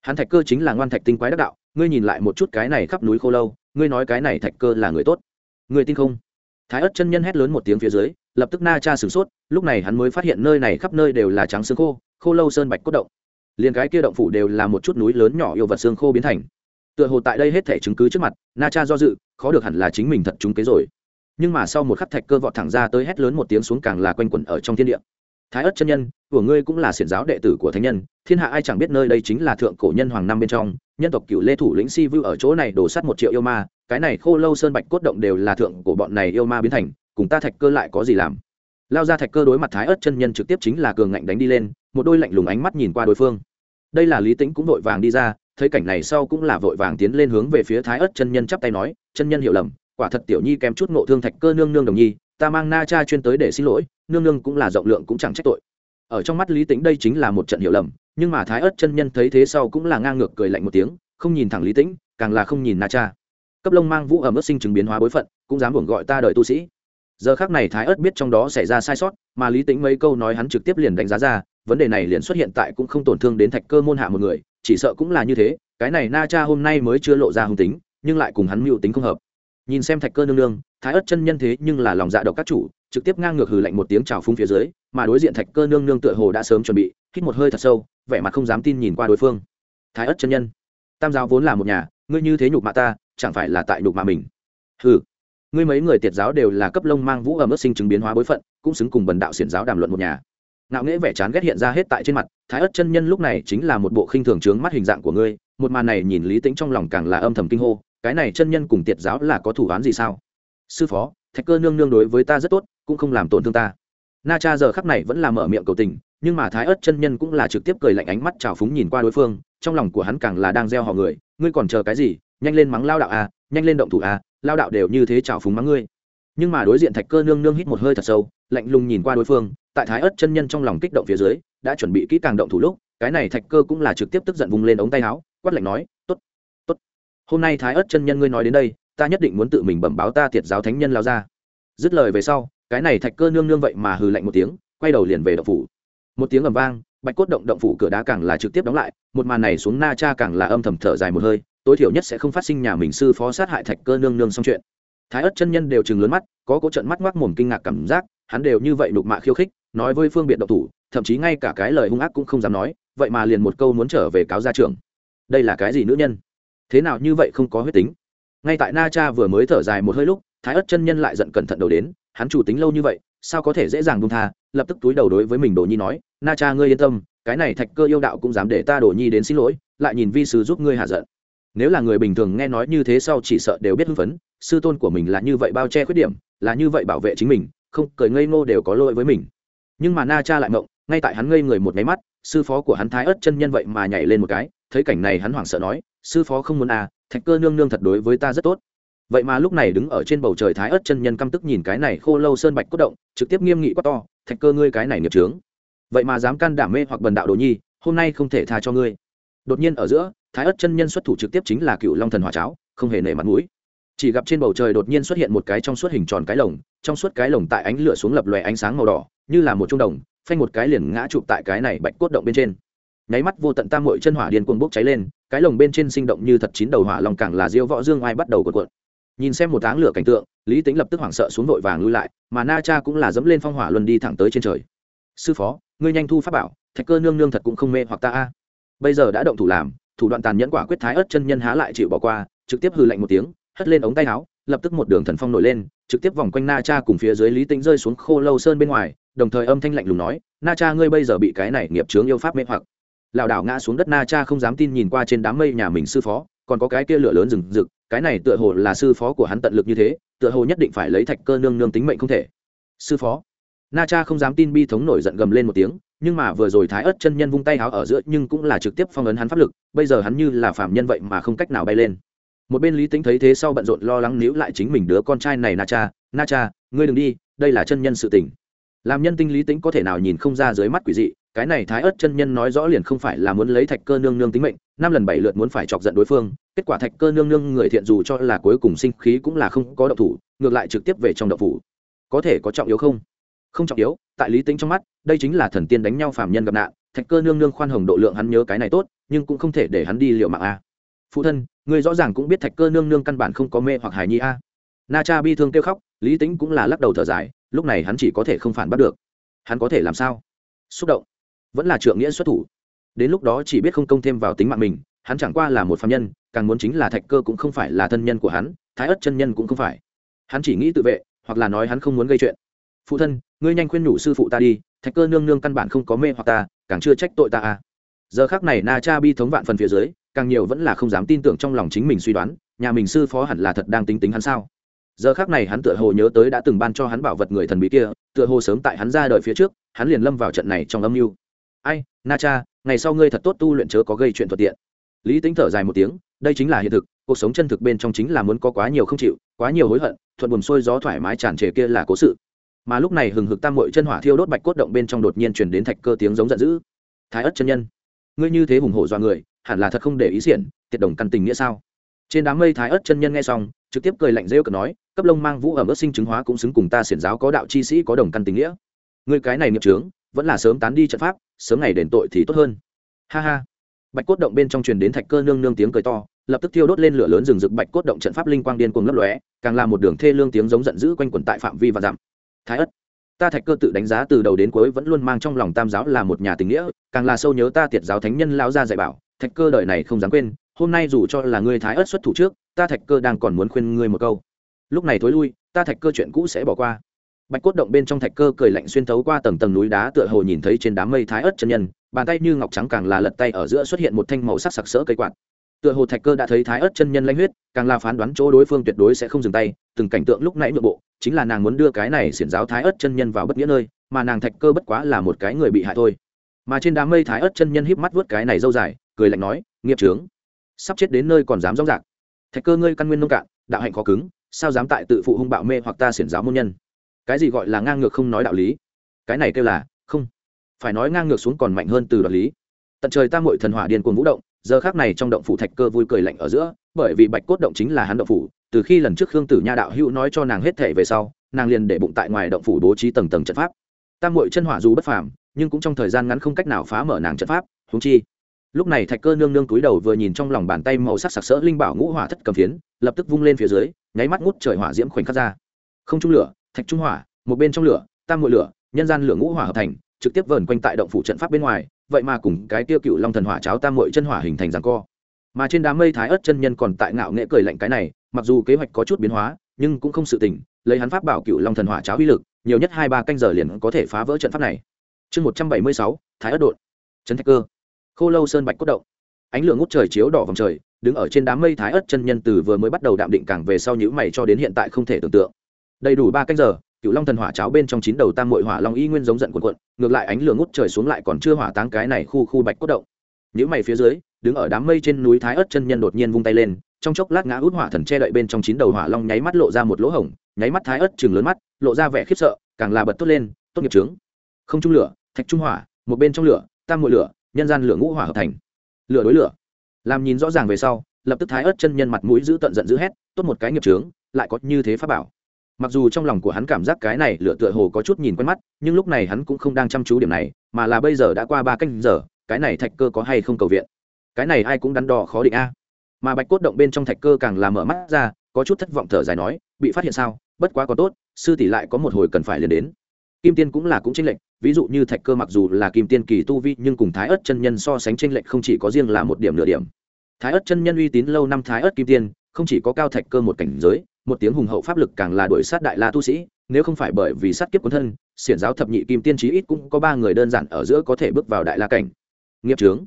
Hắn thạch cơ chính là ngoan thạch tinh quái đắc đạo, ngươi nhìn lại một chút cái này khắp núi khô lâu, ngươi nói cái này thạch cơ là người tốt. Ngươi tin không? Thái ớt chân nhân hét lớn một tiếng phía dưới, lập tức na cha sửng sốt, lúc này hắn mới phát hiện nơi này khắp nơi đều là trắng xương khô khô lâu sơn bạch cốt động. Liền cái kia động phủ đều là một chút núi lớn nhỏ yêu vật xương khô biến thành tựa hồ tại đây hết thể chứng cứ trước mặt na cha do dự, khó được hẳn là chính mình thật trúng kế rồi. Nhưng mà sau một khắc thạch cơ vọt thẳng ra tới hét lớn một tiếng xuống càng là quanh quẩn ở trong thiên địa. Thái ất chân nhân, của ngươi cũng là xiển giáo đệ tử của thánh nhân, thiên hạ ai chẳng biết nơi đây chính là thượng cổ nhân hoàng năm bên trong, nhân tộc cựu lê thủ lĩnh si vu ở chỗ này đổ sát một triệu yêu ma, cái này khô lâu sơn bạch cốt động đều là thượng của bọn này yêu ma biến thành, cùng ta thạch cơ lại có gì làm? Lao ra thạch cơ đối mặt thái ớt chân nhân trực tiếp chính là cường ngạnh đánh đi lên, một đôi lạnh lùng ánh mắt nhìn qua đối phương. Đây là lý tính cũng vội vàng đi ra thấy cảnh này sau cũng là vội vàng tiến lên hướng về phía thái ớt chân nhân chắp tay nói, chân nhân hiểu lầm, quả thật tiểu nhi kém chút ngộ thương thạch cơ nương nương đồng nhi, ta mang na cha chuyên tới để xin lỗi, nương nương cũng là rộng lượng cũng chẳng trách tội. Ở trong mắt lý tính đây chính là một trận hiểu lầm, nhưng mà thái ớt chân nhân thấy thế sau cũng là ngang ngược cười lạnh một tiếng, không nhìn thẳng lý tĩnh, càng là không nhìn na cha. Cấp lông mang vũ ẩm ớt sinh chứng biến hóa bối phận, cũng dám buồn gọi ta đời tu sĩ. Giờ khác này thái ớt biết trong đó xảy ra sai sót, mà lý tính mấy câu nói hắn trực tiếp liền đánh giá ra vấn đề này liền xuất hiện tại cũng không tổn thương đến thạch cơ môn hạ một người, chỉ sợ cũng là như thế, cái này na cha hôm nay mới chưa lộ ra hung tính, nhưng lại cùng hắn mưu tính không hợp. Nhìn xem thạch cơ nương nương, thái ớt chân nhân thế nhưng là lòng dạ độc các chủ, trực tiếp ngang ngược hừ lạnh một tiếng trào phúng phía dưới, mà đối diện thạch cơ nương nương tựa hồ đã sớm chuẩn bị, hít một hơi thật sâu, vẻ mặt không dám tin nhìn qua đối phương. Thái ớt chân nhân, tam giáo vốn là một nhà, ngươi như thế nhục mạ ta, chẳng phải là tại nhục mạ mình? Hừ, ngươi mấy người tiệt giáo đều là cấp lông mang vũ ở mức sinh chứng biến hóa bối phận, cũng xứng cùng bần đạo xiển giáo đàm luận một nhà ngạo nghễ vẻ chán ghét hiện ra hết tại trên mặt, thái ớt chân nhân lúc này chính là một bộ khinh thường trướng mắt hình dạng của ngươi, một màn này nhìn lý tĩnh trong lòng càng là âm thầm kinh hô, cái này chân nhân cùng tiệt giáo là có thủ án gì sao? Sư phó, thạch cơ nương nương đối với ta rất tốt, cũng không làm tổn thương ta. Na cha giờ khắc này vẫn là mở miệng cầu tình, nhưng mà thái ớt chân nhân cũng là trực tiếp cười lạnh ánh mắt trào phúng nhìn qua đối phương, trong lòng của hắn càng là đang gieo họ người, ngươi còn chờ cái gì? Nhanh lên mắng lao đạo à nhanh lên động thủ à lao đạo đều như thế trào phúng mắng ngươi nhưng mà đối diện thạch cơ nương nương hít một hơi thật sâu, lạnh lùng nhìn qua đối phương, tại thái ớt chân nhân trong lòng kích động phía dưới, đã chuẩn bị kỹ càng động thủ lúc, cái này thạch cơ cũng là trực tiếp tức giận vùng lên ống tay áo, quát lạnh nói, tốt tốt. Hôm nay thái ớt chân nhân ngươi nói đến đây, ta nhất định muốn tự mình bẩm báo ta thiệt giáo thánh nhân lao ra. Dứt lời về sau, cái này thạch cơ nương nương vậy mà hừ lạnh một tiếng, quay đầu liền về động phủ. Một tiếng ầm vang, bạch cốt động động phủ cửa đá càng là trực tiếp đóng lại, một màn này xuống na cha càng là âm thầm thở dài một hơi, tối thiểu nhất sẽ không phát sinh nhà mình sư phó sát hại thạch cơ nương nương xong chuyện thái ất chân nhân đều chừng lớn mắt, có cố trận mắt ngoác mồm kinh ngạc cảm giác, hắn đều như vậy đục mạ khiêu khích, nói với phương biện độc thủ, thậm chí ngay cả cái lời hung ác cũng không dám nói, vậy mà liền một câu muốn trở về cáo gia trưởng. Đây là cái gì nữ nhân? Thế nào như vậy không có huyết tính? Ngay tại na cha vừa mới thở dài một hơi lúc, thái ất chân nhân lại giận cẩn thận đầu đến, hắn chủ tính lâu như vậy, sao có thể dễ dàng buông tha, lập tức túi đầu đối với mình đồ nhi nói, na cha ngươi yên tâm, cái này thạch cơ yêu đạo cũng dám để ta đồ nhi đến xin lỗi, lại nhìn vi sứ giúp ngươi hạ giận nếu là người bình thường nghe nói như thế sau chỉ sợ đều biết hưng phấn, sư tôn của mình là như vậy bao che khuyết điểm, là như vậy bảo vệ chính mình, không cười ngây ngô đều có lỗi với mình. Nhưng mà na cha lại mộng, ngay tại hắn ngây người một máy mắt, sư phó của hắn thái ớt chân nhân vậy mà nhảy lên một cái, thấy cảnh này hắn hoảng sợ nói, sư phó không muốn à thạch cơ nương nương thật đối với ta rất tốt. Vậy mà lúc này đứng ở trên bầu trời thái ớt chân nhân căm tức nhìn cái này khô lâu sơn bạch cốt động, trực tiếp nghiêm nghị quá to, thạch cơ ngươi cái này nghiệp trướng vậy mà dám can đảm mê hoặc bần đạo đồ nhi, hôm nay không thể tha cho ngươi. Đột nhiên ở giữa thái ớt chân nhân xuất thủ trực tiếp chính là cựu long thần hỏa cháo, không hề nể mặt mũi. Chỉ gặp trên bầu trời đột nhiên xuất hiện một cái trong suốt hình tròn cái lồng, trong suốt cái lồng tại ánh lửa xuống lập lòe ánh sáng màu đỏ, như là một trung đồng, phanh một cái liền ngã chụp tại cái này bạch cốt động bên trên. Nháy mắt vô tận tam mội chân hỏa điên cuồng bốc cháy lên, cái lồng bên trên sinh động như thật chín đầu hỏa lòng càng là diêu võ dương ai bắt đầu cuộn cuộn. Nhìn xem một áng lửa cảnh tượng, lý tính lập tức hoảng sợ xuống vội vàng lui lại, mà na cha cũng là dẫm lên phong hỏa luân đi thẳng tới trên trời. Sư phó, ngươi nhanh thu pháp bảo, thạch cơ nương nương thật cũng không mê hoặc ta a. Bây giờ đã động thủ làm thủ đoạn tàn nhẫn quả quyết thái ớt chân nhân há lại chịu bỏ qua, trực tiếp hư lạnh một tiếng, hất lên ống tay áo, lập tức một đường thần phong nổi lên, trực tiếp vòng quanh na cha cùng phía dưới lý tính rơi xuống khô lâu sơn bên ngoài, đồng thời âm thanh lạnh lùng nói, na cha ngươi bây giờ bị cái này nghiệp chướng yêu pháp mê hoặc. Lảo đảo ngã xuống đất na cha không dám tin nhìn qua trên đám mây nhà mình sư phó, còn có cái kia lửa lớn rừng rực, cái này tựa hồ là sư phó của hắn tận lực như thế, tựa hồ nhất định phải lấy thạch cơ nương nương tính mệnh không thể. Sư phó? Na cha không dám tin bi thống nổi giận gầm lên một tiếng nhưng mà vừa rồi thái ớt chân nhân vung tay háo ở giữa nhưng cũng là trực tiếp phong ấn hắn pháp lực, bây giờ hắn như là phạm nhân vậy mà không cách nào bay lên. Một bên lý tính thấy thế sau bận rộn lo lắng níu lại chính mình đứa con trai này na cha na cha, ngươi đừng đi, đây là chân nhân sự tình. Làm nhân tinh lý tính có thể nào nhìn không ra dưới mắt quỷ dị, cái này thái ớt chân nhân nói rõ liền không phải là muốn lấy thạch cơ nương nương tính mệnh, năm lần bảy lượt muốn phải chọc giận đối phương, kết quả thạch cơ nương nương người thiện dù cho là cuối cùng sinh khí cũng là không có động thủ, ngược lại trực tiếp về trong động phủ. Có thể có trọng yếu không? Không trọng yếu tại lý tính trong mắt, đây chính là thần tiên đánh nhau phàm nhân gặp nạn, thạch cơ nương nương khoan hồng độ lượng hắn nhớ cái này tốt, nhưng cũng không thể để hắn đi liệu mạng a. Phụ thân người rõ ràng cũng biết thạch cơ nương nương căn bản không có mê hoặc hài nhi a. Na cha bi thương kêu khóc, lý tính cũng là lắc đầu thở dài, lúc này hắn chỉ có thể không phản bắt được. Hắn có thể làm sao? Xúc động. Vẫn là trượng nghĩa xuất thủ. Đến lúc đó chỉ biết không công thêm vào tính mạng mình, hắn chẳng qua là một phạm nhân, càng muốn chính là thạch cơ cũng không phải là thân nhân của hắn, thái ất chân nhân cũng không phải. Hắn chỉ nghĩ tự vệ, hoặc là nói hắn không muốn gây chuyện phụ thân, ngươi nhanh khuyên nhủ sư phụ ta đi, thạch cơ nương nương căn bản không có mê hoặc ta, càng chưa trách tội ta à. Giờ khác này na cha bi thống vạn phần phía dưới, càng nhiều vẫn là không dám tin tưởng trong lòng chính mình suy đoán, nhà mình sư phó hẳn là thật đang tính tính hắn sao. Giờ khác này hắn tựa hồ nhớ tới đã từng ban cho hắn bảo vật người thần bí kia, tựa hồ sớm tại hắn ra đời phía trước, hắn liền lâm vào trận này trong âm mưu. Ai, na cha, ngày sau ngươi thật tốt tu luyện chớ có gây chuyện thuận tiện. Lý tính thở dài một tiếng, đây chính là hiện thực, cuộc sống chân thực bên trong chính là muốn có quá nhiều không chịu, quá nhiều hối hận, thuận buồn sôi gió thoải mái tràn trề kia là cố sự mà lúc này hừng hực tam mội chân hỏa thiêu đốt bạch cốt động bên trong đột nhiên chuyển đến thạch cơ tiếng giống giận dữ. Thái ất chân nhân, ngươi như thế hùng hổ do người, hẳn là thật không để ý xiển, tiệt đồng căn tình nghĩa sao? Trên đám mây thái ất chân nhân nghe xong, trực tiếp cười lạnh rêu cờ nói, cấp lông mang vũ ở mức sinh chứng hóa cũng xứng cùng ta xiển giáo có đạo chi sĩ có đồng căn tình nghĩa. Ngươi cái này nghiệp trướng vẫn là sớm tán đi trận pháp, sớm ngày đền tội thì tốt hơn. Ha ha. Bạch cốt động bên trong truyền đến thạch cơ nương nương tiếng cười to, lập tức thiêu đốt lên lửa lớn rừng rực bạch cốt động trận pháp linh quang điên cuồng lấp lóe, càng là một đường thê lương tiếng giống giận dữ quanh quẩn tại phạm vi và dặm thái ất, ta thạch cơ tự đánh giá từ đầu đến cuối vẫn luôn mang trong lòng tam giáo là một nhà tình nghĩa, càng là sâu nhớ ta tiệt giáo thánh nhân lao ra dạy bảo, thạch cơ đời này không dám quên, hôm nay dù cho là ngươi thái ất xuất thủ trước, ta thạch cơ đang còn muốn khuyên ngươi một câu. Lúc này thối lui, ta thạch cơ chuyện cũ sẽ bỏ qua. Bạch cốt động bên trong thạch cơ cười lạnh xuyên thấu qua tầng tầng núi đá tựa hồ nhìn thấy trên đám mây thái ớt chân nhân, bàn tay như ngọc trắng càng là lật tay ở giữa xuất hiện một thanh màu sắc sặc sỡ cây quạt tựa hồ thạch cơ đã thấy thái ớt chân nhân lanh huyết, càng là phán đoán chỗ đối phương tuyệt đối sẽ không dừng tay, từng cảnh tượng lúc nãy nội bộ, chính là nàng muốn đưa cái này xiển giáo thái ớt chân nhân vào bất nghĩa nơi, mà nàng thạch cơ bất quá là một cái người bị hại thôi. Mà trên đám mây thái ớt chân nhân híp mắt vớt cái này dâu dài, cười lạnh nói, nghiệp trướng sắp chết đến nơi còn dám rong rạc thạch cơ ngươi căn nguyên nông cạn, đạo hạnh khó cứng, sao dám tại tự phụ hung bạo mê hoặc ta xiển giáo môn nhân? Cái gì gọi là ngang ngược không nói đạo lý? Cái này kêu là, không. Phải nói ngang ngược xuống còn mạnh hơn từ đoạt lý. Tận trời ta mội thần hỏa điên cuồng vũ động giờ khác này trong động phủ thạch cơ vui cười lạnh ở giữa, bởi vì bạch cốt động chính là hắn động phủ, từ khi lần trước khương tử nha đạo hữu nói cho nàng hết thể về sau, nàng liền để bụng tại ngoài động phủ bố trí tầng tầng trận pháp. Tam mội chân hỏa dù bất phàm, nhưng cũng trong thời gian ngắn không cách nào phá mở nàng trận pháp húng chi. Lúc này thạch cơ nương nương túi đầu vừa nhìn trong lòng bàn tay màu sắc sặc sỡ linh bảo ngũ hỏa thất cầm phiến, lập tức vung lên phía dưới, nháy mắt ngút trời hỏa diễm khoảnh khắc ra. Không trung lửa, thạch trung hỏa, một bên trong lửa, tam mội lửa, nhân gian lửa ngũ hỏa hợp thành, trực tiếp vờn quanh tại động phủ trận pháp bên ngoài vậy mà cùng cái tiêu cựu long thần hỏa cháo tam mội chân hỏa hình thành rằng co. Mà trên đám mây thái ớt chân nhân còn tại ngạo nghệ cười lạnh cái này, mặc dù kế hoạch có chút biến hóa, nhưng cũng không sự tình, lấy hắn pháp bảo cựu long thần hỏa cháo uy lực, nhiều nhất hai ba canh giờ liền có thể phá vỡ trận pháp này. Chương một trăm bảy mươi sáu, thái ớt đột trấn thạch cơ. Khô lâu sơn bạch cốt động. Ánh lửa ngút trời chiếu đỏ vòng trời, đứng ở trên đám mây thái ớt chân nhân từ vừa mới bắt đầu đạm định càng về sau nhữ mày cho đến hiện tại không thể tưởng tượng. Đầy đủ ba canh giờ cựu long thần hỏa cháo bên trong chín đầu tam mội hỏa long y nguyên giống giận quần quận ngược lại ánh lửa ngút trời xuống lại còn chưa hỏa táng cái này khu khu bạch cốt động. Những mày phía dưới, đứng ở đám mây trên núi thái ớt chân nhân đột nhiên vung tay lên, trong chốc lát ngã út hỏa thần che đậy bên trong chín đầu hỏa long nháy mắt lộ ra một lỗ hổng, nháy mắt thái ớt chừng lớn mắt, lộ ra vẻ khiếp sợ, càng là bật tốt lên, tốt nghiệp trướng không trung lửa, thạch trung hỏa, một bên trong lửa, tam mội lửa, nhân gian lửa ngũ hỏa hợp thành. Lửa đối lửa. Làm nhìn rõ ràng về sau, lập tức thái ớt chân nhân mặt mũi giữ tận giận giữ hét, tốt một cái nghiệp trướng lại có như thế pháp bảo mặc dù trong lòng của hắn cảm giác cái này lựa tựa hồ có chút nhìn quen mắt, nhưng lúc này hắn cũng không đang chăm chú điểm này, mà là bây giờ đã qua ba canh giờ, cái này thạch cơ có hay không cầu viện? Cái này ai cũng đắn đo khó định a. Mà bạch cốt động bên trong thạch cơ càng là mở mắt ra, có chút thất vọng thở dài nói, bị phát hiện sao? Bất quá có tốt, sư tỷ lại có một hồi cần phải liền đến. Kim tiên cũng là cũng tranh lệch, ví dụ như thạch cơ mặc dù là kim tiên kỳ tu vi, nhưng cùng thái ớt chân nhân so sánh tranh lệch không chỉ có riêng là một điểm nửa điểm. Thái ớt chân nhân uy tín lâu năm thái ớt kim tiên, không chỉ có cao thạch cơ một cảnh giới một tiếng hùng hậu pháp lực càng là đuổi sát đại la tu sĩ, nếu không phải bởi vì sát kiếp quân thân, xiển giáo thập nhị kim tiên trí ít cũng có ba người đơn giản ở giữa có thể bước vào đại la cảnh. Nghiệp trướng,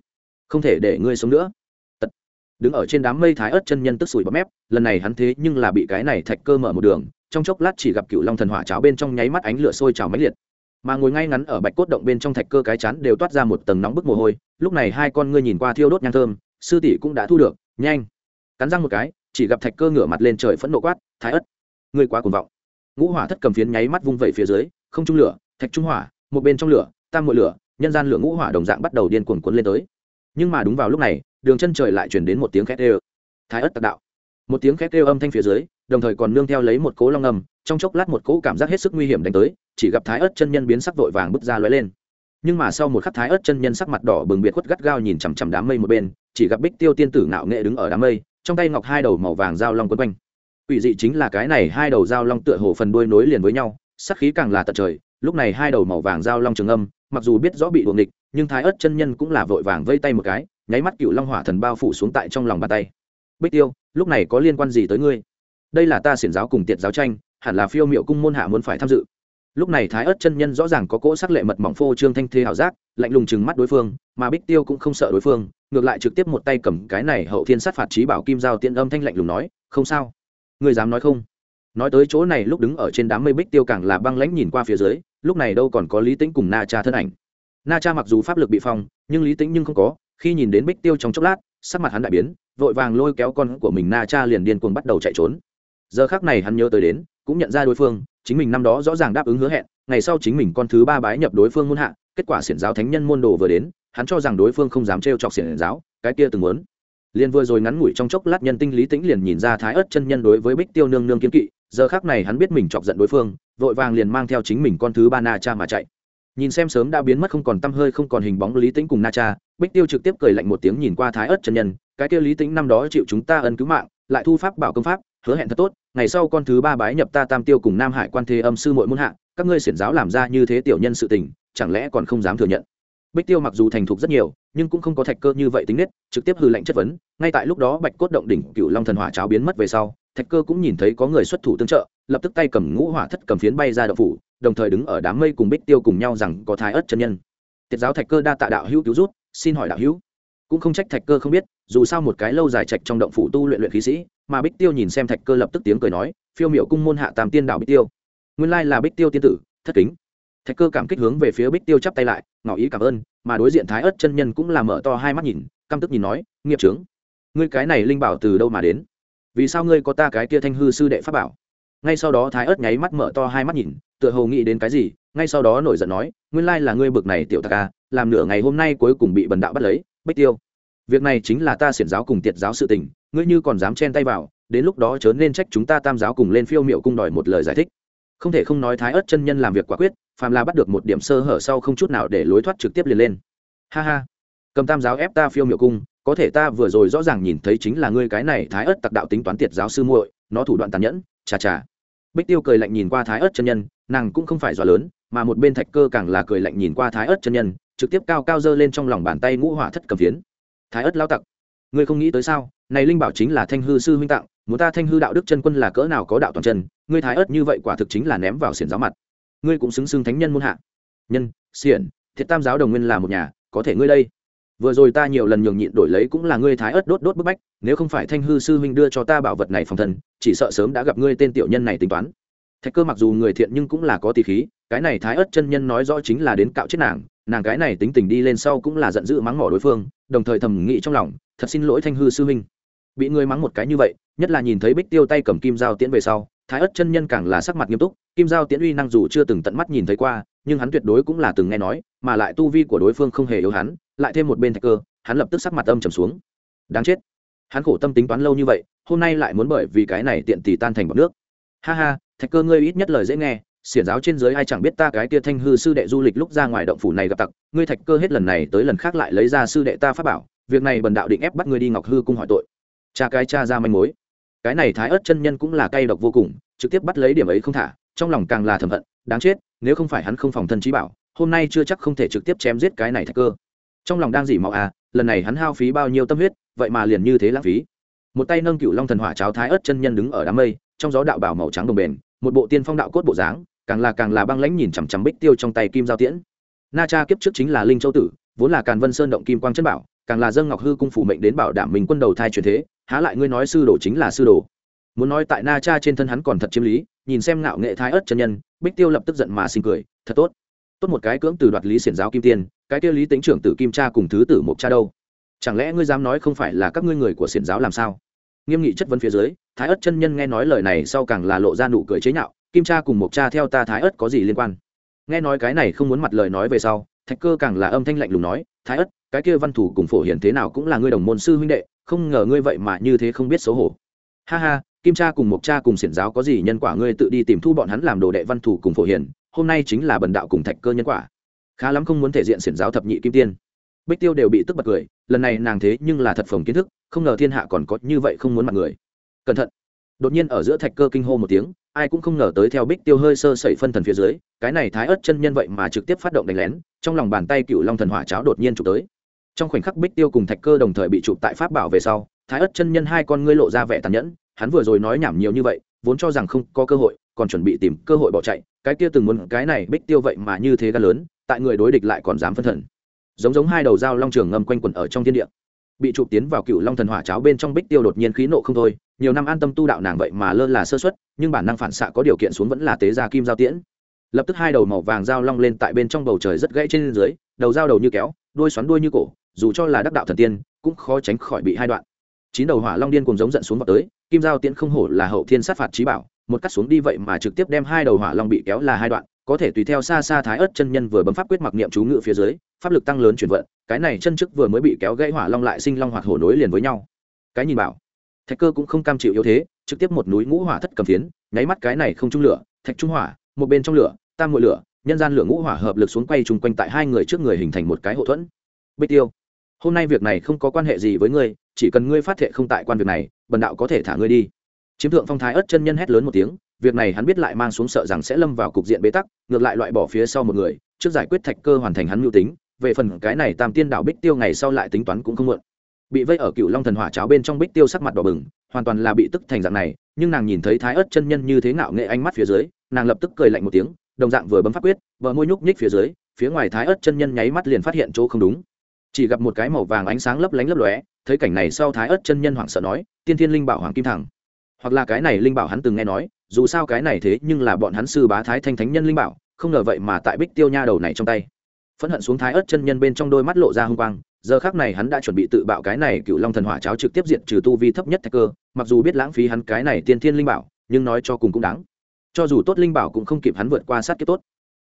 không thể để ngươi sống nữa. Tật. đứng ở trên đám mây thái ớt chân nhân tức sủi bọt mép, lần này hắn thế nhưng là bị cái này thạch cơ mở một đường, trong chốc lát chỉ gặp cựu long thần hỏa cháo bên trong nháy mắt ánh lửa sôi trào máy liệt. Mà ngồi ngay ngắn ở bạch cốt động bên trong thạch cơ cái chán đều toát ra một tầng nóng bức mồ hôi, lúc này hai con ngươi nhìn qua thiêu đốt nhang thơm, sư tỷ cũng đã thu được, nhanh. Cắn răng một cái chỉ gặp thạch cơ ngửa mặt lên trời phẫn nộ quát, thái ất, ngươi quá cuồng vọng. Ngũ hỏa thất cầm phiến nháy mắt vung vẩy phía dưới, không trung lửa, thạch trung hỏa, một bên trong lửa, tam mội lửa, nhân gian lửa ngũ hỏa đồng dạng bắt đầu điên cuồng cuốn lên tới. Nhưng mà đúng vào lúc này, đường chân trời lại chuyển đến một tiếng khét ê thái ất tạc đạo. Một tiếng khét ê âm thanh phía dưới, đồng thời còn nương theo lấy một cố long ngầm trong chốc lát một cỗ cảm giác hết sức nguy hiểm đánh tới, chỉ gặp thái ớt chân nhân biến sắc vội vàng bước ra lóe lên. Nhưng mà sau một khắc thái ớt chân nhân sắc mặt đỏ bừng biệt khuất gắt gao nhìn chằm chằm đám mây một bên, chỉ gặp bích tiêu tiên tử ngạo nghệ đứng ở đám mây trong tay ngọc hai đầu màu vàng dao long quấn quanh. Ủy dị chính là cái này hai đầu dao long tựa hồ phần đuôi nối liền với nhau, sắc khí càng là tận trời, lúc này hai đầu màu vàng dao long trường âm, mặc dù biết rõ bị đuồng địch nhưng thái ớt chân nhân cũng là vội vàng vây tay một cái, nháy mắt cựu long hỏa thần bao phủ xuống tại trong lòng bàn tay. Bích tiêu, lúc này có liên quan gì tới ngươi? Đây là ta xiển giáo cùng tiệt giáo tranh, hẳn là phiêu miệu cung môn hạ muốn phải tham dự lúc này thái ớt chân nhân rõ ràng có cỗ sắc lệ mật mỏng phô trương thanh thế hảo giác, lạnh lùng chừng mắt đối phương, mà bích tiêu cũng không sợ đối phương, ngược lại trực tiếp một tay cầm cái này hậu thiên sát phạt trí bảo kim giao tiện âm thanh lạnh lùng nói, không sao. Người dám nói không? Nói tới chỗ này lúc đứng ở trên đám mây bích tiêu càng là băng lãnh nhìn qua phía dưới, lúc này đâu còn có lý tĩnh cùng na cha thân ảnh. Na cha mặc dù pháp lực bị phong, nhưng lý tĩnh nhưng không có, khi nhìn đến bích tiêu trong chốc lát, sắc mặt hắn đại biến, vội vàng lôi kéo con của mình na cha liền điên cuồng bắt đầu chạy trốn. Giờ khác này hắn nhớ tới đến cũng nhận ra đối phương, chính mình năm đó rõ ràng đáp ứng hứa hẹn, ngày sau chính mình con thứ ba bái nhập đối phương môn hạ, kết quả xiển giáo thánh nhân môn đồ vừa đến, hắn cho rằng đối phương không dám trêu chọc xiển giáo, cái kia từng muốn. Liền vừa rồi ngắn ngủi trong chốc lát nhân tinh lý tĩnh liền nhìn ra thái ớt chân nhân đối với bích tiêu nương nương kiến kỵ, giờ khác này hắn biết mình chọc giận đối phương, vội vàng liền mang theo chính mình con thứ ba na cha mà chạy. Nhìn xem sớm đã biến mất không còn t hơi không còn hình bóng lý tĩnh cùng na cha, bích tiêu trực tiếp cười lạnh một tiếng nhìn qua thái ớt chân nhân, cái kia lý tĩnh năm đó chịu chúng ta ân cứu mạng, lại thu pháp bảo công pháp, hứa hẹn thật tốt ngày sau con thứ ba bái nhập ta tam tiêu cùng nam hải quan thế âm sư mội muôn hạ, các ngươi xiển giáo làm ra như thế tiểu nhân sự tình, chẳng lẽ còn không dám thừa nhận? Bích tiêu mặc dù thành thục rất nhiều, nhưng cũng không có thạch cơ như vậy tính nết, trực tiếp hư lệnh chất vấn, ngay tại lúc đó bạch cốt động đỉnh cựu long thần hỏa cháo biến mất về sau, thạch cơ cũng nhìn thấy có người xuất thủ tương trợ, lập tức tay cầm ngũ hỏa thất cầm phiến bay ra đậu phủ, đồng thời đứng ở đám mây cùng bích tiêu cùng nhau rằng có thái ớt chân nhân. Tiết giáo thạch cơ đa tạ đạo hữu cứu rút xin hỏi đạo hữu cũng không trách thạch cơ không biết, dù sao một cái lâu dài trạch trong động phủ tu luyện luyện khí sĩ, mà bích tiêu nhìn xem thạch cơ lập tức tiếng cười nói, phiêu miệu cung môn hạ tam tiên đạo bích tiêu. Nguyên lai là bích tiêu tiên tử, thất kính. Thạch cơ cảm kích hướng về phía bích tiêu chắp tay lại, ngỏ ý cảm ơn, mà đối diện thái ớt chân nhân cũng là mở to hai mắt nhìn, căm tức nhìn nói, nghiệp trướng ngươi cái này linh bảo từ đâu mà đến? Vì sao ngươi có ta cái kia thanh hư sư đệ pháp bảo? Ngay sau đó thái ớt nháy mắt mở to hai mắt nhìn, tựa hồ nghĩ đến cái gì, ngay sau đó nổi giận nói, nguyên lai là ngươi bực này tiểu tạc ca à, làm nửa ngày hôm nay cuối cùng bị bần đạo bắt lấy bích tiêu, việc này chính là ta xiển giáo cùng tiệt giáo sự tình, ngươi như còn dám chen tay vào, đến lúc đó chớ nên trách chúng ta tam giáo cùng lên phiêu miệu cung đòi một lời giải thích. Không thể không nói thái ớt chân nhân làm việc quả quyết, phàm là bắt được một điểm sơ hở sau không chút nào để lối thoát trực tiếp liền lên. Ha ha, cầm tam giáo ép ta phiêu miệu cung, có thể ta vừa rồi rõ ràng nhìn thấy chính là ngươi cái này thái ớt tặc đạo tính toán tiệt giáo sư muội, nó thủ đoạn tàn nhẫn, chà chà. Bích tiêu cười lạnh nhìn qua thái ớt chân nhân, nàng cũng không phải dọa lớn, mà một bên thạch cơ càng là cười lạnh nhìn qua thái ớt chân nhân trực tiếp cao cao dơ lên trong lòng bàn tay ngũ hỏa thất cầm phiến. Thái ất lao tặc, ngươi không nghĩ tới sao? Này linh bảo chính là thanh hư sư huynh tặng, muốn ta thanh hư đạo đức chân quân là cỡ nào có đạo toàn chân, ngươi thái ớt như vậy quả thực chính là ném vào xiển giáo mặt. Ngươi cũng xứng xưng thánh nhân muôn hạ. Nhân, xiển, thiệt tam giáo đồng nguyên là một nhà, có thể ngươi đây. Vừa rồi ta nhiều lần nhường nhịn đổi lấy cũng là ngươi thái ớt đốt đốt bức bách, nếu không phải thanh hư sư huynh đưa cho ta bảo vật này phòng thần chỉ sợ sớm đã gặp ngươi tên tiểu nhân này tính toán. Thạch cơ mặc dù người thiện nhưng cũng là có tỷ khí, cái này thái ớt chân nhân nói rõ chính là đến cạo chết nàng nàng cái này tính tình đi lên sau cũng là giận dữ mắng mỏ đối phương, đồng thời thầm nghĩ trong lòng, thật xin lỗi thanh hư sư huynh. Bị ngươi mắng một cái như vậy, nhất là nhìn thấy bích tiêu tay cầm kim dao tiễn về sau, thái ất chân nhân càng là sắc mặt nghiêm túc, kim dao tiễn uy năng dù chưa từng tận mắt nhìn thấy qua, nhưng hắn tuyệt đối cũng là từng nghe nói, mà lại tu vi của đối phương không hề yếu hắn, lại thêm một bên thạch cơ, hắn lập tức sắc mặt âm trầm xuống. Đáng chết. Hắn khổ tâm tính toán lâu như vậy, hôm nay lại muốn bởi vì cái này tiện tỷ tan thành bọc nước. Ha ha, thạch cơ ngươi ít nhất lời dễ nghe xiển giáo trên dưới ai chẳng biết ta cái kia thanh hư sư đệ du lịch lúc ra ngoài động phủ này gặp tặc, ngươi thạch cơ hết lần này tới lần khác lại lấy ra sư đệ ta pháp bảo, việc này bần đạo định ép bắt ngươi đi ngọc hư cung hỏi tội. Cha cái cha ra manh mối. Cái này thái ớt chân nhân cũng là cay độc vô cùng, trực tiếp bắt lấy điểm ấy không thả, trong lòng càng là thầm hận, đáng chết, nếu không phải hắn không phòng thân trí bảo, hôm nay chưa chắc không thể trực tiếp chém giết cái này thạch cơ. Trong lòng đang dỉ máu à lần này hắn hao phí bao nhiêu tâm huyết, vậy mà liền như thế lãng phí. Một tay nâng cựu long thần hỏa cháo thái ớt chân nhân đứng ở đám mây, trong gió đạo bảo màu trắng đồng bền, một bộ tiên phong đạo cốt bộ dáng càng là càng là băng lãnh nhìn chằm chằm bích tiêu trong tay kim giao tiễn. Na cha kiếp trước chính là linh châu tử, vốn là càn vân sơn động kim quang chân bảo, càng là dân ngọc hư cung phủ mệnh đến bảo đảm mình quân đầu thai truyền thế, há lại ngươi nói sư đồ chính là sư đồ. Muốn nói tại na cha trên thân hắn còn thật chiếm lý, nhìn xem ngạo nghệ thái ớt chân nhân, bích tiêu lập tức giận mà sinh cười, thật tốt. Tốt một cái cưỡng từ đoạt lý xiển giáo kim tiên, cái tiêu lý tính trưởng tử kim cha cùng thứ tử mộc cha đâu? Chẳng lẽ ngươi dám nói không phải là các ngươi người của xiển giáo làm sao? Nghiêm nghị chất vấn phía dưới, thái ớt chân nhân nghe nói lời này sau càng là lộ ra nụ cười chế nhạo kim cha cùng mộc cha theo ta thái ớt có gì liên quan? Nghe nói cái này không muốn mặt lời nói về sau, thạch cơ càng là âm thanh lạnh lùng nói, thái ớt cái kia văn thủ cùng phổ hiển thế nào cũng là ngươi đồng môn sư huynh đệ, không ngờ ngươi vậy mà như thế không biết xấu hổ. Ha ha, kim cha cùng mộc cha cùng xiển giáo có gì nhân quả ngươi tự đi tìm thu bọn hắn làm đồ đệ văn thủ cùng phổ hiền, hôm nay chính là bần đạo cùng thạch cơ nhân quả. Khá lắm không muốn thể diện xiển giáo thập nhị kim tiên. Bích tiêu đều bị tức bật cười, lần này nàng thế nhưng là thật phồng kiến thức, không ngờ thiên hạ còn có như vậy không muốn mặt người. Cẩn thận. Đột nhiên ở giữa thạch cơ kinh hô một tiếng ai cũng không ngờ tới theo bích tiêu hơi sơ sẩy phân thần phía dưới, cái này thái ớt chân nhân vậy mà trực tiếp phát động đánh lén, trong lòng bàn tay cựu long thần hỏa cháo đột nhiên chụp tới. Trong khoảnh khắc bích tiêu cùng thạch cơ đồng thời bị chụp tại pháp bảo về sau, thái ớt chân nhân hai con ngươi lộ ra vẻ tàn nhẫn, hắn vừa rồi nói nhảm nhiều như vậy, vốn cho rằng không có cơ hội, còn chuẩn bị tìm cơ hội bỏ chạy, cái kia từng muốn, cái này bích tiêu vậy mà như thế ga lớn, tại người đối địch lại còn dám phân thần. Giống giống hai đầu dao long trường ngâm quanh quẩn ở trong thiên địa bị chụp tiến vào cựu long thần hỏa cháo bên trong bích tiêu đột nhiên khí nộ không thôi. Nhiều năm an tâm tu đạo nàng vậy mà lơ là sơ xuất nhưng bản năng phản xạ có điều kiện xuống vẫn là tế gia kim giao tiễn. Lập tức hai đầu màu vàng dao long lên tại bên trong bầu trời rất gãy trên dưới, đầu dao đầu như kéo, đuôi xoắn đuôi như cổ, dù cho là đắc đạo thần tiên, cũng khó tránh khỏi bị hai đoạn. Chín đầu hỏa long điên cùng giống giận xuống vào tới, kim giao tiễn không hổ là hậu thiên sát phạt trí bảo, một cắt xuống đi vậy mà trực tiếp đem hai đầu hỏa long bị kéo là hai đoạn có thể tùy theo xa xa thái ớt chân nhân vừa bấm pháp quyết mặc niệm chú ngự phía dưới, pháp lực tăng lớn chuyển vận, cái này chân chức vừa mới bị kéo gãy hỏa long lại sinh long hoạt hổ nối liền với nhau. Cái nhìn bảo, thạch cơ cũng không cam chịu yếu thế, trực tiếp một núi ngũ hỏa thất cầm phiến, nháy mắt cái này không trung lửa, thạch trung hỏa, một bên trong lửa, tam ngội lửa, nhân gian lửa ngũ hỏa hợp lực xuống quay chung quanh tại hai người trước người hình thành một cái hậu thuẫn. Bích tiêu, hôm nay việc này không có quan hệ gì với ngươi, chỉ cần ngươi phát thệ không tại quan việc này, bần đạo có thể thả ngươi đi. Chiếm thượng phong thái ớt chân nhân hét lớn một tiếng việc này hắn biết lại mang xuống sợ rằng sẽ lâm vào cục diện bế tắc, ngược lại loại bỏ phía sau một người, trước giải quyết thạch cơ hoàn thành hắn mưu tính, về phần cái này tam tiên đạo bích tiêu ngày sau lại tính toán cũng không muộn. Bị vây ở cựu long thần hỏa cháo bên trong bích tiêu sắc mặt đỏ bừng, hoàn toàn là bị tức thành dạng này, nhưng nàng nhìn thấy thái ớt chân nhân như thế ngạo nghệ ánh mắt phía dưới, nàng lập tức cười lạnh một tiếng, đồng dạng vừa bấm phát quyết vợ môi nhúc nhích phía dưới, phía ngoài thái ớt chân nhân nháy mắt liền phát hiện chỗ không đúng. Chỉ gặp một cái màu vàng ánh sáng lấp lánh lấp lóe, thấy cảnh này sau thái ớt chân nhân hoảng sợ nói, tiên thiên linh bảo hoàng kim thẳng hoặc là cái này linh bảo hắn từng nghe nói, dù sao cái này thế nhưng là bọn hắn sư bá thái thanh thánh nhân linh bảo, không ngờ vậy mà tại bích tiêu nha đầu này trong tay. Phẫn hận xuống thái ớt chân nhân bên trong đôi mắt lộ ra hung quang, giờ khác này hắn đã chuẩn bị tự bạo cái này cựu long thần hỏa cháo trực tiếp diện trừ tu vi thấp nhất thạch cơ, mặc dù biết lãng phí hắn cái này tiên thiên linh bảo, nhưng nói cho cùng cũng đáng. Cho dù tốt linh bảo cũng không kịp hắn vượt qua sát kiếp tốt.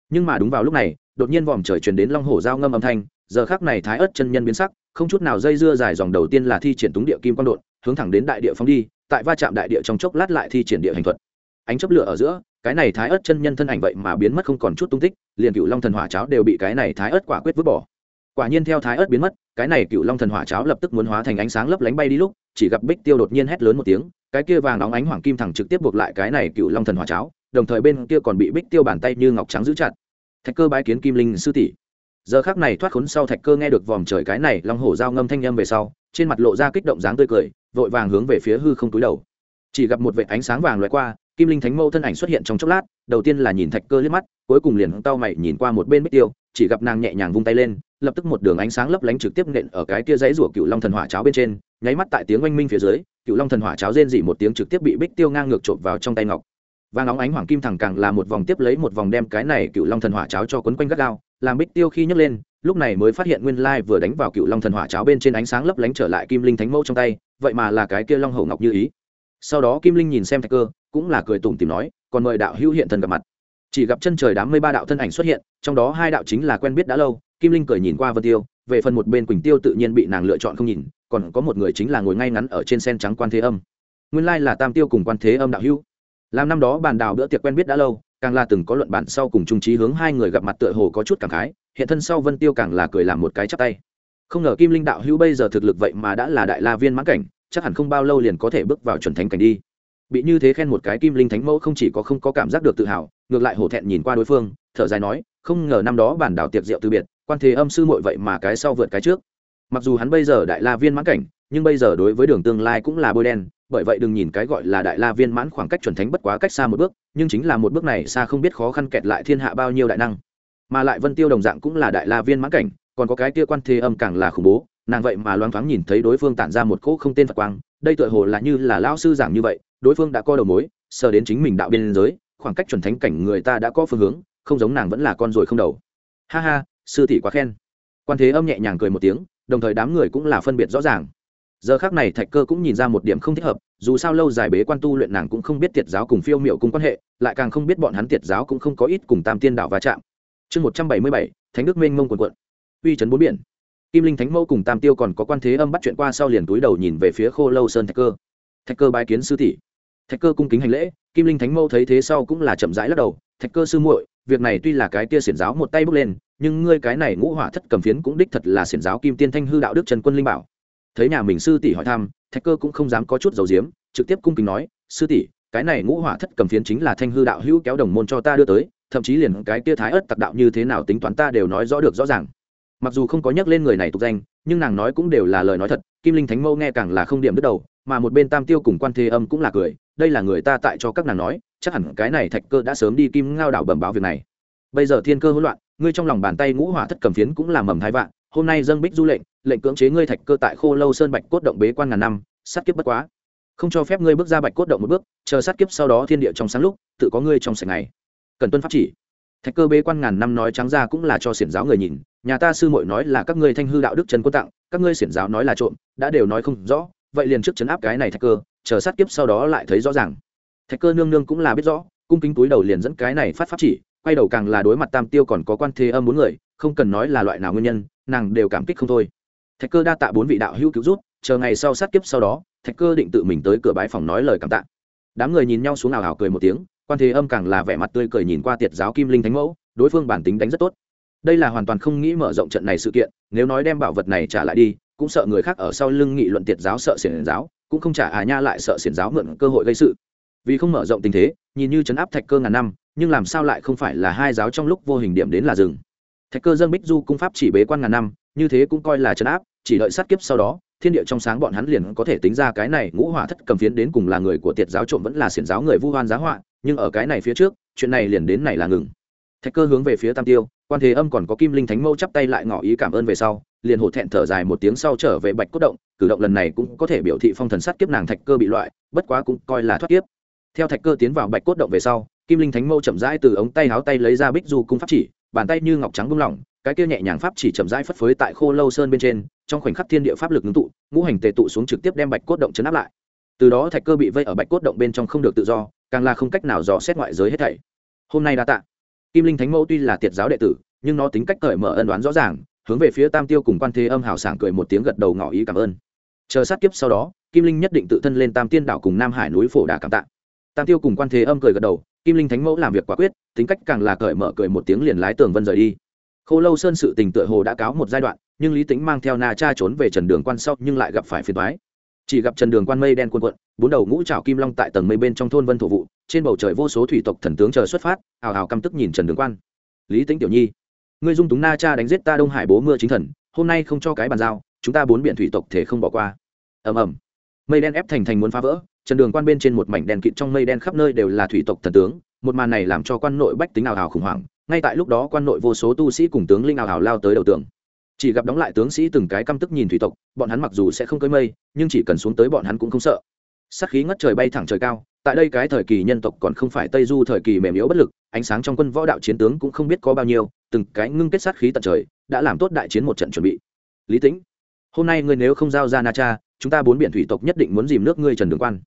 Nhưng mà đúng vào lúc này, đột nhiên vòm trời truyền đến long hổ giao ngâm âm thanh, giờ khác này thái ớt chân nhân biến sắc, không chút nào dây dưa dài dòng đầu tiên là thi triển túng địa kim quang đột hướng thẳng đến đại địa phong đi tại va chạm đại địa trong chốc lát lại thi triển địa hành thuật. Ánh chấp lửa ở giữa, cái này thái ớt chân nhân thân ảnh vậy mà biến mất không còn chút tung tích, liền cựu long thần hỏa cháo đều bị cái này thái ớt quả quyết vứt bỏ. Quả nhiên theo thái ớt biến mất, cái này cựu long thần hỏa cháo lập tức muốn hóa thành ánh sáng lấp lánh bay đi lúc, chỉ gặp bích tiêu đột nhiên hét lớn một tiếng, cái kia vàng nóng ánh hoàng kim thẳng trực tiếp buộc lại cái này cựu long thần hỏa cháo, đồng thời bên kia còn bị bích tiêu bàn tay như ngọc trắng giữ chặt. Thạch cơ bái kiến kim linh sư tỷ. Giờ khác này thoát khốn sau thạch cơ nghe được vòm trời cái này long hổ giao ngâm thanh â m về sau trên mặt lộ ra kích động dáng tươi cười, vội vàng hướng về phía hư không túi đầu. Chỉ gặp một vệ ánh sáng vàng loại qua, kim linh thánh mâu thân ảnh xuất hiện trong chốc lát, đầu tiên là nhìn thạch cơ liếc mắt, cuối cùng liền tao mày nhìn qua một bên bích tiêu, chỉ gặp nàng nhẹ nhàng vung tay lên, lập tức một đường ánh sáng lấp lánh trực tiếp nện ở cái kia dãy rủa cựu long thần hỏa cháo bên trên, nháy mắt tại tiếng oanh minh phía dưới cựu long thần hỏa cháo rên dỉ một tiếng trực tiếp bị bích tiêu ngang ngược trộm vào trong tay ngọc. Và nóng ánh hoàng kim thẳng càng là một vòng tiếp lấy một vòng đem cái này cựu long thần hỏa cháo cho quấn quanh gắt gao làm bích tiêu khi nhấc lên, lúc này mới phát hiện nguyên lai vừa đánh vào cựu long thần hỏa cháo bên trên ánh sáng lấp lánh trở lại kim linh thánh mẫu trong tay, vậy mà là cái kia long hầu ngọc như ý. Sau đó kim linh nhìn xem thạch cơ, cũng là cười tủm tìm nói, còn mời đạo hữu hiện thần gặp mặt. Chỉ gặp chân trời đám mây ba đạo thân ảnh xuất hiện, trong đó hai đạo chính là quen biết đã lâu, kim linh cười nhìn qua vân tiêu, về phần một bên quỳnh tiêu tự nhiên bị nàng lựa chọn không nhìn, còn có một người chính là ngồi ngay ngắn ở trên sen trắng quan thế âm. Nguyên lai là tam tiêu cùng quan thế âm đạo hữu. Làm năm đó bàn đào bữa tiệc quen biết đã lâu càng là từng có luận bản sau cùng trung trí hướng hai người gặp mặt tựa hồ có chút cảm khái, hiện thân sau vân tiêu càng là cười làm một cái chắp tay. Không ngờ kim linh đạo hữu bây giờ thực lực vậy mà đã là đại la viên mãn cảnh, chắc hẳn không bao lâu liền có thể bước vào chuẩn thánh cảnh đi. Bị như thế khen một cái kim linh thánh mẫu không chỉ có không có cảm giác được tự hào, ngược lại hổ thẹn nhìn qua đối phương, thở dài nói, không ngờ năm đó bản đảo tiệc rượu từ biệt, quan thế âm sư muội vậy mà cái sau vượt cái trước. Mặc dù hắn bây giờ đại la viên mãn cảnh nhưng bây giờ đối với đường tương lai cũng là bôi đen, bởi vậy đừng nhìn cái gọi là đại la viên mãn khoảng cách chuẩn thánh bất quá cách xa một bước, nhưng chính là một bước này xa không biết khó khăn kẹt lại thiên hạ bao nhiêu đại năng. Mà lại vân tiêu đồng dạng cũng là đại la viên mãn cảnh, còn có cái kia quan thế âm càng là khủng bố, nàng vậy mà loáng thoáng nhìn thấy đối phương tản ra một cỗ không tên phật quang, đây tựa hồ là như là lao sư giảng như vậy, đối phương đã co đầu mối, sờ đến chính mình đạo biên giới, khoảng cách chuẩn thánh cảnh người ta đã có phương hướng, không giống nàng vẫn là con ruồi không đầu. Ha ha, sư tỷ quá khen. Quan thế âm nhẹ nhàng cười một tiếng, đồng thời đám người cũng là phân biệt rõ ràng giờ khác này thạch cơ cũng nhìn ra một điểm không thích hợp, dù sao lâu dài bế quan tu luyện nàng cũng không biết tiệt giáo cùng phiêu m i ệ u cùng quan hệ, lại càng không biết bọn hắn tiệt giáo cũng không có ít cùng tam tiên đạo va chạm. Chương một trăm bảy mươi bảy, thánh đức minh mông quần quận. Uy trấn bốn biển. Kim linh thánh mẫu cùng tam tiêu còn có quan thế âm bắt chuyện qua sau liền túi đầu nhìn về phía khô lâu sơn thạch cơ. Thạch cơ bái kiến sư tỷ. Thạch cơ cung kính hành lễ, kim linh thánh mẫu thấy thế sau cũng là chậm rãi lắc đầu, thạch cơ sư muội, việc này tuy là cái tia xiển giáo một tay bước lên, nhưng ngươi cái này ngũ hỏa thất cầm phiến cũng đích thật là xiển giáo kim tiên thanh hư đạo đức trần quân linh bảo thấy nhà mình sư tỷ hỏi thăm, thạch cơ cũng không dám có chút dầu diếm trực tiếp cung kính nói, sư tỷ, cái này ngũ hỏa thất cầm phiến chính là thanh hư đạo hữu kéo đồng môn cho ta đưa tới, thậm chí liền cái kia thái ớt tặc đạo như thế nào tính toán ta đều nói rõ được rõ ràng. Mặc dù không có nhắc lên người này tục danh, nhưng nàng nói cũng đều là lời nói thật, kim linh thánh mâu nghe càng là không điểm đứt đầu, mà một bên tam tiêu cùng quan thế âm cũng là cười, đây là người ta tại cho các nàng nói, chắc hẳn cái này thạch cơ đã sớm đi kim ngao đảo bẩm báo việc này. Bây giờ thiên cơ hỗn loạn, ngươi trong lòng bàn tay ngũ hỏa thất cầm phiến cũng là mầm thái vạn hôm nay dâng bích du lệnh lệnh cưỡng chế ngươi thạch cơ tại khô lâu sơn bạch cốt động bế quan ngàn năm, sát kiếp bất quá. Không cho phép ngươi bước ra bạch cốt động một bước, chờ sát kiếp sau đó thiên địa trong sáng lúc, tự có ngươi trong sảy này cần tuân pháp chỉ. Thạch cơ bế quan ngàn năm nói trắng ra cũng là cho xiển giáo người nhìn, nhà ta sư muội nói là các ngươi thanh hư đạo đức trần quân tặng, các ngươi xiển giáo nói là trộm, đã đều nói không rõ, vậy liền trước chấn áp cái này thạch cơ, chờ sát kiếp sau đó lại thấy rõ ràng. Thạch cơ nương nương cũng là biết rõ, cung kính túi đầu liền dẫn cái này phát pháp chỉ, quay đầu càng là đối mặt tam tiêu còn có quan thế âm bốn người, không cần nói là loại nào nguyên nhân nàng đều cảm kích không thôi. Thạch cơ đa tạ bốn vị đạo hữu cứu rút chờ ngày sau sát kiếp sau đó, thạch cơ định tự mình tới cửa bái phòng nói lời cảm tạ. Đám người nhìn nhau xuống ảo ảo cười một tiếng, quan thế âm càng là vẻ mặt tươi cười nhìn qua tiệt giáo kim linh thánh mẫu, đối phương bản tính đánh rất tốt. Đây là hoàn toàn không nghĩ mở rộng trận này sự kiện, nếu nói đem bảo vật này trả lại đi, cũng sợ người khác ở sau lưng nghị luận tiệt giáo sợ xiển giáo, cũng không trả à nha lại sợ xiển giáo mượn cơ hội gây sự. Vì không mở rộng tình thế, nhìn như chấn áp thạch cơ ngàn năm, nhưng làm sao lại không phải là hai giáo trong lúc vô hình điểm đến là rừng thạch cơ dân bích du cung pháp chỉ bế quan ngàn năm, như thế cũng coi là chấn áp, chỉ đợi sát kiếp sau đó, thiên địa trong sáng bọn hắn liền có thể tính ra cái này ngũ hỏa thất cầm phiến đến cùng là người của tiệt giáo trộm vẫn là xiển giáo người vu hoan giá họa, nhưng ở cái này phía trước, chuyện này liền đến này là ngừng. Thạch cơ hướng về phía tam tiêu, quan thế âm còn có kim linh thánh mâu chắp tay lại ngỏ ý cảm ơn về sau, liền hổ thẹn thở dài một tiếng sau trở về bạch cốt động, cử động lần này cũng có thể biểu thị phong thần sát kiếp nàng thạch cơ bị loại, bất quá cũng coi là thoát kiếp. Theo thạch cơ tiến vào bạch cốt động về sau, kim linh thánh mâu chậm rãi từ ống tay háo tay lấy ra bích du cung pháp chỉ bàn tay như ngọc trắng bung lỏng, cái kia nhẹ nhàng pháp chỉ chậm rãi phất phới tại khô lâu sơn bên trên, trong khoảnh khắc thiên địa pháp lực ngưng tụ, ngũ hành tề tụ xuống trực tiếp đem bạch cốt động chấn áp lại. Từ đó thạch cơ bị vây ở bạch cốt động bên trong không được tự do, càng là không cách nào dò xét ngoại giới hết thảy. Hôm nay đã tạ. Kim linh thánh mẫu tuy là tiệt giáo đệ tử, nhưng nó tính cách cởi mở ân đoán rõ ràng, hướng về phía tam tiêu cùng quan thế âm hào sảng cười một tiếng gật đầu ngỏ ý cảm ơn. Chờ sát kiếp sau đó, kim linh nhất định tự thân lên tam tiên đảo cùng nam hải núi phổ đà cảm tạ. Tam tiêu cùng quan thế âm cười gật đầu kim linh thánh mẫu làm việc quả quyết, tính cách càng là cởi mở cười một tiếng liền lái tường vân rời đi. Khô lâu sơn sự tình tựa hồ đã cáo một giai đoạn, nhưng lý tính mang theo na cha trốn về trần đường quan sau nhưng lại gặp phải phiền thoái chỉ gặp trần đường quan mây đen cuồn cuộn, bốn đầu ngũ trào kim long tại tầng mây bên trong thôn vân thổ vụ, trên bầu trời vô số thủy tộc thần tướng chờ xuất phát hào hào căm tức nhìn trần đường quan. Lý tính tiểu nhi, ngươi dung túng na cha đánh giết ta đông hải bố mưa chính thần, hôm nay không cho cái bàn giao, chúng ta bốn biện thủy tộc thể không bỏ qua. Ầm ầm. Mây đen ép thành thành muốn phá vỡ trần đường quan bên trên một mảnh đèn kịt trong mây đen khắp nơi đều là thủy tộc thần tướng, một màn này làm cho quan nội bách tính ảo hào khủng hoảng, ngay tại lúc đó quan nội vô số tu sĩ cùng tướng linh ảo hào lao tới đầu tường. Chỉ gặp đóng lại tướng sĩ từng cái căm tức nhìn thủy tộc, bọn hắn mặc dù sẽ không cưới mây, nhưng chỉ cần xuống tới bọn hắn cũng không sợ. Sát khí ngất trời bay thẳng trời cao, tại đây cái thời kỳ nhân tộc còn không phải tây du thời kỳ mềm yếu bất lực, ánh sáng trong quân võ đạo chiến tướng cũng không biết có bao nhiêu, từng cái ngưng kết sát khí tận trời, đã làm tốt đại chiến một trận chuẩn bị. Lý tĩnh, hôm nay ngươi nếu không giao ra na cha, chúng ta bốn biển thủy tộc nhất định muốn dìm nước ngươi trần đường quan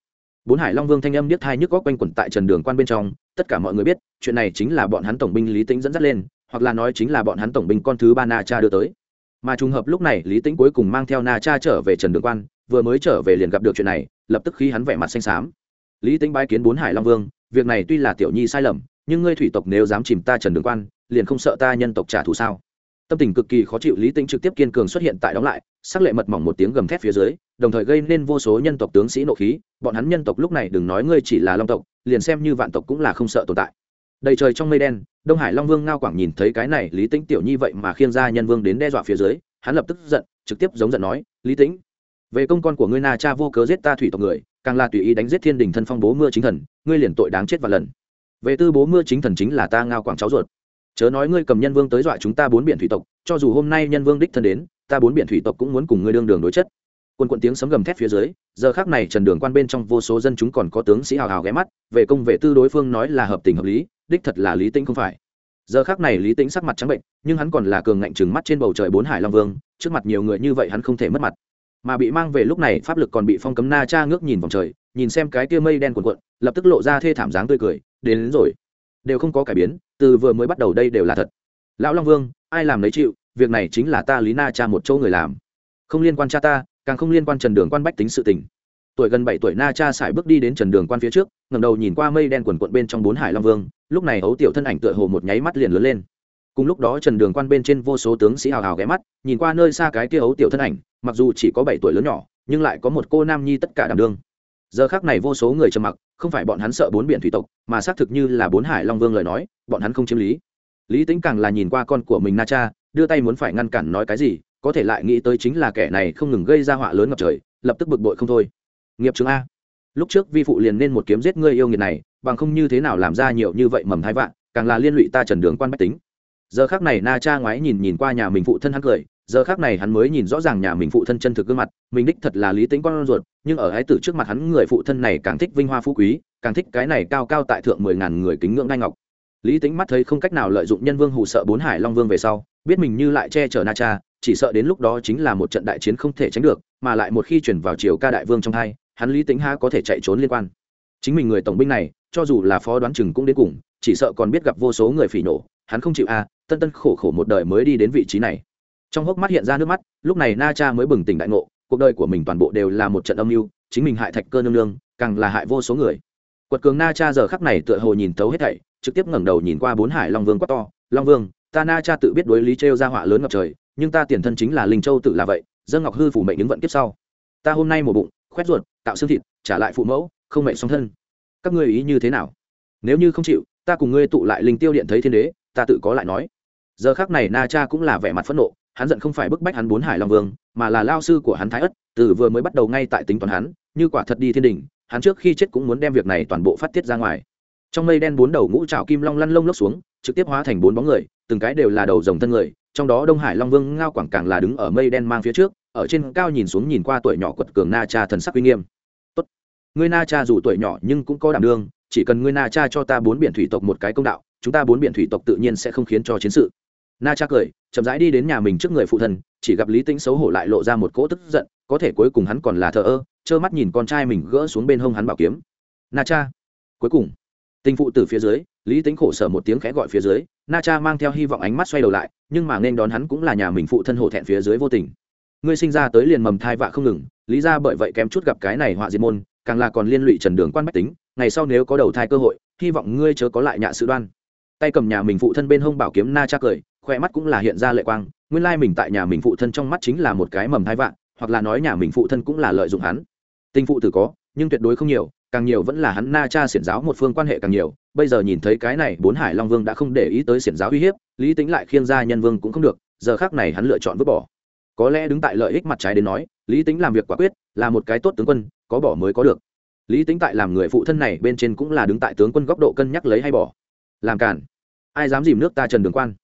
bốn hải long vương thanh âm biết hai nhức góc quanh quẩn tại trần đường quan bên trong, tất cả mọi người biết, chuyện này chính là bọn hắn tổng binh lý tính dẫn dắt lên, hoặc là nói chính là bọn hắn tổng binh con thứ ba na cha đưa tới. Mà trùng hợp lúc này, lý tính cuối cùng mang theo na cha trở về trần đường quan, vừa mới trở về liền gặp được chuyện này, lập tức khi hắn vẻ mặt xanh xám. Lý tính bái kiến bốn hải long vương, việc này tuy là tiểu nhi sai lầm, nhưng ngươi thủy tộc nếu dám chìm ta trần đường quan, liền không sợ ta nhân tộc trả thù sao? Tâm tình cực kỳ khó chịu, lý tĩnh trực tiếp kiên cường xuất hiện tại đóng lại, sắc lệ mật mỏng một tiếng gầm thét phía dưới, đồng thời gây nên vô số nhân tộc tướng sĩ nộ khí. Bọn hắn nhân tộc lúc này đừng nói ngươi chỉ là long tộc, liền xem như vạn tộc cũng là không sợ tồn tại. Đầy trời trong mây đen, đông hải long vương ngao quảng nhìn thấy cái này lý tĩnh tiểu nhi vậy mà khiêng ra nhân vương đến đe dọa phía dưới, hắn lập tức giận, trực tiếp giống giận nói, lý tĩnh, về công con của ngươi na cha vô cớ giết ta thủy tộc người, càng là tùy ý đánh giết thiên đình thân phong bố mưa chính thần, ngươi liền tội đáng chết và lần. Về tư bố mưa chính thần chính là ta ngao quảng cháu ruột chớ nói ngươi cầm nhân vương tới dọa chúng ta bốn biển thủy tộc cho dù hôm nay nhân vương đích thân đến ta bốn biển thủy tộc cũng muốn cùng ngươi đương đường đối chất. Quân quận tiếng sấm gầm thét phía dưới giờ khác này trần đường quan bên trong vô số dân chúng còn có tướng sĩ hào hào ghé mắt về công vệ tư đối phương nói là hợp tình hợp lý đích thật là lý tĩnh không phải. Giờ khác này lý tĩnh sắc mặt trắng bệnh nhưng hắn còn là cường ngạnh trừng mắt trên bầu trời bốn hải long vương trước mặt nhiều người như vậy hắn không thể mất mặt. Mà bị mang về lúc này pháp lực còn bị phong cấm na cha ngước nhìn vòng trời nhìn xem cái kia mây đen cuộn cuộn lập tức lộ ra thê thảm dáng tươi cười đến, đến rồi. Đều không có cải biến từ vừa mới bắt đầu đây đều là thật. Lão long vương, ai làm lấy chịu, việc này chính là ta lý na cha một chỗ người làm. Không liên quan cha ta, càng không liên quan trần đường quan bách tính sự tình. Tuổi gần bảy tuổi na cha sải bước đi đến trần đường quan phía trước ngầm đầu nhìn qua mây đen quần quận bên trong bốn hải long vương, lúc này ấu tiểu thân ảnh tựa hồ một nháy mắt liền lớn lên. Cùng lúc đó trần đường quan bên trên vô số tướng sĩ hào hào ghé mắt, nhìn qua nơi xa cái kia ấu tiểu thân ảnh, mặc dù chỉ có bảy tuổi lớn nhỏ, nhưng lại có một cô nam nhi tất cả đảm đương giờ khác này vô số người trầm mặc, không phải bọn hắn sợ bốn biển thủy tộc, mà xác thực như là bốn hải long vương lời nói, bọn hắn không chiếm lý. Lý tính càng là nhìn qua con của mình na cha, đưa tay muốn phải ngăn cản nói cái gì, có thể lại nghĩ tới chính là kẻ này không ngừng gây ra họa lớn ngập trời, lập tức bực bội không thôi. Nghiệp chứng a, lúc trước vi phụ liền nên một kiếm giết ngươi yêu nghiệt này, bằng không như thế nào làm ra nhiều như vậy mầm thái vạn, càng là liên lụy ta trần đường quan bách tính. Giờ khác này na cha ngoái nhìn nhìn qua nhà mình phụ thân hắn cười giờ khác này hắn mới nhìn rõ ràng nhà mình phụ thân chân thực gương mặt, mình đích thật là lý tính con ruột, nhưng ở ái tử trước mặt hắn người phụ thân này càng thích vinh hoa phú quý, càng thích cái này cao cao tại thượng mười ngàn người kính ngưỡng đai ngọc. Lý tính mắt thấy không cách nào lợi dụng nhân vương hù sợ bốn hải long vương về sau, biết mình như lại che chở na cha, chỉ sợ đến lúc đó chính là một trận đại chiến không thể tránh được, mà lại một khi chuyển vào triều ca đại vương trong hai, hắn lý tính ha có thể chạy trốn liên quan. Chính mình người tổng binh này, cho dù là phó đoán chừng cũng đến cùng, chỉ sợ còn biết gặp vô số người phỉ nổ hắn không chịu a, tân tân khổ khổ một đời mới đi đến vị trí này trong hốc mắt hiện ra nước mắt, lúc này na cha mới bừng tỉnh đại ngộ, cuộc đời của mình toàn bộ đều là một trận âm mưu, chính mình hại thạch cơ nương nương, càng là hại vô số người. Quật cường na cha giờ khắc này tựa hồ nhìn thấu hết thảy, trực tiếp ngẩng đầu nhìn qua bốn hải long vương quát to, long vương, ta na cha tự biết đối lý trêu ra họa lớn ngập trời, nhưng ta tiền thân chính là linh châu tự là vậy, dân ngọc hư phủ mệnh những vận kiếp sau. Ta hôm nay một bụng, khoét ruột, tạo xương thịt, trả lại phụ mẫu, không mệnh song thân. Các ngươi ý như thế nào? Nếu như không chịu, ta cùng ngươi tụ lại linh tiêu điện thấy thiên đế, ta tự có lại nói. Giờ khác này na cha cũng là vẻ mặt phẫn nộ hắn giận không phải bức bách hắn bốn hải long vương, mà là lao sư của hắn thái ất, từ vừa mới bắt đầu ngay tại tính toán hắn, như quả thật đi thiên đình hắn trước khi chết cũng muốn đem việc này toàn bộ phát tiết ra ngoài. Trong mây đen bốn đầu ngũ trào kim long lăn lông lốc xuống, trực tiếp hóa thành bốn bóng người, từng cái đều là đầu rồng thân người, trong đó đông hải long vương ngao quảng càng là đứng ở mây đen mang phía trước, ở trên cao nhìn xuống nhìn qua tuổi nhỏ quật cường na cha thần sắc uy nghiêm. Tốt, ngươi na cha dù tuổi nhỏ nhưng cũng có đảm đương, chỉ cần ngươi na cha cho ta bốn biển thủy tộc một cái công đạo, chúng ta bốn biển thủy tộc tự nhiên sẽ không khiến cho chiến sự na cha cười, chậm rãi đi đến nhà mình trước người phụ thần, chỉ gặp lý tĩnh xấu hổ lại lộ ra một cỗ tức giận, có thể cuối cùng hắn còn là thờ ơ, trơ mắt nhìn con trai mình gỡ xuống bên hông hắn bảo kiếm. Na cha, cuối cùng. Tình phụ từ phía dưới, lý tính khổ sở một tiếng khẽ gọi phía dưới, na cha mang theo hy vọng ánh mắt xoay đầu lại, nhưng mà nên đón hắn cũng là nhà mình phụ thân hổ thẹn phía dưới vô tình. Ngươi sinh ra tới liền mầm thai vạ không ngừng, lý ra bởi vậy kém chút gặp cái này họa diệt môn, càng là còn liên lụy trần đường quan bách tính, ngày sau nếu có đầu thai cơ hội, hy vọng ngươi chớ có lại nhạ sự đoan. Tay cầm nhà mình phụ thân bên hông bảo kiếm, na cha cười khoe mắt cũng là hiện ra lệ quang, nguyên lai mình tại nhà mình phụ thân trong mắt chính là một cái mầm thai vạn, hoặc là nói nhà mình phụ thân cũng là lợi dụng hắn. Tình phụ tử có, nhưng tuyệt đối không nhiều, càng nhiều vẫn là hắn na cha xiển giáo một phương quan hệ càng nhiều. Bây giờ nhìn thấy cái này, bốn hải long vương đã không để ý tới xiển giáo uy hiếp, lý tính lại khiêng ra nhân vương cũng không được, giờ khác này hắn lựa chọn vứt bỏ. Có lẽ đứng tại lợi ích mặt trái đến nói, lý tính làm việc quả quyết, là một cái tốt tướng quân, có bỏ mới có được. Lý tính tại làm người phụ thân này bên trên cũng là đứng tại tướng quân góc độ cân nhắc lấy hay bỏ. Làm cản ai dám dìm nước ta trần đường quan?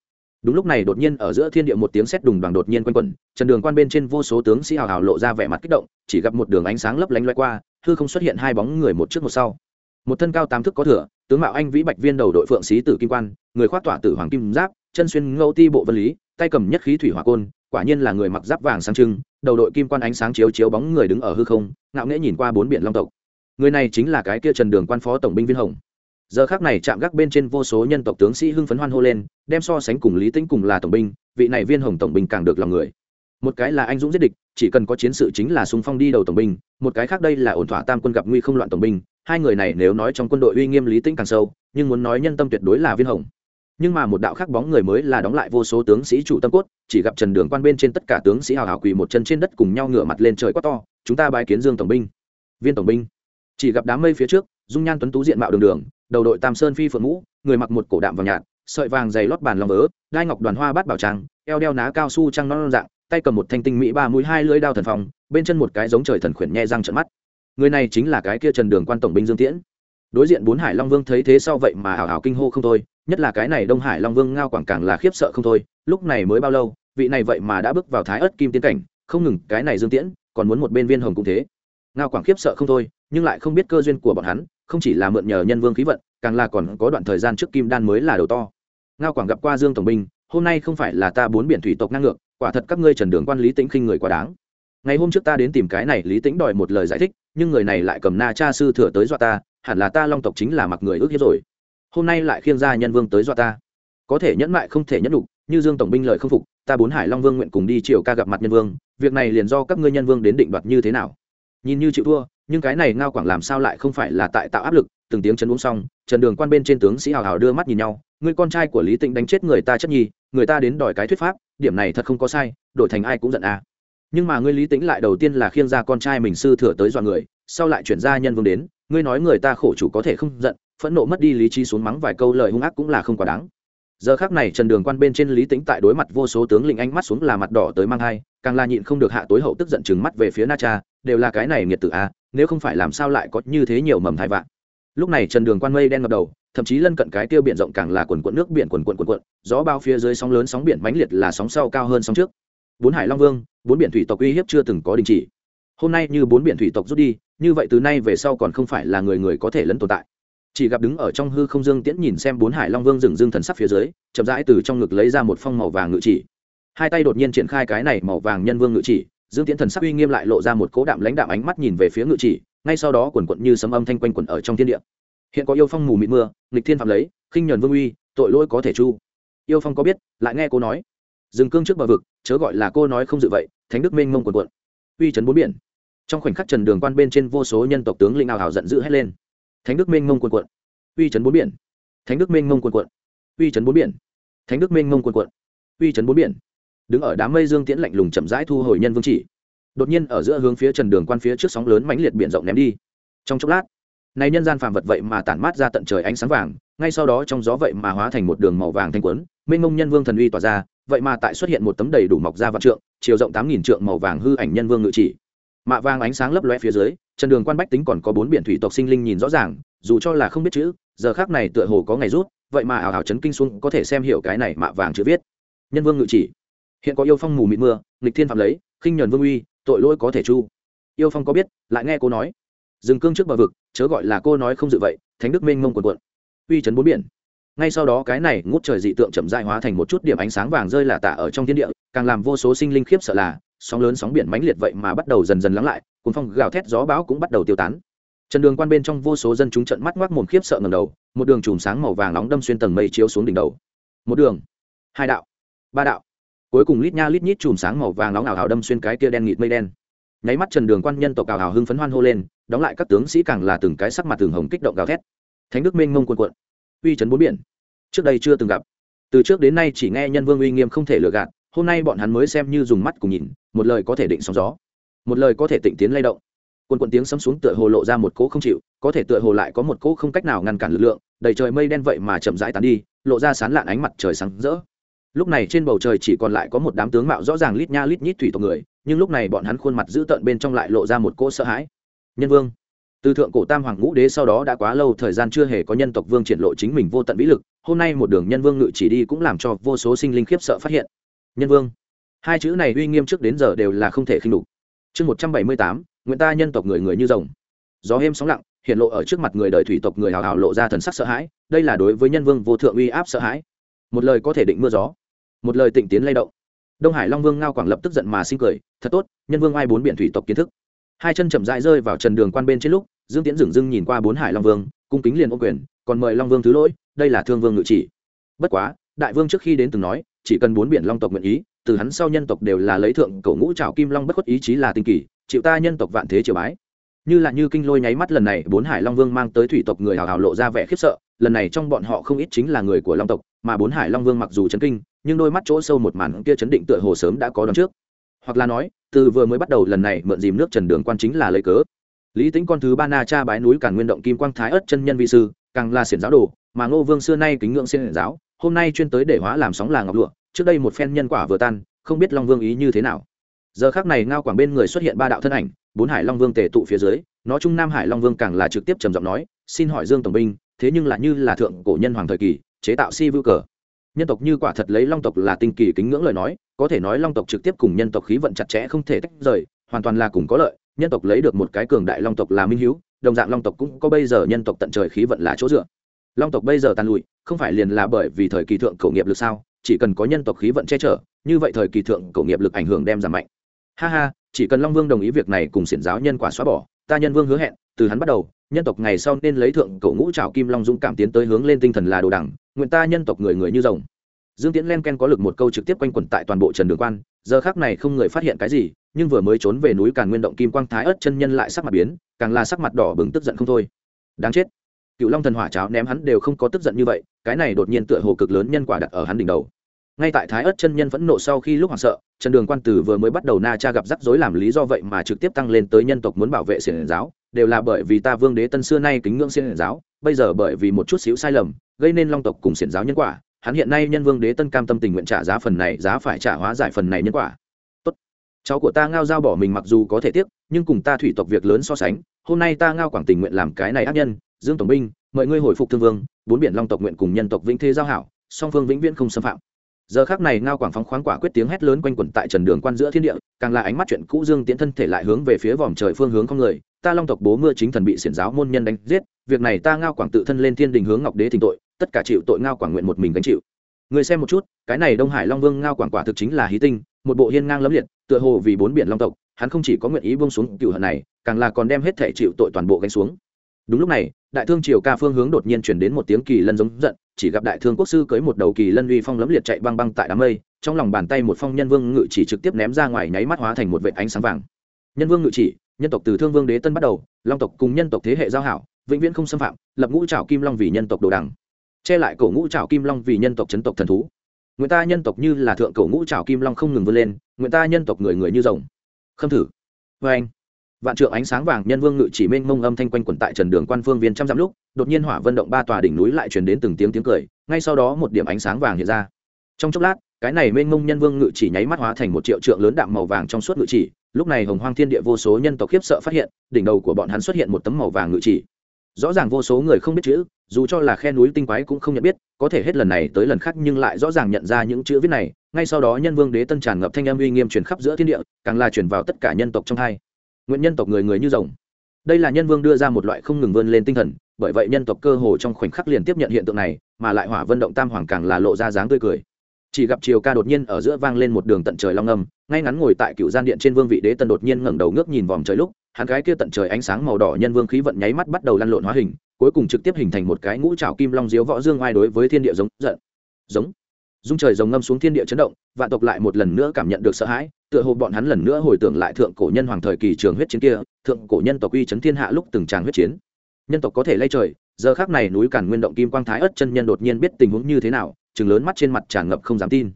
Đúng lúc này đột nhiên ở giữa thiên địa một tiếng sét đùng đoàn đột nhiên quanh quẩn, trần đường quan bên trên vô số tướng sĩ hào hào lộ ra vẻ mặt kích động, chỉ gặp một đường ánh sáng lấp lánh loay qua, hư không xuất hiện hai bóng người một trước một sau. Một thân cao tám thước có thừa, tướng mạo anh vĩ bạch viên đầu đội phượng sĩ tử kim quan, người khoác tỏa tử hoàng kim giáp, chân xuyên ngâu ti bộ vân lý, tay cầm nhất khí thủy hỏa côn, quả nhiên là người mặc giáp vàng sáng trưng, đầu đội kim quan ánh sáng chiếu chiếu bóng người đứng ở hư không, ngạo nghễ nhìn qua bốn biển long tộc. Người này chính là cái kia trần đường quan phó tổng binh viên hồng giờ khác này chạm gác bên trên vô số nhân tộc tướng sĩ hưng phấn hoan hô lên, đem so sánh cùng lý tĩnh cùng là tổng binh, vị này viên hồng tổng binh càng được lòng người. Một cái là anh dũng giết địch, chỉ cần có chiến sự chính là sung phong đi đầu tổng binh, một cái khác đây là ổn thỏa tam quân gặp nguy không loạn tổng binh, hai người này nếu nói trong quân đội uy nghiêm lý tĩnh càng sâu, nhưng muốn nói nhân tâm tuyệt đối là viên hồng. Nhưng mà một đạo khác bóng người mới là đóng lại vô số tướng sĩ chủ tâm cốt, chỉ gặp trần đường quan bên trên tất cả tướng sĩ hào hào quỳ một chân trên đất cùng nhau ngửa mặt lên trời quát to, chúng ta bái kiến dương tổng binh. Viên tổng binh. Chỉ gặp đám mây phía trước, dung nhan tuấn tú diện mạo đường đường đầu đội tam sơn phi phượng mũ người mặc một cổ đạm vàng nhạt, sợi vàng dày lót bàn lòng vớ, đai ngọc đoàn hoa bát bảo trang, eo đeo ná cao su trăng non dạng, tay cầm một thanh tinh mỹ ba mũi hai lưỡi đao thần phong, bên chân một cái giống trời thần khuyển nhe răng trận mắt. Người này chính là cái kia trần đường quan tổng binh dương tiễn. Đối diện bốn hải long vương thấy thế sau vậy mà hào hào kinh hô không thôi, nhất là cái này đông hải long vương ngao quảng càng là khiếp sợ không thôi, lúc này mới bao lâu, vị này vậy mà đã bước vào thái ớt kim tiến cảnh, không ngừng, cái này dương tiễn còn muốn một bên viên hồng cũng thế. Ngao quảng khiếp sợ không thôi, nhưng lại không biết cơ duyên của bọn hắn không chỉ là mượn nhờ nhân vương khí vận, càng là còn có đoạn thời gian trước kim đan mới là đầu to. Ngao quảng gặp qua dương tổng binh, hôm nay không phải là ta bốn biển thủy tộc năng ngược, quả thật các ngươi trần đường quan lý tĩnh khinh người quá đáng. Ngày hôm trước ta đến tìm cái này lý tĩnh đòi một lời giải thích, nhưng người này lại cầm na cha sư thừa tới dọa ta, hẳn là ta long tộc chính là mặc người ước hiếp rồi. Hôm nay lại khiêng ra nhân vương tới dọa ta. Có thể nhẫn mại không thể nhẫn đục như dương tổng binh lời không phục, ta bốn hải long vương nguyện cùng đi chiều ca gặp mặt nhân vương, việc này liền do các ngươi nhân vương đến định đoạt như thế nào. Nhìn như chịu thua nhưng cái này ngao quảng làm sao lại không phải là tại tạo áp lực? Từng tiếng chấn uống xong, trần đường quan bên trên tướng sĩ hào hào đưa mắt nhìn nhau. Người con trai của lý tịnh đánh chết người ta chất nhi, người ta đến đòi cái thuyết pháp, điểm này thật không có sai, đổi thành ai cũng giận à. nhưng mà ngươi lý tĩnh lại đầu tiên là khiêng ra con trai mình sư thừa tới dọa người, sau lại chuyển ra nhân vương đến, ngươi nói người ta khổ chủ có thể không giận, phẫn nộ mất đi lý trí xuống mắng vài câu lời hung ác cũng là không quá đáng. Giờ khác này trần đường quan bên trên lý tĩnh tại đối mặt vô số tướng lĩnh ánh mắt xuống là mặt đỏ tới mang hai, càng là nhịn không được hạ tối hậu tức giận chừng mắt về phía na cha, đều là cái này nghiệt tử a nếu không phải làm sao lại có như thế nhiều mầm thai vạn. Lúc này trần đường quan mây đen ngập đầu, thậm chí lân cận cái tiêu biển rộng càng là quần quận nước biển quần quận quần quận, gió bao phía dưới sóng lớn sóng biển mãnh liệt là sóng sau cao hơn sóng trước. Bốn hải long vương, bốn biển thủy tộc uy hiếp chưa từng có đình chỉ. Hôm nay như bốn biển thủy tộc rút đi, như vậy từ nay về sau còn không phải là người người có thể lẫn tồn tại. Chỉ gặp đứng ở trong hư không dương tiễn nhìn xem bốn hải long vương dừng dương thần sắc phía dưới, chậm rãi từ trong ngực lấy ra một phong màu vàng ngự chỉ. Hai tay đột nhiên triển khai cái này màu vàng nhân vương ngự chỉ dương tiễn thần sắc uy nghiêm lại lộ ra một cố đạm lãnh đạm ánh mắt nhìn về phía ngự chỉ, ngay sau đó quần quận như sấm âm thanh quanh quẩn ở trong thiên địa. Hiện có yêu phong mù mịt mưa, nghịch thiên phạm lấy, khinh nhuần vương uy, tội lỗi có thể chu. Yêu phong có biết, lại nghe cô nói. Dừng cương trước bờ vực, chớ gọi là cô nói không dự vậy, thánh đức mênh mông quần quận. Uy trấn bốn biển. Trong khoảnh khắc trần đường quan bên trên vô số nhân tộc tướng lĩnh ảo hào giận dữ hét lên. Thánh đức mênh mông quần quận. Uy trấn bốn biển. Thánh đức mênh mông quần quận. Uy trấn bốn biển. Thánh đức mênh mông quần quận. Uy trấn bốn biển đứng ở đám mây dương tiễn lạnh lùng chậm rãi thu hồi nhân vương chỉ. Đột nhiên ở giữa hướng phía trần đường quan phía trước sóng lớn mãnh liệt biển rộng ném đi. Trong chốc lát, này nhân gian phàm vật vậy mà tản mát ra tận trời ánh sáng vàng, ngay sau đó trong gió vậy mà hóa thành một đường màu vàng thanh quấn, mênh mông nhân vương thần uy tỏa ra, vậy mà tại xuất hiện một tấm đầy đủ mọc ra vạn trượng, chiều rộng tám nghìn trượng màu vàng hư ảnh nhân vương ngự chỉ. Mạ vàng ánh sáng lấp loe phía dưới, trần đường quan bách tính còn có bốn biển thủy tộc sinh linh nhìn rõ ràng, dù cho là không biết chữ, giờ khác này tựa hồ có ngày rút, vậy mà ảo ảo chấn kinh xuống có thể xem hiểu cái này mạ vàng chữ viết. Nhân vương ngự chỉ hiện có yêu phong mù mịt mưa, nghịch thiên phạm lấy, khinh nhuần vương uy, tội lỗi có thể chu. Yêu phong có biết, lại nghe cô nói. Dừng cương trước bờ vực, chớ gọi là cô nói không dự vậy, thánh đức mênh mông quần quận uy chấn bốn biển. Ngay sau đó cái này ngút trời dị tượng chậm dại hóa thành một chút điểm ánh sáng vàng rơi là tả ở trong thiên địa, càng làm vô số sinh linh khiếp sợ là, sóng lớn sóng biển mãnh liệt vậy mà bắt đầu dần dần lắng lại cuốn phong gào thét gió bão cũng bắt đầu tiêu tán. Trần đường quan bên trong vô số dân chúng trận mắt ngoác mồm khiếp sợ ngầm đầu, một đường chùm sáng màu vàng nóng đâm xuyên tầng mây chiếu xuống đỉnh đầu. Một đường. Hai đạo. Ba đạo cuối cùng lít nha lít nhít chùm sáng màu vàng nóng ảo ảo đâm xuyên cái kia đen nghịt mây đen. Nháy mắt trần đường quan nhân tộc ảo ảo hưng phấn hoan hô lên, đóng lại các tướng sĩ càng là từng cái sắc mặt từng hồng kích động gào thét. Thánh đức minh ngông quần quận uy trấn bốn biển. Trước đây chưa từng gặp. Từ trước đến nay chỉ nghe nhân vương uy nghiêm không thể lừa gạt, hôm nay bọn hắn mới xem như dùng mắt cùng nhìn, một lời có thể định sóng gió, một lời có thể tịnh tiến lay động. Quần quần tiếng sấm xuống tựa hồ lộ ra một cỗ không chịu, có thể tựa hồ lại có một cỗ không cách nào ngăn cản lực lượng, đầy trời mây đen vậy mà chậm rãi tán đi, lộ ra sán lạn ánh mặt trời sáng rỡ lúc này trên bầu trời chỉ còn lại có một đám tướng mạo rõ ràng lít nha lít nhít thủy tộc người, nhưng lúc này bọn hắn khuôn mặt dữ tợn bên trong lại lộ ra một cỗ sợ hãi. Nhân vương, từ thượng cổ tam hoàng ngũ đế sau đó đã quá lâu, thời gian chưa hề có nhân tộc vương triển lộ chính mình vô tận vĩ lực, hôm nay một đường nhân vương ngự chỉ đi cũng làm cho vô số sinh linh khiếp sợ phát hiện. Nhân vương, hai chữ này uy nghiêm trước đến giờ đều là không thể khinh đục chương một trăm bảy mươi tám nguyễn ta nhân tộc người người như rồng. Gió êm sóng lặng, hiện lộ ở trước mặt người đời thủy tộc người hào hào lộ ra thần sắc sợ hãi, đây là đối với nhân vương vô thượng uy áp sợ hãi. Một lời có thể định mưa gió một lời tịnh tiến lay động. Đông hải long vương ngao quảng lập tức giận mà sinh cười, thật tốt, nhân vương ai bốn biển thủy tộc kiến thức. Hai chân chậm rãi rơi vào trần đường quan bên trên lúc, dương tiễn dừng dưng nhìn qua bốn hải long vương, cung kính liền ô quyền, còn mời long vương thứ lỗi, đây là thương vương ngự chỉ. Bất quá, đại vương trước khi đến từng nói, chỉ cần bốn biển long tộc nguyện ý, từ hắn sau nhân tộc đều là lấy thượng cổ ngũ trào kim long bất khuất ý chí là tinh kỳ, chịu ta nhân tộc vạn thế triều bái như là như kinh lôi nháy mắt lần này, bốn hải long vương mang tới thủy tộc người hào hào lộ ra vẻ khiếp sợ, lần này trong bọn họ không ít chính là người của long tộc, mà bốn hải long vương mặc dù chấn kinh, nhưng đôi mắt chỗ sâu một màn kia chấn định tựa hồ sớm đã có đón trước. Hoặc là nói, từ vừa mới bắt đầu lần này mượn dìm nước trần đường quan chính là lấy cớ. Lý tính con thứ ba na cha bái núi càng nguyên động kim quang thái ất chân nhân vi sư, càng là xiển giáo đồ, mà ngô vương xưa nay kính ngưỡng xiển giáo, hôm nay chuyên tới để hóa làm sóng làng ngọc lụa, trước đây một phen nhân quả vừa tan, không biết long vương ý như thế nào giờ khác này ngao quảng bên người xuất hiện ba đạo thân ảnh, bốn hải long vương tề tụ phía dưới, nó trung nam hải long vương càng là trực tiếp trầm giọng nói, xin hỏi dương tổng binh, thế nhưng là như là thượng cổ nhân hoàng thời kỳ, chế tạo si vưu cờ. Nhân tộc như quả thật lấy long tộc là tinh kỳ kính ngưỡng lời nói, có thể nói long tộc trực tiếp cùng nhân tộc khí vận chặt chẽ không thể tách rời, hoàn toàn là cùng có lợi, nhân tộc lấy được một cái cường đại long tộc là minh hữu đồng dạng long tộc cũng có bây giờ nhân tộc tận trời khí vận là chỗ dựa. Long tộc bây giờ tàn lụi, không phải liền là bởi vì thời kỳ thượng cổ nghiệp lực sao, chỉ cần có nhân tộc khí vận che chở, như vậy thời kỳ thượng cổ nghiệp lực ảnh hưởng đem giảm mạnh ha ha, chỉ cần long vương đồng ý việc này cùng xiển giáo nhân quả xóa bỏ, ta nhân vương hứa hẹn, từ hắn bắt đầu, nhân tộc ngày sau nên lấy thượng cổ ngũ trào kim long dũng cảm tiến tới hướng lên tinh thần là đồ đẳng, nguyện ta nhân tộc người người như rồng. Dương tiễn len ken có lực một câu trực tiếp quanh quẩn tại toàn bộ trần đường quan, giờ khác này không người phát hiện cái gì, nhưng vừa mới trốn về núi càn nguyên động kim quang thái ớt chân nhân lại sắc mặt biến, càng là sắc mặt đỏ bừng tức giận không thôi. Đáng chết. Cựu long thần hỏa cháo ném hắn đều không có tức giận như vậy, cái này đột nhiên tựa hồ cực lớn nhân quả đặt ở hắn đỉnh đầu ngay tại thái ớt chân nhân phẫn nộ sau khi lúc hoảng sợ, trần đường quan tử vừa mới bắt đầu na cha gặp rắc rối làm lý do vậy mà trực tiếp tăng lên tới nhân tộc muốn bảo vệ xiển giáo, đều là bởi vì ta vương đế tân xưa nay kính ngưỡng xiển giáo, bây giờ bởi vì một chút xíu sai lầm, gây nên long tộc cùng xiển giáo nhân quả, hắn hiện nay nhân vương đế tân cam tâm tình nguyện trả giá phần này, giá phải trả hóa giải phần này nhân quả. Tốt. Cháu của ta ngao giao bỏ mình mặc dù có thể tiếc, nhưng cùng ta thủy tộc việc lớn so sánh, hôm nay ta ngao quảng tình nguyện làm cái này ác nhân, dương tổng binh, mời ngươi hồi phục thương vương, bốn biển long tộc nguyện cùng nhân tộc vĩnh thế giao hảo, song phương vĩnh viễn không xâm phạm giờ khác này ngao quảng phóng khoáng quả quyết tiếng hét lớn quanh quẩn tại trần đường quan giữa thiên địa, càng là ánh mắt chuyện cũ dương tiễn thân thể lại hướng về phía vòm trời phương hướng không người. Ta long tộc bố mưa chính thần bị xiển giáo môn nhân đánh giết, việc này ta ngao quảng tự thân lên thiên đình hướng ngọc đế thỉnh tội, tất cả chịu tội ngao quảng nguyện một mình gánh chịu. Người xem một chút, cái này đông hải long vương ngao quảng quả thực chính là hí tinh, một bộ hiên ngang lấm liệt, tựa hồ vì bốn biển long tộc, hắn không chỉ có nguyện ý buông xuống cựu hận này, càng là còn đem hết thể chịu tội toàn bộ gánh xuống đúng lúc này, đại thương triều ca phương hướng đột nhiên chuyển đến một tiếng kỳ lân giống giận, chỉ gặp đại thương quốc sư cưới một đầu kỳ lân uy phong lấm liệt chạy băng băng tại đám mây, trong lòng bàn tay một phong nhân vương ngự chỉ trực tiếp ném ra ngoài nháy mắt hóa thành một vệ ánh sáng vàng. Nhân vương ngự chỉ, nhân tộc từ thương vương đế tân bắt đầu, long tộc cùng nhân tộc thế hệ giao hảo, vĩnh viễn không xâm phạm, lập ngũ trào kim long vì nhân tộc đồ đằng. Che lại cổ ngũ trào kim long vì nhân tộc chấn tộc thần thú. Người ta nhân tộc như là thượng cổ ngũ trào kim long không ngừng vươn lên người ta nhân tộc người người như rồng. Khâm thử. Vê anh vạn trượng ánh sáng vàng nhân vương ngự chỉ mênh mông âm thanh quanh quẩn tại trần đường quan phương viên trăm dặm lúc, đột nhiên hỏa vận động ba tòa đỉnh núi lại truyền đến từng tiếng tiếng cười, ngay sau đó một điểm ánh sáng vàng hiện ra. Trong chốc lát, cái này mênh mông nhân vương ngự chỉ nháy mắt hóa thành một triệu trượng lớn đạm màu vàng trong suốt ngự chỉ, lúc này hồng hoang thiên địa vô số nhân tộc khiếp sợ phát hiện, đỉnh đầu của bọn hắn xuất hiện một tấm màu vàng ngự chỉ. Rõ ràng vô số người không biết chữ, dù cho là khe núi tinh quái cũng không nhận biết, có thể hết lần này tới lần khác nhưng lại rõ ràng nhận ra những chữ viết này, ngay sau đó nhân vương đế tân tràn ngập thanh âm uy nghiêm truyền khắp giữa thiên địa, càng là truyền vào tất cả nhân tộc trong hai nguyện nhân tộc người người như rồng. Đây là nhân vương đưa ra một loại không ngừng vươn lên tinh thần, bởi vậy nhân tộc cơ hồ trong khoảnh khắc liền tiếp nhận hiện tượng này, mà lại hỏa vân động tam hoàng càng là lộ ra dáng tươi cười. Chỉ gặp chiều ca đột nhiên ở giữa vang lên một đường tận trời long âm ngay ngắn ngồi tại cựu gian điện trên vương vị đế tân đột nhiên ngẩng đầu ngước nhìn vòm trời lúc, hắn cái kia tận trời ánh sáng màu đỏ nhân vương khí vận nháy mắt bắt đầu lăn lộn hóa hình, cuối cùng trực tiếp hình thành một cái ngũ trảo kim long diếu võ dương oai đối với thiên địa giống giận. Giống dung trời rồng ngâm xuống thiên địa chấn động, vạn tộc lại một lần nữa cảm nhận được sợ hãi, tựa hồ bọn hắn lần nữa hồi tưởng lại thượng cổ nhân hoàng thời kỳ trường huyết chiến kia, thượng cổ nhân tộc uy chấn thiên hạ lúc từng tràng huyết chiến. Nhân tộc có thể lay trời, giờ khác này núi càn nguyên động kim quang thái ất chân nhân đột nhiên biết tình huống như thế nào chừng lớn mắt trên mặt tràn ngập không dám tin.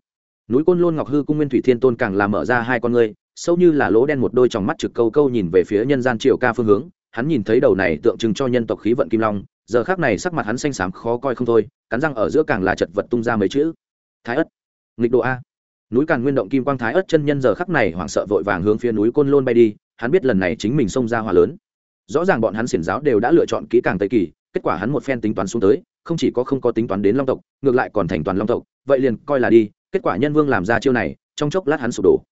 Núi côn lôn ngọc hư cung nguyên thủy thiên tôn càng làm mở ra hai con ngươi, sâu như là lỗ đen một đôi tròng mắt trực câu câu nhìn về phía nhân gian triều ca phương hướng, hắn nhìn thấy đầu này tượng trưng cho nhân tộc khí vận kim long, giờ khác này sắc mặt hắn xanh xám khó coi không thôi, cắn răng ở giữa càng là chật vật tung ra mấy chữ thái ất. Nghịch độ a. Núi càn nguyên động kim quang thái ất chân nhân giờ khắc này hoảng sợ vội vàng hướng phía núi côn lôn bay đi, hắn biết lần này chính mình xông ra hòa lớn. Rõ ràng bọn hắn xiển giáo đều đã lựa chọn kỹ càng tây kỳ, kết quả hắn một phen tính toán xuống tới, không chỉ có không có tính toán đến long tộc, ngược lại còn thành toàn long tộc, vậy liền coi là đi, kết quả nhân vương làm ra chiêu này, trong chốc lát hắn sụp đổ.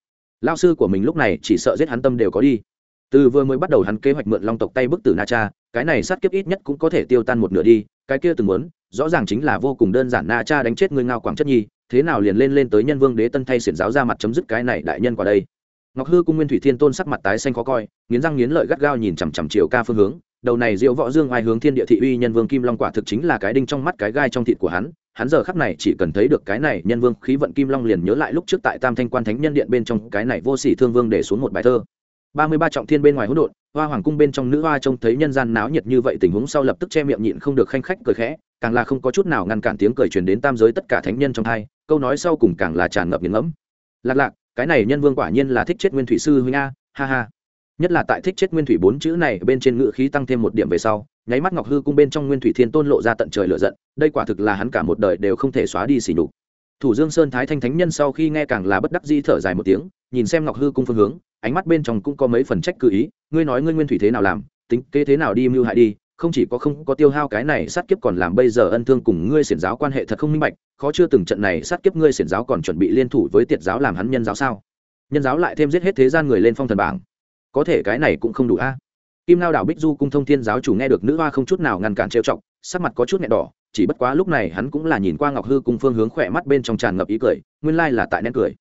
Lao sư của mình lúc này chỉ sợ giết hắn tâm đều có đi. Từ vừa mới bắt đầu hắn kế hoạch mượn long tộc tay bức tử na cha, cái này sát kiếp ít nhất cũng có thể tiêu tan một nửa đi, cái kia từng muốn, rõ ràng chính là vô cùng đơn giản na cha đánh chết người ngao quảng chất nhi thế nào liền lên lên tới nhân vương đế tân thay xiển giáo ra mặt chấm dứt cái này đại nhân qua đây. Ngọc hư cung nguyên thủy thiên tôn sắc mặt tái xanh khó coi, nghiến răng nghiến lợi gắt gao nhìn chằm chằm chiều ca phương hướng. Đầu này diệu võ dương ai hướng thiên địa thị uy nhân vương kim long quả thực chính là cái đinh trong mắt cái gai trong thịt của hắn. Hắn giờ khắc này chỉ cần thấy được cái này nhân vương khí vận kim long liền nhớ lại lúc trước tại tam thanh quan thánh nhân điện bên trong, cái này vô sỉ thương vương để xuống một bài thơ. Ba mươi ba trọng thiên bên ngoài hỗn độn, hoa hoàng cung bên trong nữ hoa trông thấy nhân gian náo nhiệt như vậy tình huống sau lập tức che miệng nhịn không được khanh khách cười khẽ, càng là không có chút nào ngăn cản tiếng cười truyền đến tam giới tất cả thánh nhân trong hai câu nói sau cùng càng là tràn ngập nghiền ngẫm. Lạc lạc, cái này nhân vương quả nhiên là thích chết nguyên thủy sư huynh a, ha ha. Nhất là tại thích chết nguyên thủy bốn chữ này bên trên ngự khí tăng thêm một điểm về sau, nháy mắt ngọc hư cung bên trong nguyên thủy thiên tôn lộ ra tận trời lửa giận, đây quả thực là hắn cả một đời đều không thể xóa đi xỉ nhục. Thủ dương sơn thái thanh thánh nhân sau khi nghe càng là bất đắc dĩ thở dài một tiếng, nhìn xem ngọc hư cung phương hướng, ánh mắt bên trong cũng có mấy phần trách cự ý, ngươi nói ngươi nguyên thủy thế nào làm, tính kế thế nào đi mưu hại đi không chỉ có không có tiêu hao cái này, sát kiếp còn làm bây giờ ân thương cùng ngươi xiển giáo quan hệ thật không minh bạch, khó chưa từng trận này sát kiếp ngươi xiển giáo còn chuẩn bị liên thủ với tiệt giáo làm hắn nhân giáo sao? Nhân giáo lại thêm giết hết thế gian người lên phong thần bảng. Có thể cái này cũng không đủ a. Kim lao đảo bích du cung thông thiên giáo chủ nghe được nữ hoa không chút nào ngăn cản trêu chọc, sắc mặt có chút nhẹ đỏ, chỉ bất quá lúc này hắn cũng là nhìn qua ngọc hư cung phương hướng khỏe mắt bên trong tràn ngập ý cười, nguyên lai là tại nét cười.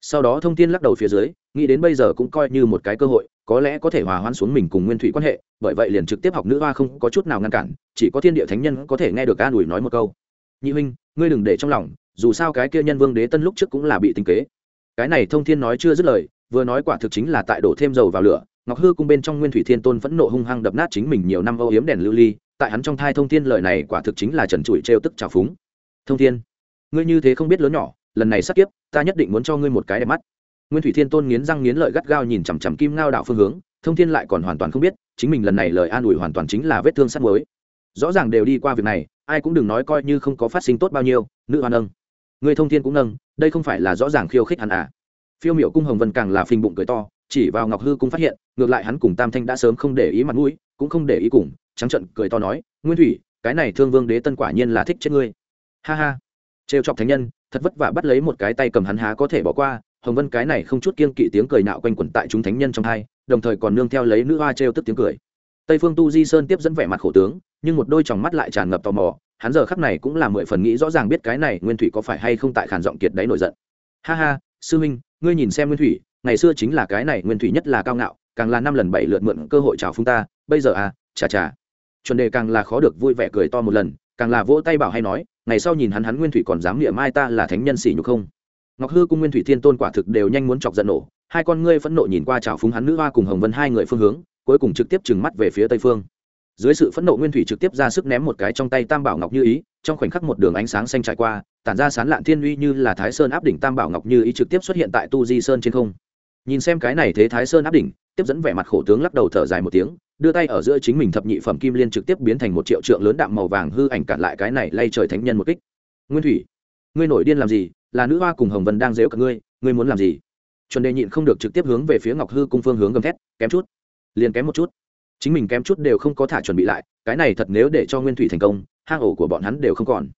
Sau đó thông thiên lắc đầu phía dưới nghĩ đến bây giờ cũng coi như một cái cơ hội, có lẽ có thể hòa hoãn xuống mình cùng nguyên thủy quan hệ, bởi vậy liền trực tiếp học nữ hoa không có chút nào ngăn cản, chỉ có thiên địa thánh nhân có thể nghe được an ủi nói một câu. Nhị huynh, ngươi đừng để trong lòng, dù sao cái kia nhân vương đế tân lúc trước cũng là bị tinh kế. Cái này thông thiên nói chưa dứt lời, vừa nói quả thực chính là tại đổ thêm dầu vào lửa, ngọc hư cung bên trong nguyên thủy thiên tôn vẫn nộ hung hăng đập nát chính mình nhiều năm âu yếm đèn lưu ly, tại hắn trong thai thông thiên lời này quả thực chính là trần trụi trêu tức trào phúng. Thông thiên, ngươi như thế không biết lớn nhỏ, lần này sắp tiếp, ta nhất định muốn cho ngươi một cái đẹp mắt nguyên thủy thiên tôn nghiến răng nghiến lợi gắt gao nhìn chằm chằm kim ngao đạo phương hướng, thông thiên lại còn hoàn toàn không biết, chính mình lần này lời an ủi hoàn toàn chính là vết thương sắt mới rõ ràng đều đi qua việc này, ai cũng đừng nói coi như không có phát sinh tốt bao nhiêu, nữ hoan nâng. Người thông thiên cũng nâng, đây không phải là rõ ràng khiêu khích hắn à? Phiêu miệu cung hồng vân càng là phình bụng cười to, chỉ vào ngọc hư cung phát hiện, ngược lại hắn cùng tam thanh đã sớm không để ý mặt mũi, cũng không để ý cùng, trắng trận cười to nói, nguyên thủy, cái này thương vương đế tân quả nhiên là thích chết ngươi. Ha ha. Trêu chọc thánh nhân, thật vất vả bắt lấy một cái tay cầm hắn há có thể bỏ qua hồng vân cái này không chút kiên kỵ tiếng cười nạo quanh quẩn tại chúng thánh nhân trong hai, đồng thời còn nương theo lấy nữ hoa trêu tức tiếng cười. Tây phương tu di sơn tiếp dẫn vẻ mặt khổ tướng, nhưng một đôi tròng mắt lại tràn ngập tò mò, hắn giờ khắc này cũng là mười phần nghĩ rõ ràng biết cái này nguyên thủy có phải hay không tại khản giọng kiệt đấy nổi giận. Ha ha, sư minh ngươi nhìn xem nguyên thủy, ngày xưa chính là cái này nguyên thủy nhất là cao ngạo, càng là năm lần bảy lượt mượn cơ hội chào phúng ta, bây giờ à chà chà. Chuẩn đề càng là khó được vui vẻ cười to một lần, càng là vỗ tay bảo hay nói, ngày sau nhìn hắn hắn nguyên thủy còn dám niệm mai ta là thánh nhân xỉ nhục không? Ngọc hư cung nguyên thủy thiên tôn quả thực đều nhanh muốn chọc giận nổ. Hai con ngươi phẫn nộ nhìn qua chào phúng hắn nữ hoa cùng hồng vân hai người phương hướng, cuối cùng trực tiếp trừng mắt về phía tây phương. Dưới sự phẫn nộ nguyên thủy trực tiếp ra sức ném một cái trong tay tam bảo ngọc như ý, trong khoảnh khắc một đường ánh sáng xanh trải qua, tản ra sán lạn thiên uy như là thái sơn áp đỉnh tam bảo ngọc như ý trực tiếp xuất hiện tại tu di sơn trên không. Nhìn xem cái này thế thái sơn áp đỉnh, tiếp dẫn vẻ mặt khổ tướng lắc đầu thở dài một tiếng, đưa tay ở giữa chính mình thập nhị phẩm kim liên trực tiếp biến thành một triệu trượng lớn đạm màu vàng hư ảnh cản lại cái này lay trời thánh nhân một kích. Nguyên thủy, ngươi nổi điên làm gì? Là nữ hoa cùng hồng vân đang dếu cả ngươi ngươi muốn làm gì? Chuẩn đề nhịn không được trực tiếp hướng về phía ngọc hư cung phương hướng gầm thét, kém chút, liền kém một chút. Chính mình kém chút đều không có thả chuẩn bị lại, cái này thật nếu để cho nguyên thủy thành công, hang ổ của bọn hắn đều không còn.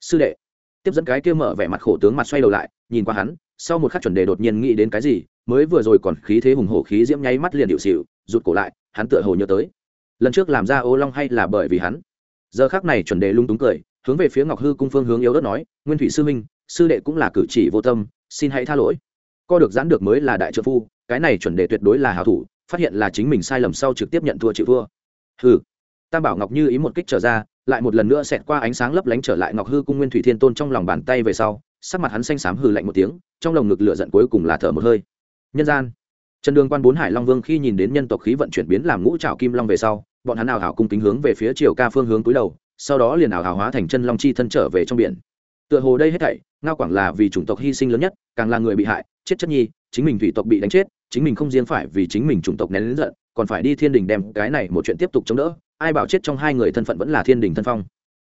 Sư đệ, tiếp dẫn cái kia mở vẻ mặt khổ tướng mặt xoay đầu lại, nhìn qua hắn, sau một khắc chuẩn đề đột nhiên nghĩ đến cái gì, mới vừa rồi còn khí thế hùng hổ khí diễm nháy mắt liền điệu xịu, rụt cổ lại, hắn tựa hồ nhớ tới. Lần trước làm ra ô long hay là bởi vì hắn? Giờ khác này chuẩn đề lung túng cười, hướng về phía ngọc hư cung phương hướng yếu đất nói, nguyên thủy sư minh sư đệ cũng là cử chỉ vô tâm, xin hãy tha lỗi. Co được giãn được mới là đại trợ phu, cái này chuẩn đề tuyệt đối là hào thủ, phát hiện là chính mình sai lầm sau trực tiếp nhận thua chịu thua. Hừ. Tam bảo ngọc như ý một kích trở ra, lại một lần nữa xẹt qua ánh sáng lấp lánh trở lại ngọc hư cung nguyên thủy thiên tôn trong lòng bàn tay về sau, sắc mặt hắn xanh xám hừ lạnh một tiếng, trong lồng ngực lửa giận cuối cùng là thở một hơi. Nhân gian. Trần đường quan bốn hải long vương khi nhìn đến nhân tộc khí vận chuyển biến làm ngũ trào kim long về sau, bọn hắn ảo hảo cung kính hướng về phía chiều ca phương hướng túi đầu, sau đó liền ảo hảo hóa thành chân long chi thân trở về trong biển tựa hồ đây hết thảy, ngao quảng là vì chủng tộc hy sinh lớn nhất, càng là người bị hại, chết chất nhi, chính mình thủy tộc bị đánh chết, chính mình không riêng phải vì chính mình chủng tộc nén lớn giận, còn phải đi thiên đình đem cái này một chuyện tiếp tục chống đỡ. Ai bảo chết trong hai người thân phận vẫn là thiên đình thân phong.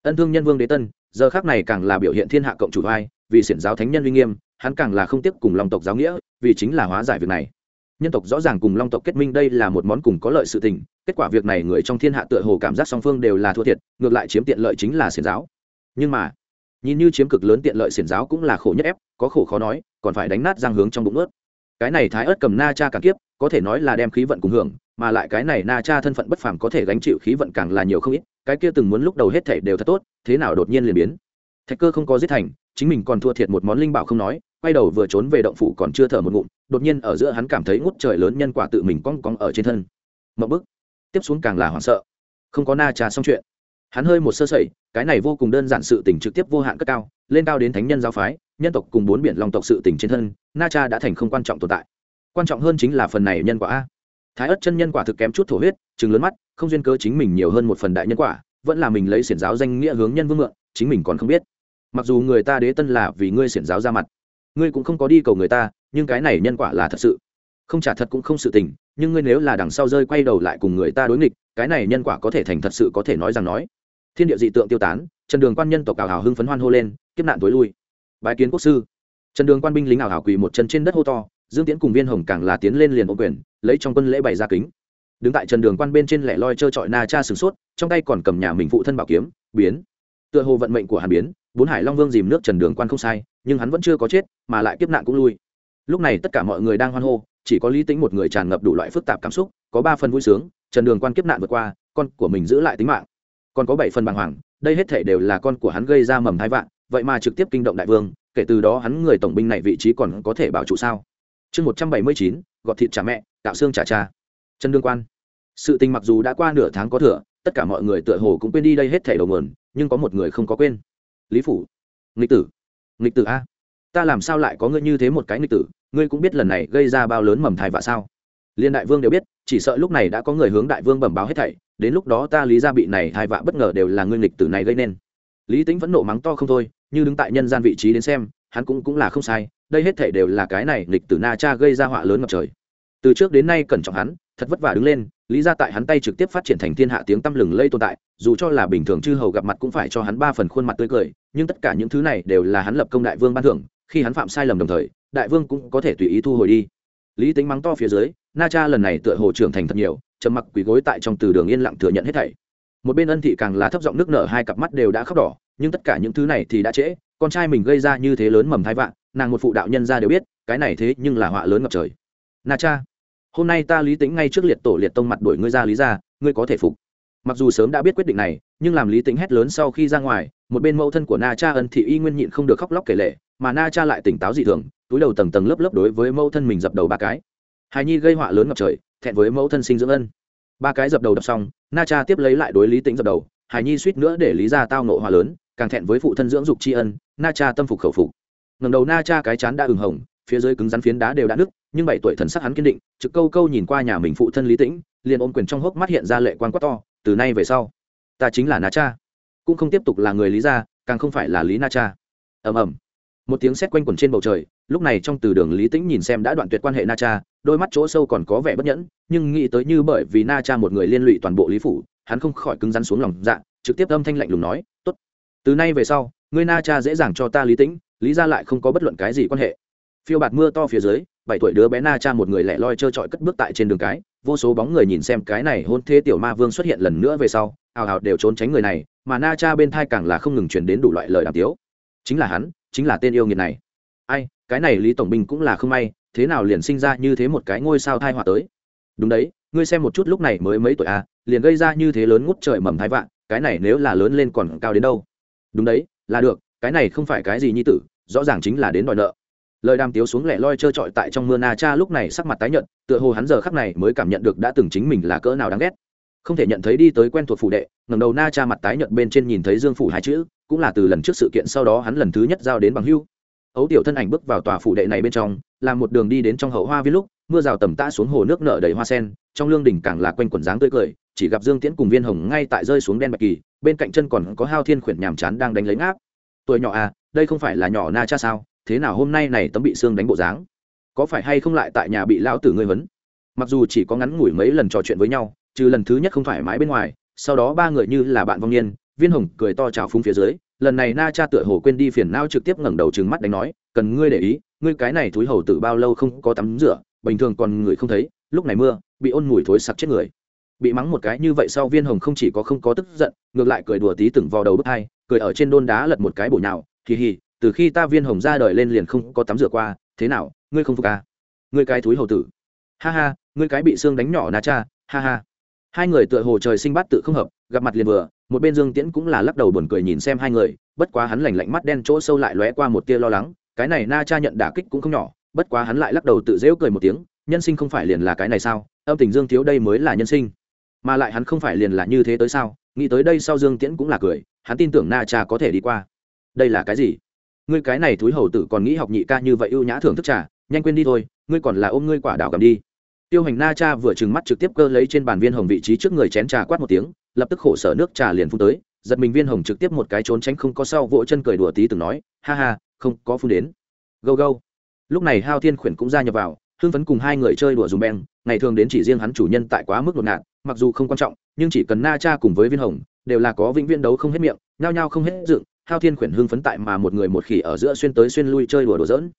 Ân thương nhân vương đế tân, giờ khác này càng là biểu hiện thiên hạ cộng chủ vai vì xiển giáo thánh nhân uy nghiêm, hắn càng là không tiếp cùng long tộc giáo nghĩa, vì chính là hóa giải việc này. Nhân tộc rõ ràng cùng long tộc kết minh đây là một món cùng có lợi sự tình, kết quả việc này người trong thiên hạ tựa hồ cảm giác song phương đều là thua thiệt, ngược lại chiếm tiện lợi chính là xiển giáo. Nhưng mà nhìn như chiếm cực lớn tiện lợi xiển giáo cũng là khổ nhất ép, có khổ khó nói, còn phải đánh nát răng hướng trong bụng ướt. Cái này thái ớt cầm na cha cả kiếp, có thể nói là đem khí vận cùng hưởng, mà lại cái này na cha thân phận bất phàm có thể gánh chịu khí vận càng là nhiều không ít, cái kia từng muốn lúc đầu hết thể đều thật tốt, thế nào đột nhiên liền biến. Thạch cơ không có giết thành, chính mình còn thua thiệt một món linh bảo không nói, quay đầu vừa trốn về động phủ còn chưa thở một ngụm, đột nhiên ở giữa hắn cảm thấy ngút trời lớn nhân quả tự mình cong cong ở trên thân. Mậu bức. Tiếp xuống càng là hoảng sợ. Không có na trà xong chuyện hắn hơi một sơ sẩy, cái này vô cùng đơn giản sự tình trực tiếp vô hạn cất cao, lên cao đến thánh nhân giáo phái, nhân tộc cùng bốn biển lòng tộc sự tình trên thân, na cha đã thành không quan trọng tồn tại. Quan trọng hơn chính là phần này nhân quả a. Thái ất chân nhân quả thực kém chút thổ huyết chừng lớn mắt, không duyên cớ chính mình nhiều hơn một phần đại nhân quả, vẫn là mình lấy xiển giáo danh nghĩa hướng nhân vương mượn, chính mình còn không biết. Mặc dù người ta đế tân là vì ngươi xiển giáo ra mặt, ngươi cũng không có đi cầu người ta, nhưng cái này nhân quả là thật sự. Không trả thật cũng không sự tình, nhưng ngươi nếu là đằng sau rơi quay đầu lại cùng người ta đối nghịch, cái này nhân quả có thể thành thật sự có thể nói rằng nói thiên địa dị tượng tiêu tán, trần đường quan nhân tộc ảo hào hưng phấn hoan hô lên, kiếp nạn tối lui. Bái kiến quốc sư. Trần đường quan binh lính ảo hào quỳ một chân trên đất hô to, dương tiễn cùng viên hồng càng là tiến lên liền ô quyền, lấy trong quân lễ bày ra kính. Đứng tại trần đường quan bên trên lẻ loi trơ trọi na cha sửng sốt, trong tay còn cầm nhà mình phụ thân bảo kiếm, biến. Tựa hồ vận mệnh của hàn biến, bốn hải long vương dìm nước trần đường quan không sai, nhưng hắn vẫn chưa có chết, mà lại kiếp nạn cũng lui. Lúc này tất cả mọi người đang hoan hô, chỉ có lý tính một người tràn ngập đủ loại phức tạp cảm xúc, có ba phần vui sướng, trần đường quan kiếp nạn vượt qua, con của mình giữ lại tính mạng còn có bảy phần bàng hoàng, đây hết thể đều là con của hắn gây ra mầm thái vạn, vậy mà trực tiếp kinh động đại vương, kể từ đó hắn người tổng binh này vị trí còn có thể bảo trụ sao? Chương một trăm bảy mươi chín, gọt thịt trả mẹ tạo xương trả cha. Trần đương quan. Sự tình mặc dù đã qua nửa tháng có thừa, tất cả mọi người tựa hồ cũng quên đi đây hết thể đầu nguồn, nhưng có một người không có quên. Lý phủ. Nghịch tử. Nghịch tử a. Ta làm sao lại có ngươi như thế một cái nghịch tử? Ngươi cũng biết lần này gây ra bao lớn mầm thai vạ sao? Liên đại vương đều biết, chỉ sợ lúc này đã có người hướng đại vương bẩm báo hết thảy đến lúc đó ta lý ra bị này hai vạ bất ngờ đều là ngươi nghịch tử này gây nên. Lý tính vẫn nộ mắng to không thôi, như đứng tại nhân gian vị trí đến xem, hắn cũng cũng là không sai, đây hết thể đều là cái này nghịch tử na cha gây ra họa lớn ngập trời. Từ trước đến nay cẩn trọng hắn, thật vất vả đứng lên, lý ra tại hắn tay trực tiếp phát triển thành thiên hạ tiếng tăm lừng lây tồn tại, dù cho là bình thường chư hầu gặp mặt cũng phải cho hắn ba phần khuôn mặt tươi cười, nhưng tất cả những thứ này đều là hắn lập công đại vương ban thưởng, khi hắn phạm sai lầm đồng thời, đại vương cũng có thể tùy ý thu hồi đi. Lý tính mắng to phía dưới, na cha lần này tựa hồ trưởng thành thật nhiều trầm mặc quỳ gối tại trong từ đường yên lặng thừa nhận hết thảy. Một bên ân thị càng là thấp giọng nước nở, hai cặp mắt đều đã khóc đỏ, nhưng tất cả những thứ này thì đã trễ, con trai mình gây ra như thế lớn mầm thái vạn, nàng một phụ đạo nhân ra đều biết, cái này thế nhưng là họa lớn ngập trời. Na cha, hôm nay ta lý tính ngay trước liệt tổ liệt tông mặt đuổi ngươi ra lý ra, ngươi có thể phục. Mặc dù sớm đã biết quyết định này, nhưng làm lý tính hét lớn sau khi ra ngoài, một bên mẫu thân của na cha ân thị y nguyên nhịn không được khóc lóc kể lệ mà na cha lại tỉnh táo dị thường, túi đầu tầng tầng lớp lớp đối với mẫu thân mình dập đầu ba cái. Hài nhi gây họa lớn ngập trời thẹn với mẫu thân sinh dưỡng ân. Ba cái dập đầu đập xong, na cha tiếp lấy lại đối lý tính dập đầu, hải nhi suýt nữa để lý ra tao nộ hòa lớn, càng thẹn với phụ thân dưỡng dục tri ân, na cha tâm phục khẩu phục. Ngầm đầu na cha cái chán đã ửng hồng, phía dưới cứng rắn phiến đá đều đã nứt, nhưng bảy tuổi thần sắc hắn kiên định, trực câu câu nhìn qua nhà mình phụ thân lý tĩnh, liền ôm quyền trong hốc mắt hiện ra lệ quan quát to, từ nay về sau, ta chính là na cha. Cũng không tiếp tục là người lý gia, càng không phải là lý na cha. Ầm ầm một tiếng sét quanh quẩn trên bầu trời, lúc này trong từ đường lý tĩnh nhìn xem đã đoạn tuyệt quan hệ na cha, đôi mắt chỗ sâu còn có vẻ bất nhẫn, nhưng nghĩ tới như bởi vì na cha một người liên lụy toàn bộ lý phủ, hắn không khỏi cứng rắn xuống lòng dạ trực tiếp âm thanh lạnh lùng nói, tốt, từ nay về sau, ngươi na cha dễ dàng cho ta lý tĩnh, lý ra lại không có bất luận cái gì quan hệ. Phiêu bạt mưa to phía dưới, bảy tuổi đứa bé na cha một người lẻ loi trơ trọi cất bước tại trên đường cái, vô số bóng người nhìn xem cái này hôn thế tiểu ma vương xuất hiện lần nữa về sau, ào ào đều trốn tránh người này, mà na cha bên thai càng là không ngừng chuyển đến đủ loại lời đàm tiếu. Chính là hắn chính là tên yêu nghiệt này. Ai, cái này lý tổng binh cũng là không may, thế nào liền sinh ra như thế một cái ngôi sao thai họa tới? Đúng đấy, ngươi xem một chút lúc này mới mấy tuổi à liền gây ra như thế lớn ngút trời mầm thái vạn, cái này nếu là lớn lên còn cao đến đâu? Đúng đấy, là được, cái này không phải cái gì nhi tử, rõ ràng chính là đến đòi nợ. Lời đàm tiếu xuống lẻ loi trơ trọi tại trong mưa na cha lúc này sắc mặt tái nhợt, tựa hồ hắn giờ khắc này mới cảm nhận được đã từng chính mình là cỡ nào đáng ghét không thể nhận thấy đi tới quen thuộc phủ đệ ngầm đầu na cha mặt tái nhợt bên trên nhìn thấy dương phủ hai chữ, cũng là từ lần trước sự kiện sau đó hắn lần thứ nhất giao đến bằng hưu. Ấu tiểu thân ảnh bước vào tòa phủ đệ này bên trong làm một đường đi đến trong hậu hoa viên lúc, mưa rào tầm tã xuống hồ nước nở đầy hoa sen, trong lương đỉnh càng là quanh quần dáng tươi cười, chỉ gặp dương tiễn cùng viên hồng ngay tại rơi xuống đen bạch kỳ, bên cạnh chân còn có hao thiên khuyển nhàm chán đang đánh lấy ngáp. Tuổi nhỏ à đây không phải là nhỏ na cha sao, thế nào hôm nay này tấm bị xương đánh bộ dáng? Có phải hay không lại tại nhà bị lão tử ngươi vấn mặc dù chỉ có ngắn ngủi mấy lần trò chuyện với nhau trừ lần thứ nhất không thoải mái bên ngoài, sau đó ba người như là bạn vong niên, viên hồng cười to trào phúng phía dưới, lần này na cha tựa hồ quên đi phiền nao trực tiếp ngẩng đầu trừng mắt đánh nói, cần ngươi để ý, ngươi cái này thúi hầu tử bao lâu không có tắm rửa, bình thường còn người không thấy, lúc này mưa, bị ôn mùi thối sặc chết người. Bị mắng một cái như vậy sau viên hồng không chỉ có không có tức giận, ngược lại cười đùa tí từng vào đầu bức hai, cười ở trên đôn đá lật một cái bổ nhào kỳ hì, từ khi ta viên hồng ra đời lên liền không có tắm rửa qua, thế nào, ngươi không phục à? ngươi cái thúi hầu tử. Ha ha, ngươi cái bị xương đánh nhỏ na cha, ha ha hai người tựa hồ trời sinh bát tự không hợp, gặp mặt liền vừa, một bên dương tiễn cũng là lắc đầu buồn cười nhìn xem hai người, bất quá hắn lành lạnh mắt đen chỗ sâu lại lóe qua một tia lo lắng, cái này na cha nhận đả kích cũng không nhỏ, bất quá hắn lại lắc đầu tự dễu cười một tiếng, nhân sinh không phải liền là cái này sao, âm tình dương thiếu đây mới là nhân sinh. Mà lại hắn không phải liền là như thế tới sao, nghĩ tới đây sau dương tiễn cũng là cười, hắn tin tưởng na cha có thể đi qua. Đây là cái gì? Ngươi cái này thúi hầu tử còn nghĩ học nhị ca như vậy ưu nhã thưởng thức trà, nhanh quên đi thôi, ngươi còn là ôm ngươi quả đảo cầm đi tiêu hành na cha vừa trừng mắt trực tiếp cơ lấy trên bàn viên hồng vị trí trước người chén trà quát một tiếng, lập tức khổ sở nước trà liền phun tới, giật mình viên hồng trực tiếp một cái trốn tránh không có sau vỗ chân cười đùa tí từng nói, ha ha, không có phun đến. Gâu gâu. Lúc này hao thiên khuyển cũng ra nhập vào, hưng phấn cùng hai người chơi đùa dùm beng, ngày thường đến chỉ riêng hắn chủ nhân tại quá mức ngột ngạt, mặc dù không quan trọng, nhưng chỉ cần na cha cùng với viên hồng, đều là có vĩnh viễn đấu không hết miệng, nhao nhao không hết dựng, hao thiên khuyển hưng phấn tại mà một người một khỉ ở giữa xuyên tới xuyên lui chơi đùa đùa dỡn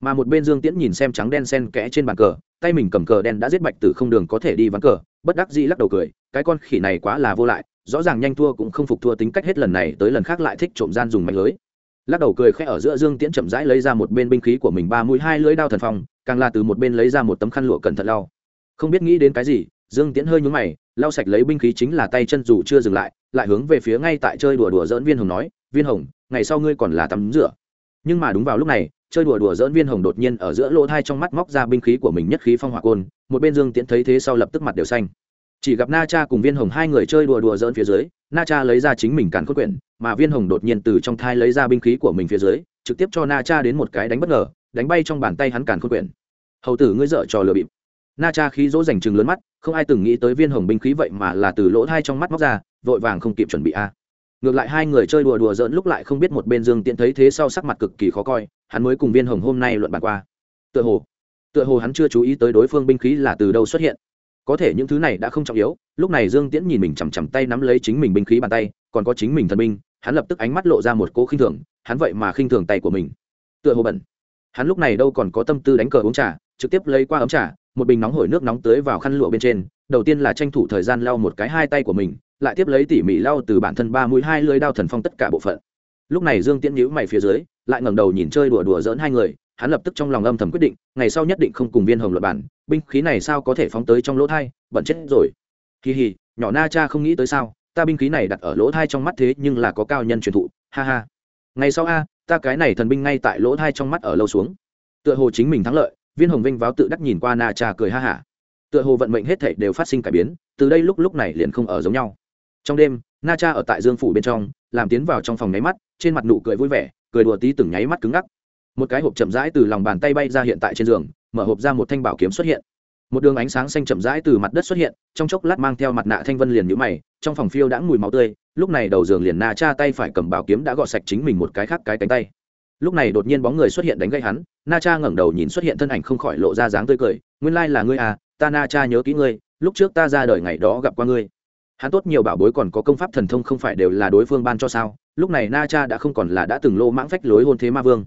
mà một bên dương tiễn nhìn xem trắng đen sen kẽ trên bàn cờ, tay mình cầm cờ đen đã giết bạch tử không đường có thể đi ván cờ, bất đắc dĩ lắc đầu cười, cái con khỉ này quá là vô lại, rõ ràng nhanh thua cũng không phục thua tính cách hết lần này tới lần khác lại thích trộm gian dùng mạnh lưới. Lắc đầu cười khẽ ở giữa dương tiễn chậm rãi lấy ra một bên binh khí của mình ba mũi hai lưỡi đao thần phong, càng là từ một bên lấy ra một tấm khăn lụa cẩn thận lau. Không biết nghĩ đến cái gì, dương tiễn hơi nhúng mày, lau sạch lấy binh khí chính là tay chân dù chưa dừng lại lại hướng về phía ngay tại chơi đùa đùa dỡn viên hồng nói, viên hồng, ngày sau ngươi còn là tắm rửa. Nhưng mà đúng vào lúc này chơi đùa đùa dỡn viên hồng đột nhiên ở giữa lỗ thai trong mắt móc ra binh khí của mình nhất khí phong hỏa côn, một bên dương tiễn thấy thế sau lập tức mặt đều xanh. Chỉ gặp na cha cùng viên hồng hai người chơi đùa đùa dỡn phía dưới, na cha lấy ra chính mình càn cốt quyển, mà viên hồng đột nhiên từ trong thai lấy ra binh khí của mình phía dưới, trực tiếp cho na cha đến một cái đánh bất ngờ, đánh bay trong bàn tay hắn càn cốt quyển. Hầu tử, ngươi dợ trò lừa bịp. Na cha khí dỗ dành chừng lớn mắt, không ai từng nghĩ tới viên hồng binh khí vậy mà là từ lỗ thai trong mắt móc ra, vội vàng không kịp chuẩn bị a ngược lại hai người chơi đùa đùa giỡn lúc lại không biết một bên dương tiễn thấy thế sau sắc mặt cực kỳ khó coi, hắn mới cùng viên hồng hôm nay luận bàn qua. Tựa hồ tựa hồ hắn chưa chú ý tới đối phương binh khí là từ đâu xuất hiện. Có thể những thứ này đã không trọng yếu, lúc này dương tiễn nhìn mình chằm chằm tay nắm lấy chính mình binh khí bàn tay, còn có chính mình thần binh, hắn lập tức ánh mắt lộ ra một cỗ khinh thường, hắn vậy mà khinh thường tay của mình. Tựa hồ bẩn. Hắn lúc này đâu còn có tâm tư đánh cờ uống trà, trực tiếp lấy qua ấm trà, một bình nóng hổi nước nóng tới vào khăn lụa bên trên, đầu tiên là tranh thủ thời gian lau một cái hai tay của mình lại tiếp lấy tỉ mỉ lau từ bản thân ba mũi hai lưới đao thần phong tất cả bộ phận. Lúc này dương tiễn nhíu mày phía dưới, lại ngẩng đầu nhìn chơi đùa đùa dỡn hai người, hắn lập tức trong lòng âm thầm quyết định, ngày sau nhất định không cùng viên hồng luật bản binh khí này sao có thể phóng tới trong lỗ thai bận chết rồi. Kỳ hì, nhỏ na cha không nghĩ tới sao, ta binh khí này đặt ở lỗ thai trong mắt thế nhưng là có cao nhân truyền thụ, ha ha. Ngày sau a, ta cái này thần binh ngay tại lỗ thai trong mắt ở lâu xuống. Tựa hồ chính mình thắng lợi, viên hồng vinh váo tự đắc nhìn qua na cha cười ha hả. Tựa hồ vận mệnh hết thảy đều phát sinh cải biến, từ đây lúc lúc này liền không ở giống nhau trong đêm, na cha ở tại dương phủ bên trong, làm tiến vào trong phòng nháy mắt, trên mặt nụ cười vui vẻ, cười đùa tí từng nháy mắt cứng ngắc. Một cái hộp chậm rãi từ lòng bàn tay bay ra hiện tại trên giường, mở hộp ra một thanh bảo kiếm xuất hiện. Một đường ánh sáng xanh chậm rãi từ mặt đất xuất hiện, trong chốc lát mang theo mặt nạ thanh vân liền nhũ mày, trong phòng phiêu đã mùi máu tươi, lúc này đầu giường liền na cha tay phải cầm bảo kiếm đã gọt sạch chính mình một cái khác cái cánh tay. Lúc này đột nhiên bóng người xuất hiện đánh gây hắn, na cha ngẩng đầu nhìn xuất hiện thân ảnh không khỏi lộ ra dáng tươi cười, nguyên lai là ngươi à ta na cha nhớ kỹ ngươi, lúc trước ta ra đời ngày đó gặp qua ngươi hắn tốt nhiều bảo bối còn có công pháp thần thông không phải đều là đối phương ban cho sao? Lúc này na cha đã không còn là đã từng lô mãng phách lối hôn thế ma vương.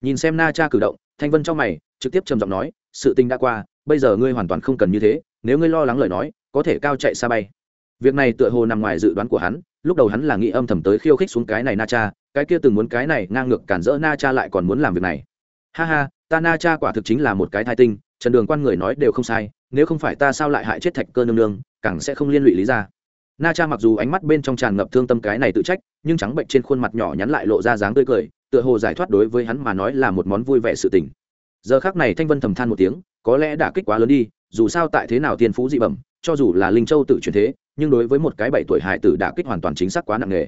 Nhìn xem na cha cử động, thanh vân trong mày, trực tiếp trầm giọng nói, sự tình đã qua, bây giờ ngươi hoàn toàn không cần như thế, nếu ngươi lo lắng lời nói, có thể cao chạy xa bay. Việc này tựa hồ nằm ngoài dự đoán của hắn, lúc đầu hắn là nghĩ âm thầm tới khiêu khích xuống cái này na cha, cái kia từng muốn cái này ngang ngược cản rỡ na cha lại còn muốn làm việc này. Ha ha, ta na cha quả thực chính là một cái thai tinh, trần đường quan người nói đều không sai, nếu không phải ta sao lại hại chết thạch cơ nương nương, càng sẽ không liên lụy lý ra na cha mặc dù ánh mắt bên trong tràn ngập thương tâm cái này tự trách, nhưng trắng bệnh trên khuôn mặt nhỏ nhắn lại lộ ra dáng tươi cười, tựa hồ giải thoát đối với hắn mà nói là một món vui vẻ sự tình. Giờ khác này thanh vân thầm than một tiếng, có lẽ đã kích quá lớn đi, dù sao tại thế nào tiên phú dị bẩm, cho dù là linh châu tự truyền thế, nhưng đối với một cái bảy tuổi hải tử đã kích hoàn toàn chính xác quá nặng nề.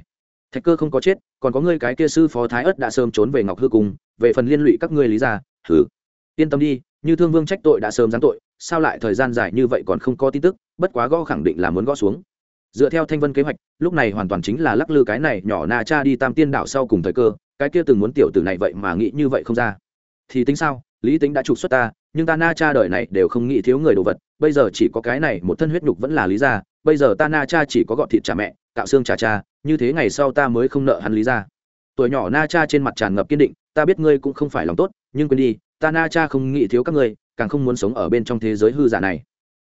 Thạch cơ không có chết, còn có ngươi cái kia sư phó thái ất đã sớm trốn về ngọc hư cung, về phần liên lụy các ngươi lý ra thử yên tâm đi, như thương vương trách tội đã sớm giáng tội, sao lại thời gian dài như vậy còn không có tin tức, bất quá gõ khẳng định là muốn gõ xuống dựa theo thanh vân kế hoạch, lúc này hoàn toàn chính là lắc lư cái này nhỏ na cha đi tam tiên đảo sau cùng thời cơ, cái kia từng muốn tiểu tử này vậy mà nghĩ như vậy không ra. Thì tính sao? Lý tính đã trục xuất ta, nhưng ta na cha đời này đều không nghĩ thiếu người đồ vật, bây giờ chỉ có cái này một thân huyết nhục vẫn là lý ra bây giờ ta na cha chỉ có gọn thịt trả mẹ, cạo xương trả cha như thế ngày sau ta mới không nợ hắn lý ra tuổi nhỏ na cha trên mặt tràn ngập kiên định, ta biết ngươi cũng không phải lòng tốt, nhưng quên đi, ta na cha không nghĩ thiếu các ngươi, càng không muốn sống ở bên trong thế giới hư giả này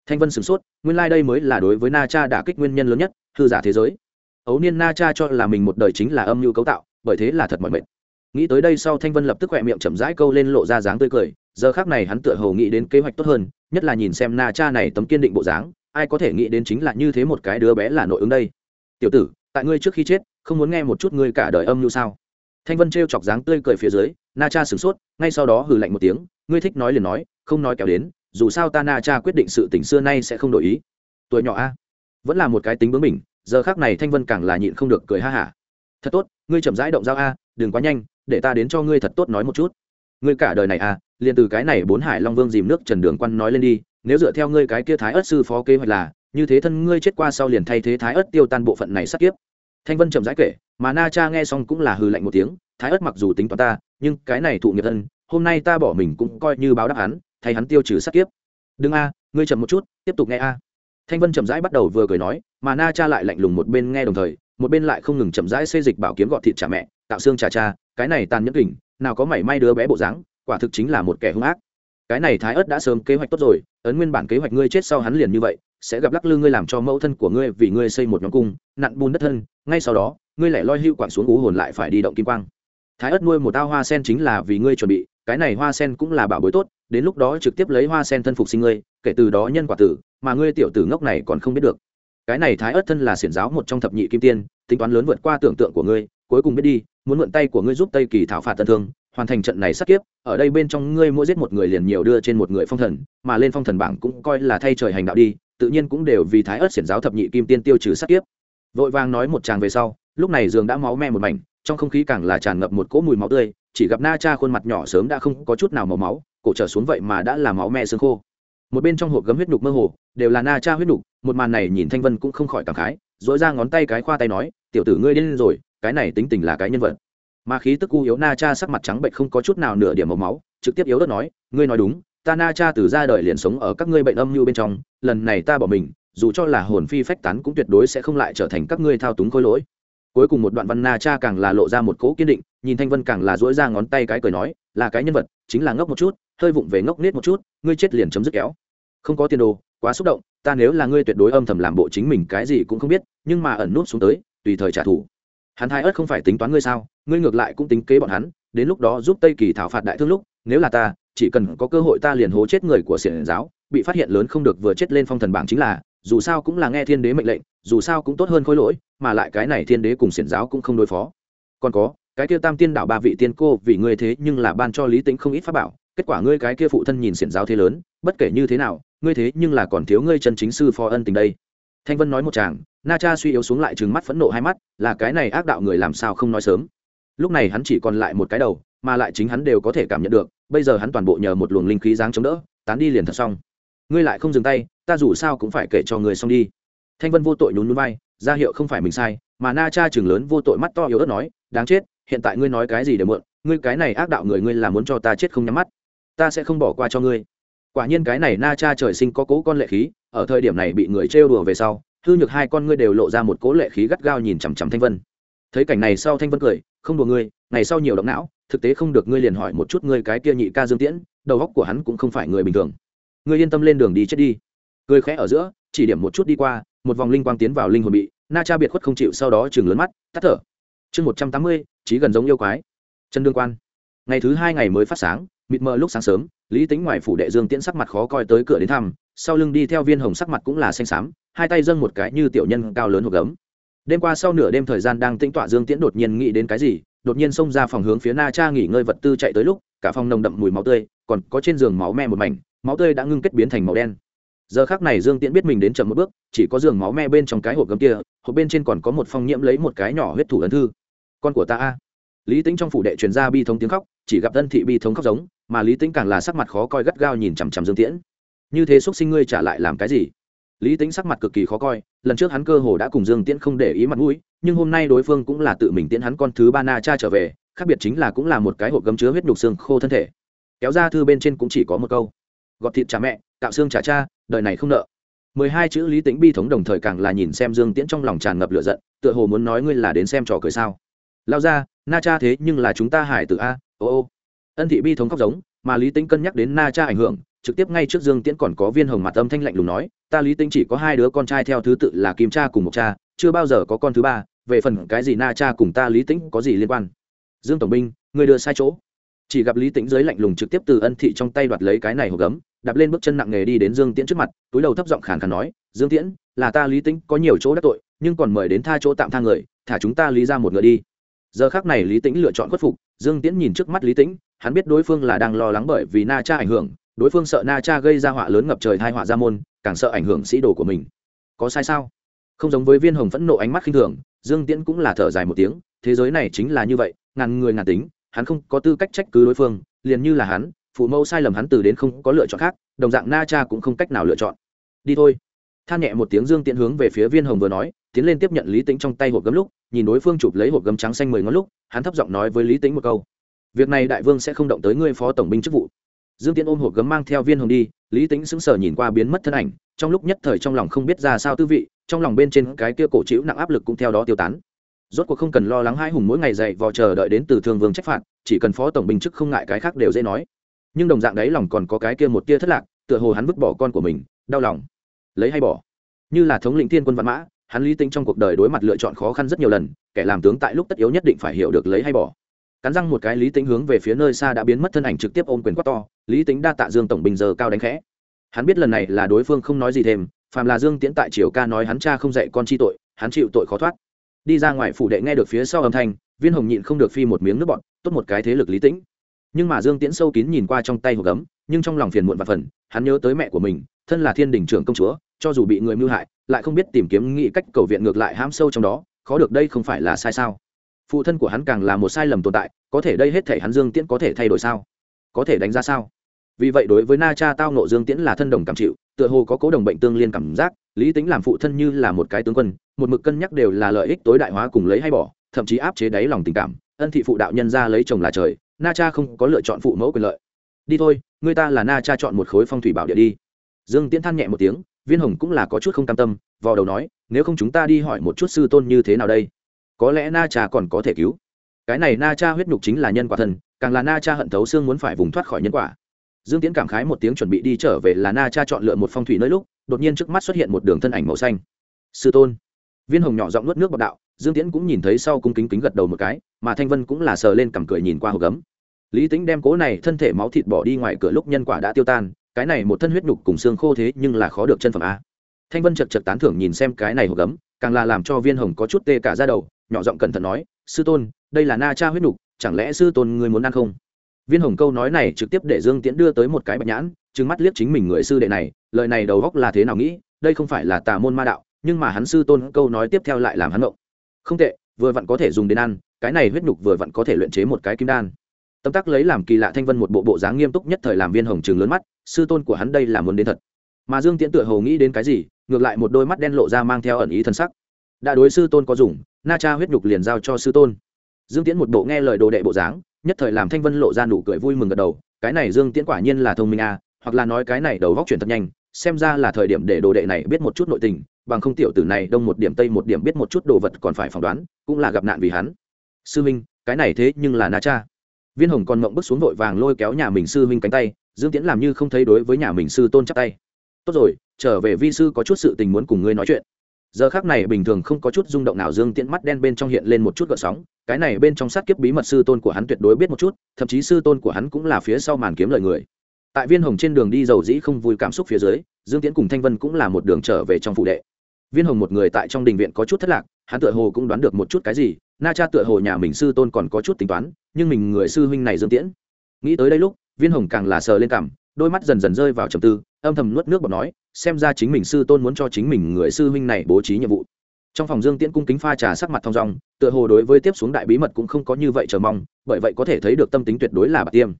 thanh vân sửng sốt, nguyên lai、like、đây mới là đối với na cha đả kích nguyên nhân lớn nhất, hư giả thế giới. Ấu niên na cha cho là mình một đời chính là âm mưu cấu tạo, bởi thế là thật mọi mệnh nghĩ tới đây sau thanh vân lập tức khỏe miệng chậm rãi câu lên lộ ra dáng tươi cười, giờ khác này hắn tựa hồ nghĩ đến kế hoạch tốt hơn, nhất là nhìn xem na cha này tấm kiên định bộ dáng, ai có thể nghĩ đến chính là như thế một cái đứa bé là nội ứng đây. Tiểu tử, tại ngươi trước khi chết, không muốn nghe một chút ngươi cả đời âm mưu sao? Thanh vân t chọc dáng tươi cười phía dưới, na cha sửng sốt, ngay sau đó hừ lạnh một tiếng, ngươi thích nói liền nói, không nói kéo đến dù sao ta na cha quyết định sự tình xưa nay sẽ không đổi ý. Tuổi nhỏ a, vẫn là một cái tính bướng mình giờ khác này thanh vân càng là nhịn không được cười ha hả. Thật tốt, ngươi chậm rãi động dao a, đừng quá nhanh, để ta đến cho ngươi thật tốt nói một chút. Ngươi cả đời này a liền từ cái này bốn hải long vương dìm nước trần đường quan nói lên đi, nếu dựa theo ngươi cái kia thái ớt sư phó kế hoạch là, như thế thân ngươi chết qua sau liền thay thế thái ớt tiêu tan bộ phận này sát kiếp. Thanh vân chậm rãi kể, mà na cha nghe xong cũng là hừ lạnh một tiếng, thái ớt mặc dù tính toán ta, nhưng cái này thụ nghiệp thân, hôm nay ta bỏ mình cũng coi như báo đáp hắn thay hắn tiêu trừ sát kiếp. Đừng a, ngươi chậm một chút, tiếp tục nghe a. Thanh vân chậm rãi bắt đầu vừa cười nói, mà na cha lại lạnh lùng một bên nghe đồng thời, một bên lại không ngừng chậm rãi xây dịch bảo kiếm gọt thịt trả mẹ, tạo xương trả cha cái này tàn nhẫn kình, nào có mảy may đứa bé bộ dáng, quả thực chính là một kẻ hung ác. Cái này thái ớt đã sớm kế hoạch tốt rồi, ấn nguyên bản kế hoạch ngươi chết sau hắn liền như vậy, sẽ gặp lắc lư ngươi làm cho mẫu thân của ngươi vì ngươi xây một nhóm cung, nặn bùn đất thân, ngay sau đó, ngươi lại loi hưu quảng xuống ú hồn lại phải đi động kim quang. Thái ớt nuôi một tao hoa sen chính là vì ngươi chuẩn bị cái này hoa sen cũng là bảo bối tốt, đến lúc đó trực tiếp lấy hoa sen thân phục sinh ngươi, kể từ đó nhân quả tử, mà ngươi tiểu tử ngốc này còn không biết được. Cái này thái ớt thân là xiển giáo một trong thập nhị kim tiên, tính toán lớn vượt qua tưởng tượng của ngươi, cuối cùng biết đi, muốn mượn tay của ngươi giúp tây kỳ thảo phạt tân thương, hoàn thành trận này sát kiếp, ở đây bên trong ngươi mỗi giết một người liền nhiều đưa trên một người phong thần, mà lên phong thần bảng cũng coi là thay trời hành đạo đi, tự nhiên cũng đều vì thái ớt xiển giáo thập nhị kim tiên tiêu trừ sát kiếp. Vội vàng nói một tràng về sau, lúc này giường đã máu me một mảnh, trong không khí càng là tràn ngập một cỗ mùi máu tươi chỉ gặp na cha khuôn mặt nhỏ sớm đã không có chút nào màu máu, cổ trở xuống vậy mà đã là máu me xương khô. Một bên trong hộp gấm huyết nhục mơ hồ, đều là na cha huyết nhục một màn này nhìn thanh vân cũng không khỏi cảm khái dỗi ra ngón tay cái khoa tay nói, tiểu tử ngươi điên rồi, cái này tính tình là cái nhân vật. Mà khí tức u yếu na cha sắc mặt trắng bệnh không có chút nào nửa điểm màu máu, trực tiếp yếu đất nói, ngươi nói đúng, ta na cha từ ra đời liền sống ở các ngươi bệnh âm như bên trong, lần này ta bỏ mình, dù cho là hồn phi phách tán cũng tuyệt đối sẽ không lại trở thành các ngươi thao túng khôi lỗi cuối cùng một đoạn văn na cha càng là lộ ra một cỗ kiên định, nhìn thanh vân càng là dỗi ra ngón tay cái cười nói, là cái nhân vật, chính là ngốc một chút, hơi vụng về ngốc nết một chút, ngươi chết liền chấm dứt kéo. Không có tiền đồ, quá xúc động, ta nếu là ngươi tuyệt đối âm thầm làm bộ chính mình cái gì cũng không biết, nhưng mà ẩn nút xuống tới, tùy thời trả thù. Hắn thái ớt không phải tính toán ngươi sao, ngươi ngược lại cũng tính kế bọn hắn, đến lúc đó giúp tây kỳ thảo phạt đại thương lúc, nếu là ta, chỉ cần có cơ hội ta liền hố chết người của xiển giáo, bị phát hiện lớn không được vừa chết lên phong thần bảng chính là, dù sao cũng là nghe thiên đế mệnh lệnh dù sao cũng tốt hơn khối lỗi, mà lại cái này thiên đế cùng xiển giáo cũng không đối phó. Còn có, cái kia tam tiên đạo ba vị tiên cô, vì ngươi thế nhưng là ban cho lý tính không ít pháp bảo, kết quả ngươi cái kia phụ thân nhìn xiển giáo thế lớn, bất kể như thế nào, ngươi thế nhưng là còn thiếu ngươi chân chính sư phó ân tình đây. Thanh vân nói một chàng, na cha suy yếu xuống lại trừng mắt phẫn nộ hai mắt, là cái này ác đạo người làm sao không nói sớm. Lúc này hắn chỉ còn lại một cái đầu, mà lại chính hắn đều có thể cảm nhận được, bây giờ hắn toàn bộ nhờ một luồng linh khí dáng chống đỡ, tán đi liền thật xong. Ngươi lại không dừng tay, ta dù sao cũng phải kể cho người xong đi thanh vân vô tội nhún nhún vai, ra hiệu không phải mình sai, mà na cha chừng lớn vô tội mắt to yếu ớt nói, đáng chết, hiện tại ngươi nói cái gì để mượn, ngươi cái này ác đạo người ngươi là muốn cho ta chết không nhắm mắt. Ta sẽ không bỏ qua cho ngươi. Quả nhiên cái này na cha trời sinh có cố con lệ khí, ở thời điểm này bị người trêu đùa về sau, hư nhược hai con ngươi đều lộ ra một cố lệ khí gắt gao nhìn chằm chằm thanh vân. Thấy cảnh này sau thanh vân cười, không đùa ngươi, ngày sau nhiều động não, thực tế không được ngươi liền hỏi một chút ngươi cái kia nhị ca dương tiễn, đầu óc của hắn cũng không phải người bình thường. Ngươi yên tâm lên đường đi chết đi. Cười khẽ ở giữa, chỉ điểm một chút đi qua một vòng linh quang tiến vào linh hồn bị, na cha biệt khuất không chịu sau đó chừng lớn mắt, tắt thở. Chương một trăm tám mươi, trí gần giống yêu quái. Chân đương quan. Ngày thứ hai ngày mới phát sáng, mịt mờ lúc sáng sớm, lý tính ngoài phủ đệ dương tiễn sắc mặt khó coi tới cửa đến thăm, sau lưng đi theo viên hồng sắc mặt cũng là xanh xám, hai tay dâng một cái như tiểu nhân cao lớn hộp gấm. Đêm qua sau nửa đêm thời gian đang tĩnh tọa dương tiễn đột nhiên nghĩ đến cái gì, đột nhiên xông ra phòng hướng phía na cha nghỉ ngơi vật tư chạy tới lúc, cả phòng nồng đậm mùi máu tươi, còn có trên giường máu me một mảnh, máu tươi đã ngưng kết biến thành màu đen giờ khác này dương tiễn biết mình đến chậm một bước, chỉ có giường máu me bên trong cái hộp gấm kia, hộp bên trên còn có một phong nhiễm lấy một cái nhỏ huyết thủ ấn thư. Con của ta a. Lý tính trong phủ đệ truyền ra bi thống tiếng khóc, chỉ gặp tân thị bi thống khóc giống, mà lý tính càng là sắc mặt khó coi gắt gao nhìn chằm chằm dương tiễn. Như thế xúc sinh ngươi trả lại làm cái gì? Lý tính sắc mặt cực kỳ khó coi, lần trước hắn cơ hồ đã cùng dương tiễn không để ý mặt mũi, nhưng hôm nay đối phương cũng là tự mình tiễn hắn con thứ ba na cha trở về, khác biệt chính là cũng là một cái hộp gấm chứa huyết nhục xương khô thân thể. Kéo ra thư bên trên cũng chỉ có một câu. Gọt thịt trả mẹ, cạo xương trả cha đời này không nợ. Mười hai chữ lý tính bi thống đồng thời càng là nhìn xem dương tiễn trong lòng tràn ngập lửa giận, tựa hồ muốn nói ngươi là đến xem trò cười sao? Lao ra, na cha thế nhưng là chúng ta hải tử a, ô ô. Ân thị bi thống khóc giống, mà lý tính cân nhắc đến na cha ảnh hưởng, trực tiếp ngay trước dương tiễn còn có viên hồng mặt âm thanh lạnh lùng nói, ta lý tính chỉ có hai đứa con trai theo thứ tự là kim cha cùng một cha, chưa bao giờ có con thứ ba, về phần cái gì na cha cùng ta lý tính có gì liên quan? Dương tổng binh người đưa sai chỗ chỉ gặp lý Tĩnh dưới lạnh lùng trực tiếp từ ân thị trong tay đoạt lấy cái này hộp gấm, đạp lên bước chân nặng nề đi đến dương tiễn trước mặt, túi đầu thấp giọng khàn khàn nói, dương tiễn, là ta lý Tĩnh, có nhiều chỗ đắc tội, nhưng còn mời đến tha chỗ tạm tha người, thả chúng ta lý ra một ngựa đi. Giờ khác này lý Tĩnh lựa chọn khuất phục, dương tiễn nhìn trước mắt lý Tĩnh, hắn biết đối phương là đang lo lắng bởi vì na cha ảnh hưởng, đối phương sợ na cha gây ra họa lớn ngập trời thai họa ra môn, càng sợ ảnh hưởng sĩ đồ của mình. Có sai sao? Không giống với viên hồng phẫn nộ ánh mắt khinh thường, dương tiễn cũng là thở dài một tiếng, thế giới này chính là như vậy, ngàn người ngàn tính hắn không có tư cách trách cứ đối phương, liền như là hắn, phụ mẫu sai lầm hắn từ đến không có lựa chọn khác, đồng dạng na cha cũng không cách nào lựa chọn. Đi thôi. Than nhẹ một tiếng dương tiễn hướng về phía viên hồng vừa nói, tiến lên tiếp nhận lý tính trong tay hộp gấm lúc, nhìn đối phương chụp lấy hộp gấm trắng xanh mười ngón lúc, hắn thấp giọng nói với lý tính một câu. Việc này đại vương sẽ không động tới ngươi phó tổng binh chức vụ. Dương tiễn ôm hộp gấm mang theo viên hồng đi, lý tính sững sờ nhìn qua biến mất thân ảnh, trong lúc nhất thời trong lòng không biết ra sao tư vị, trong lòng bên trên cái kia cổ chịu nặng áp lực cũng theo đó tiêu tán rốt cuộc không cần lo lắng hai hùng mỗi ngày dậy vò chờ đợi đến từ thương vương trách phạt, chỉ cần phó tổng binh chức không ngại cái khác đều dễ nói. Nhưng đồng dạng đấy lòng còn có cái kia một tia thất lạc, tựa hồ hắn vứt bỏ con của mình, đau lòng. Lấy hay bỏ. Như là thống lĩnh thiên quân văn mã, hắn lý tính trong cuộc đời đối mặt lựa chọn khó khăn rất nhiều lần, kẻ làm tướng tại lúc tất yếu nhất định phải hiểu được lấy hay bỏ. Cắn răng một cái lý tính hướng về phía nơi xa đã biến mất thân ảnh trực tiếp ôm quyền quát to, lý tính đa tạ dương tổng bình giờ cao đánh khẽ. Hắn biết lần này là đối phương không nói gì thêm, phàm là dương tiễn tại triều ca nói hắn cha không dạy con chi tội, hắn chịu tội khó thoát đi ra ngoài phủ đệ nghe được phía sau âm thanh, viên hồng nhịn không được phi một miếng nước bọn tốt một cái thế lực lý tĩnh. Nhưng mà dương tiễn sâu kín nhìn qua trong tay hộp gấm, nhưng trong lòng phiền muộn và phần, hắn nhớ tới mẹ của mình, thân là thiên đình trưởng công chúa, cho dù bị người mưu hại, lại không biết tìm kiếm nghĩ cách cầu viện ngược lại hãm sâu trong đó, khó được đây không phải là sai sao? Phụ thân của hắn càng là một sai lầm tồn tại, có thể đây hết thể hắn dương tiễn có thể thay đổi sao? Có thể đánh giá sao? Vì vậy đối với na cha tao nộ dương tiễn là thân đồng cảm chịu tựa hồ có cố đồng bệnh tương liên cảm giác, lý tính làm phụ thân như là một cái tướng quân, một mực cân nhắc đều là lợi ích tối đại hóa cùng lấy hay bỏ, thậm chí áp chế đáy lòng tình cảm, ân thị phụ đạo nhân ra lấy chồng là trời, na cha không có lựa chọn phụ mẫu quyền lợi. Đi thôi, người ta là na cha chọn một khối phong thủy bảo địa đi. Dương tiễn than nhẹ một tiếng, viên hồng cũng là có chút không cam tâm vào đầu nói, nếu không chúng ta đi hỏi một chút sư tôn như thế nào đây? Có lẽ na cha còn có thể cứu. Cái này na cha huyết nhục chính là nhân quả thần, càng là na cha hận thấu xương muốn phải vùng thoát khỏi nhân quả dương tiễn cảm khái một tiếng chuẩn bị đi trở về là na cha chọn lựa một phong thủy nơi lúc, đột nhiên trước mắt xuất hiện một đường thân ảnh màu xanh. Sư tôn. Viên hồng nhỏ giọng nuốt nước bọc đạo, dương tiễn cũng nhìn thấy sau cung kính kính gật đầu một cái, mà thanh vân cũng là sờ lên cằm cười nhìn qua hộp gấm. Lý tính đem cố này thân thể máu thịt bỏ đi ngoài cửa lúc nhân quả đã tiêu tan, cái này một thân huyết nhục cùng xương khô thế nhưng là khó được chân phẩm a. Thanh vân chật chật tán thưởng nhìn xem cái này hộp gấm, càng là làm cho viên hồng có chút tê cả ra đầu, nhỏ giọng cẩn thận nói, sư tôn, đây là na cha huyết nhục, chẳng lẽ sư tôn người muốn ăn không? Viên hồng câu nói này trực tiếp để dương tiễn đưa tới một cái bạch nhãn, trừng mắt liếc chính mình người sư đệ này, lời này đầu góc là thế nào nghĩ, đây không phải là tà môn ma đạo, nhưng mà hắn sư tôn câu nói tiếp theo lại làm hắn động không tệ, vừa vặn có thể dùng đến ăn, cái này huyết nhục vừa vặn có thể luyện chế một cái kim đan. Tâm tắc lấy làm kỳ lạ thanh vân một bộ bộ dáng nghiêm túc nhất thời làm viên hồng trường lớn mắt, sư tôn của hắn đây là muốn đến thật. Mà dương tiễn tựa hồ nghĩ đến cái gì, ngược lại một đôi mắt đen lộ ra mang theo ẩn ý thân sắc. Đã đối sư tôn có dùng, na cha huyết nhục liền giao cho sư tôn. Dương tiễn một bộ nghe lời đồ đệ bộ dáng nhất thời làm thanh vân lộ ra nụ cười vui mừng gật đầu, cái này dương tiễn quả nhiên là thông minh à hoặc là nói cái này đầu góc chuyển thật nhanh, xem ra là thời điểm để đồ đệ này biết một chút nội tình, bằng không tiểu tử này đông một điểm tây một điểm biết một chút đồ vật còn phải phỏng đoán, cũng là gặp nạn vì hắn. Sư minh, cái này thế nhưng là na cha. Viên hồng còn mộng bước xuống vội vàng lôi kéo nhà mình sư minh cánh tay, dương tiễn làm như không thấy đối với nhà mình sư tôn chắc tay. Tốt rồi, trở về vi sư có chút sự tình muốn cùng ngươi nói chuyện giờ khác này bình thường không có chút rung động nào, dương tiễn mắt đen bên trong hiện lên một chút gợn sóng. Cái này bên trong sát kiếp bí mật sư tôn của hắn tuyệt đối biết một chút, thậm chí sư tôn của hắn cũng là phía sau màn kiếm lời người. Tại viên hồng trên đường đi dầu dĩ không vui cảm xúc phía dưới, dương tiễn cùng thanh vân cũng là một đường trở về trong phụ đệ. Viên hồng một người tại trong đình viện có chút thất lạc, hắn tựa hồ cũng đoán được một chút cái gì, na cha tựa hồ nhà mình sư tôn còn có chút tính toán, nhưng mình người sư huynh này dương tiễn. Nghĩ tới đây lúc, viên hồng càng là sờ lên cảm, đôi mắt dần dần rơi vào trầm tư, âm thầm nuốt nước bọt nói xem ra chính mình sư tôn muốn cho chính mình người sư huynh này bố trí nhiệm vụ. Trong phòng dương tiễn cung kính pha trà sắc mặt thong dong, tựa hồ đối với tiếp xuống đại bí mật cũng không có như vậy chờ mong, bởi vậy có thể thấy được tâm tính tuyệt đối là bạc tiêm.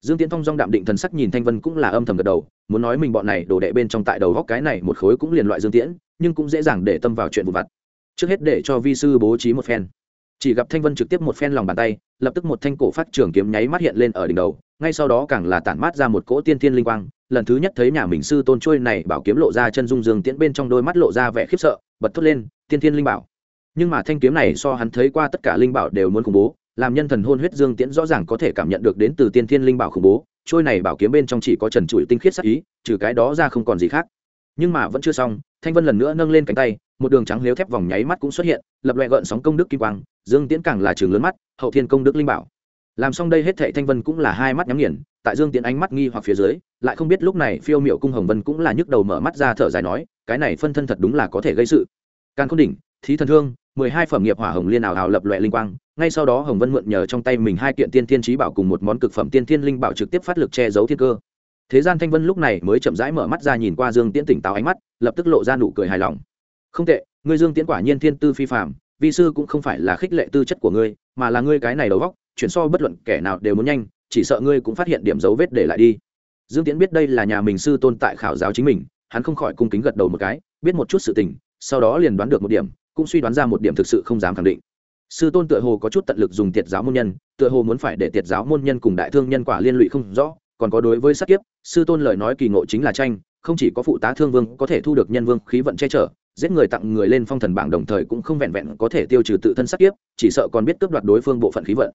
Dương tiễn thong dong đạm định thần sắc nhìn thanh vân cũng là âm thầm gật đầu, muốn nói mình bọn này đổ đệ bên trong tại đầu góc cái này một khối cũng liền loại dương tiễn, nhưng cũng dễ dàng để tâm vào chuyện vụ vặt. Trước hết để cho vi sư bố trí một phen chỉ gặp thanh vân trực tiếp một phen lòng bàn tay, lập tức một thanh cổ phát trường kiếm nháy mắt hiện lên ở đỉnh đầu, ngay sau đó càng là tản mát ra một cỗ tiên thiên linh quang. Lần thứ nhất thấy nhà mình sư tôn trôi này bảo kiếm lộ ra chân dung dương tiễn bên trong đôi mắt lộ ra vẻ khiếp sợ, bật thốt lên, tiên thiên linh bảo. Nhưng mà thanh kiếm này so hắn thấy qua tất cả linh bảo đều muốn khủng bố, làm nhân thần hôn huyết dương tiễn rõ ràng có thể cảm nhận được đến từ tiên thiên linh bảo khủng bố trôi này bảo kiếm bên trong chỉ có trần trụi tinh khiết sắc ý, trừ cái đó ra không còn gì khác. Nhưng mà vẫn chưa xong, thanh vân lần nữa nâng lên cánh tay, một đường trắng lếu thép vòng nháy mắt cũng xuất hiện, lập loại gợn sóng công đức kim quang dương tiễn càng là trường lớn mắt, hậu thiên công đức linh bảo. Làm xong đây hết thệ thanh vân cũng là hai mắt nhắm nghiền, tại dương tiễn ánh mắt nghi hoặc phía dưới, lại không biết lúc này phiêu miệu cung hồng vân cũng là nhức đầu mở mắt ra thở dài nói, cái này phân thân thật đúng là có thể gây sự. Can khôn đỉnh, thí thần thương, mười hai phẩm nghiệp hỏa hồng liên ảo hào lập loẹ linh quang, ngay sau đó hồng vân mượn nhờ trong tay mình hai kiện tiên thiên trí bảo cùng một món cực phẩm tiên thiên linh bảo trực tiếp phát lực che giấu thiên cơ. Thế gian thanh vân lúc này mới chậm rãi mở mắt ra nhìn qua dương tiễn tỉnh táo ánh mắt, lập tức lộ ra nụ cười hài lòng. Không tệ, ngươi dương tiễn quả nhiên thiên tư phi phạm vi sư cũng không phải là khích lệ tư chất của ngươi mà là ngươi cái này đầu vóc, chuyển so bất luận kẻ nào đều muốn nhanh chỉ sợ ngươi cũng phát hiện điểm dấu vết để lại đi. Dương tiễn biết đây là nhà mình sư tôn tại khảo giáo chính mình hắn không khỏi cung kính gật đầu một cái biết một chút sự tình sau đó liền đoán được một điểm cũng suy đoán ra một điểm thực sự không dám khẳng định. Sư tôn tựa hồ có chút tận lực dùng tiệt giáo môn nhân tựa hồ muốn phải để tiệt giáo môn nhân cùng đại thương nhân quả liên lụy không rõ còn có đối với sát kiếp sư tôn lời nói kỳ ngộ chính là tranh không chỉ có phụ tá thương vương có thể thu được nhân vương khí vận che chở giết người tặng người lên phong thần bảng đồng thời cũng không vẹn vẹn có thể tiêu trừ tự thân sát kiếp, chỉ sợ còn biết cướp đoạt đối phương bộ phận khí vận.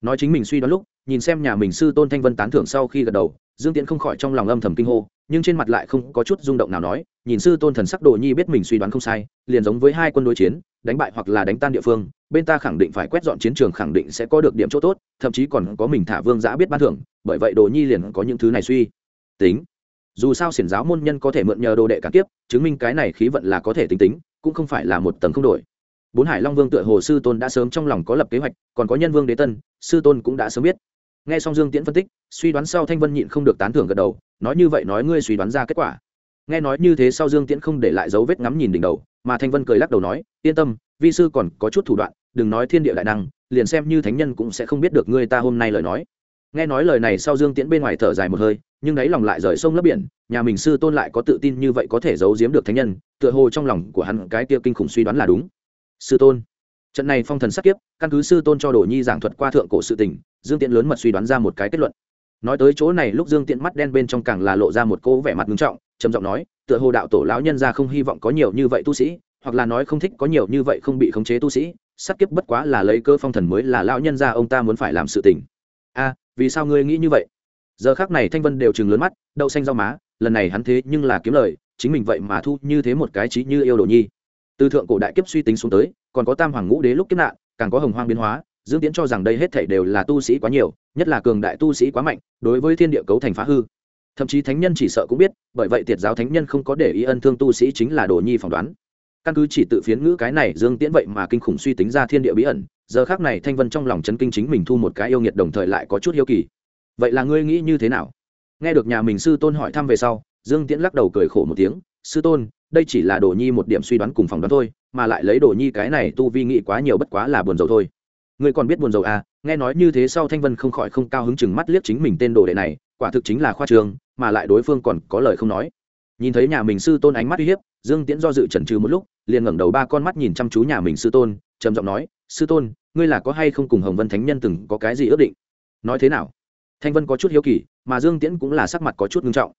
Nói chính mình suy đoán lúc, nhìn xem nhà mình sư tôn thanh vân tán thưởng sau khi gật đầu, dương tiễn không khỏi trong lòng âm thầm kinh hô, nhưng trên mặt lại không có chút rung động nào nói, nhìn sư tôn thần sắc đồ nhi biết mình suy đoán không sai, liền giống với hai quân đối chiến, đánh bại hoặc là đánh tan địa phương, bên ta khẳng định phải quét dọn chiến trường khẳng định sẽ có được điểm chỗ tốt, thậm chí còn có mình thả vương giã biết ban thưởng, bởi vậy đồ nhi liền có những thứ này suy. Tính dù sao xiển giáo môn nhân có thể mượn nhờ đồ đệ cả tiếp chứng minh cái này khí vận là có thể tính tính, cũng không phải là một tầng không đổi. Bốn hải long vương tựa hồ sư tôn đã sớm trong lòng có lập kế hoạch, còn có nhân vương đế tân, sư tôn cũng đã sớm biết. Nghe xong dương tiễn phân tích, suy đoán sau thanh vân nhịn không được tán thưởng gật đầu, nói như vậy nói ngươi suy đoán ra kết quả. Nghe nói như thế sau dương tiễn không để lại dấu vết ngắm nhìn đỉnh đầu, mà thanh vân cười lắc đầu nói, yên tâm, vi sư còn có chút thủ đoạn, đừng nói thiên địa đại năng, liền xem như thánh nhân cũng sẽ không biết được ngươi ta hôm nay lời nói nghe nói lời này sau dương tiễn bên ngoài thở dài một hơi, nhưng đáy lòng lại rời sông lấp biển, nhà mình sư tôn lại có tự tin như vậy có thể giấu giếm được thánh nhân, tựa hồ trong lòng của hắn cái kia kinh khủng suy đoán là đúng. Sư tôn, trận này phong thần sắc kiếp, căn cứ sư tôn cho đồ nhi giảng thuật qua thượng cổ sự tình, dương tiễn lớn mật suy đoán ra một cái kết luận. Nói tới chỗ này lúc dương tiễn mắt đen bên trong càng là lộ ra một cô vẻ mặt nghiêm trọng, trầm giọng nói, tựa hồ đạo tổ lão nhân ra không hy vọng có nhiều như vậy tu sĩ, hoặc là nói không thích có nhiều như vậy không bị khống chế tu sĩ, sắc kiếp bất quá là lấy cơ phong thần mới là lão nhân ra, ông ta muốn phải làm sự tình. A vì sao ngươi nghĩ như vậy? Giờ khác này thanh vân đều chừng lớn mắt, đậu xanh rau má, lần này hắn thế nhưng là kiếm lời, chính mình vậy mà thu như thế một cái trí như yêu đồ nhi. Từ thượng cổ đại kiếp suy tính xuống tới, còn có tam hoàng ngũ đế lúc kiếp nạn, càng có hồng hoang biến hóa, dương tiễn cho rằng đây hết thảy đều là tu sĩ quá nhiều, nhất là cường đại tu sĩ quá mạnh, đối với thiên địa cấu thành phá hư. Thậm chí thánh nhân chỉ sợ cũng biết, bởi vậy tiệt giáo thánh nhân không có để ý ân thương tu sĩ chính là đồ nhi phỏng đoán. Căn cứ chỉ tự phiến ngữ cái này, dương tiễn vậy mà kinh khủng suy tính ra thiên địa bí ẩn giờ khác này thanh vân trong lòng chấn kinh chính mình thu một cái yêu nghiệt đồng thời lại có chút hiếu kỳ. Vậy là ngươi nghĩ như thế nào? Nghe được nhà mình sư tôn hỏi thăm về sau, dương tiễn lắc đầu cười khổ một tiếng, sư tôn, đây chỉ là đồ nhi một điểm suy đoán cùng phỏng đoán thôi, mà lại lấy đồ nhi cái này tu vi nghĩ quá nhiều bất quá là buồn rầu thôi. Ngươi còn biết buồn rầu à? Nghe nói như thế sau thanh vân không khỏi không cao hứng chừng mắt liếc chính mình tên đồ đệ này, quả thực chính là khoa trường, mà lại đối phương còn có lời không nói. Nhìn thấy nhà mình sư tôn ánh mắt uy hiếp, dương tiễn do dự chần chừ một lúc, liền ngẩng đầu ba con mắt nhìn chăm chú nhà mình sư tôn, trầm giọng nói sư tôn, ngươi là có hay không cùng hồng vân thánh nhân từng có cái gì ước định? Nói thế nào? Thanh vân có chút hiếu kỳ, mà dương tiễn cũng là sắc mặt có chút nghiêm trọng.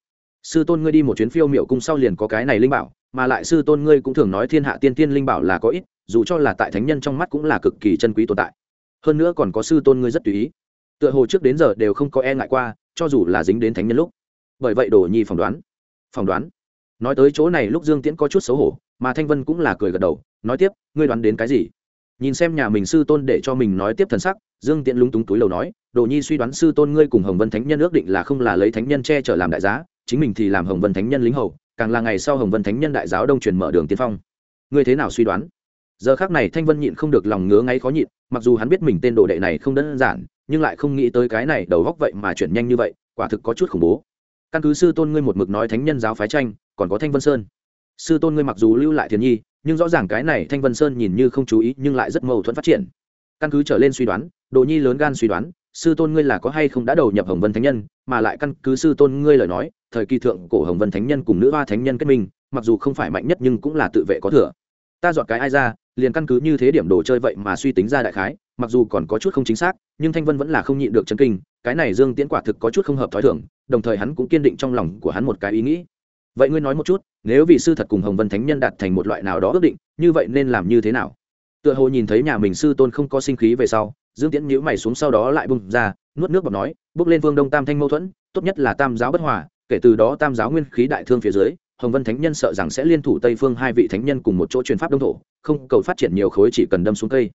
Sư tôn ngươi đi một chuyến phiêu miệu cung sau liền có cái này linh bảo, mà lại sư tôn ngươi cũng thường nói thiên hạ tiên tiên linh bảo là có ít, dù cho là tại thánh nhân trong mắt cũng là cực kỳ chân quý tồn tại. Hơn nữa còn có sư tôn ngươi rất tùy ý. Tựa hồ trước đến giờ đều không có e ngại qua, cho dù là dính đến thánh nhân lúc. Bởi vậy đồ nhi phỏng đoán. Phỏng đoán. Nói tới chỗ này lúc dương tiễn có chút xấu hổ, mà thanh vân cũng là cười gật đầu, nói tiếp, ngươi đoán đến cái gì? Nhìn xem nhà mình sư tôn để cho mình nói tiếp thần sắc, dương tiện lúng túng túi lầu nói, đồ nhi suy đoán sư tôn ngươi cùng hồng vân thánh nhân ước định là không là lấy thánh nhân che chở làm đại giá, chính mình thì làm hồng vân thánh nhân lính hầu, càng là ngày sau hồng vân thánh nhân đại giáo đông truyền mở đường tiên phong. Ngươi thế nào suy đoán? Giờ khác này thanh vân nhịn không được lòng ngứa ngáy khó nhịn, mặc dù hắn biết mình tên đồ đệ này không đơn giản, nhưng lại không nghĩ tới cái này đầu góc vậy mà chuyển nhanh như vậy, quả thực có chút khủng bố. Căn cứ sư tôn ngươi một mực nói thánh nhân giáo phái tranh, còn có thanh vân sơn. Sư tôn ngươi mặc dù lưu lại thiền nhi nhưng rõ ràng cái này thanh vân sơn nhìn như không chú ý, nhưng lại rất mâu thuẫn phát triển. Căn cứ trở lên suy đoán, đồ nhi lớn gan suy đoán, sư tôn ngươi là có hay không đã đầu nhập hồng vân thánh nhân, mà lại căn cứ sư tôn ngươi lời nói, thời kỳ thượng cổ hồng vân thánh nhân cùng nữ hoa thánh nhân kết minh, mặc dù không phải mạnh nhất nhưng cũng là tự vệ có thừa. Ta dọn cái ai ra, liền căn cứ như thế điểm đồ chơi vậy mà suy tính ra đại khái, mặc dù còn có chút không chính xác, nhưng thanh vân vẫn là không nhịn được chân kinh, cái này dương tiễn quả thực có chút không hợp t h ó i thưởng đồng thời hắn cũng kiên định trong lòng của hắn một cái ý nghĩ vậy ngươi nói một chút, nếu vị sư thật cùng hồng vân thánh nhân đạt thành một loại nào đó ước định, như vậy nên làm như thế nào? Tựa hồ nhìn thấy nhà mình sư tôn không có sinh khí về sau, dương tiễn nhữ mày xuống sau đó lại bung ra, nuốt nước bọc nói, bước lên vương đông tam thanh mâu thuẫn, tốt nhất là tam giáo bất hòa, kể từ đó tam giáo nguyên khí đại thương phía dưới, hồng vân thánh nhân sợ rằng sẽ liên thủ tây phương hai vị thánh nhân cùng một chỗ truyền pháp đông thổ, không cầu phát triển nhiều khối chỉ cần đâm xuống cây.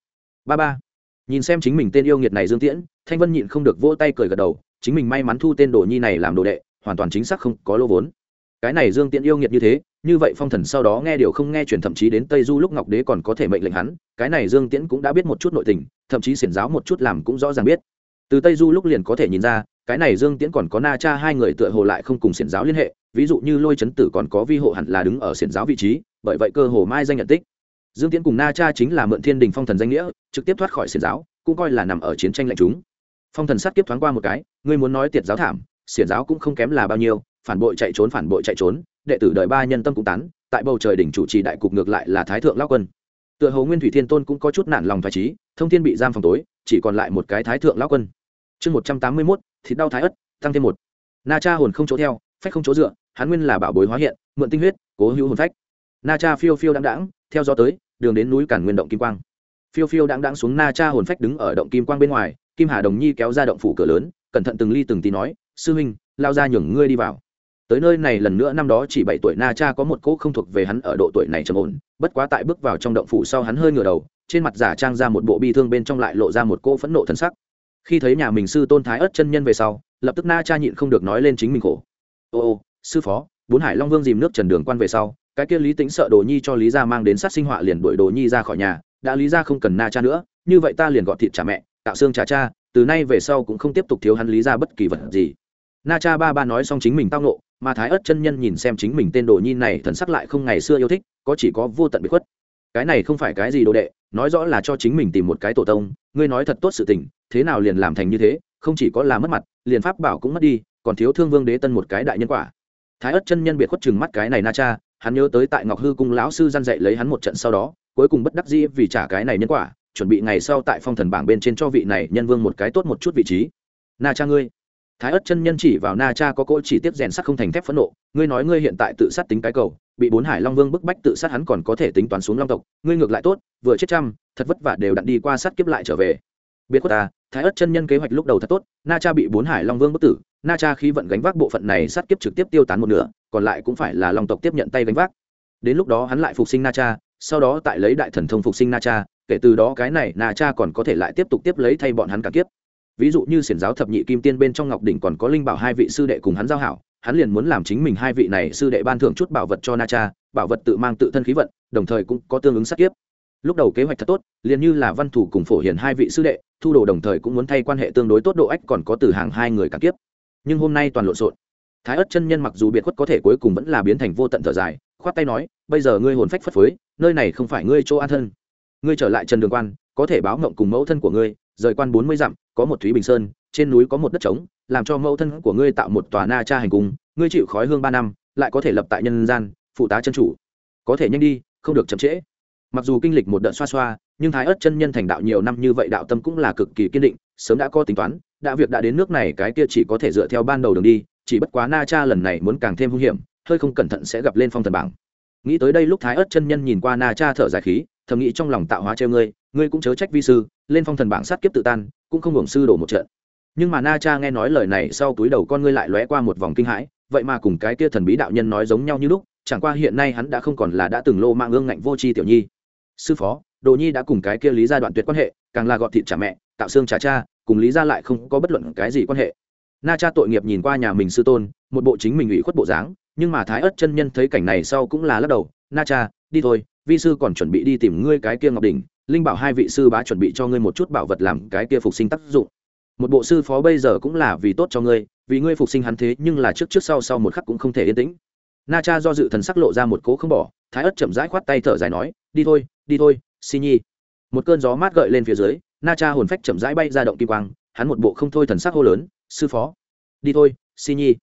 Ba ba. Nhìn xem chính mình tên yêu nghiệt này dương tiễn, thanh vân nhịn không được vỗ tay cười gật đầu, chính mình may mắn thu tên đồ nhi này làm đồ đệ, hoàn toàn chính xác không có lô vốn cái này dương tiễn yêu nghiệt như thế, như vậy phong thần sau đó nghe điều không nghe truyền thậm chí đến tây du lúc ngọc đế còn có thể mệnh lệnh hắn, cái này dương tiễn cũng đã biết một chút nội tình, thậm chí xiển giáo một chút làm cũng rõ ràng biết. Từ tây du lúc liền có thể nhìn ra, cái này dương tiễn còn có na cha hai người tựa hồ lại không cùng xiển giáo liên hệ, ví dụ như lôi chấn tử còn có vi hộ hẳn là đứng ở xiển giáo vị trí, bởi vậy cơ hồ mai danh nhận tích. Dương tiễn cùng na cha chính là mượn thiên đình phong thần danh nghĩa, trực tiếp thoát khỏi xiển giáo, cũng coi là nằm ở chiến tranh lạnh chúng. Phong thần sát kiếp thoáng qua một cái, ngươi muốn nói tiệt giáo thảm, xiển giáo cũng không kém là bao nhiêu phản bội chạy trốn, phản bội chạy trốn, đệ tử đời ba nhân tâm cũng tán, tại bầu trời đỉnh chủ trì đại cục ngược lại là thái thượng lao quân. Tựa hồ nguyên thủy thiên tôn cũng có chút nản lòng thoải trí thông thiên bị giam phòng tối, chỉ còn lại một cái thái thượng lao quân. Chương một trăm tám mươi mốt, thịt đau thái ất tăng thêm một. Na cha hồn không chỗ theo, phách không chỗ dựa, hắn nguyên là bảo bối hóa hiện, mượn tinh huyết, cố hữu hồn phách. Na cha phiêu phiêu đáng đáng theo gió tới, đường đến núi cản nguyên động kim quang. Phiêu phiêu đáng đáng xuống na cha hồn phách đứng ở động kim quang bên ngoài, kim hà đồng nhi kéo ra động phủ cửa lớn, cẩn thận từng ly từng tí nói, sư huynh, lao ra nhường ngươi đi vào tới nơi này lần nữa năm đó chỉ bảy tuổi na cha có một cỗ không thuộc về hắn ở độ tuổi này trầm ổn, bất quá tại bước vào trong động phủ sau hắn hơi ngửa đầu, trên mặt giả trang ra một bộ bi thương bên trong lại lộ ra một cỗ phẫn nộ thân sắc. Khi thấy nhà mình sư tôn thái ớt chân nhân về sau, lập tức na cha nhịn không được nói lên chính mình khổ. Ô ô, sư phó, bốn hải long vương dìm nước trần đường quan về sau, cái kia lý tính sợ đồ nhi cho lý gia mang đến sát sinh họa liền đuổi đồ nhi ra khỏi nhà, đã lý gia không cần na cha nữa, như vậy ta liền gọt thịt trả mẹ, tạo xương trả cha, từ nay về sau cũng không tiếp tục thiếu hắn lý ra bất kỳ vật gì. Na cha ba ba nói xong chính mình tao nộ mà thái ớt chân nhân nhìn xem chính mình tên đồ nhi này, thần sắc lại không ngày xưa yêu thích, có chỉ có vô tận bị khuất. Cái này không phải cái gì đồ đệ, nói rõ là cho chính mình tìm một cái tổ tông, ngươi nói thật tốt sự tình, thế nào liền làm thành như thế, không chỉ có là mất mặt, liền pháp bảo cũng mất đi, còn thiếu thương vương đế tân một cái đại nhân quả. Thái ớt chân nhân biệt khuất chừng mắt cái này na cha, hắn nhớ tới tại ngọc hư cung lão sư gian dạy lấy hắn một trận sau đó, cuối cùng bất đắc dĩ vì trả cái này nhân quả, chuẩn bị ngày sau tại phong thần bảng bên trên cho vị này nhân vương một cái tốt một chút vị trí. Na cha ngươi thái ất chân nhân chỉ vào na cha có cỗ chỉ tiếp rèn sắt không thành thép phẫn nộ, ngươi nói ngươi hiện tại tự sát tính cái cầu, bị bốn hải long vương bức bách tự sát hắn còn có thể tính toán xuống long tộc, ngươi ngược lại tốt, vừa chết trăm, thật vất vả đều đặn đi qua sát kiếp lại trở về. Biết khuất ta, thái ất chân nhân kế hoạch lúc đầu thật tốt, na cha bị bốn hải long vương bức tử, na cha khi vận gánh vác bộ phận này sát kiếp trực tiếp tiêu tán một nửa, còn lại cũng phải là long tộc tiếp nhận tay gánh vác. Đến lúc đó hắn lại phục sinh na cha, sau đó tại lấy đại thần thông phục sinh na cha, kể từ đó cái này na cha còn có thể lại tiếp tục tiếp lấy thay bọn hắn cả kiếp ví dụ như xiển giáo thập nhị kim tiên bên trong ngọc đỉnh còn có linh bảo hai vị sư đệ cùng hắn giao hảo, hắn liền muốn làm chính mình hai vị này sư đệ ban thưởng chút bảo vật cho na cha, bảo vật tự mang tự thân khí vận, đồng thời cũng có tương ứng sát kiếp. Lúc đầu kế hoạch thật tốt, liền như là văn thủ cùng phổ hiền hai vị sư đệ, thu đồ đồng thời cũng muốn thay quan hệ tương đối tốt độ ách còn có từ hàng hai người cả kiếp. Nhưng hôm nay toàn lộn xộn. Thái ất chân nhân mặc dù biệt khuất có thể cuối cùng vẫn là biến thành vô tận thở dài, khoát tay nói, bây giờ ngươi hồn phách phất phới, nơi này không phải ngươi chỗ an thân. Ngươi trở lại trần đường quan, có thể báo ngộng cùng mẫu thân của ngươi rời quan bốn mươi dặm, có một thúy bình sơn, trên núi có một đất trống, làm cho mẫu thân của ngươi tạo một tòa na cha hành cung, ngươi chịu khói hương ba năm, lại có thể lập tại nhân gian, phụ tá chân chủ. Có thể nhanh đi, không được chậm trễ. Mặc dù kinh lịch một đợt xoa xoa, nhưng thái ất chân nhân thành đạo nhiều năm như vậy đạo tâm cũng là cực kỳ kiên định, sớm đã có tính toán, đã việc đã đến nước này, cái kia chỉ có thể dựa theo ban đầu đường đi, chỉ bất quá na cha lần này muốn càng thêm hung hiểm, hơi không cẩn thận sẽ gặp lên phong thần bảng. Nghĩ tới đây lúc thái ất chân nhân nhìn qua na cha thở dài khí, thầm nghĩ trong lòng tạo hóa treo ngươi ngươi cũng chớ trách vi sư, lên phong thần bảng sát kiếp tự tan, cũng không hưởng sư đổ một trận. Nhưng mà na cha nghe nói lời này sau túi đầu con ngươi lại lóe qua một vòng kinh hãi, vậy mà cùng cái kia thần bí đạo nhân nói giống nhau như lúc, chẳng qua hiện nay hắn đã không còn là đã từng lô mạng ương ngạnh vô tri tiểu nhi. Sư phó, đồ nhi đã cùng cái kia lý gia đoạn tuyệt quan hệ, càng là gọt thịt trả mẹ, tạo xương trả cha, cùng lý gia lại không có bất luận cái gì quan hệ. Na cha tội nghiệp nhìn qua nhà mình sư tôn, một bộ chính mình ủy khuất bộ dáng, nhưng mà thái ất chân nhân thấy cảnh này sau cũng là lắc đầu, na cha, đi thôi, vi sư còn chuẩn bị đi tìm ngươi cái kia ngọc đỉnh linh bảo hai vị sư bá chuẩn bị cho ngươi một chút bảo vật làm cái kia phục sinh tác dụng. Một bộ sư phó bây giờ cũng là vì tốt cho ngươi, vì ngươi phục sinh hắn thế nhưng là trước trước sau sau một khắc cũng không thể yên tĩnh. Na cha do dự thần sắc lộ ra một cố không bỏ, thái ất chậm rãi khoát tay thở dài nói, đi thôi đi thôi, si nhi. Một cơn gió mát gợi lên phía dưới, na cha hồn phách chậm rãi bay ra động kim quang, hắn một bộ không thôi thần sắc hô lớn, sư phó. Đi thôi, si nhi.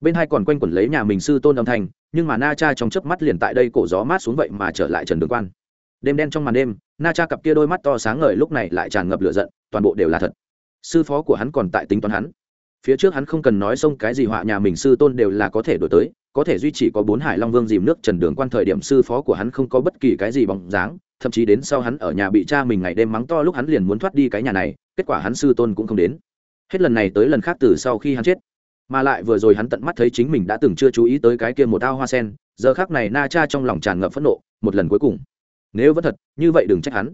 Bên hai còn quanh quẩn lấy nhà mình sư tôn âm thanh, nhưng mà na cha trong chớp mắt liền tại đây cổ gió mát xuống vậy mà trở lại trần đường quan đêm đen trong màn đêm, na cha cặp kia đôi mắt to sáng ngời lúc này lại tràn ngập lửa giận, toàn bộ đều là thật. Sư phó của hắn còn tại tính toán hắn. Phía trước hắn không cần nói xông cái gì họa nhà mình sư tôn đều là có thể đổi tới, có thể duy trì có bốn hải long vương dìm nước trần đường quan thời điểm sư phó của hắn không có bất kỳ cái gì bóng dáng, thậm chí đến sau hắn ở nhà bị cha mình ngày đêm mắng to lúc hắn liền muốn thoát đi cái nhà này, kết quả hắn sư tôn cũng không đến. Hết lần này tới lần khác từ sau khi hắn chết, mà lại vừa rồi hắn tận mắt thấy chính mình đã từng chưa chú ý tới cái kia một ao hoa sen, giờ khác này na cha trong lòng tràn ngập phẫn nộ, một lần cuối cùng nếu vẫn thật, như vậy đừng trách hắn.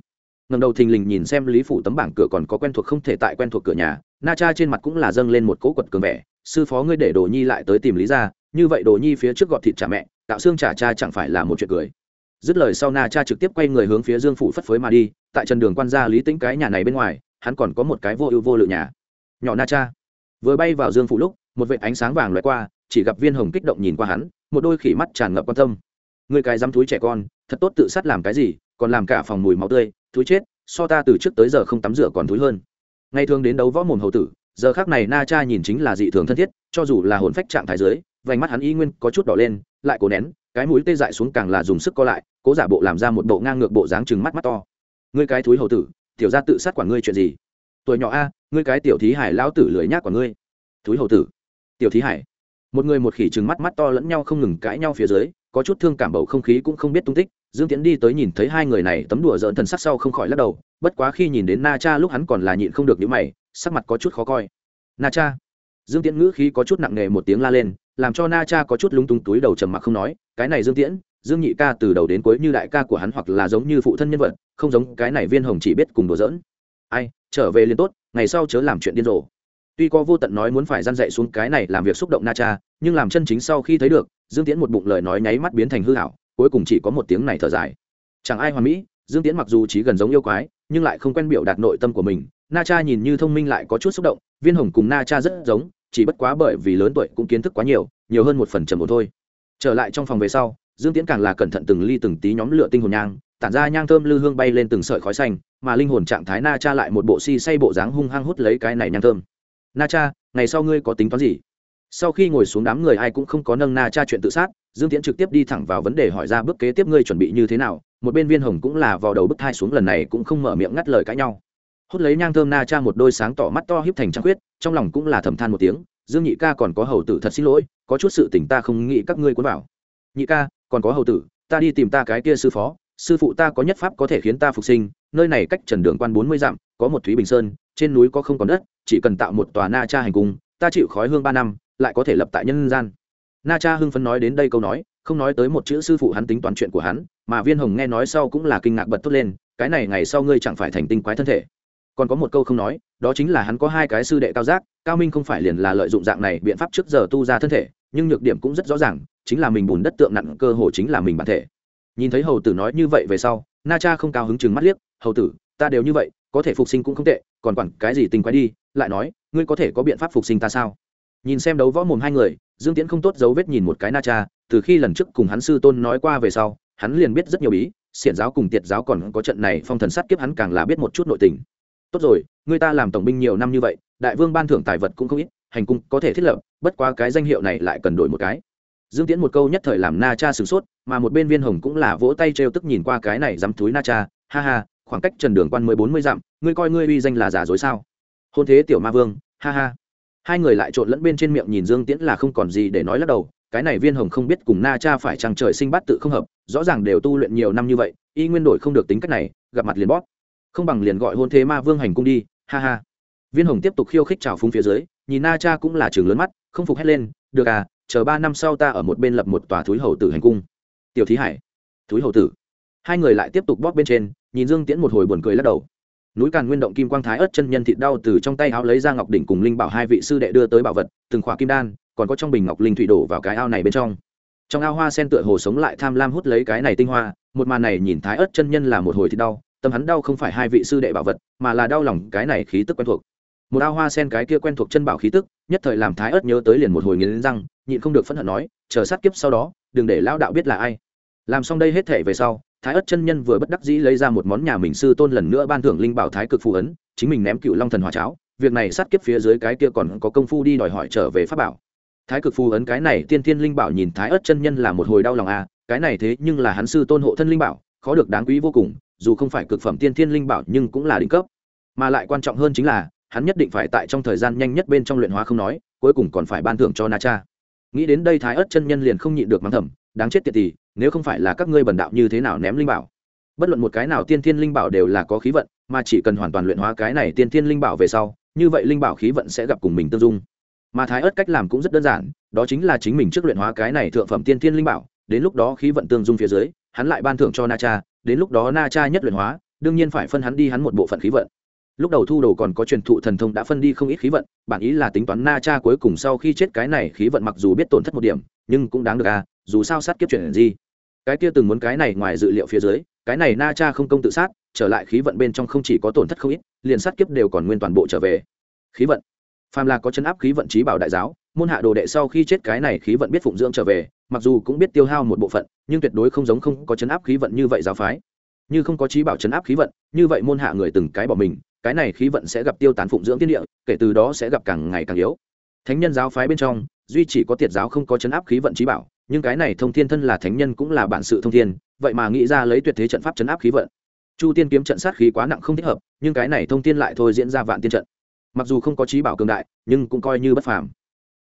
Ngầm đầu thình lình nhìn xem lý phủ tấm bảng cửa còn có quen thuộc không thể tại quen thuộc cửa nhà, na cha trên mặt cũng là dâng lên một cỗ quật cường vẻ, sư phó ngươi để đồ nhi lại tới tìm lý ra, như vậy đồ nhi phía trước gọt thịt trả mẹ, tạo xương trả cha chẳng phải là một chuyện cười. Dứt lời sau na cha trực tiếp quay người hướng phía dương phủ phất phới mà đi, tại trần đường quan gia lý tĩnh cái nhà này bên ngoài, hắn còn có một cái vô ưu vô lự nhà. Nhỏ na cha. Vừa bay vào dương phủ lúc, một vệt ánh sáng vàng loại qua, chỉ gặp viên hồng kích động nhìn qua hắn, một đôi khỉ mắt tràn ngập quan tâm. Người cái dám túi trẻ con thật tốt tự sát làm cái gì, còn làm cả phòng mùi máu tươi túi chết, so ta từ trước tới giờ không tắm rửa còn thúi hơn. Ngày thường đến đấu võ mồm hầu tử, giờ khác này na cha nhìn chính là dị thường thân thiết, cho dù là hồn phách trạng thái dưới, vành mắt hắn y nguyên có chút đỏ lên, lại cố nén, cái mũi tê dại xuống càng là dùng sức co lại, cố giả bộ làm ra một bộ ngang ngược bộ dáng chừng mắt mắt to. Ngươi cái túi hầu tử, tiểu ra tự sát quản ngươi chuyện gì? Tuổi nhỏ a, ngươi cái tiểu thí hải lão tử lưỡi nhác của ngươi. Túi hầu tử, tiểu thí hải. Một người một khỉ chừng mắt mắt to lẫn nhau không ngừng cãi nhau phía dưới có chút thương cảm bầu không khí cũng không biết tung tích, dương Tiễn đi tới nhìn thấy hai người này tấm đùa dỡn thần sắc sau không khỏi lắc đầu, bất quá khi nhìn đến na cha lúc hắn còn là nhịn không được những mày, sắc mặt có chút khó coi. Na cha. Dương tiễn ngữ khí có chút nặng nề một tiếng la lên, làm cho na cha có chút lung tung túi đầu trầm mặc không nói, cái này dương tiễn, dương nhị ca từ đầu đến cuối như đại ca của hắn hoặc là giống như phụ thân nhân vật, không giống cái này viên hồng chỉ biết cùng đùa dỡn ai, trở về liền tốt, ngày sau chớ làm chuyện điên rồ tuy có vô tận nói muốn phải gian dạy xuống cái này làm việc xúc động na cha, nhưng làm chân chính sau khi thấy được, dương tiễn một bụng lời nói nháy mắt biến thành hư hảo cuối cùng chỉ có một tiếng này thở dài. Chẳng ai hoàn mỹ, dương tiễn mặc dù trí gần giống yêu quái, nhưng lại không quen biểu đạt nội tâm của mình. Na cha nhìn như thông minh lại có chút xúc động, viên hồng cùng na cha rất giống, chỉ bất quá bởi vì lớn tuổi cũng kiến thức quá nhiều nhiều hơn một phần trầm một thôi. Trở lại trong phòng về sau, dương tiễn càng là cẩn thận từng ly từng tí nhóm lửa tinh hồn nhang, tản ra nhang thơm lư hương bay lên từng sợi khói xanh, mà linh hồn trạng thái na cha lại một bộ si say bộ dáng hung hăng hút lấy cái này nhang thơm na cha, ngày sau ngươi có tính toán gì? Sau khi ngồi xuống đám người ai cũng không có nâng na cha chuyện tự sát, dương tiễn trực tiếp đi thẳng vào vấn đề hỏi ra bước kế tiếp ngươi chuẩn bị như thế nào, một bên viên hồng cũng là vào đầu bức thai xuống lần này cũng không mở miệng ngắt lời cãi nhau. Hút lấy nhang thơm na cha một đôi sáng tỏ mắt to hiếp thành trăng khuyết, trong lòng cũng là thầm than một tiếng, dương nhị ca còn có hầu tử thật xin lỗi, có chút sự tỉnh ta không nghĩ các ngươi cuốn vào. Nhị ca, còn có hầu tử, ta đi tìm ta cái kia sư phó, sư phụ ta có nhất pháp có thể khiến ta phục sinh, nơi này cách trần đường quan bốn mươi dặm, có một thúy bình sơn trên núi có không còn đất, chỉ cần tạo một tòa na cha hành cung, ta chịu khói hương ba năm, lại có thể lập tại nhân gian. Na cha hưng phấn nói đến đây câu nói, không nói tới một chữ sư phụ hắn tính toán chuyện của hắn, mà viên hồng nghe nói sau cũng là kinh ngạc bật thốt lên, cái này ngày sau ngươi chẳng phải thành tinh quái thân thể. Còn có một câu không nói, đó chính là hắn có hai cái sư đệ cao giác, cao minh không phải liền là lợi dụng dạng này biện pháp trước giờ tu ra thân thể, nhưng nhược điểm cũng rất rõ ràng, chính là mình bùn đất tượng nặng cơ hồ chính là mình bản thể. Nhìn thấy hầu tử nói như vậy về sau, na cha không cao hứng chừng mắt liếc, hầu tử, ta đều như vậy, có thể phục sinh cũng không tệ còn quản cái gì tình quái đi, lại nói, ngươi có thể có biện pháp phục sinh ta sao? Nhìn xem đấu võ mồm hai người, dương tiễn không tốt dấu vết nhìn một cái na cha, từ khi lần trước cùng hắn sư tôn nói qua về sau, hắn liền biết rất nhiều bí, xiển giáo cùng tiệt giáo còn có trận này phong thần sát kiếp hắn càng là biết một chút nội tình. Tốt rồi, người ta làm tổng binh nhiều năm như vậy, đại vương ban thưởng tài vật cũng không ít, hành cung có thể thiết lập, bất quá cái danh hiệu này lại cần đổi một cái. Dương tiễn một câu nhất thời làm na cha sửng sốt, mà một bên viên hồng cũng là vỗ tay trêu tức nhìn qua cái này dám túi na cha, ha ha, khoảng cách trần đường quan mười bốn mươi dặm ngươi coi ngươi uy danh là giả dối sao? Hôn thế tiểu ma vương, ha ha. Hai người lại trộn lẫn bên trên miệng nhìn dương tiễn là không còn gì để nói lắc đầu, cái này viên hồng không biết cùng na cha phải chăng trời sinh bát tự không hợp, rõ ràng đều tu luyện nhiều năm như vậy, y nguyên đổi không được tính cách này, gặp mặt liền bóp. Không bằng liền gọi hôn thế ma vương hành cung đi, ha ha. Viên hồng tiếp tục khiêu khích trào phúng phía dưới, nhìn na cha cũng là trường lớn mắt, không phục hét lên, được à chờ ba năm sau ta ở một bên lập một tòa thúi hầu tử hành cung. Tiểu thí hải. Thúi hầu tử. Hai người lại tiếp tục bóp bên trên, nhìn dương tiễn một hồi buồn cười lắc đầu núi càn nguyên động kim quang thái ớt chân nhân thịt đau từ trong tay áo lấy ra ngọc đỉnh cùng linh bảo hai vị sư đệ đưa tới bảo vật, từng khỏa kim đan, còn có trong bình ngọc linh thủy đổ vào cái ao này bên trong. Trong ao hoa sen tựa hồ sống lại tham lam hút lấy cái này tinh hoa, một màn này nhìn thái ớt chân nhân là một hồi thịt đau, tâm hắn đau không phải hai vị sư đệ bảo vật, mà là đau lòng cái này khí tức quen thuộc. Một ao hoa sen cái kia quen thuộc chân bảo khí tức, nhất thời làm thái ớt nhớ tới liền một hồi nghiến răng, nhịn không được phẫn hận nói, chờ sát kiếp sau đó, đừng để lao đạo biết là ai. Làm xong đây hết thể về sau thái ất chân nhân vừa bất đắc dĩ lấy ra một món nhà mình sư tôn lần nữa ban thưởng linh bảo thái cực phù ấn, chính mình ném cựu long thần hòa cháo. Việc này sát kiếp phía dưới cái kia còn có công phu đi đòi hỏi trở về pháp bảo. Thái cực phù ấn cái này, tiên thiên linh bảo nhìn thái ất chân nhân là một hồi đau lòng à cái này thế nhưng là hắn sư tôn hộ thân linh bảo, khó được đáng quý vô cùng, dù không phải cực phẩm tiên thiên linh bảo nhưng cũng là đỉnh cấp. Mà lại quan trọng hơn chính là, hắn nhất định phải tại trong thời gian nhanh nhất bên trong luyện hóa không nói, cuối cùng còn phải ban thưởng cho na cha. Nghĩ đến đây thái ất chân nhân liền không nhịn được mắng thầm đáng chết tiệt tỷ nếu không phải là các ngươi bần đạo như thế nào ném linh bảo. Bất luận một cái nào tiên thiên linh bảo đều là có khí vận, mà chỉ cần hoàn toàn luyện hóa cái này tiên thiên linh bảo về sau, như vậy linh bảo khí vận sẽ gặp cùng mình tương dung. Mà thái ớt cách làm cũng rất đơn giản, đó chính là chính mình trước luyện hóa cái này thượng phẩm tiên thiên linh bảo, đến lúc đó khí vận tương dung phía dưới, hắn lại ban thưởng cho na cha, đến lúc đó na cha nhất luyện hóa, đương nhiên phải phân hắn đi hắn một bộ phận khí vận. Lúc đầu thu đồ còn có truyền thụ thần thông đã phân đi không ít khí vận, bản ý là tính toán na cha cuối cùng sau khi chết cái này khí vận mặc dù biết tổn thất một điểm nhưng cũng đáng được à dù sao sát kiếp chuyện gì. Cái kia từng muốn cái này ngoài dự liệu phía dưới, cái này na cha không công tự sát, trở lại khí vận bên trong không chỉ có tổn thất không ít, liền sát kiếp đều còn nguyên toàn bộ trở về. Khí vận. Phàm là có chấn áp khí vận trí bảo đại giáo, môn hạ đồ đệ sau khi chết cái này khí vận biết phụng dưỡng trở về, mặc dù cũng biết tiêu hao một bộ phận, nhưng tuyệt đối không giống không có chấn áp khí vận như vậy giáo phái. Như không có trí bảo chấn áp khí vận, như vậy môn hạ người từng cái bỏ mình, cái này khí vận sẽ gặp tiêu tán phụng dưỡng tiên địa, kể từ đó sẽ gặp càng ngày càng yếu. Thánh nhân giáo phái bên trong duy chỉ có tiệt giáo không có chấn áp khí vận trí bảo, nhưng cái này thông thiên thân là thánh nhân cũng là bản sự thông thiên, vậy mà nghĩ ra lấy tuyệt thế trận pháp chấn áp khí vận. Chu tiên kiếm trận sát khí quá nặng không thích hợp, nhưng cái này thông thiên lại thôi diễn ra vạn tiên trận. Mặc dù không có trí bảo cường đại, nhưng cũng coi như bất phàm.